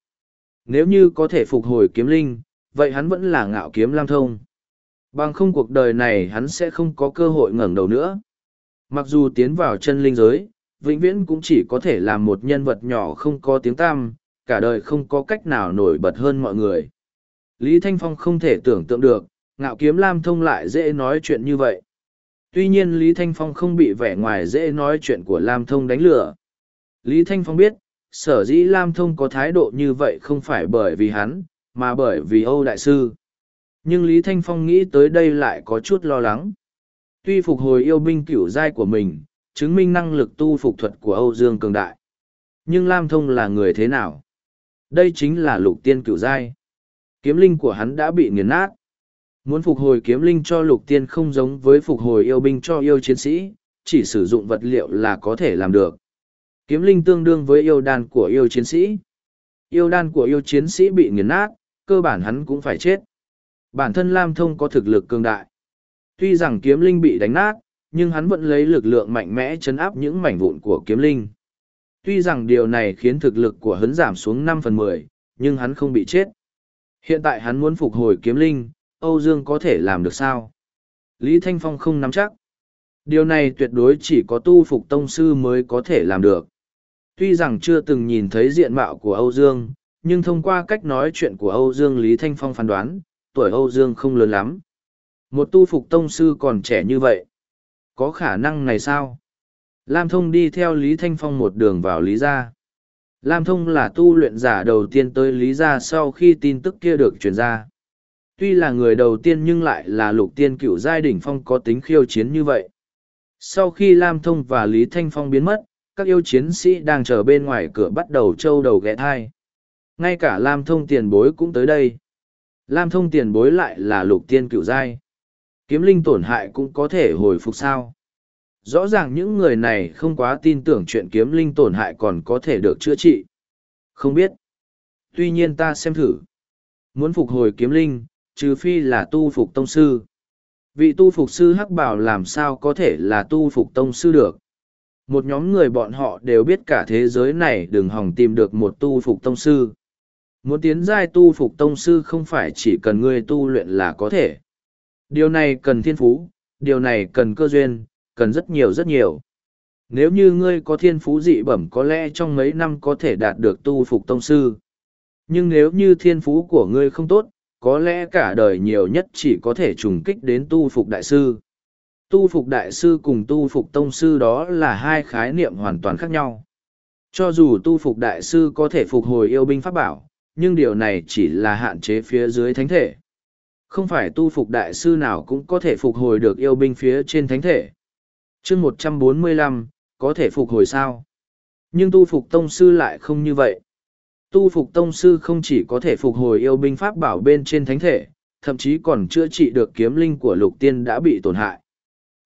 Nếu như có thể phục hồi kiếm linh, vậy hắn vẫn là ngạo kiếm lam thông. Bằng không cuộc đời này hắn sẽ không có cơ hội ngẩng đầu nữa. Mặc dù tiến vào chân linh giới, vĩnh viễn cũng chỉ có thể là một nhân vật nhỏ không có tiếng tăm, cả đời không có cách nào nổi bật hơn mọi người. Lý Thanh Phong không thể tưởng tượng được, ngạo kiếm lam thông lại dễ nói chuyện như vậy tuy nhiên Lý Thanh Phong không bị vẻ ngoài dễ nói chuyện của Lam Thông đánh lừa. Lý Thanh Phong biết, sở dĩ Lam Thông có thái độ như vậy không phải bởi vì hắn, mà bởi vì Âu Đại Sư. Nhưng Lý Thanh Phong nghĩ tới đây lại có chút lo lắng. Tuy phục hồi yêu binh cửu giai của mình, chứng minh năng lực tu phục thuật của Âu Dương Cường Đại. Nhưng Lam Thông là người thế nào? Đây chính là lục tiên cửu giai. Kiếm linh của hắn đã bị nghiền nát. Muốn phục hồi kiếm linh cho lục tiên không giống với phục hồi yêu binh cho yêu chiến sĩ, chỉ sử dụng vật liệu là có thể làm được. Kiếm linh tương đương với yêu đan của yêu chiến sĩ. Yêu đan của yêu chiến sĩ bị nghiền nát, cơ bản hắn cũng phải chết. Bản thân Lam Thông có thực lực cường đại. Tuy rằng kiếm linh bị đánh nát, nhưng hắn vẫn lấy lực lượng mạnh mẽ chấn áp những mảnh vụn của kiếm linh. Tuy rằng điều này khiến thực lực của hắn giảm xuống năm phần mười, nhưng hắn không bị chết. Hiện tại hắn muốn phục hồi kiếm linh, Âu Dương có thể làm được sao? Lý Thanh Phong không nắm chắc. Điều này tuyệt đối chỉ có tu phục tông sư mới có thể làm được. Tuy rằng chưa từng nhìn thấy diện mạo của Âu Dương, nhưng thông qua cách nói chuyện của Âu Dương Lý Thanh Phong phán đoán, tuổi Âu Dương không lớn lắm. Một tu phục tông sư còn trẻ như vậy. Có khả năng này sao? Lam Thông đi theo Lý Thanh Phong một đường vào Lý Gia. Lam Thông là tu luyện giả đầu tiên tới Lý Gia sau khi tin tức kia được truyền ra. Tuy là người đầu tiên nhưng lại là lục tiên cựu giai đỉnh phong có tính khiêu chiến như vậy. Sau khi Lam Thông và Lý Thanh Phong biến mất, các yêu chiến sĩ đang chờ bên ngoài cửa bắt đầu trâu đầu ghé thai. Ngay cả Lam Thông tiền bối cũng tới đây. Lam Thông tiền bối lại là lục tiên cựu giai. Kiếm linh tổn hại cũng có thể hồi phục sao. Rõ ràng những người này không quá tin tưởng chuyện kiếm linh tổn hại còn có thể được chữa trị. Không biết. Tuy nhiên ta xem thử. Muốn phục hồi kiếm linh, trừ phi là tu phục tông sư. Vị tu phục sư hắc bảo làm sao có thể là tu phục tông sư được. Một nhóm người bọn họ đều biết cả thế giới này đừng hòng tìm được một tu phục tông sư. Muốn tiến giai tu phục tông sư không phải chỉ cần ngươi tu luyện là có thể. Điều này cần thiên phú, điều này cần cơ duyên, cần rất nhiều rất nhiều. Nếu như ngươi có thiên phú dị bẩm có lẽ trong mấy năm có thể đạt được tu phục tông sư. Nhưng nếu như thiên phú của ngươi không tốt, có lẽ cả đời nhiều nhất chỉ có thể trùng kích đến tu phục đại sư. Tu phục đại sư cùng tu phục tông sư đó là hai khái niệm hoàn toàn khác nhau. Cho dù tu phục đại sư có thể phục hồi yêu binh pháp bảo, nhưng điều này chỉ là hạn chế phía dưới thánh thể. Không phải tu phục đại sư nào cũng có thể phục hồi được yêu binh phía trên thánh thể. chương một trăm bốn mươi lăm có thể phục hồi sao? Nhưng tu phục tông sư lại không như vậy. Tu phục tông sư không chỉ có thể phục hồi yêu binh pháp bảo bên trên thánh thể, thậm chí còn chữa trị được kiếm linh của lục tiên đã bị tổn hại.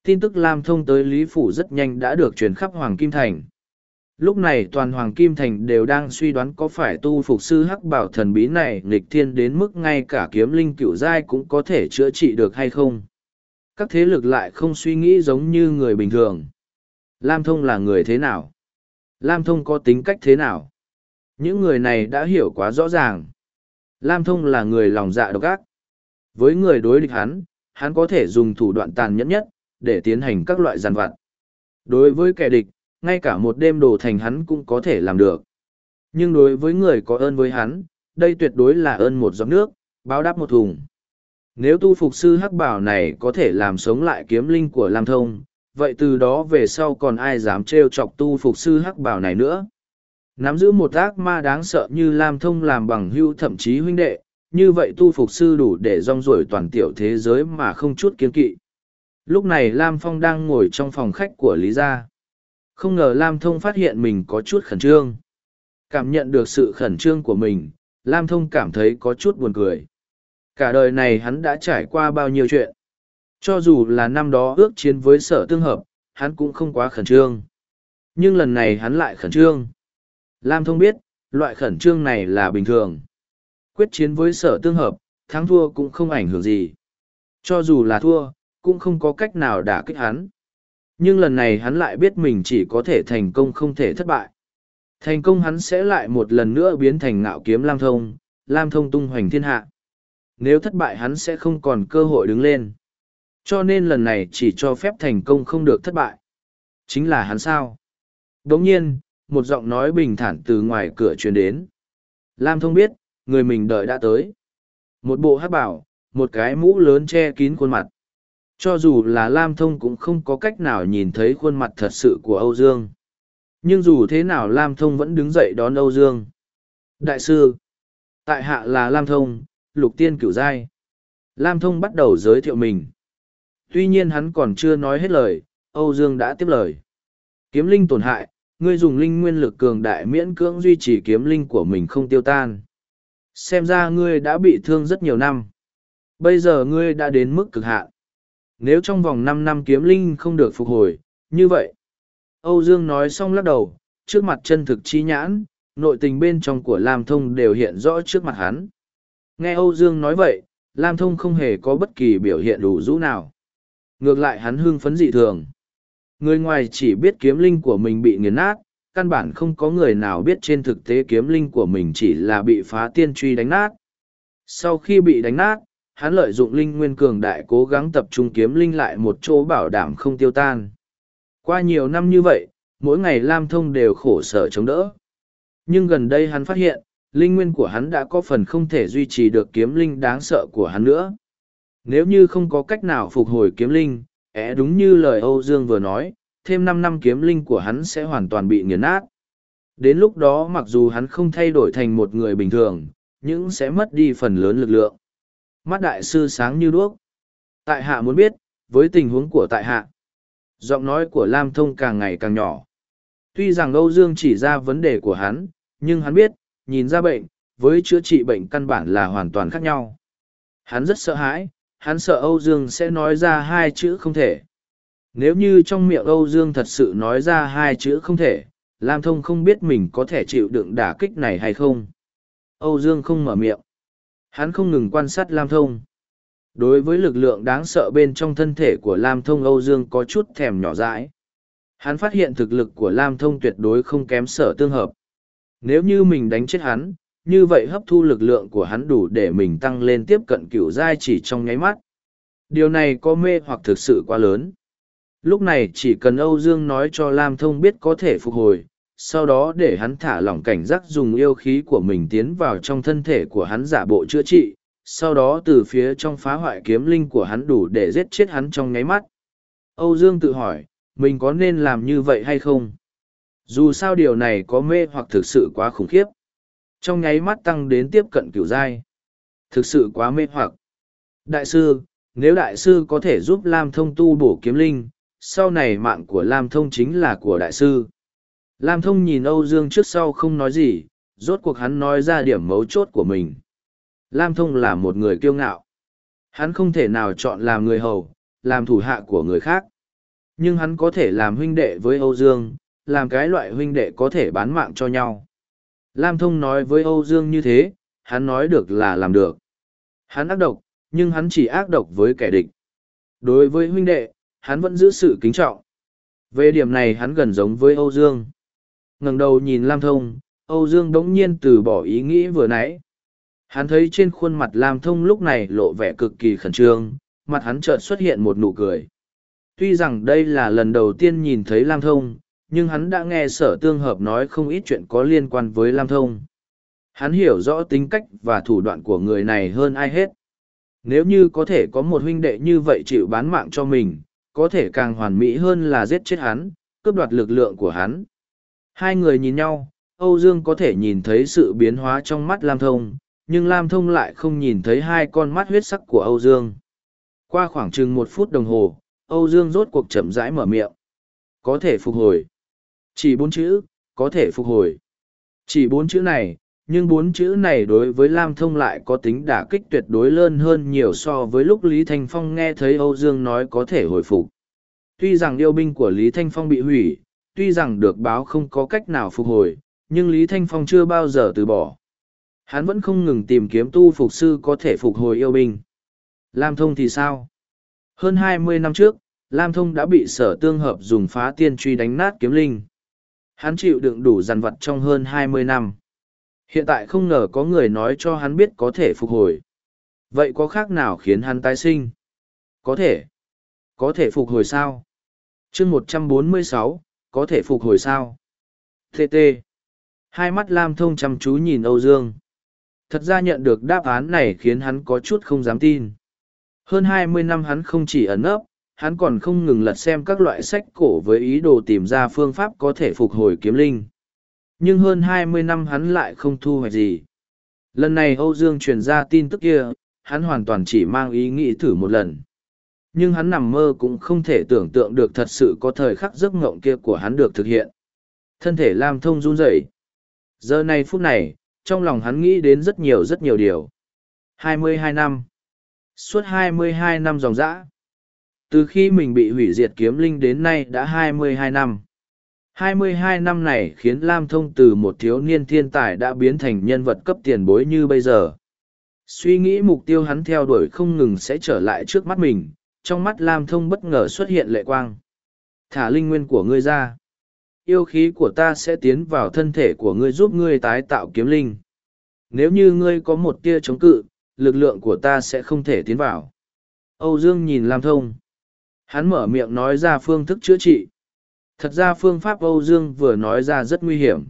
Tin tức Lam thông tới Lý Phủ rất nhanh đã được truyền khắp Hoàng Kim Thành. Lúc này toàn Hoàng Kim Thành đều đang suy đoán có phải tu phục sư hắc bảo thần bí này nghịch thiên đến mức ngay cả kiếm linh cựu giai cũng có thể chữa trị được hay không. Các thế lực lại không suy nghĩ giống như người bình thường. Lam Thông là người thế nào? Lam Thông có tính cách thế nào? Những người này đã hiểu quá rõ ràng. Lam Thông là người lòng dạ độc ác. Với người đối địch hắn, hắn có thể dùng thủ đoạn tàn nhẫn nhất, để tiến hành các loại giàn vặt. Đối với kẻ địch, ngay cả một đêm đồ thành hắn cũng có thể làm được. Nhưng đối với người có ơn với hắn, đây tuyệt đối là ơn một giọt nước, báo đáp một thùng. Nếu tu phục sư hắc bảo này có thể làm sống lại kiếm linh của Lam Thông, vậy từ đó về sau còn ai dám trêu chọc tu phục sư hắc bảo này nữa? Nắm giữ một ác ma đáng sợ như Lam Thông làm bằng hưu thậm chí huynh đệ, như vậy tu phục sư đủ để rong ruổi toàn tiểu thế giới mà không chút kiên kỵ. Lúc này Lam Phong đang ngồi trong phòng khách của Lý Gia. Không ngờ Lam Thông phát hiện mình có chút khẩn trương. Cảm nhận được sự khẩn trương của mình, Lam Thông cảm thấy có chút buồn cười. Cả đời này hắn đã trải qua bao nhiêu chuyện. Cho dù là năm đó ước chiến với sở tương hợp, hắn cũng không quá khẩn trương. Nhưng lần này hắn lại khẩn trương. Lam Thông biết, loại khẩn trương này là bình thường. Quyết chiến với sở tương hợp, thắng thua cũng không ảnh hưởng gì. Cho dù là thua, cũng không có cách nào đả kích hắn. Nhưng lần này hắn lại biết mình chỉ có thể thành công không thể thất bại. Thành công hắn sẽ lại một lần nữa biến thành ngạo kiếm Lam Thông, Lam Thông tung hoành thiên hạ. Nếu thất bại hắn sẽ không còn cơ hội đứng lên. Cho nên lần này chỉ cho phép thành công không được thất bại. Chính là hắn sao. Đồng nhiên, một giọng nói bình thản từ ngoài cửa truyền đến. Lam Thông biết, người mình đợi đã tới. Một bộ hát bảo, một cái mũ lớn che kín khuôn mặt. Cho dù là Lam Thông cũng không có cách nào nhìn thấy khuôn mặt thật sự của Âu Dương. Nhưng dù thế nào Lam Thông vẫn đứng dậy đón Âu Dương. Đại sư, tại hạ là Lam Thông, lục tiên cửu giai. Lam Thông bắt đầu giới thiệu mình. Tuy nhiên hắn còn chưa nói hết lời, Âu Dương đã tiếp lời. Kiếm linh tổn hại, ngươi dùng linh nguyên lực cường đại miễn cưỡng duy trì kiếm linh của mình không tiêu tan. Xem ra ngươi đã bị thương rất nhiều năm. Bây giờ ngươi đã đến mức cực hạn. Nếu trong vòng năm năm kiếm linh không được phục hồi, như vậy. Âu Dương nói xong lắc đầu, trước mặt chân thực chi nhãn, nội tình bên trong của Lam Thông đều hiện rõ trước mặt hắn. Nghe Âu Dương nói vậy, Lam Thông không hề có bất kỳ biểu hiện đủ rũ nào. Ngược lại hắn hưng phấn dị thường. Người ngoài chỉ biết kiếm linh của mình bị nghiền nát, căn bản không có người nào biết trên thực tế kiếm linh của mình chỉ là bị phá tiên truy đánh nát. Sau khi bị đánh nát, hắn lợi dụng linh nguyên cường đại cố gắng tập trung kiếm linh lại một chỗ bảo đảm không tiêu tan. Qua nhiều năm như vậy, mỗi ngày Lam Thông đều khổ sở chống đỡ. Nhưng gần đây hắn phát hiện, linh nguyên của hắn đã có phần không thể duy trì được kiếm linh đáng sợ của hắn nữa. Nếu như không có cách nào phục hồi kiếm linh, é đúng như lời Âu Dương vừa nói, thêm năm năm kiếm linh của hắn sẽ hoàn toàn bị nghiền nát. Đến lúc đó mặc dù hắn không thay đổi thành một người bình thường, nhưng sẽ mất đi phần lớn lực lượng mắt đại sư sáng như đuốc tại hạ muốn biết với tình huống của tại hạ giọng nói của lam thông càng ngày càng nhỏ Tuy rằng Âu Dương chỉ ra vấn đề của hắn, nhưng hắn biết, nhìn ra bệnh, với chữa trị bệnh căn bản là hoàn toàn khác nhau. Hắn rất sợ hãi, hắn sợ Âu Dương sẽ nói ra hai chữ không thể. Nếu như trong miệng Âu Dương thật sự nói ra hai chữ không thể, Lam Thông không biết mình có thể chịu đựng đả kích này hay không. Âu Dương không mở miệng. Hắn không ngừng quan sát Lam Thông. Đối với lực lượng đáng sợ bên trong thân thể của Lam Thông Âu Dương có chút thèm nhỏ dãi. Hắn phát hiện thực lực của Lam Thông tuyệt đối không kém sở tương hợp. Nếu như mình đánh chết hắn, như vậy hấp thu lực lượng của hắn đủ để mình tăng lên tiếp cận cửu giai chỉ trong nháy mắt. Điều này có mê hoặc thực sự quá lớn. Lúc này chỉ cần Âu Dương nói cho Lam Thông biết có thể phục hồi, sau đó để hắn thả lỏng cảnh giác dùng yêu khí của mình tiến vào trong thân thể của hắn giả bộ chữa trị, sau đó từ phía trong phá hoại kiếm linh của hắn đủ để giết chết hắn trong nháy mắt. Âu Dương tự hỏi, mình có nên làm như vậy hay không? Dù sao điều này có mê hoặc thực sự quá khủng khiếp. Trong nháy mắt tăng đến tiếp cận cửu giai. Thực sự quá mê hoặc. Đại sư, nếu đại sư có thể giúp Lam Thông tu bổ kiếm linh, sau này mạng của Lam Thông chính là của đại sư. Lam Thông nhìn Âu Dương trước sau không nói gì, rốt cuộc hắn nói ra điểm mấu chốt của mình. Lam Thông là một người kiêu ngạo. Hắn không thể nào chọn làm người hầu, làm thủ hạ của người khác. Nhưng hắn có thể làm huynh đệ với Âu Dương, làm cái loại huynh đệ có thể bán mạng cho nhau. Lam Thông nói với Âu Dương như thế, hắn nói được là làm được. Hắn ác độc, nhưng hắn chỉ ác độc với kẻ địch. Đối với huynh đệ, hắn vẫn giữ sự kính trọng. Về điểm này hắn gần giống với Âu Dương ngẩng đầu nhìn Lam Thông, Âu Dương đống nhiên từ bỏ ý nghĩ vừa nãy. Hắn thấy trên khuôn mặt Lam Thông lúc này lộ vẻ cực kỳ khẩn trương, mặt hắn chợt xuất hiện một nụ cười. Tuy rằng đây là lần đầu tiên nhìn thấy Lam Thông, nhưng hắn đã nghe sở tương hợp nói không ít chuyện có liên quan với Lam Thông. Hắn hiểu rõ tính cách và thủ đoạn của người này hơn ai hết. Nếu như có thể có một huynh đệ như vậy chịu bán mạng cho mình, có thể càng hoàn mỹ hơn là giết chết hắn, cướp đoạt lực lượng của hắn. Hai người nhìn nhau, Âu Dương có thể nhìn thấy sự biến hóa trong mắt Lam Thông, nhưng Lam Thông lại không nhìn thấy hai con mắt huyết sắc của Âu Dương. Qua khoảng chừng một phút đồng hồ, Âu Dương rốt cuộc chậm rãi mở miệng. Có thể phục hồi. Chỉ bốn chữ, có thể phục hồi. Chỉ bốn chữ này, nhưng bốn chữ này đối với Lam Thông lại có tính đả kích tuyệt đối lớn hơn nhiều so với lúc Lý Thanh Phong nghe thấy Âu Dương nói có thể hồi phục. Tuy rằng yêu binh của Lý Thanh Phong bị hủy, tuy rằng được báo không có cách nào phục hồi, nhưng Lý Thanh Phong chưa bao giờ từ bỏ. Hắn vẫn không ngừng tìm kiếm tu phục sư có thể phục hồi yêu binh. Lam Thông thì sao? Hơn hai mươi năm trước, Lam Thông đã bị sở tương hợp dùng phá tiên truy đánh nát kiếm linh. Hắn chịu đựng đủ dằn vặt trong hơn hai mươi năm. Hiện tại không ngờ có người nói cho hắn biết có thể phục hồi. Vậy có khác nào khiến hắn tái sinh? Có thể. Có thể phục hồi sao? chương một trăm bốn mươi sáu, có thể phục hồi sao? TT. Hai mắt Lam Thông chăm chú nhìn Âu Dương. Thật ra nhận được đáp án này khiến hắn có chút không dám tin. Hơn hai mươi năm hắn không chỉ ẩn ấp, hắn còn không ngừng lật xem các loại sách cổ với ý đồ tìm ra phương pháp có thể phục hồi kiếm linh. Nhưng hơn hai mươi năm hắn lại không thu hoạch gì. Lần này Âu Dương truyền ra tin tức kia, hắn hoàn toàn chỉ mang ý nghĩ thử một lần. Nhưng hắn nằm mơ cũng không thể tưởng tượng được thật sự có thời khắc giấc ngộng kia của hắn được thực hiện. Thân thể Lam Thông run rẩy. Giờ này phút này, trong lòng hắn nghĩ đến rất nhiều rất nhiều điều. 22 năm. Suốt 22 năm dòng dã. Từ khi mình bị hủy diệt kiếm linh đến nay đã 22 năm. 22 năm này khiến Lam Thông từ một thiếu niên thiên tài đã biến thành nhân vật cấp tiền bối như bây giờ. Suy nghĩ mục tiêu hắn theo đuổi không ngừng sẽ trở lại trước mắt mình, trong mắt Lam Thông bất ngờ xuất hiện lệ quang. Thả linh nguyên của ngươi ra. Yêu khí của ta sẽ tiến vào thân thể của ngươi giúp ngươi tái tạo kiếm linh. Nếu như ngươi có một tia chống cự, lực lượng của ta sẽ không thể tiến vào. Âu Dương nhìn Lam Thông. Hắn mở miệng nói ra phương thức chữa trị. Thật ra phương pháp Âu Dương vừa nói ra rất nguy hiểm.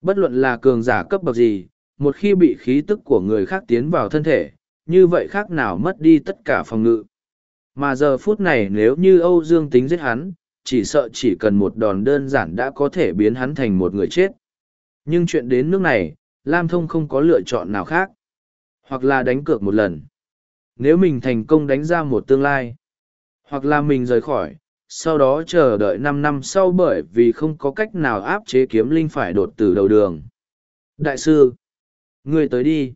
Bất luận là cường giả cấp bậc gì, một khi bị khí tức của người khác tiến vào thân thể, như vậy khác nào mất đi tất cả phòng ngự. Mà giờ phút này nếu như Âu Dương tính giết hắn, chỉ sợ chỉ cần một đòn đơn giản đã có thể biến hắn thành một người chết. Nhưng chuyện đến nước này, Lam Thông không có lựa chọn nào khác. Hoặc là đánh cược một lần. Nếu mình thành công đánh ra một tương lai, hoặc là mình rời khỏi, sau đó chờ đợi năm năm sau bởi vì không có cách nào áp chế kiếm linh phải đột từ đầu đường. Đại sư, người tới đi.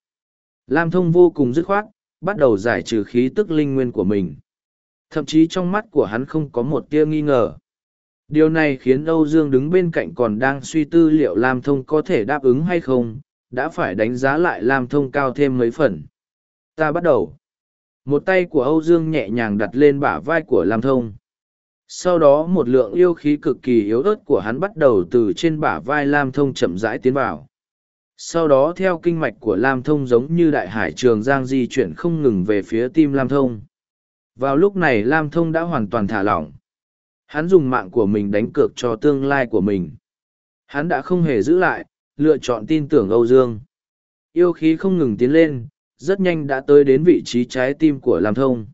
Lam thông vô cùng dứt khoát, bắt đầu giải trừ khí tức linh nguyên của mình. Thậm chí trong mắt của hắn không có một tia nghi ngờ. Điều này khiến Âu Dương đứng bên cạnh còn đang suy tư liệu Lam Thông có thể đáp ứng hay không, đã phải đánh giá lại Lam Thông cao thêm mấy phần. Ta bắt đầu. Một tay của Âu Dương nhẹ nhàng đặt lên bả vai của Lam Thông. Sau đó một lượng yêu khí cực kỳ yếu ớt của hắn bắt đầu từ trên bả vai Lam Thông chậm rãi tiến vào. Sau đó theo kinh mạch của Lam Thông giống như đại hải trường giang di chuyển không ngừng về phía tim Lam Thông. Vào lúc này Lam Thông đã hoàn toàn thả lỏng. Hắn dùng mạng của mình đánh cược cho tương lai của mình. Hắn đã không hề giữ lại, lựa chọn tin tưởng Âu Dương. Yêu khí không ngừng tiến lên, rất nhanh đã tới đến vị trí trái tim của Lam Thông.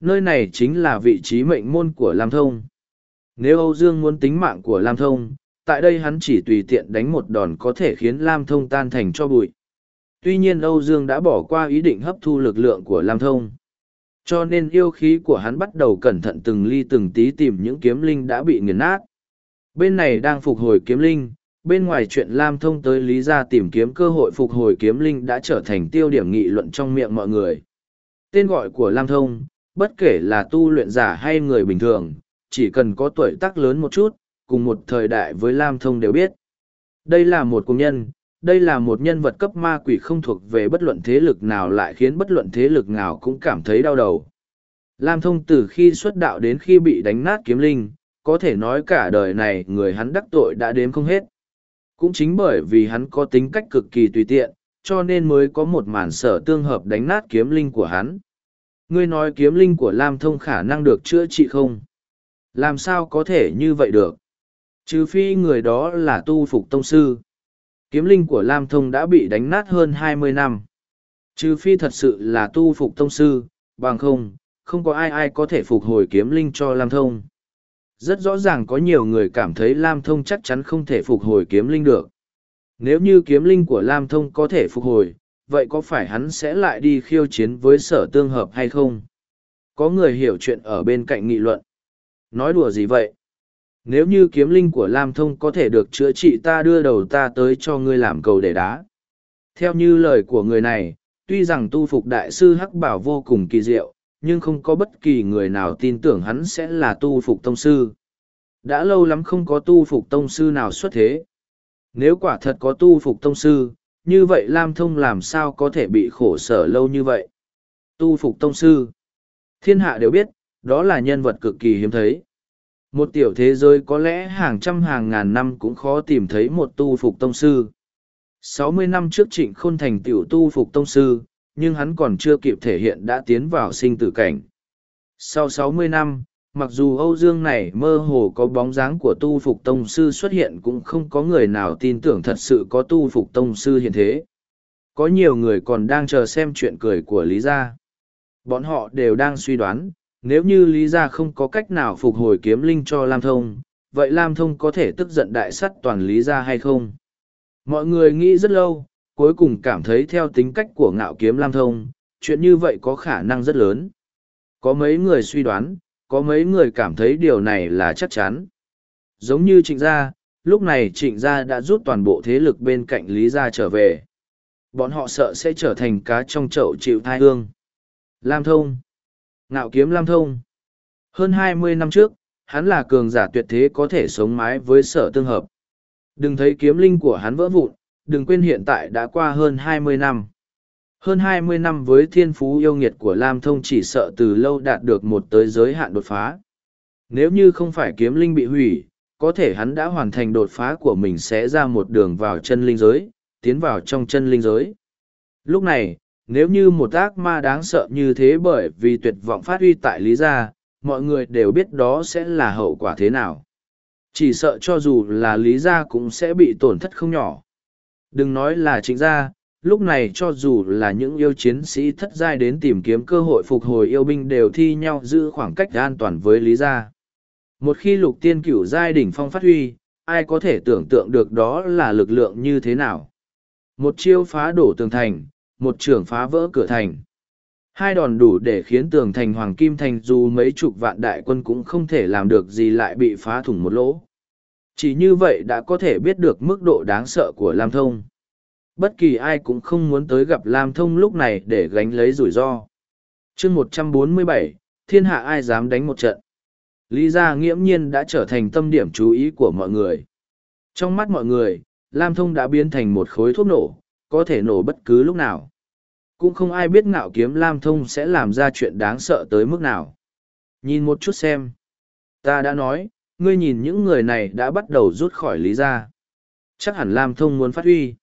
Nơi này chính là vị trí mệnh môn của Lam Thông. Nếu Âu Dương muốn tính mạng của Lam Thông, tại đây hắn chỉ tùy tiện đánh một đòn có thể khiến Lam Thông tan thành cho bụi. Tuy nhiên Âu Dương đã bỏ qua ý định hấp thu lực lượng của Lam Thông. Cho nên yêu khí của hắn bắt đầu cẩn thận từng ly từng tí tìm những kiếm linh đã bị nghiền nát. Bên này đang phục hồi kiếm linh, bên ngoài chuyện Lam Thông tới Lý Gia tìm kiếm cơ hội phục hồi kiếm linh đã trở thành tiêu điểm nghị luận trong miệng mọi người. Tên gọi của Lam Thông, bất kể là tu luyện giả hay người bình thường, chỉ cần có tuổi tác lớn một chút, cùng một thời đại với Lam Thông đều biết. Đây là một công nhân, đây là một nhân vật cấp ma quỷ không thuộc về bất luận thế lực nào lại khiến bất luận thế lực nào cũng cảm thấy đau đầu. Lam Thông từ khi xuất đạo đến khi bị đánh nát kiếm linh, có thể nói cả đời này người hắn đắc tội đã đếm không hết. Cũng chính bởi vì hắn có tính cách cực kỳ tùy tiện, cho nên mới có một màn sở tương hợp đánh nát kiếm linh của hắn. Ngươi nói kiếm linh của Lam Thông khả năng được chữa trị không? Làm sao có thể như vậy được? Trừ phi người đó là tu phục tông sư. Kiếm linh của Lam Thông đã bị đánh nát hơn hai mươi năm. Trừ phi thật sự là tu phục tông sư, bằng không, không có ai ai có thể phục hồi kiếm linh cho Lam Thông. Rất rõ ràng có nhiều người cảm thấy Lam Thông chắc chắn không thể phục hồi kiếm linh được. Nếu như kiếm linh của Lam Thông có thể phục hồi, vậy có phải hắn sẽ lại đi khiêu chiến với sở tương hợp hay không? Có người hiểu chuyện ở bên cạnh nghị luận. Nói đùa gì vậy? Nếu như kiếm linh của Lam Thông có thể được chữa trị ta đưa đầu ta tới cho ngươi làm cầu để đá. Theo như lời của người này, tuy rằng tu phục đại sư Hắc Bảo vô cùng kỳ diệu, nhưng không có bất kỳ người nào tin tưởng hắn sẽ là tu phục tông sư. Đã lâu lắm không có tu phục tông sư nào xuất thế. Nếu quả thật có tu phục tông sư, như vậy Lam Thông làm sao có thể bị khổ sở lâu như vậy? Tu phục tông sư. Thiên hạ đều biết, đó là nhân vật cực kỳ hiếm thấy. Một tiểu thế giới có lẽ hàng trăm hàng ngàn năm cũng khó tìm thấy một tu phục tông sư. Sáu mươi năm trước trịnh khôn thành tiểu tu phục tông sư, nhưng hắn còn chưa kịp thể hiện đã tiến vào sinh tử cảnh. Sau sáu mươi năm, mặc dù Âu Dương này mơ hồ có bóng dáng của tu phục tông sư xuất hiện cũng không có người nào tin tưởng thật sự có tu phục tông sư hiện thế. Có nhiều người còn đang chờ xem chuyện cười của Lý Gia. Bọn họ đều đang suy đoán, nếu như Lý Gia không có cách nào phục hồi kiếm linh cho Lam Thông, vậy Lam Thông có thể tức giận đại sắt toàn Lý Gia hay không? Mọi người nghĩ rất lâu, cuối cùng cảm thấy theo tính cách của ngạo kiếm Lam Thông, chuyện như vậy có khả năng rất lớn. Có mấy người suy đoán, có mấy người cảm thấy điều này là chắc chắn. Giống như trịnh gia, lúc này trịnh gia đã rút toàn bộ thế lực bên cạnh Lý Gia trở về. Bọn họ sợ sẽ trở thành cá trong chậu chịu thai hương. Lam Thông Ngạo kiếm Lam Thông. Hơn hai mươi năm trước, hắn là cường giả tuyệt thế có thể sống mái với sở tương hợp. Đừng thấy kiếm linh của hắn vỡ vụn, đừng quên hiện tại đã qua hơn hai mươi năm. Hơn hai mươi năm với thiên phú yêu nghiệt của Lam Thông chỉ sợ từ lâu đạt được một tới giới hạn đột phá. Nếu như không phải kiếm linh bị hủy, có thể hắn đã hoàn thành đột phá của mình sẽ ra một đường vào chân linh giới, tiến vào trong chân linh giới. Lúc này, nếu như một ác ma đáng sợ như thế bởi vì tuyệt vọng phát huy tại lý gia, mọi người đều biết đó sẽ là hậu quả thế nào. Chỉ sợ cho dù là lý gia cũng sẽ bị tổn thất không nhỏ. Đừng nói là chính gia, lúc này cho dù là những yêu chiến sĩ thất giai đến tìm kiếm cơ hội phục hồi yêu binh đều thi nhau giữ khoảng cách an toàn với lý gia. Một khi lục tiên cửu giai đỉnh phong phát huy, ai có thể tưởng tượng được đó là lực lượng như thế nào? Một chiêu phá đổ tường thành một trưởng phá vỡ cửa thành. Hai đòn đủ để khiến tường thành Hoàng Kim Thành dù mấy chục vạn đại quân cũng không thể làm được gì lại bị phá thủng một lỗ. Chỉ như vậy đã có thể biết được mức độ đáng sợ của Lam Thông. Bất kỳ ai cũng không muốn tới gặp Lam Thông lúc này để gánh lấy rủi ro. chương một trăm bốn mươi bảy, thiên hạ ai dám đánh một trận. Lý gia nghiễm nhiên đã trở thành tâm điểm chú ý của mọi người. Trong mắt mọi người, Lam Thông đã biến thành một khối thuốc nổ, có thể nổ bất cứ lúc nào. Cũng không ai biết ngạo kiếm Lam Thông sẽ làm ra chuyện đáng sợ tới mức nào. Nhìn một chút xem. Ta đã nói, ngươi nhìn những người này đã bắt đầu rút khỏi Lý gia. Chắc hẳn Lam Thông muốn phát huy.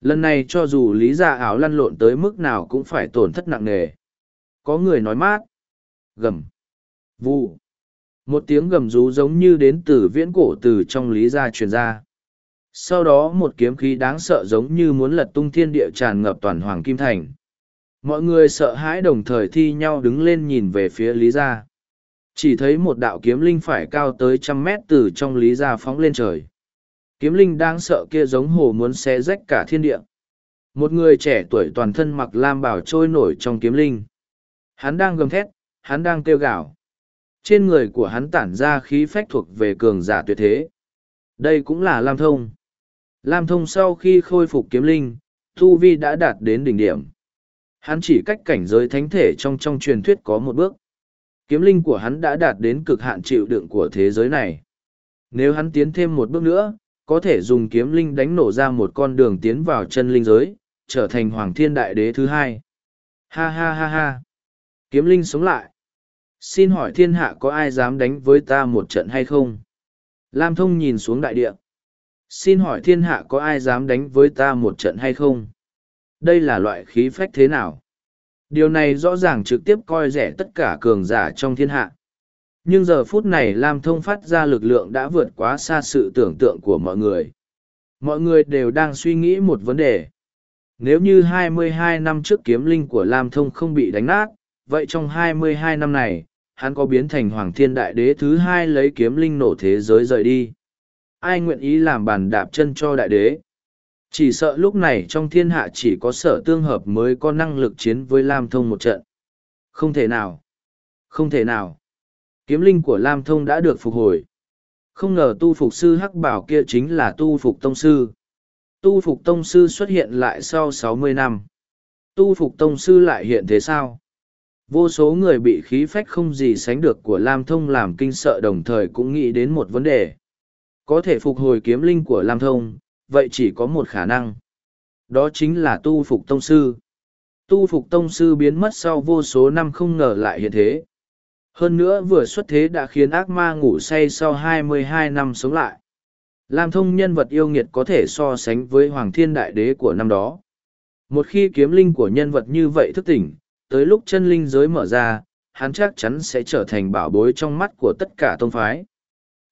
Lần này cho dù Lý gia áo lăn lộn tới mức nào cũng phải tổn thất nặng nề. Có người nói mát. Gầm. Vụ. Một tiếng gầm rú giống như đến từ viễn cổ từ trong Lý gia truyền ra sau đó một kiếm khí đáng sợ giống như muốn lật tung thiên địa tràn ngập toàn hoàng kim thành mọi người sợ hãi đồng thời thi nhau đứng lên nhìn về phía lý gia. Chỉ thấy một đạo kiếm linh phải cao tới trăm mét từ trong lý gia phóng lên trời. Kiếm linh đang sợ kia giống hồ muốn xé rách cả thiên địa. Một người trẻ tuổi toàn thân mặc lam bảo trôi nổi trong kiếm linh. Hắn đang gầm thét, hắn đang kêu gào. Trên người của hắn tản ra khí phách thuộc về cường giả tuyệt thế. Đây cũng là lam thông. Lam thông sau khi khôi phục kiếm linh thu vi đã đạt đến đỉnh điểm. Hắn chỉ cách cảnh giới thánh thể trong trong truyền thuyết có một bước. Kiếm linh của hắn đã đạt đến cực hạn chịu đựng của thế giới này. Nếu hắn tiến thêm một bước nữa, có thể dùng kiếm linh đánh nổ ra một con đường tiến vào chân linh giới, trở thành hoàng thiên đại đế thứ hai. Ha ha ha ha. Kiếm linh sống lại. Xin hỏi thiên hạ có ai dám đánh với ta một trận hay không? Lam thông nhìn xuống đại địa. Xin hỏi thiên hạ có ai dám đánh với ta một trận hay không? Đây là loại khí phách thế nào? Điều này rõ ràng trực tiếp coi rẻ tất cả cường giả trong thiên hạ. Nhưng giờ phút này Lam Thông phát ra lực lượng đã vượt quá xa sự tưởng tượng của mọi người. Mọi người đều đang suy nghĩ một vấn đề. Nếu như 22 năm trước kiếm linh của Lam Thông không bị đánh nát, vậy trong 22 năm này, hắn có biến thành Hoàng Thiên Đại Đế thứ hai lấy kiếm linh nổ thế giới rời đi. Ai nguyện ý làm bàn đạp chân cho Đại Đế? Chỉ sợ lúc này trong thiên hạ chỉ có sở tương hợp mới có năng lực chiến với Lam Thông một trận. Không thể nào. Không thể nào. Kiếm linh của Lam Thông đã được phục hồi. Không ngờ tu phục sư Hắc Bảo kia chính là tu phục tông sư. Tu phục tông sư xuất hiện lại sau sáu mươi năm. Tu phục tông sư lại hiện thế sao? Vô số người bị khí phách không gì sánh được của Lam Thông làm kinh sợ đồng thời cũng nghĩ đến một vấn đề. Có thể phục hồi kiếm linh của Lam Thông, vậy chỉ có một khả năng. Đó chính là tu phục tông sư. Tu phục tông sư biến mất sau vô số năm không ngờ lại hiện thế. Hơn nữa vừa xuất thế đã khiến ác ma ngủ say sau 22 năm sống lại. Lam thông nhân vật yêu nghiệt có thể so sánh với Hoàng Thiên Đại Đế của năm đó. Một khi kiếm linh của nhân vật như vậy thức tỉnh, tới lúc chân linh giới mở ra, hắn chắc chắn sẽ trở thành bảo bối trong mắt của tất cả tông phái.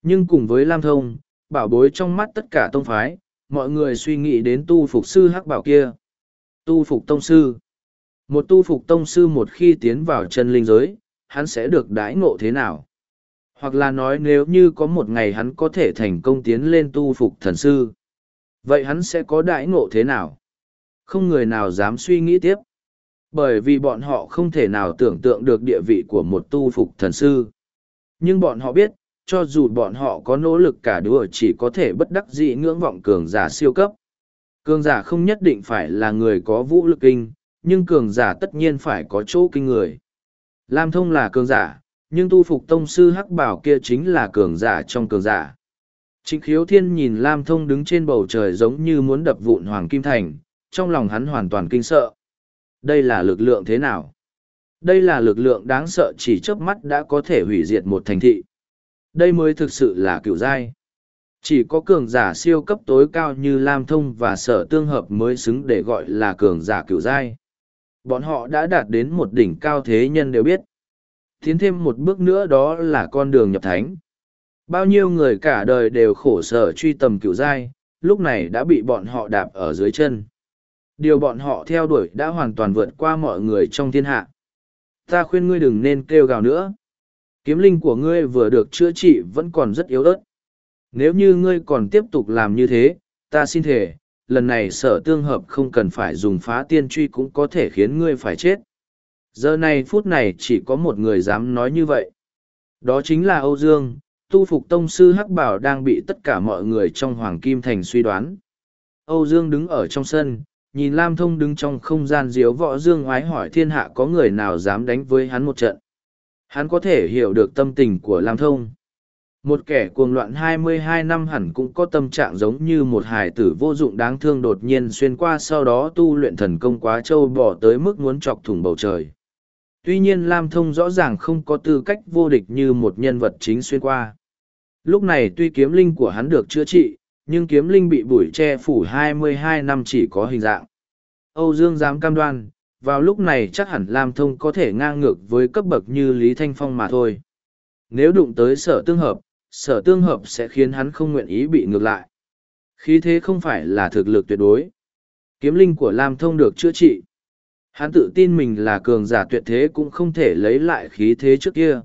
Nhưng cùng với Lam Thông, bảo bối trong mắt tất cả tông phái, mọi người suy nghĩ đến tu phục sư hắc bảo kia. Tu phục tông sư. Một tu phục tông sư một khi tiến vào chân linh giới, hắn sẽ được đãi ngộ thế nào? Hoặc là nói nếu như có một ngày hắn có thể thành công tiến lên tu phục thần sư, vậy hắn sẽ có đãi ngộ thế nào? Không người nào dám suy nghĩ tiếp. Bởi vì bọn họ không thể nào tưởng tượng được địa vị của một tu phục thần sư. Nhưng bọn họ biết, cho dù bọn họ có nỗ lực cả đua chỉ có thể bất đắc dĩ ngưỡng vọng cường giả siêu cấp. Cường giả không nhất định phải là người có vũ lực kinh, nhưng cường giả tất nhiên phải có chỗ kinh người. Lam thông là cường giả, nhưng tu phục tông sư hắc bảo kia chính là cường giả trong cường giả. Trịnh khiếu thiên nhìn Lam thông đứng trên bầu trời giống như muốn đập vụn Hoàng Kim Thành, trong lòng hắn hoàn toàn kinh sợ. Đây là lực lượng thế nào? Đây là lực lượng đáng sợ chỉ chớp mắt đã có thể hủy diệt một thành thị. Đây mới thực sự là cựu giai. Chỉ có cường giả siêu cấp tối cao như Lam Thông và Sở Tương Hợp mới xứng để gọi là cường giả cựu giai. Bọn họ đã đạt đến một đỉnh cao thế nhân đều biết. Tiến thêm một bước nữa đó là con đường nhập thánh. Bao nhiêu người cả đời đều khổ sở truy tầm cựu giai, lúc này đã bị bọn họ đạp ở dưới chân. Điều bọn họ theo đuổi đã hoàn toàn vượt qua mọi người trong thiên hạ. Ta khuyên ngươi đừng nên kêu gào nữa kiếm linh của ngươi vừa được chữa trị vẫn còn rất yếu ớt. Nếu như ngươi còn tiếp tục làm như thế, ta xin thể, lần này sở tương hợp không cần phải dùng phá tiên truy cũng có thể khiến ngươi phải chết. Giờ này phút này chỉ có một người dám nói như vậy. Đó chính là Âu Dương, tu phục tông sư Hắc Bảo đang bị tất cả mọi người trong Hoàng Kim Thành suy đoán. Âu Dương đứng ở trong sân, nhìn Lam Thông đứng trong không gian diếu võ Dương oái hỏi thiên hạ có người nào dám đánh với hắn một trận. Hắn có thể hiểu được tâm tình của Lam Thông. Một kẻ cuồng loạn hai mươi hai năm hẳn cũng có tâm trạng giống như một hài tử vô dụng đáng thương đột nhiên xuyên qua sau đó tu luyện thần công quá trâu bỏ tới mức muốn chọc thủng bầu trời. Tuy nhiên Lam Thông rõ ràng không có tư cách vô địch như một nhân vật chính xuyên qua. Lúc này tuy kiếm linh của hắn được chữa trị, nhưng kiếm linh bị bụi che phủ hai mươi hai năm chỉ có hình dạng. Âu Dương dám cam đoan, vào lúc này chắc hẳn Lam Thông có thể ngang ngược với cấp bậc như Lý Thanh Phong mà thôi. Nếu đụng tới sở tương hợp, sở tương hợp sẽ khiến hắn không nguyện ý bị ngược lại. Khí thế không phải là thực lực tuyệt đối. Kiếm linh của Lam Thông được chữa trị. Hắn tự tin mình là cường giả tuyệt thế cũng không thể lấy lại khí thế trước kia.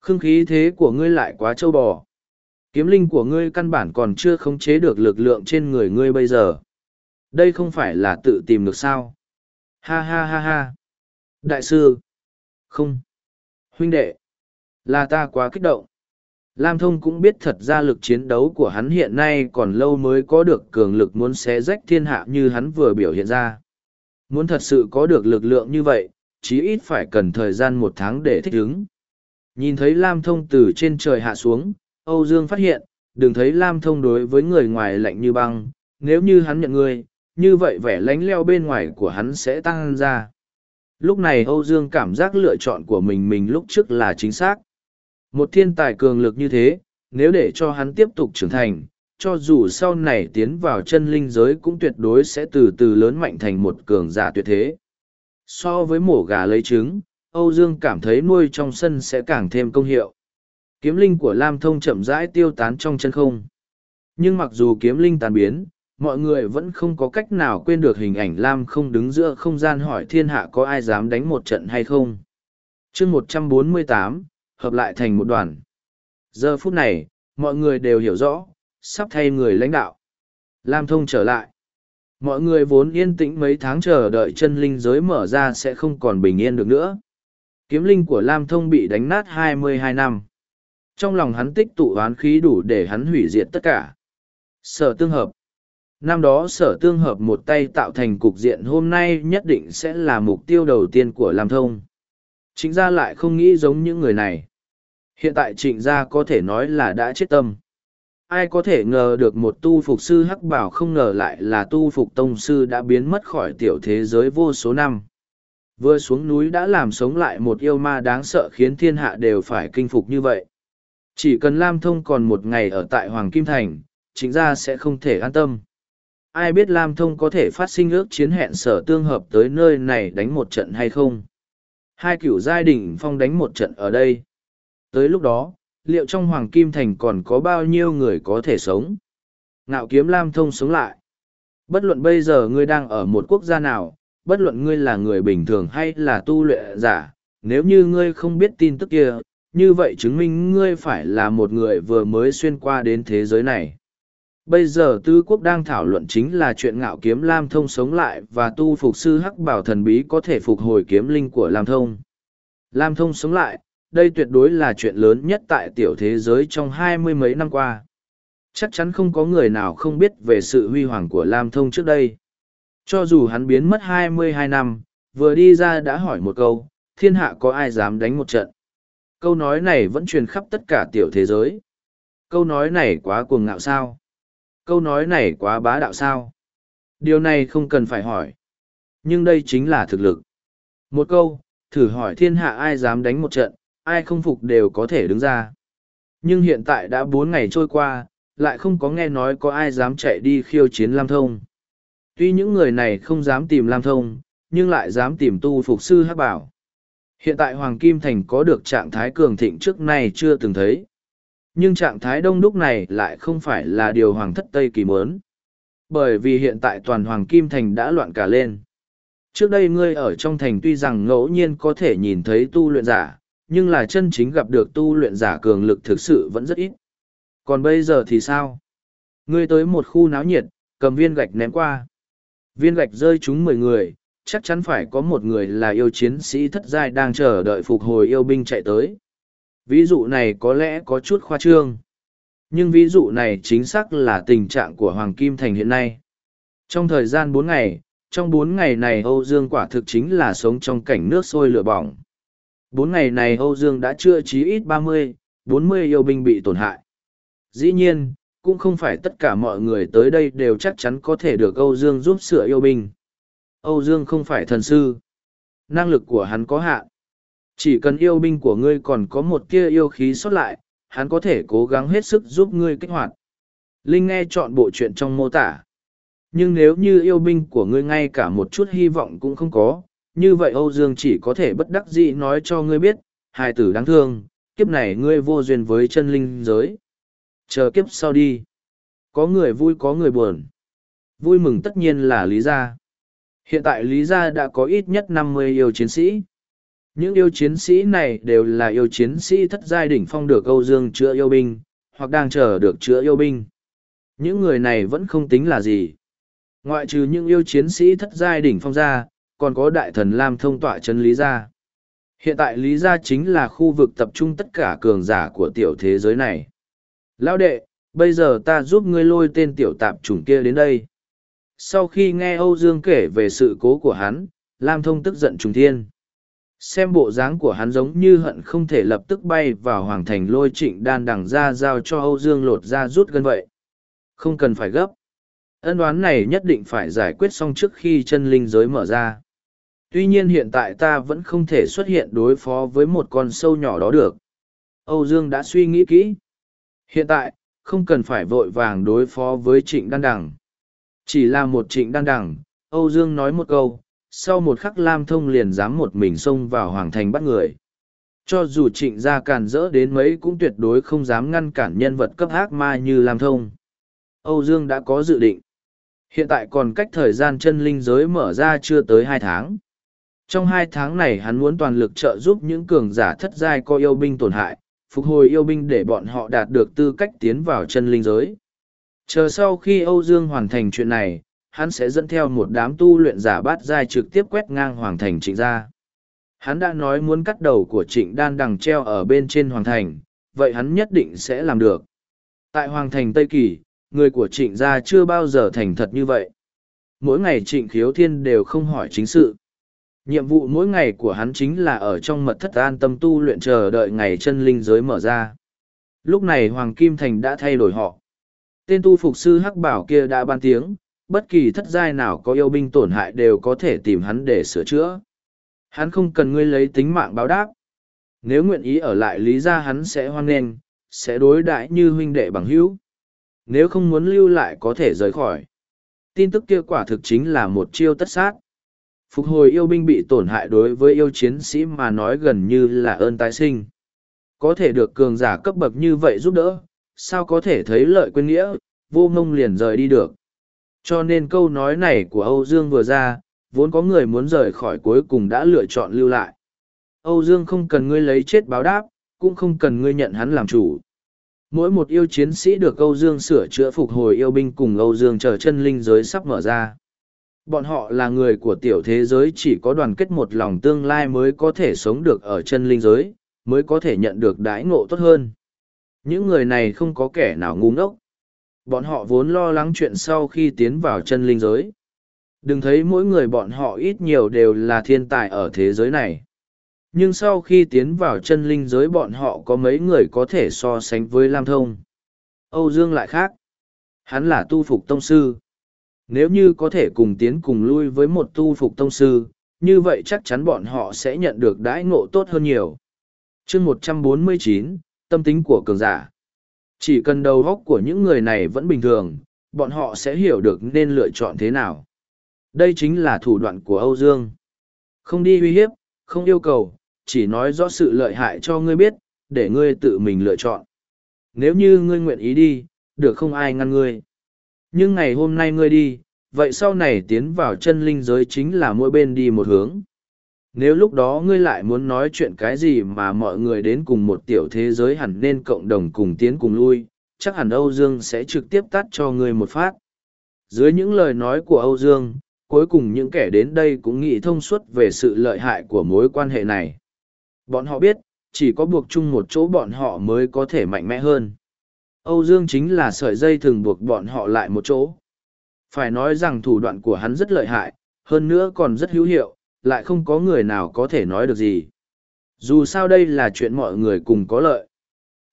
Khưng khí thế của ngươi lại quá trâu bò. Kiếm linh của ngươi căn bản còn chưa khống chế được lực lượng trên người ngươi bây giờ. Đây không phải là tự tìm được sao. Ha ha ha ha. Đại sư. Không. Huynh đệ. Là ta quá kích động. Lam Thông cũng biết thật ra lực chiến đấu của hắn hiện nay còn lâu mới có được cường lực muốn xé rách thiên hạ như hắn vừa biểu hiện ra. Muốn thật sự có được lực lượng như vậy, chí ít phải cần thời gian một tháng để thích ứng. Nhìn thấy Lam Thông từ trên trời hạ xuống, Âu Dương phát hiện, đừng thấy Lam Thông đối với người ngoài lạnh như băng, nếu như hắn nhận người, như vậy vẻ lánh leo bên ngoài của hắn sẽ tăng ra. Lúc này Âu Dương cảm giác lựa chọn của mình mình lúc trước là chính xác. Một thiên tài cường lực như thế, nếu để cho hắn tiếp tục trưởng thành, cho dù sau này tiến vào chân linh giới cũng tuyệt đối sẽ từ từ lớn mạnh thành một cường giả tuyệt thế. So với mổ gà lấy trứng, Âu Dương cảm thấy nuôi trong sân sẽ càng thêm công hiệu. Kiếm linh của Lam Thông chậm rãi tiêu tán trong chân không. Nhưng mặc dù kiếm linh tàn biến, mọi người vẫn không có cách nào quên được hình ảnh Lam không đứng giữa không gian hỏi thiên hạ có ai dám đánh một trận hay không. chương một trăm bốn mươi tám hợp lại thành một đoàn. Giờ phút này, mọi người đều hiểu rõ, sắp thay người lãnh đạo. Lam thông trở lại. Mọi người vốn yên tĩnh mấy tháng chờ đợi chân linh giới mở ra sẽ không còn bình yên được nữa. Kiếm linh của Lam thông bị đánh nát hai mươi hai năm. Trong lòng hắn tích tụ oán khí đủ để hắn hủy diệt tất cả. Sở tương hợp. Năm đó sở tương hợp một tay tạo thành cục diện hôm nay nhất định sẽ là mục tiêu đầu tiên của Lam thông. Chính Gia lại không nghĩ giống những người này. Hiện tại trịnh gia có thể nói là đã chết tâm. Ai có thể ngờ được một tu phục sư hắc bảo không ngờ lại là tu phục tông sư đã biến mất khỏi tiểu thế giới vô số năm. Vừa xuống núi đã làm sống lại một yêu ma đáng sợ khiến thiên hạ đều phải kinh phục như vậy. Chỉ cần Lam Thông còn một ngày ở tại Hoàng Kim Thành, chính gia sẽ không thể an tâm. Ai biết Lam Thông có thể phát sinh ước chiến hẹn sở tương hợp tới nơi này đánh một trận hay không? Hai cửu giai đỉnh phong đánh một trận ở đây. Tới lúc đó, liệu trong Hoàng Kim Thành còn có bao nhiêu người có thể sống? Ngạo kiếm Lam Thông sống lại. Bất luận bây giờ ngươi đang ở một quốc gia nào, bất luận ngươi là người bình thường hay là tu luyện giả, nếu như ngươi không biết tin tức kia, như vậy chứng minh ngươi phải là một người vừa mới xuyên qua đến thế giới này. Bây giờ tứ quốc đang thảo luận chính là chuyện ngạo kiếm Lam Thông sống lại và tu phục sư hắc bảo thần bí có thể phục hồi kiếm linh của Lam Thông. Lam Thông sống lại, đây tuyệt đối là chuyện lớn nhất tại tiểu thế giới trong hai mươi mấy năm qua. Chắc chắn không có người nào không biết về sự huy hoàng của Lam Thông trước đây. Cho dù hắn biến mất hai mươi hai năm, vừa đi ra đã hỏi một câu, thiên hạ có ai dám đánh một trận. Câu nói này vẫn truyền khắp tất cả tiểu thế giới. Câu nói này quá cuồng ngạo sao? Câu nói này quá bá đạo sao? Điều này không cần phải hỏi. Nhưng đây chính là thực lực. Một câu, thử hỏi thiên hạ ai dám đánh một trận, ai không phục đều có thể đứng ra. Nhưng hiện tại đã bốn ngày trôi qua, lại không có nghe nói có ai dám chạy đi khiêu chiến Lam Thông. Tuy những người này không dám tìm Lam Thông, nhưng lại dám tìm tu phục sư hắc bảo. Hiện tại Hoàng Kim Thành có được trạng thái cường thịnh trước nay chưa từng thấy. Nhưng trạng thái đông đúc này lại không phải là điều Hoàng thất Tây kỳ mớn. Bởi vì hiện tại toàn Hoàng Kim Thành đã loạn cả lên. Trước đây ngươi ở trong thành tuy rằng ngẫu nhiên có thể nhìn thấy tu luyện giả, nhưng là chân chính gặp được tu luyện giả cường lực thực sự vẫn rất ít. Còn bây giờ thì sao? Ngươi tới một khu náo nhiệt, cầm viên gạch ném qua. Viên gạch rơi trúng mười người, chắc chắn phải có một người là yêu chiến sĩ thất giai đang chờ đợi phục hồi yêu binh chạy tới. Ví dụ này có lẽ có chút khoa trương. Nhưng ví dụ này chính xác là tình trạng của Hoàng Kim Thành hiện nay. Trong thời gian bốn ngày, trong bốn ngày này Âu Dương quả thực chính là sống trong cảnh nước sôi lửa bỏng. Bốn ngày này Âu Dương đã chữa chí ít ba mươi, bốn mươi yêu binh bị tổn hại. Dĩ nhiên, cũng không phải tất cả mọi người tới đây đều chắc chắn có thể được Âu Dương giúp sửa yêu binh. Âu Dương không phải thần sư. Năng lực của hắn có hạn. Chỉ cần yêu binh của ngươi còn có một tia yêu khí sót lại, hắn có thể cố gắng hết sức giúp ngươi kích hoạt. Linh nghe chọn bộ chuyện trong mô tả. Nhưng nếu như yêu binh của ngươi ngay cả một chút hy vọng cũng không có, như vậy Âu Dương chỉ có thể bất đắc dĩ nói cho ngươi biết, hài tử đáng thương, kiếp này ngươi vô duyên với chân linh giới. Chờ kiếp sau đi. Có người vui có người buồn. Vui mừng tất nhiên là Lý Gia. Hiện tại Lý Gia đã có ít nhất năm mươi yêu chiến sĩ. Những yêu chiến sĩ này đều là yêu chiến sĩ thất giai đỉnh phong được Âu Dương chữa yêu binh, hoặc đang chờ được chữa yêu binh. Những người này vẫn không tính là gì. Ngoại trừ những yêu chiến sĩ thất giai đỉnh phong ra, còn có đại thần Lam thông tọa chân Lý Gia. Hiện tại Lý Gia chính là khu vực tập trung tất cả cường giả của tiểu thế giới này. Lão đệ, bây giờ ta giúp ngươi lôi tên tiểu tạp chủng kia đến đây. Sau khi nghe Âu Dương kể về sự cố của hắn, Lam Thông tức giận trùng thiên. Xem bộ dáng của hắn giống như hận không thể lập tức bay vào hoàng thành lôi trịnh đan đằng ra giao cho Âu Dương lột ra rút gân vậy. Không cần phải gấp. Ân đoán này nhất định phải giải quyết xong trước khi chân linh giới mở ra. Tuy nhiên hiện tại ta vẫn không thể xuất hiện đối phó với một con sâu nhỏ đó được. Âu Dương đã suy nghĩ kỹ. Hiện tại, không cần phải vội vàng đối phó với trịnh đan đằng. Chỉ là một trịnh đan đằng, Âu Dương nói một câu, sau một khắc Lam Thông liền dám một mình xông vào Hoàng Thành bắt người. Cho dù trịnh gia càn rỡ đến mấy cũng tuyệt đối không dám ngăn cản nhân vật cấp ác ma như Lam Thông. Âu Dương đã có dự định. Hiện tại còn cách thời gian chân linh giới mở ra chưa tới hai tháng. Trong hai tháng này hắn muốn toàn lực trợ giúp những cường giả thất giai có yêu binh tổn hại, phục hồi yêu binh để bọn họ đạt được tư cách tiến vào chân linh giới. Chờ sau khi Âu Dương hoàn thành chuyện này, hắn sẽ dẫn theo một đám tu luyện giả bát giai trực tiếp quét ngang hoàng thành trịnh gia. Hắn đã nói muốn cắt đầu của trịnh đan đằng treo ở bên trên hoàng thành, vậy hắn nhất định sẽ làm được. Tại hoàng thành Tây Kỳ, người của trịnh gia chưa bao giờ thành thật như vậy. Mỗi ngày trịnh khiếu thiên đều không hỏi chính sự. Nhiệm vụ mỗi ngày của hắn chính là ở trong mật thất an tâm tu luyện chờ đợi ngày chân linh giới mở ra. Lúc này Hoàng Kim Thành đã thay đổi họ. Tên tu phục sư Hắc Bảo kia đã ban tiếng, bất kỳ thất giai nào có yêu binh tổn hại đều có thể tìm hắn để sửa chữa. Hắn không cần ngươi lấy tính mạng báo đáp. Nếu nguyện ý ở lại lý gia hắn sẽ hoan nghênh, sẽ đối đãi như huynh đệ bằng hữu. Nếu không muốn lưu lại có thể rời khỏi. Tin tức kia quả thực chính là một chiêu tất sát phục hồi yêu binh bị tổn hại đối với yêu chiến sĩ mà nói gần như là ơn tái sinh. Có thể được cường giả cấp bậc như vậy giúp đỡ, sao có thể thấy lợi quên nghĩa, vô mông liền rời đi được. Cho nên câu nói này của Âu Dương vừa ra, vốn có người muốn rời khỏi cuối cùng đã lựa chọn lưu lại. Âu Dương không cần ngươi lấy chết báo đáp, cũng không cần ngươi nhận hắn làm chủ. Mỗi một yêu chiến sĩ được Âu Dương sửa chữa phục hồi yêu binh cùng Âu Dương chờ chân linh giới sắp mở ra. Bọn họ là người của tiểu thế giới chỉ có đoàn kết một lòng tương lai mới có thể sống được ở chân linh giới, mới có thể nhận được đãi ngộ tốt hơn. Những người này không có kẻ nào ngu ngốc. Bọn họ vốn lo lắng chuyện sau khi tiến vào chân linh giới. Đừng thấy mỗi người bọn họ ít nhiều đều là thiên tài ở thế giới này. Nhưng sau khi tiến vào chân linh giới bọn họ có mấy người có thể so sánh với Lam Thông. Âu Dương lại khác. Hắn là tu phục tông sư nếu như có thể cùng tiến cùng lui với một tu phục tông sư, như vậy chắc chắn bọn họ sẽ nhận được đãi ngộ tốt hơn nhiều. chương một trăm bốn mươi chín tâm tính của cường giả. Chỉ cần đầu góc của những người này vẫn bình thường, bọn họ sẽ hiểu được nên lựa chọn thế nào. Đây chính là thủ đoạn của Âu Dương. Không đi uy hiếp, không yêu cầu, chỉ nói rõ sự lợi hại cho ngươi biết, để ngươi tự mình lựa chọn. Nếu như ngươi nguyện ý đi, được không ai ngăn ngươi. Nhưng ngày hôm nay ngươi đi, vậy sau này tiến vào chân linh giới chính là mỗi bên đi một hướng. Nếu lúc đó ngươi lại muốn nói chuyện cái gì mà mọi người đến cùng một tiểu thế giới hẳn nên cộng đồng cùng tiến cùng lui, chắc hẳn Âu Dương sẽ trực tiếp tắt cho ngươi một phát. Dưới những lời nói của Âu Dương, cuối cùng những kẻ đến đây cũng nghĩ thông suốt về sự lợi hại của mối quan hệ này. Bọn họ biết, chỉ có buộc chung một chỗ bọn họ mới có thể mạnh mẽ hơn. Âu Dương chính là sợi dây thường buộc bọn họ lại một chỗ. Phải nói rằng thủ đoạn của hắn rất lợi hại, hơn nữa còn rất hữu hiệu, lại không có người nào có thể nói được gì. Dù sao đây là chuyện mọi người cùng có lợi.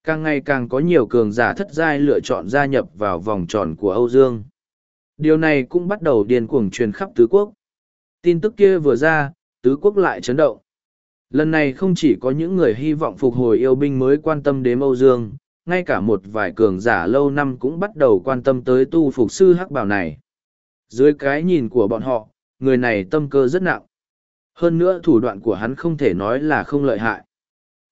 Càng ngày càng có nhiều cường giả thất giai lựa chọn gia nhập vào vòng tròn của Âu Dương. Điều này cũng bắt đầu điên cuồng truyền khắp tứ quốc. Tin tức kia vừa ra, tứ quốc lại chấn động. Lần này không chỉ có những người hy vọng phục hồi yêu binh mới quan tâm đến Âu Dương, ngay cả một vài cường giả lâu năm cũng bắt đầu quan tâm tới tu phục sư hắc bảo này. Dưới cái nhìn của bọn họ, người này tâm cơ rất nặng. Hơn nữa thủ đoạn của hắn không thể nói là không lợi hại.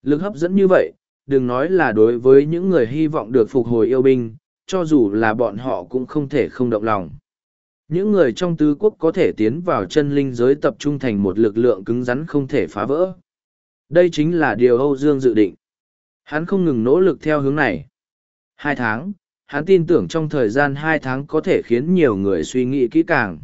Lực hấp dẫn như vậy, đừng nói là đối với những người hy vọng được phục hồi yêu binh, cho dù là bọn họ cũng không thể không động lòng. Những người trong tứ quốc có thể tiến vào chân linh giới tập trung thành một lực lượng cứng rắn không thể phá vỡ. Đây chính là điều Âu Dương dự định. Hắn không ngừng nỗ lực theo hướng này. Hai tháng, hắn tin tưởng trong thời gian hai tháng có thể khiến nhiều người suy nghĩ kỹ càng.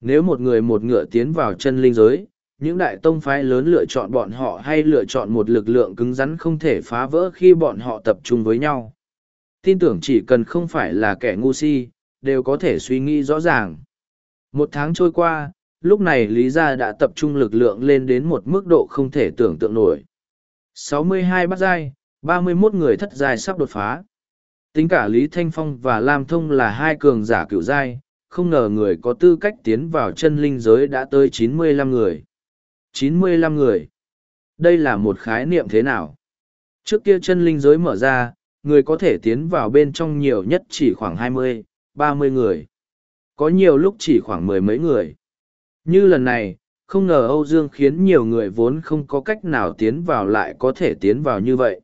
Nếu một người một ngựa tiến vào chân linh giới, những đại tông phái lớn lựa chọn bọn họ hay lựa chọn một lực lượng cứng rắn không thể phá vỡ khi bọn họ tập trung với nhau. Tin tưởng chỉ cần không phải là kẻ ngu si, đều có thể suy nghĩ rõ ràng. Một tháng trôi qua, lúc này Lý Gia đã tập trung lực lượng lên đến một mức độ không thể tưởng tượng nổi. 62 bắt giai, 31 người thất giai sắp đột phá. Tính cả Lý Thanh Phong và Lam Thông là hai cường giả cựu giai, không ngờ người có tư cách tiến vào chân linh giới đã tới 95 người. 95 người. Đây là một khái niệm thế nào? Trước kia chân linh giới mở ra, người có thể tiến vào bên trong nhiều nhất chỉ khoảng 20, 30 người. Có nhiều lúc chỉ khoảng mười mấy người. Như lần này, không ngờ Âu Dương khiến nhiều người vốn không có cách nào tiến vào lại có thể tiến vào như vậy.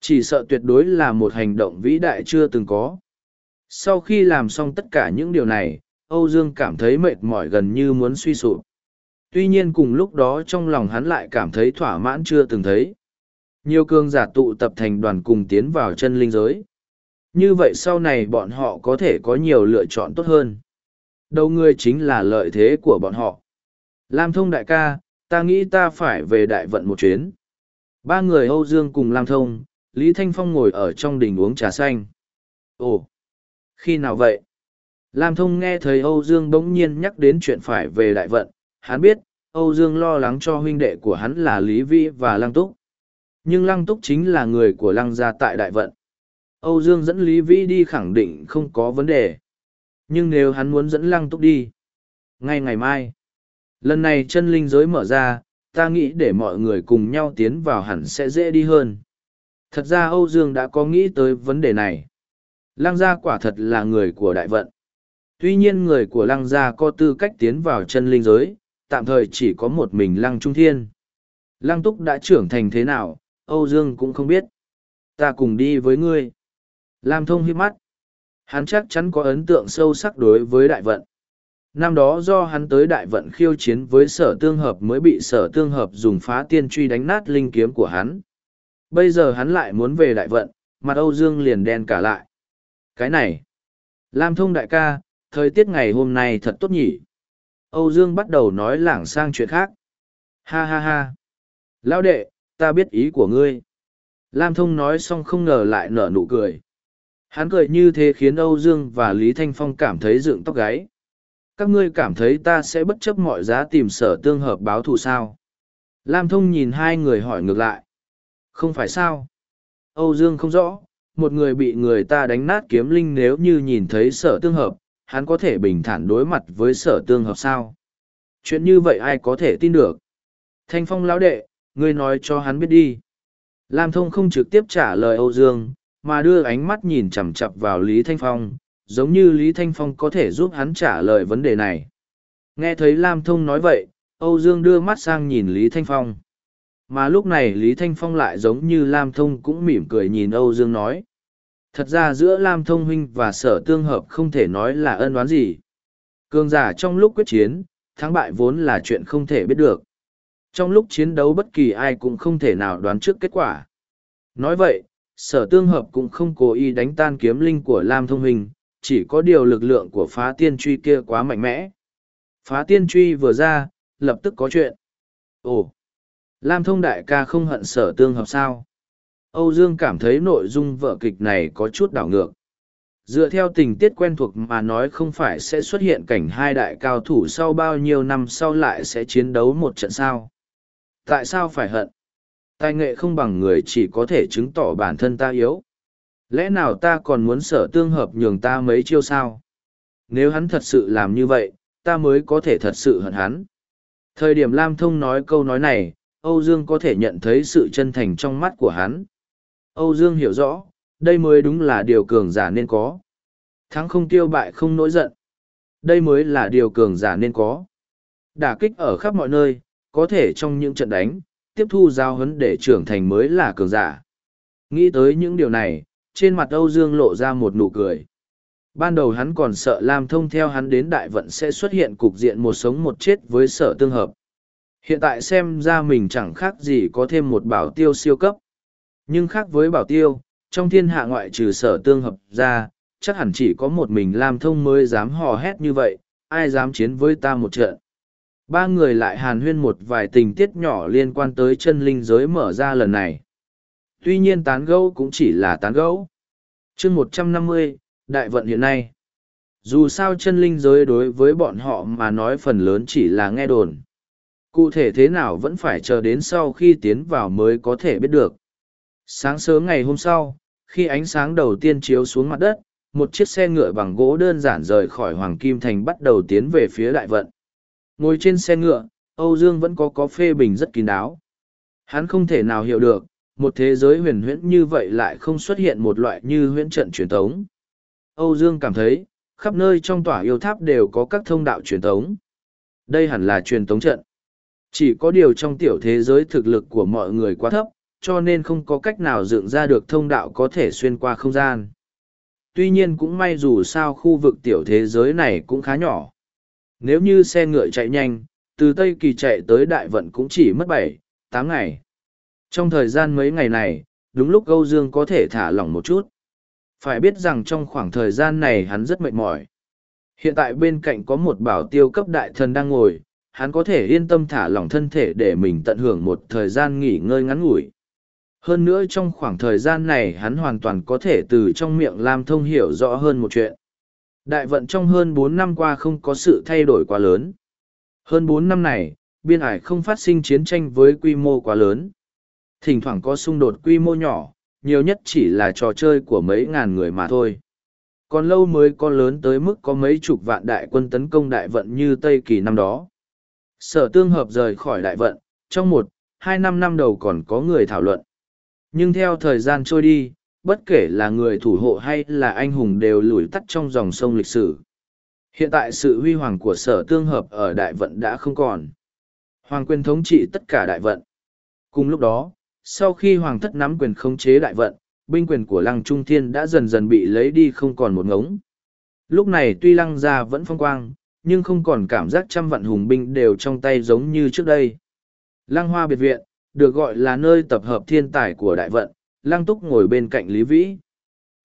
Chỉ sợ tuyệt đối là một hành động vĩ đại chưa từng có. Sau khi làm xong tất cả những điều này, Âu Dương cảm thấy mệt mỏi gần như muốn suy sụp. Tuy nhiên cùng lúc đó trong lòng hắn lại cảm thấy thỏa mãn chưa từng thấy. Nhiều cường giả tụ tập thành đoàn cùng tiến vào chân linh giới. Như vậy sau này bọn họ có thể có nhiều lựa chọn tốt hơn. Đầu người chính là lợi thế của bọn họ. Lam thông đại ca, ta nghĩ ta phải về đại vận một chuyến. Ba người Âu Dương cùng Lam thông, Lý Thanh Phong ngồi ở trong đình uống trà xanh. Ồ, khi nào vậy? Lam thông nghe thấy Âu Dương bỗng nhiên nhắc đến chuyện phải về đại vận, hắn biết, Âu Dương lo lắng cho huynh đệ của hắn là Lý Vĩ và Lăng Túc. Nhưng Lăng Túc chính là người của Lăng gia tại đại vận. Âu Dương dẫn Lý Vĩ đi khẳng định không có vấn đề. Nhưng nếu hắn muốn dẫn Lăng Túc đi, ngay ngày mai, lần này chân linh giới mở ra, ta nghĩ để mọi người cùng nhau tiến vào hẳn sẽ dễ đi hơn. Thật ra Âu Dương đã có nghĩ tới vấn đề này. Lăng gia quả thật là người của đại vận. Tuy nhiên người của lăng gia có tư cách tiến vào chân linh giới, tạm thời chỉ có một mình lăng trung thiên. Lăng túc đã trưởng thành thế nào, Âu Dương cũng không biết. Ta cùng đi với ngươi. Lam thông hiếp mắt. Hắn chắc chắn có ấn tượng sâu sắc đối với đại vận. Năm đó do hắn tới đại vận khiêu chiến với sở tương hợp mới bị sở tương hợp dùng phá tiên truy đánh nát linh kiếm của hắn. Bây giờ hắn lại muốn về đại vận, mặt Âu Dương liền đen cả lại. Cái này. Lam thông đại ca, thời tiết ngày hôm nay thật tốt nhỉ. Âu Dương bắt đầu nói lảng sang chuyện khác. Ha ha ha. Lão đệ, ta biết ý của ngươi. Lam thông nói xong không ngờ lại nở nụ cười. Hắn cười như thế khiến Âu Dương và Lý Thanh Phong cảm thấy dựng tóc gáy. Các ngươi cảm thấy ta sẽ bất chấp mọi giá tìm sở tương hợp báo thù sao? Lam Thông nhìn hai người hỏi ngược lại. Không phải sao? Âu Dương không rõ, một người bị người ta đánh nát kiếm linh nếu như nhìn thấy sở tương hợp, hắn có thể bình thản đối mặt với sở tương hợp sao? Chuyện như vậy ai có thể tin được? Thanh Phong lão đệ, ngươi nói cho hắn biết đi. Lam Thông không trực tiếp trả lời Âu Dương, mà đưa ánh mắt nhìn chằm chặp vào Lý Thanh Phong, giống như Lý Thanh Phong có thể giúp hắn trả lời vấn đề này. Nghe thấy Lam Thông nói vậy, Âu Dương đưa mắt sang nhìn Lý Thanh Phong. Mà lúc này Lý Thanh Phong lại giống như Lam Thông cũng mỉm cười nhìn Âu Dương nói. Thật ra giữa Lam Thông Huynh và sở tương hợp không thể nói là ân oán gì. Cường giả trong lúc quyết chiến, thắng bại vốn là chuyện không thể biết được. Trong lúc chiến đấu bất kỳ ai cũng không thể nào đoán trước kết quả. Nói vậy, sở tương hợp cũng không cố ý đánh tan kiếm linh của Lam Thông Huynh, chỉ có điều lực lượng của phá tiên truy kia quá mạnh mẽ. Phá tiên truy vừa ra, lập tức có chuyện. Ồ! Lam thông đại ca không hận sở tương hợp sao? Âu Dương cảm thấy nội dung vở kịch này có chút đảo ngược. Dựa theo tình tiết quen thuộc mà nói không phải sẽ xuất hiện cảnh hai đại cao thủ sau bao nhiêu năm sau lại sẽ chiến đấu một trận sao. Tại sao phải hận? Tài nghệ không bằng người chỉ có thể chứng tỏ bản thân ta yếu. Lẽ nào ta còn muốn sở tương hợp nhường ta mấy chiêu sao? Nếu hắn thật sự làm như vậy, ta mới có thể thật sự hận hắn. Thời điểm Lam Thông nói câu nói này, Âu Dương có thể nhận thấy sự chân thành trong mắt của hắn. Âu Dương hiểu rõ, đây mới đúng là điều cường giả nên có. Thắng không tiêu bại không nổi giận. Đây mới là điều cường giả nên có. Đả kích ở khắp mọi nơi, có thể trong những trận đánh, tiếp thu giao hấn để trưởng thành mới là cường giả. Nghĩ tới những điều này, trên mặt Âu Dương lộ ra một nụ cười. Ban đầu hắn còn sợ Lam Thông theo hắn đến đại vận sẽ xuất hiện cục diện một sống một chết với sở tương hợp. Hiện tại xem ra mình chẳng khác gì có thêm một bảo tiêu siêu cấp. Nhưng khác với bảo tiêu, trong thiên hạ ngoại trừ sở tương hợp ra, chắc hẳn chỉ có một mình Lam Thông mới dám hò hét như vậy, ai dám chiến với ta một trận. Ba người lại hàn huyên một vài tình tiết nhỏ liên quan tới chân linh giới mở ra lần này. Tuy nhiên tán gẫu cũng chỉ là tán gẫu. chương một trăm năm mươi đại vận hiện nay. Dù sao chân linh giới đối với bọn họ mà nói phần lớn chỉ là nghe đồn. Cụ thể thế nào vẫn phải chờ đến sau khi tiến vào mới có thể biết được. Sáng sớm ngày hôm sau, khi ánh sáng đầu tiên chiếu xuống mặt đất, một chiếc xe ngựa bằng gỗ đơn giản rời khỏi Hoàng Kim Thành bắt đầu tiến về phía đại vận. Ngồi trên xe ngựa, Âu Dương vẫn có có phê bình rất kín đáo. Hắn không thể nào hiểu được, một thế giới huyền huyễn như vậy lại không xuất hiện một loại như huyễn trận truyền thống. Âu Dương cảm thấy, khắp nơi trong tòa yêu tháp đều có các thông đạo truyền thống. Đây hẳn là truyền thống trận. Chỉ có điều trong tiểu thế giới thực lực của mọi người quá thấp, cho nên không có cách nào dựng ra được thông đạo có thể xuyên qua không gian. Tuy nhiên cũng may dù sao khu vực tiểu thế giới này cũng khá nhỏ. Nếu như xe ngựa chạy nhanh, từ Tây Kỳ chạy tới Đại Vận cũng chỉ mất bảy, tám ngày. Trong thời gian mấy ngày này, đúng lúc Âu Dương có thể thả lỏng một chút. Phải biết rằng trong khoảng thời gian này hắn rất mệt mỏi. Hiện tại bên cạnh có một bảo tiêu cấp đại thần đang ngồi, hắn có thể yên tâm thả lỏng thân thể để mình tận hưởng một thời gian nghỉ ngơi ngắn ngủi. Hơn nữa trong khoảng thời gian này hắn hoàn toàn có thể từ trong miệng Lam Thông hiểu rõ hơn một chuyện. Đại vận trong hơn bốn năm qua không có sự thay đổi quá lớn. Hơn bốn năm này, biên ải không phát sinh chiến tranh với quy mô quá lớn. Thỉnh thoảng có xung đột quy mô nhỏ, nhiều nhất chỉ là trò chơi của mấy ngàn người mà thôi. Còn lâu mới có lớn tới mức có mấy chục vạn đại quân tấn công đại vận như Tây Kỳ năm đó. Sở tương hợp rời khỏi đại vận, trong một, hai năm năm đầu còn có người thảo luận. Nhưng theo thời gian trôi đi, bất kể là người thủ hộ hay là anh hùng đều lủi tắt trong dòng sông lịch sử. Hiện tại sự huy hoàng của sở tương hợp ở đại vận đã không còn. Hoàng quyền thống trị tất cả đại vận. Cùng lúc đó, sau khi hoàng thất nắm quyền khống chế đại vận, binh quyền của lăng trung thiên đã dần dần bị lấy đi không còn một ngống. Lúc này tuy lăng gia vẫn phong quang, nhưng không còn cảm giác trăm vạn hùng binh đều trong tay giống như trước đây. Lăng hoa biệt viện, được gọi là nơi tập hợp thiên tài của đại vận, lăng túc ngồi bên cạnh Lý Vĩ.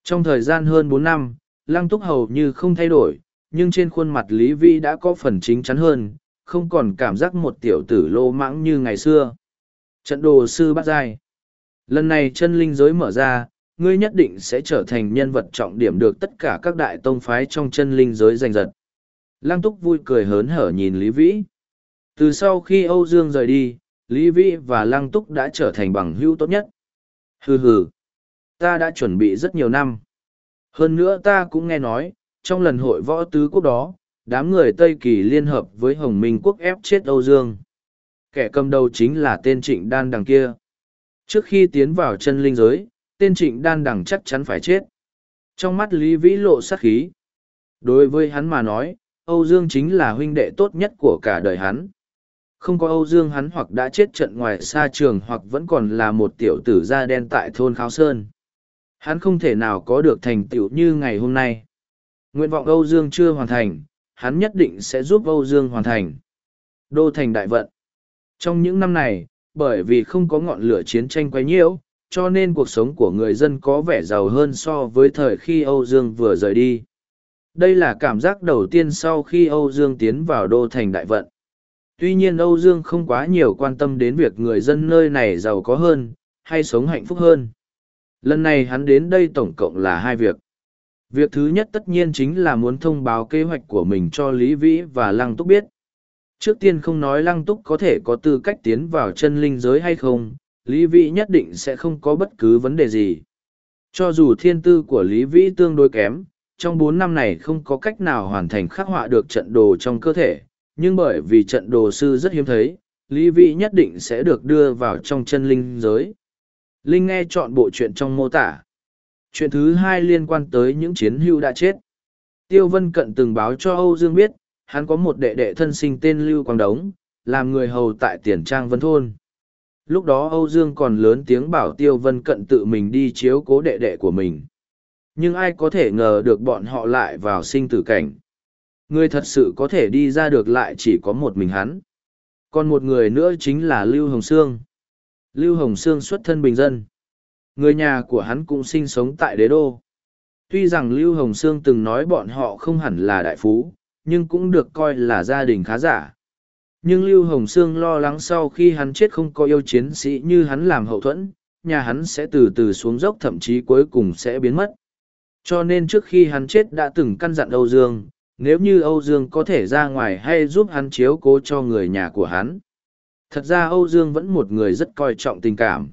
Trong thời gian hơn bốn năm, lăng túc hầu như không thay đổi, nhưng trên khuôn mặt Lý Vĩ đã có phần chính chắn hơn, không còn cảm giác một tiểu tử lô mãng như ngày xưa. Trận đồ sư bắt dài. Lần này chân linh giới mở ra, ngươi nhất định sẽ trở thành nhân vật trọng điểm được tất cả các đại tông phái trong chân linh giới giành giật. Lăng túc vui cười hớn hở nhìn Lý Vĩ. Từ sau khi Âu Dương rời đi, Lý Vĩ và Lăng túc đã trở thành bằng hữu tốt nhất. Hừ hừ, ta đã chuẩn bị rất nhiều năm. Hơn nữa ta cũng nghe nói, trong lần hội võ tứ quốc đó, đám người Tây Kỳ liên hợp với Hồng Minh quốc ép chết Âu Dương. Kẻ cầm đầu chính là tên trịnh đan đằng kia. Trước khi tiến vào chân linh giới, tên trịnh đan đằng chắc chắn phải chết. Trong mắt Lý Vĩ lộ sát khí. Đối với hắn mà nói, Âu Dương chính là huynh đệ tốt nhất của cả đời hắn. Không có Âu Dương hắn hoặc đã chết trận ngoài xa trường hoặc vẫn còn là một tiểu tử da đen tại thôn Kháo Sơn. Hắn không thể nào có được thành tựu như ngày hôm nay. Nguyện vọng Âu Dương chưa hoàn thành, hắn nhất định sẽ giúp Âu Dương hoàn thành. Đô thành đại vận. Trong những năm này, bởi vì không có ngọn lửa chiến tranh quấy nhiễu, cho nên cuộc sống của người dân có vẻ giàu hơn so với thời khi Âu Dương vừa rời đi. Đây là cảm giác đầu tiên sau khi Âu Dương tiến vào đô thành đại vận. Tuy nhiên Âu Dương không quá nhiều quan tâm đến việc người dân nơi này giàu có hơn, hay sống hạnh phúc hơn. Lần này hắn đến đây tổng cộng là hai việc. Việc thứ nhất tất nhiên chính là muốn thông báo kế hoạch của mình cho Lý Vĩ và Lăng Túc biết. Trước tiên không nói Lăng Túc có thể có tư cách tiến vào chân linh giới hay không, Lý Vĩ nhất định sẽ không có bất cứ vấn đề gì. Cho dù thiên tư của Lý Vĩ tương đối kém, trong bốn năm này không có cách nào hoàn thành khắc họa được trận đồ trong cơ thể, nhưng bởi vì trận đồ sư rất hiếm thấy, Lý Vĩ nhất định sẽ được đưa vào trong chân linh giới. Linh nghe chọn bộ chuyện trong mô tả. Chuyện thứ hai liên quan tới những chiến hữu đã chết. Tiêu Vân Cận từng báo cho Âu Dương biết, hắn có một đệ đệ thân sinh tên Lưu Quang Đống, làm người hầu tại Tiền Trang Vân Thôn. Lúc đó Âu Dương còn lớn tiếng bảo Tiêu Vân Cận tự mình đi chiếu cố đệ đệ của mình. Nhưng ai có thể ngờ được bọn họ lại vào sinh tử cảnh. Người thật sự có thể đi ra được lại chỉ có một mình hắn. Còn một người nữa chính là Lưu Hồng Sương. Lưu Hồng Sương xuất thân bình dân. Người nhà của hắn cũng sinh sống tại đế đô. Tuy rằng Lưu Hồng Sương từng nói bọn họ không hẳn là đại phú, nhưng cũng được coi là gia đình khá giả. Nhưng Lưu Hồng Sương lo lắng sau khi hắn chết không có yêu chiến sĩ như hắn làm hậu thuẫn, nhà hắn sẽ từ từ xuống dốc thậm chí cuối cùng sẽ biến mất. Cho nên trước khi hắn chết đã từng căn dặn Âu Dương, nếu như Âu Dương có thể ra ngoài hay giúp hắn chiếu cố cho người nhà của hắn. Thật ra Âu Dương vẫn một người rất coi trọng tình cảm.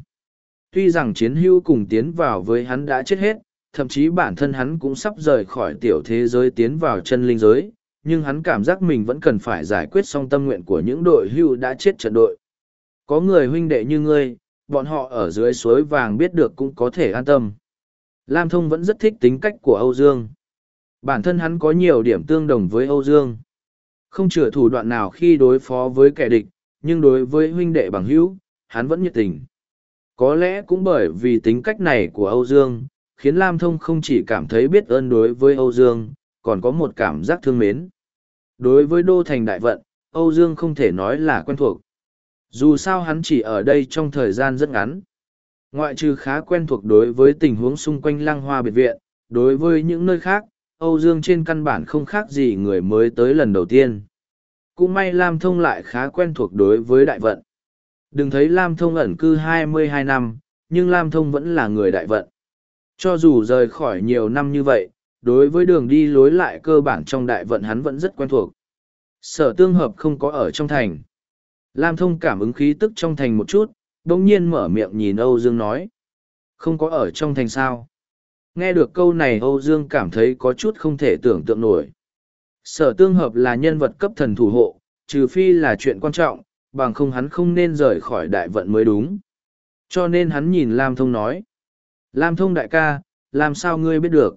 Tuy rằng chiến hưu cùng tiến vào với hắn đã chết hết, thậm chí bản thân hắn cũng sắp rời khỏi tiểu thế giới tiến vào chân linh giới, nhưng hắn cảm giác mình vẫn cần phải giải quyết xong tâm nguyện của những đội hưu đã chết trận đội. Có người huynh đệ như ngươi, bọn họ ở dưới suối vàng biết được cũng có thể an tâm. Lam Thông vẫn rất thích tính cách của Âu Dương. Bản thân hắn có nhiều điểm tương đồng với Âu Dương. Không chữa thủ đoạn nào khi đối phó với kẻ địch, nhưng đối với huynh đệ bằng hữu, hắn vẫn nhiệt tình. Có lẽ cũng bởi vì tính cách này của Âu Dương, khiến Lam Thông không chỉ cảm thấy biết ơn đối với Âu Dương, còn có một cảm giác thương mến. Đối với Đô Thành Đại Vận, Âu Dương không thể nói là quen thuộc. Dù sao hắn chỉ ở đây trong thời gian rất ngắn. Ngoại trừ khá quen thuộc đối với tình huống xung quanh lăng hoa biệt viện, đối với những nơi khác, Âu Dương trên căn bản không khác gì người mới tới lần đầu tiên. Cũng may Lam Thông lại khá quen thuộc đối với đại vận. Đừng thấy Lam Thông ẩn cư 22 năm, nhưng Lam Thông vẫn là người đại vận. Cho dù rời khỏi nhiều năm như vậy, đối với đường đi lối lại cơ bản trong đại vận hắn vẫn rất quen thuộc. Sở tương hợp không có ở trong thành. Lam Thông cảm ứng khí tức trong thành một chút, đồng nhiên mở miệng nhìn Âu Dương nói. Không có ở trong thành sao. Nghe được câu này Âu Dương cảm thấy có chút không thể tưởng tượng nổi. Sở tương hợp là nhân vật cấp thần thủ hộ, trừ phi là chuyện quan trọng, bằng không hắn không nên rời khỏi đại vận mới đúng. Cho nên hắn nhìn Lam Thông nói. Lam Thông đại ca, làm sao ngươi biết được?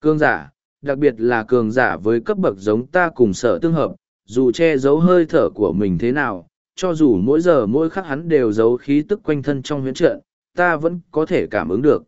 Cường giả, đặc biệt là cường giả với cấp bậc giống ta cùng sở tương hợp, dù che giấu hơi thở của mình thế nào, cho dù mỗi giờ mỗi khắc hắn đều giấu khí tức quanh thân trong huyễn trận, ta vẫn có thể cảm ứng được.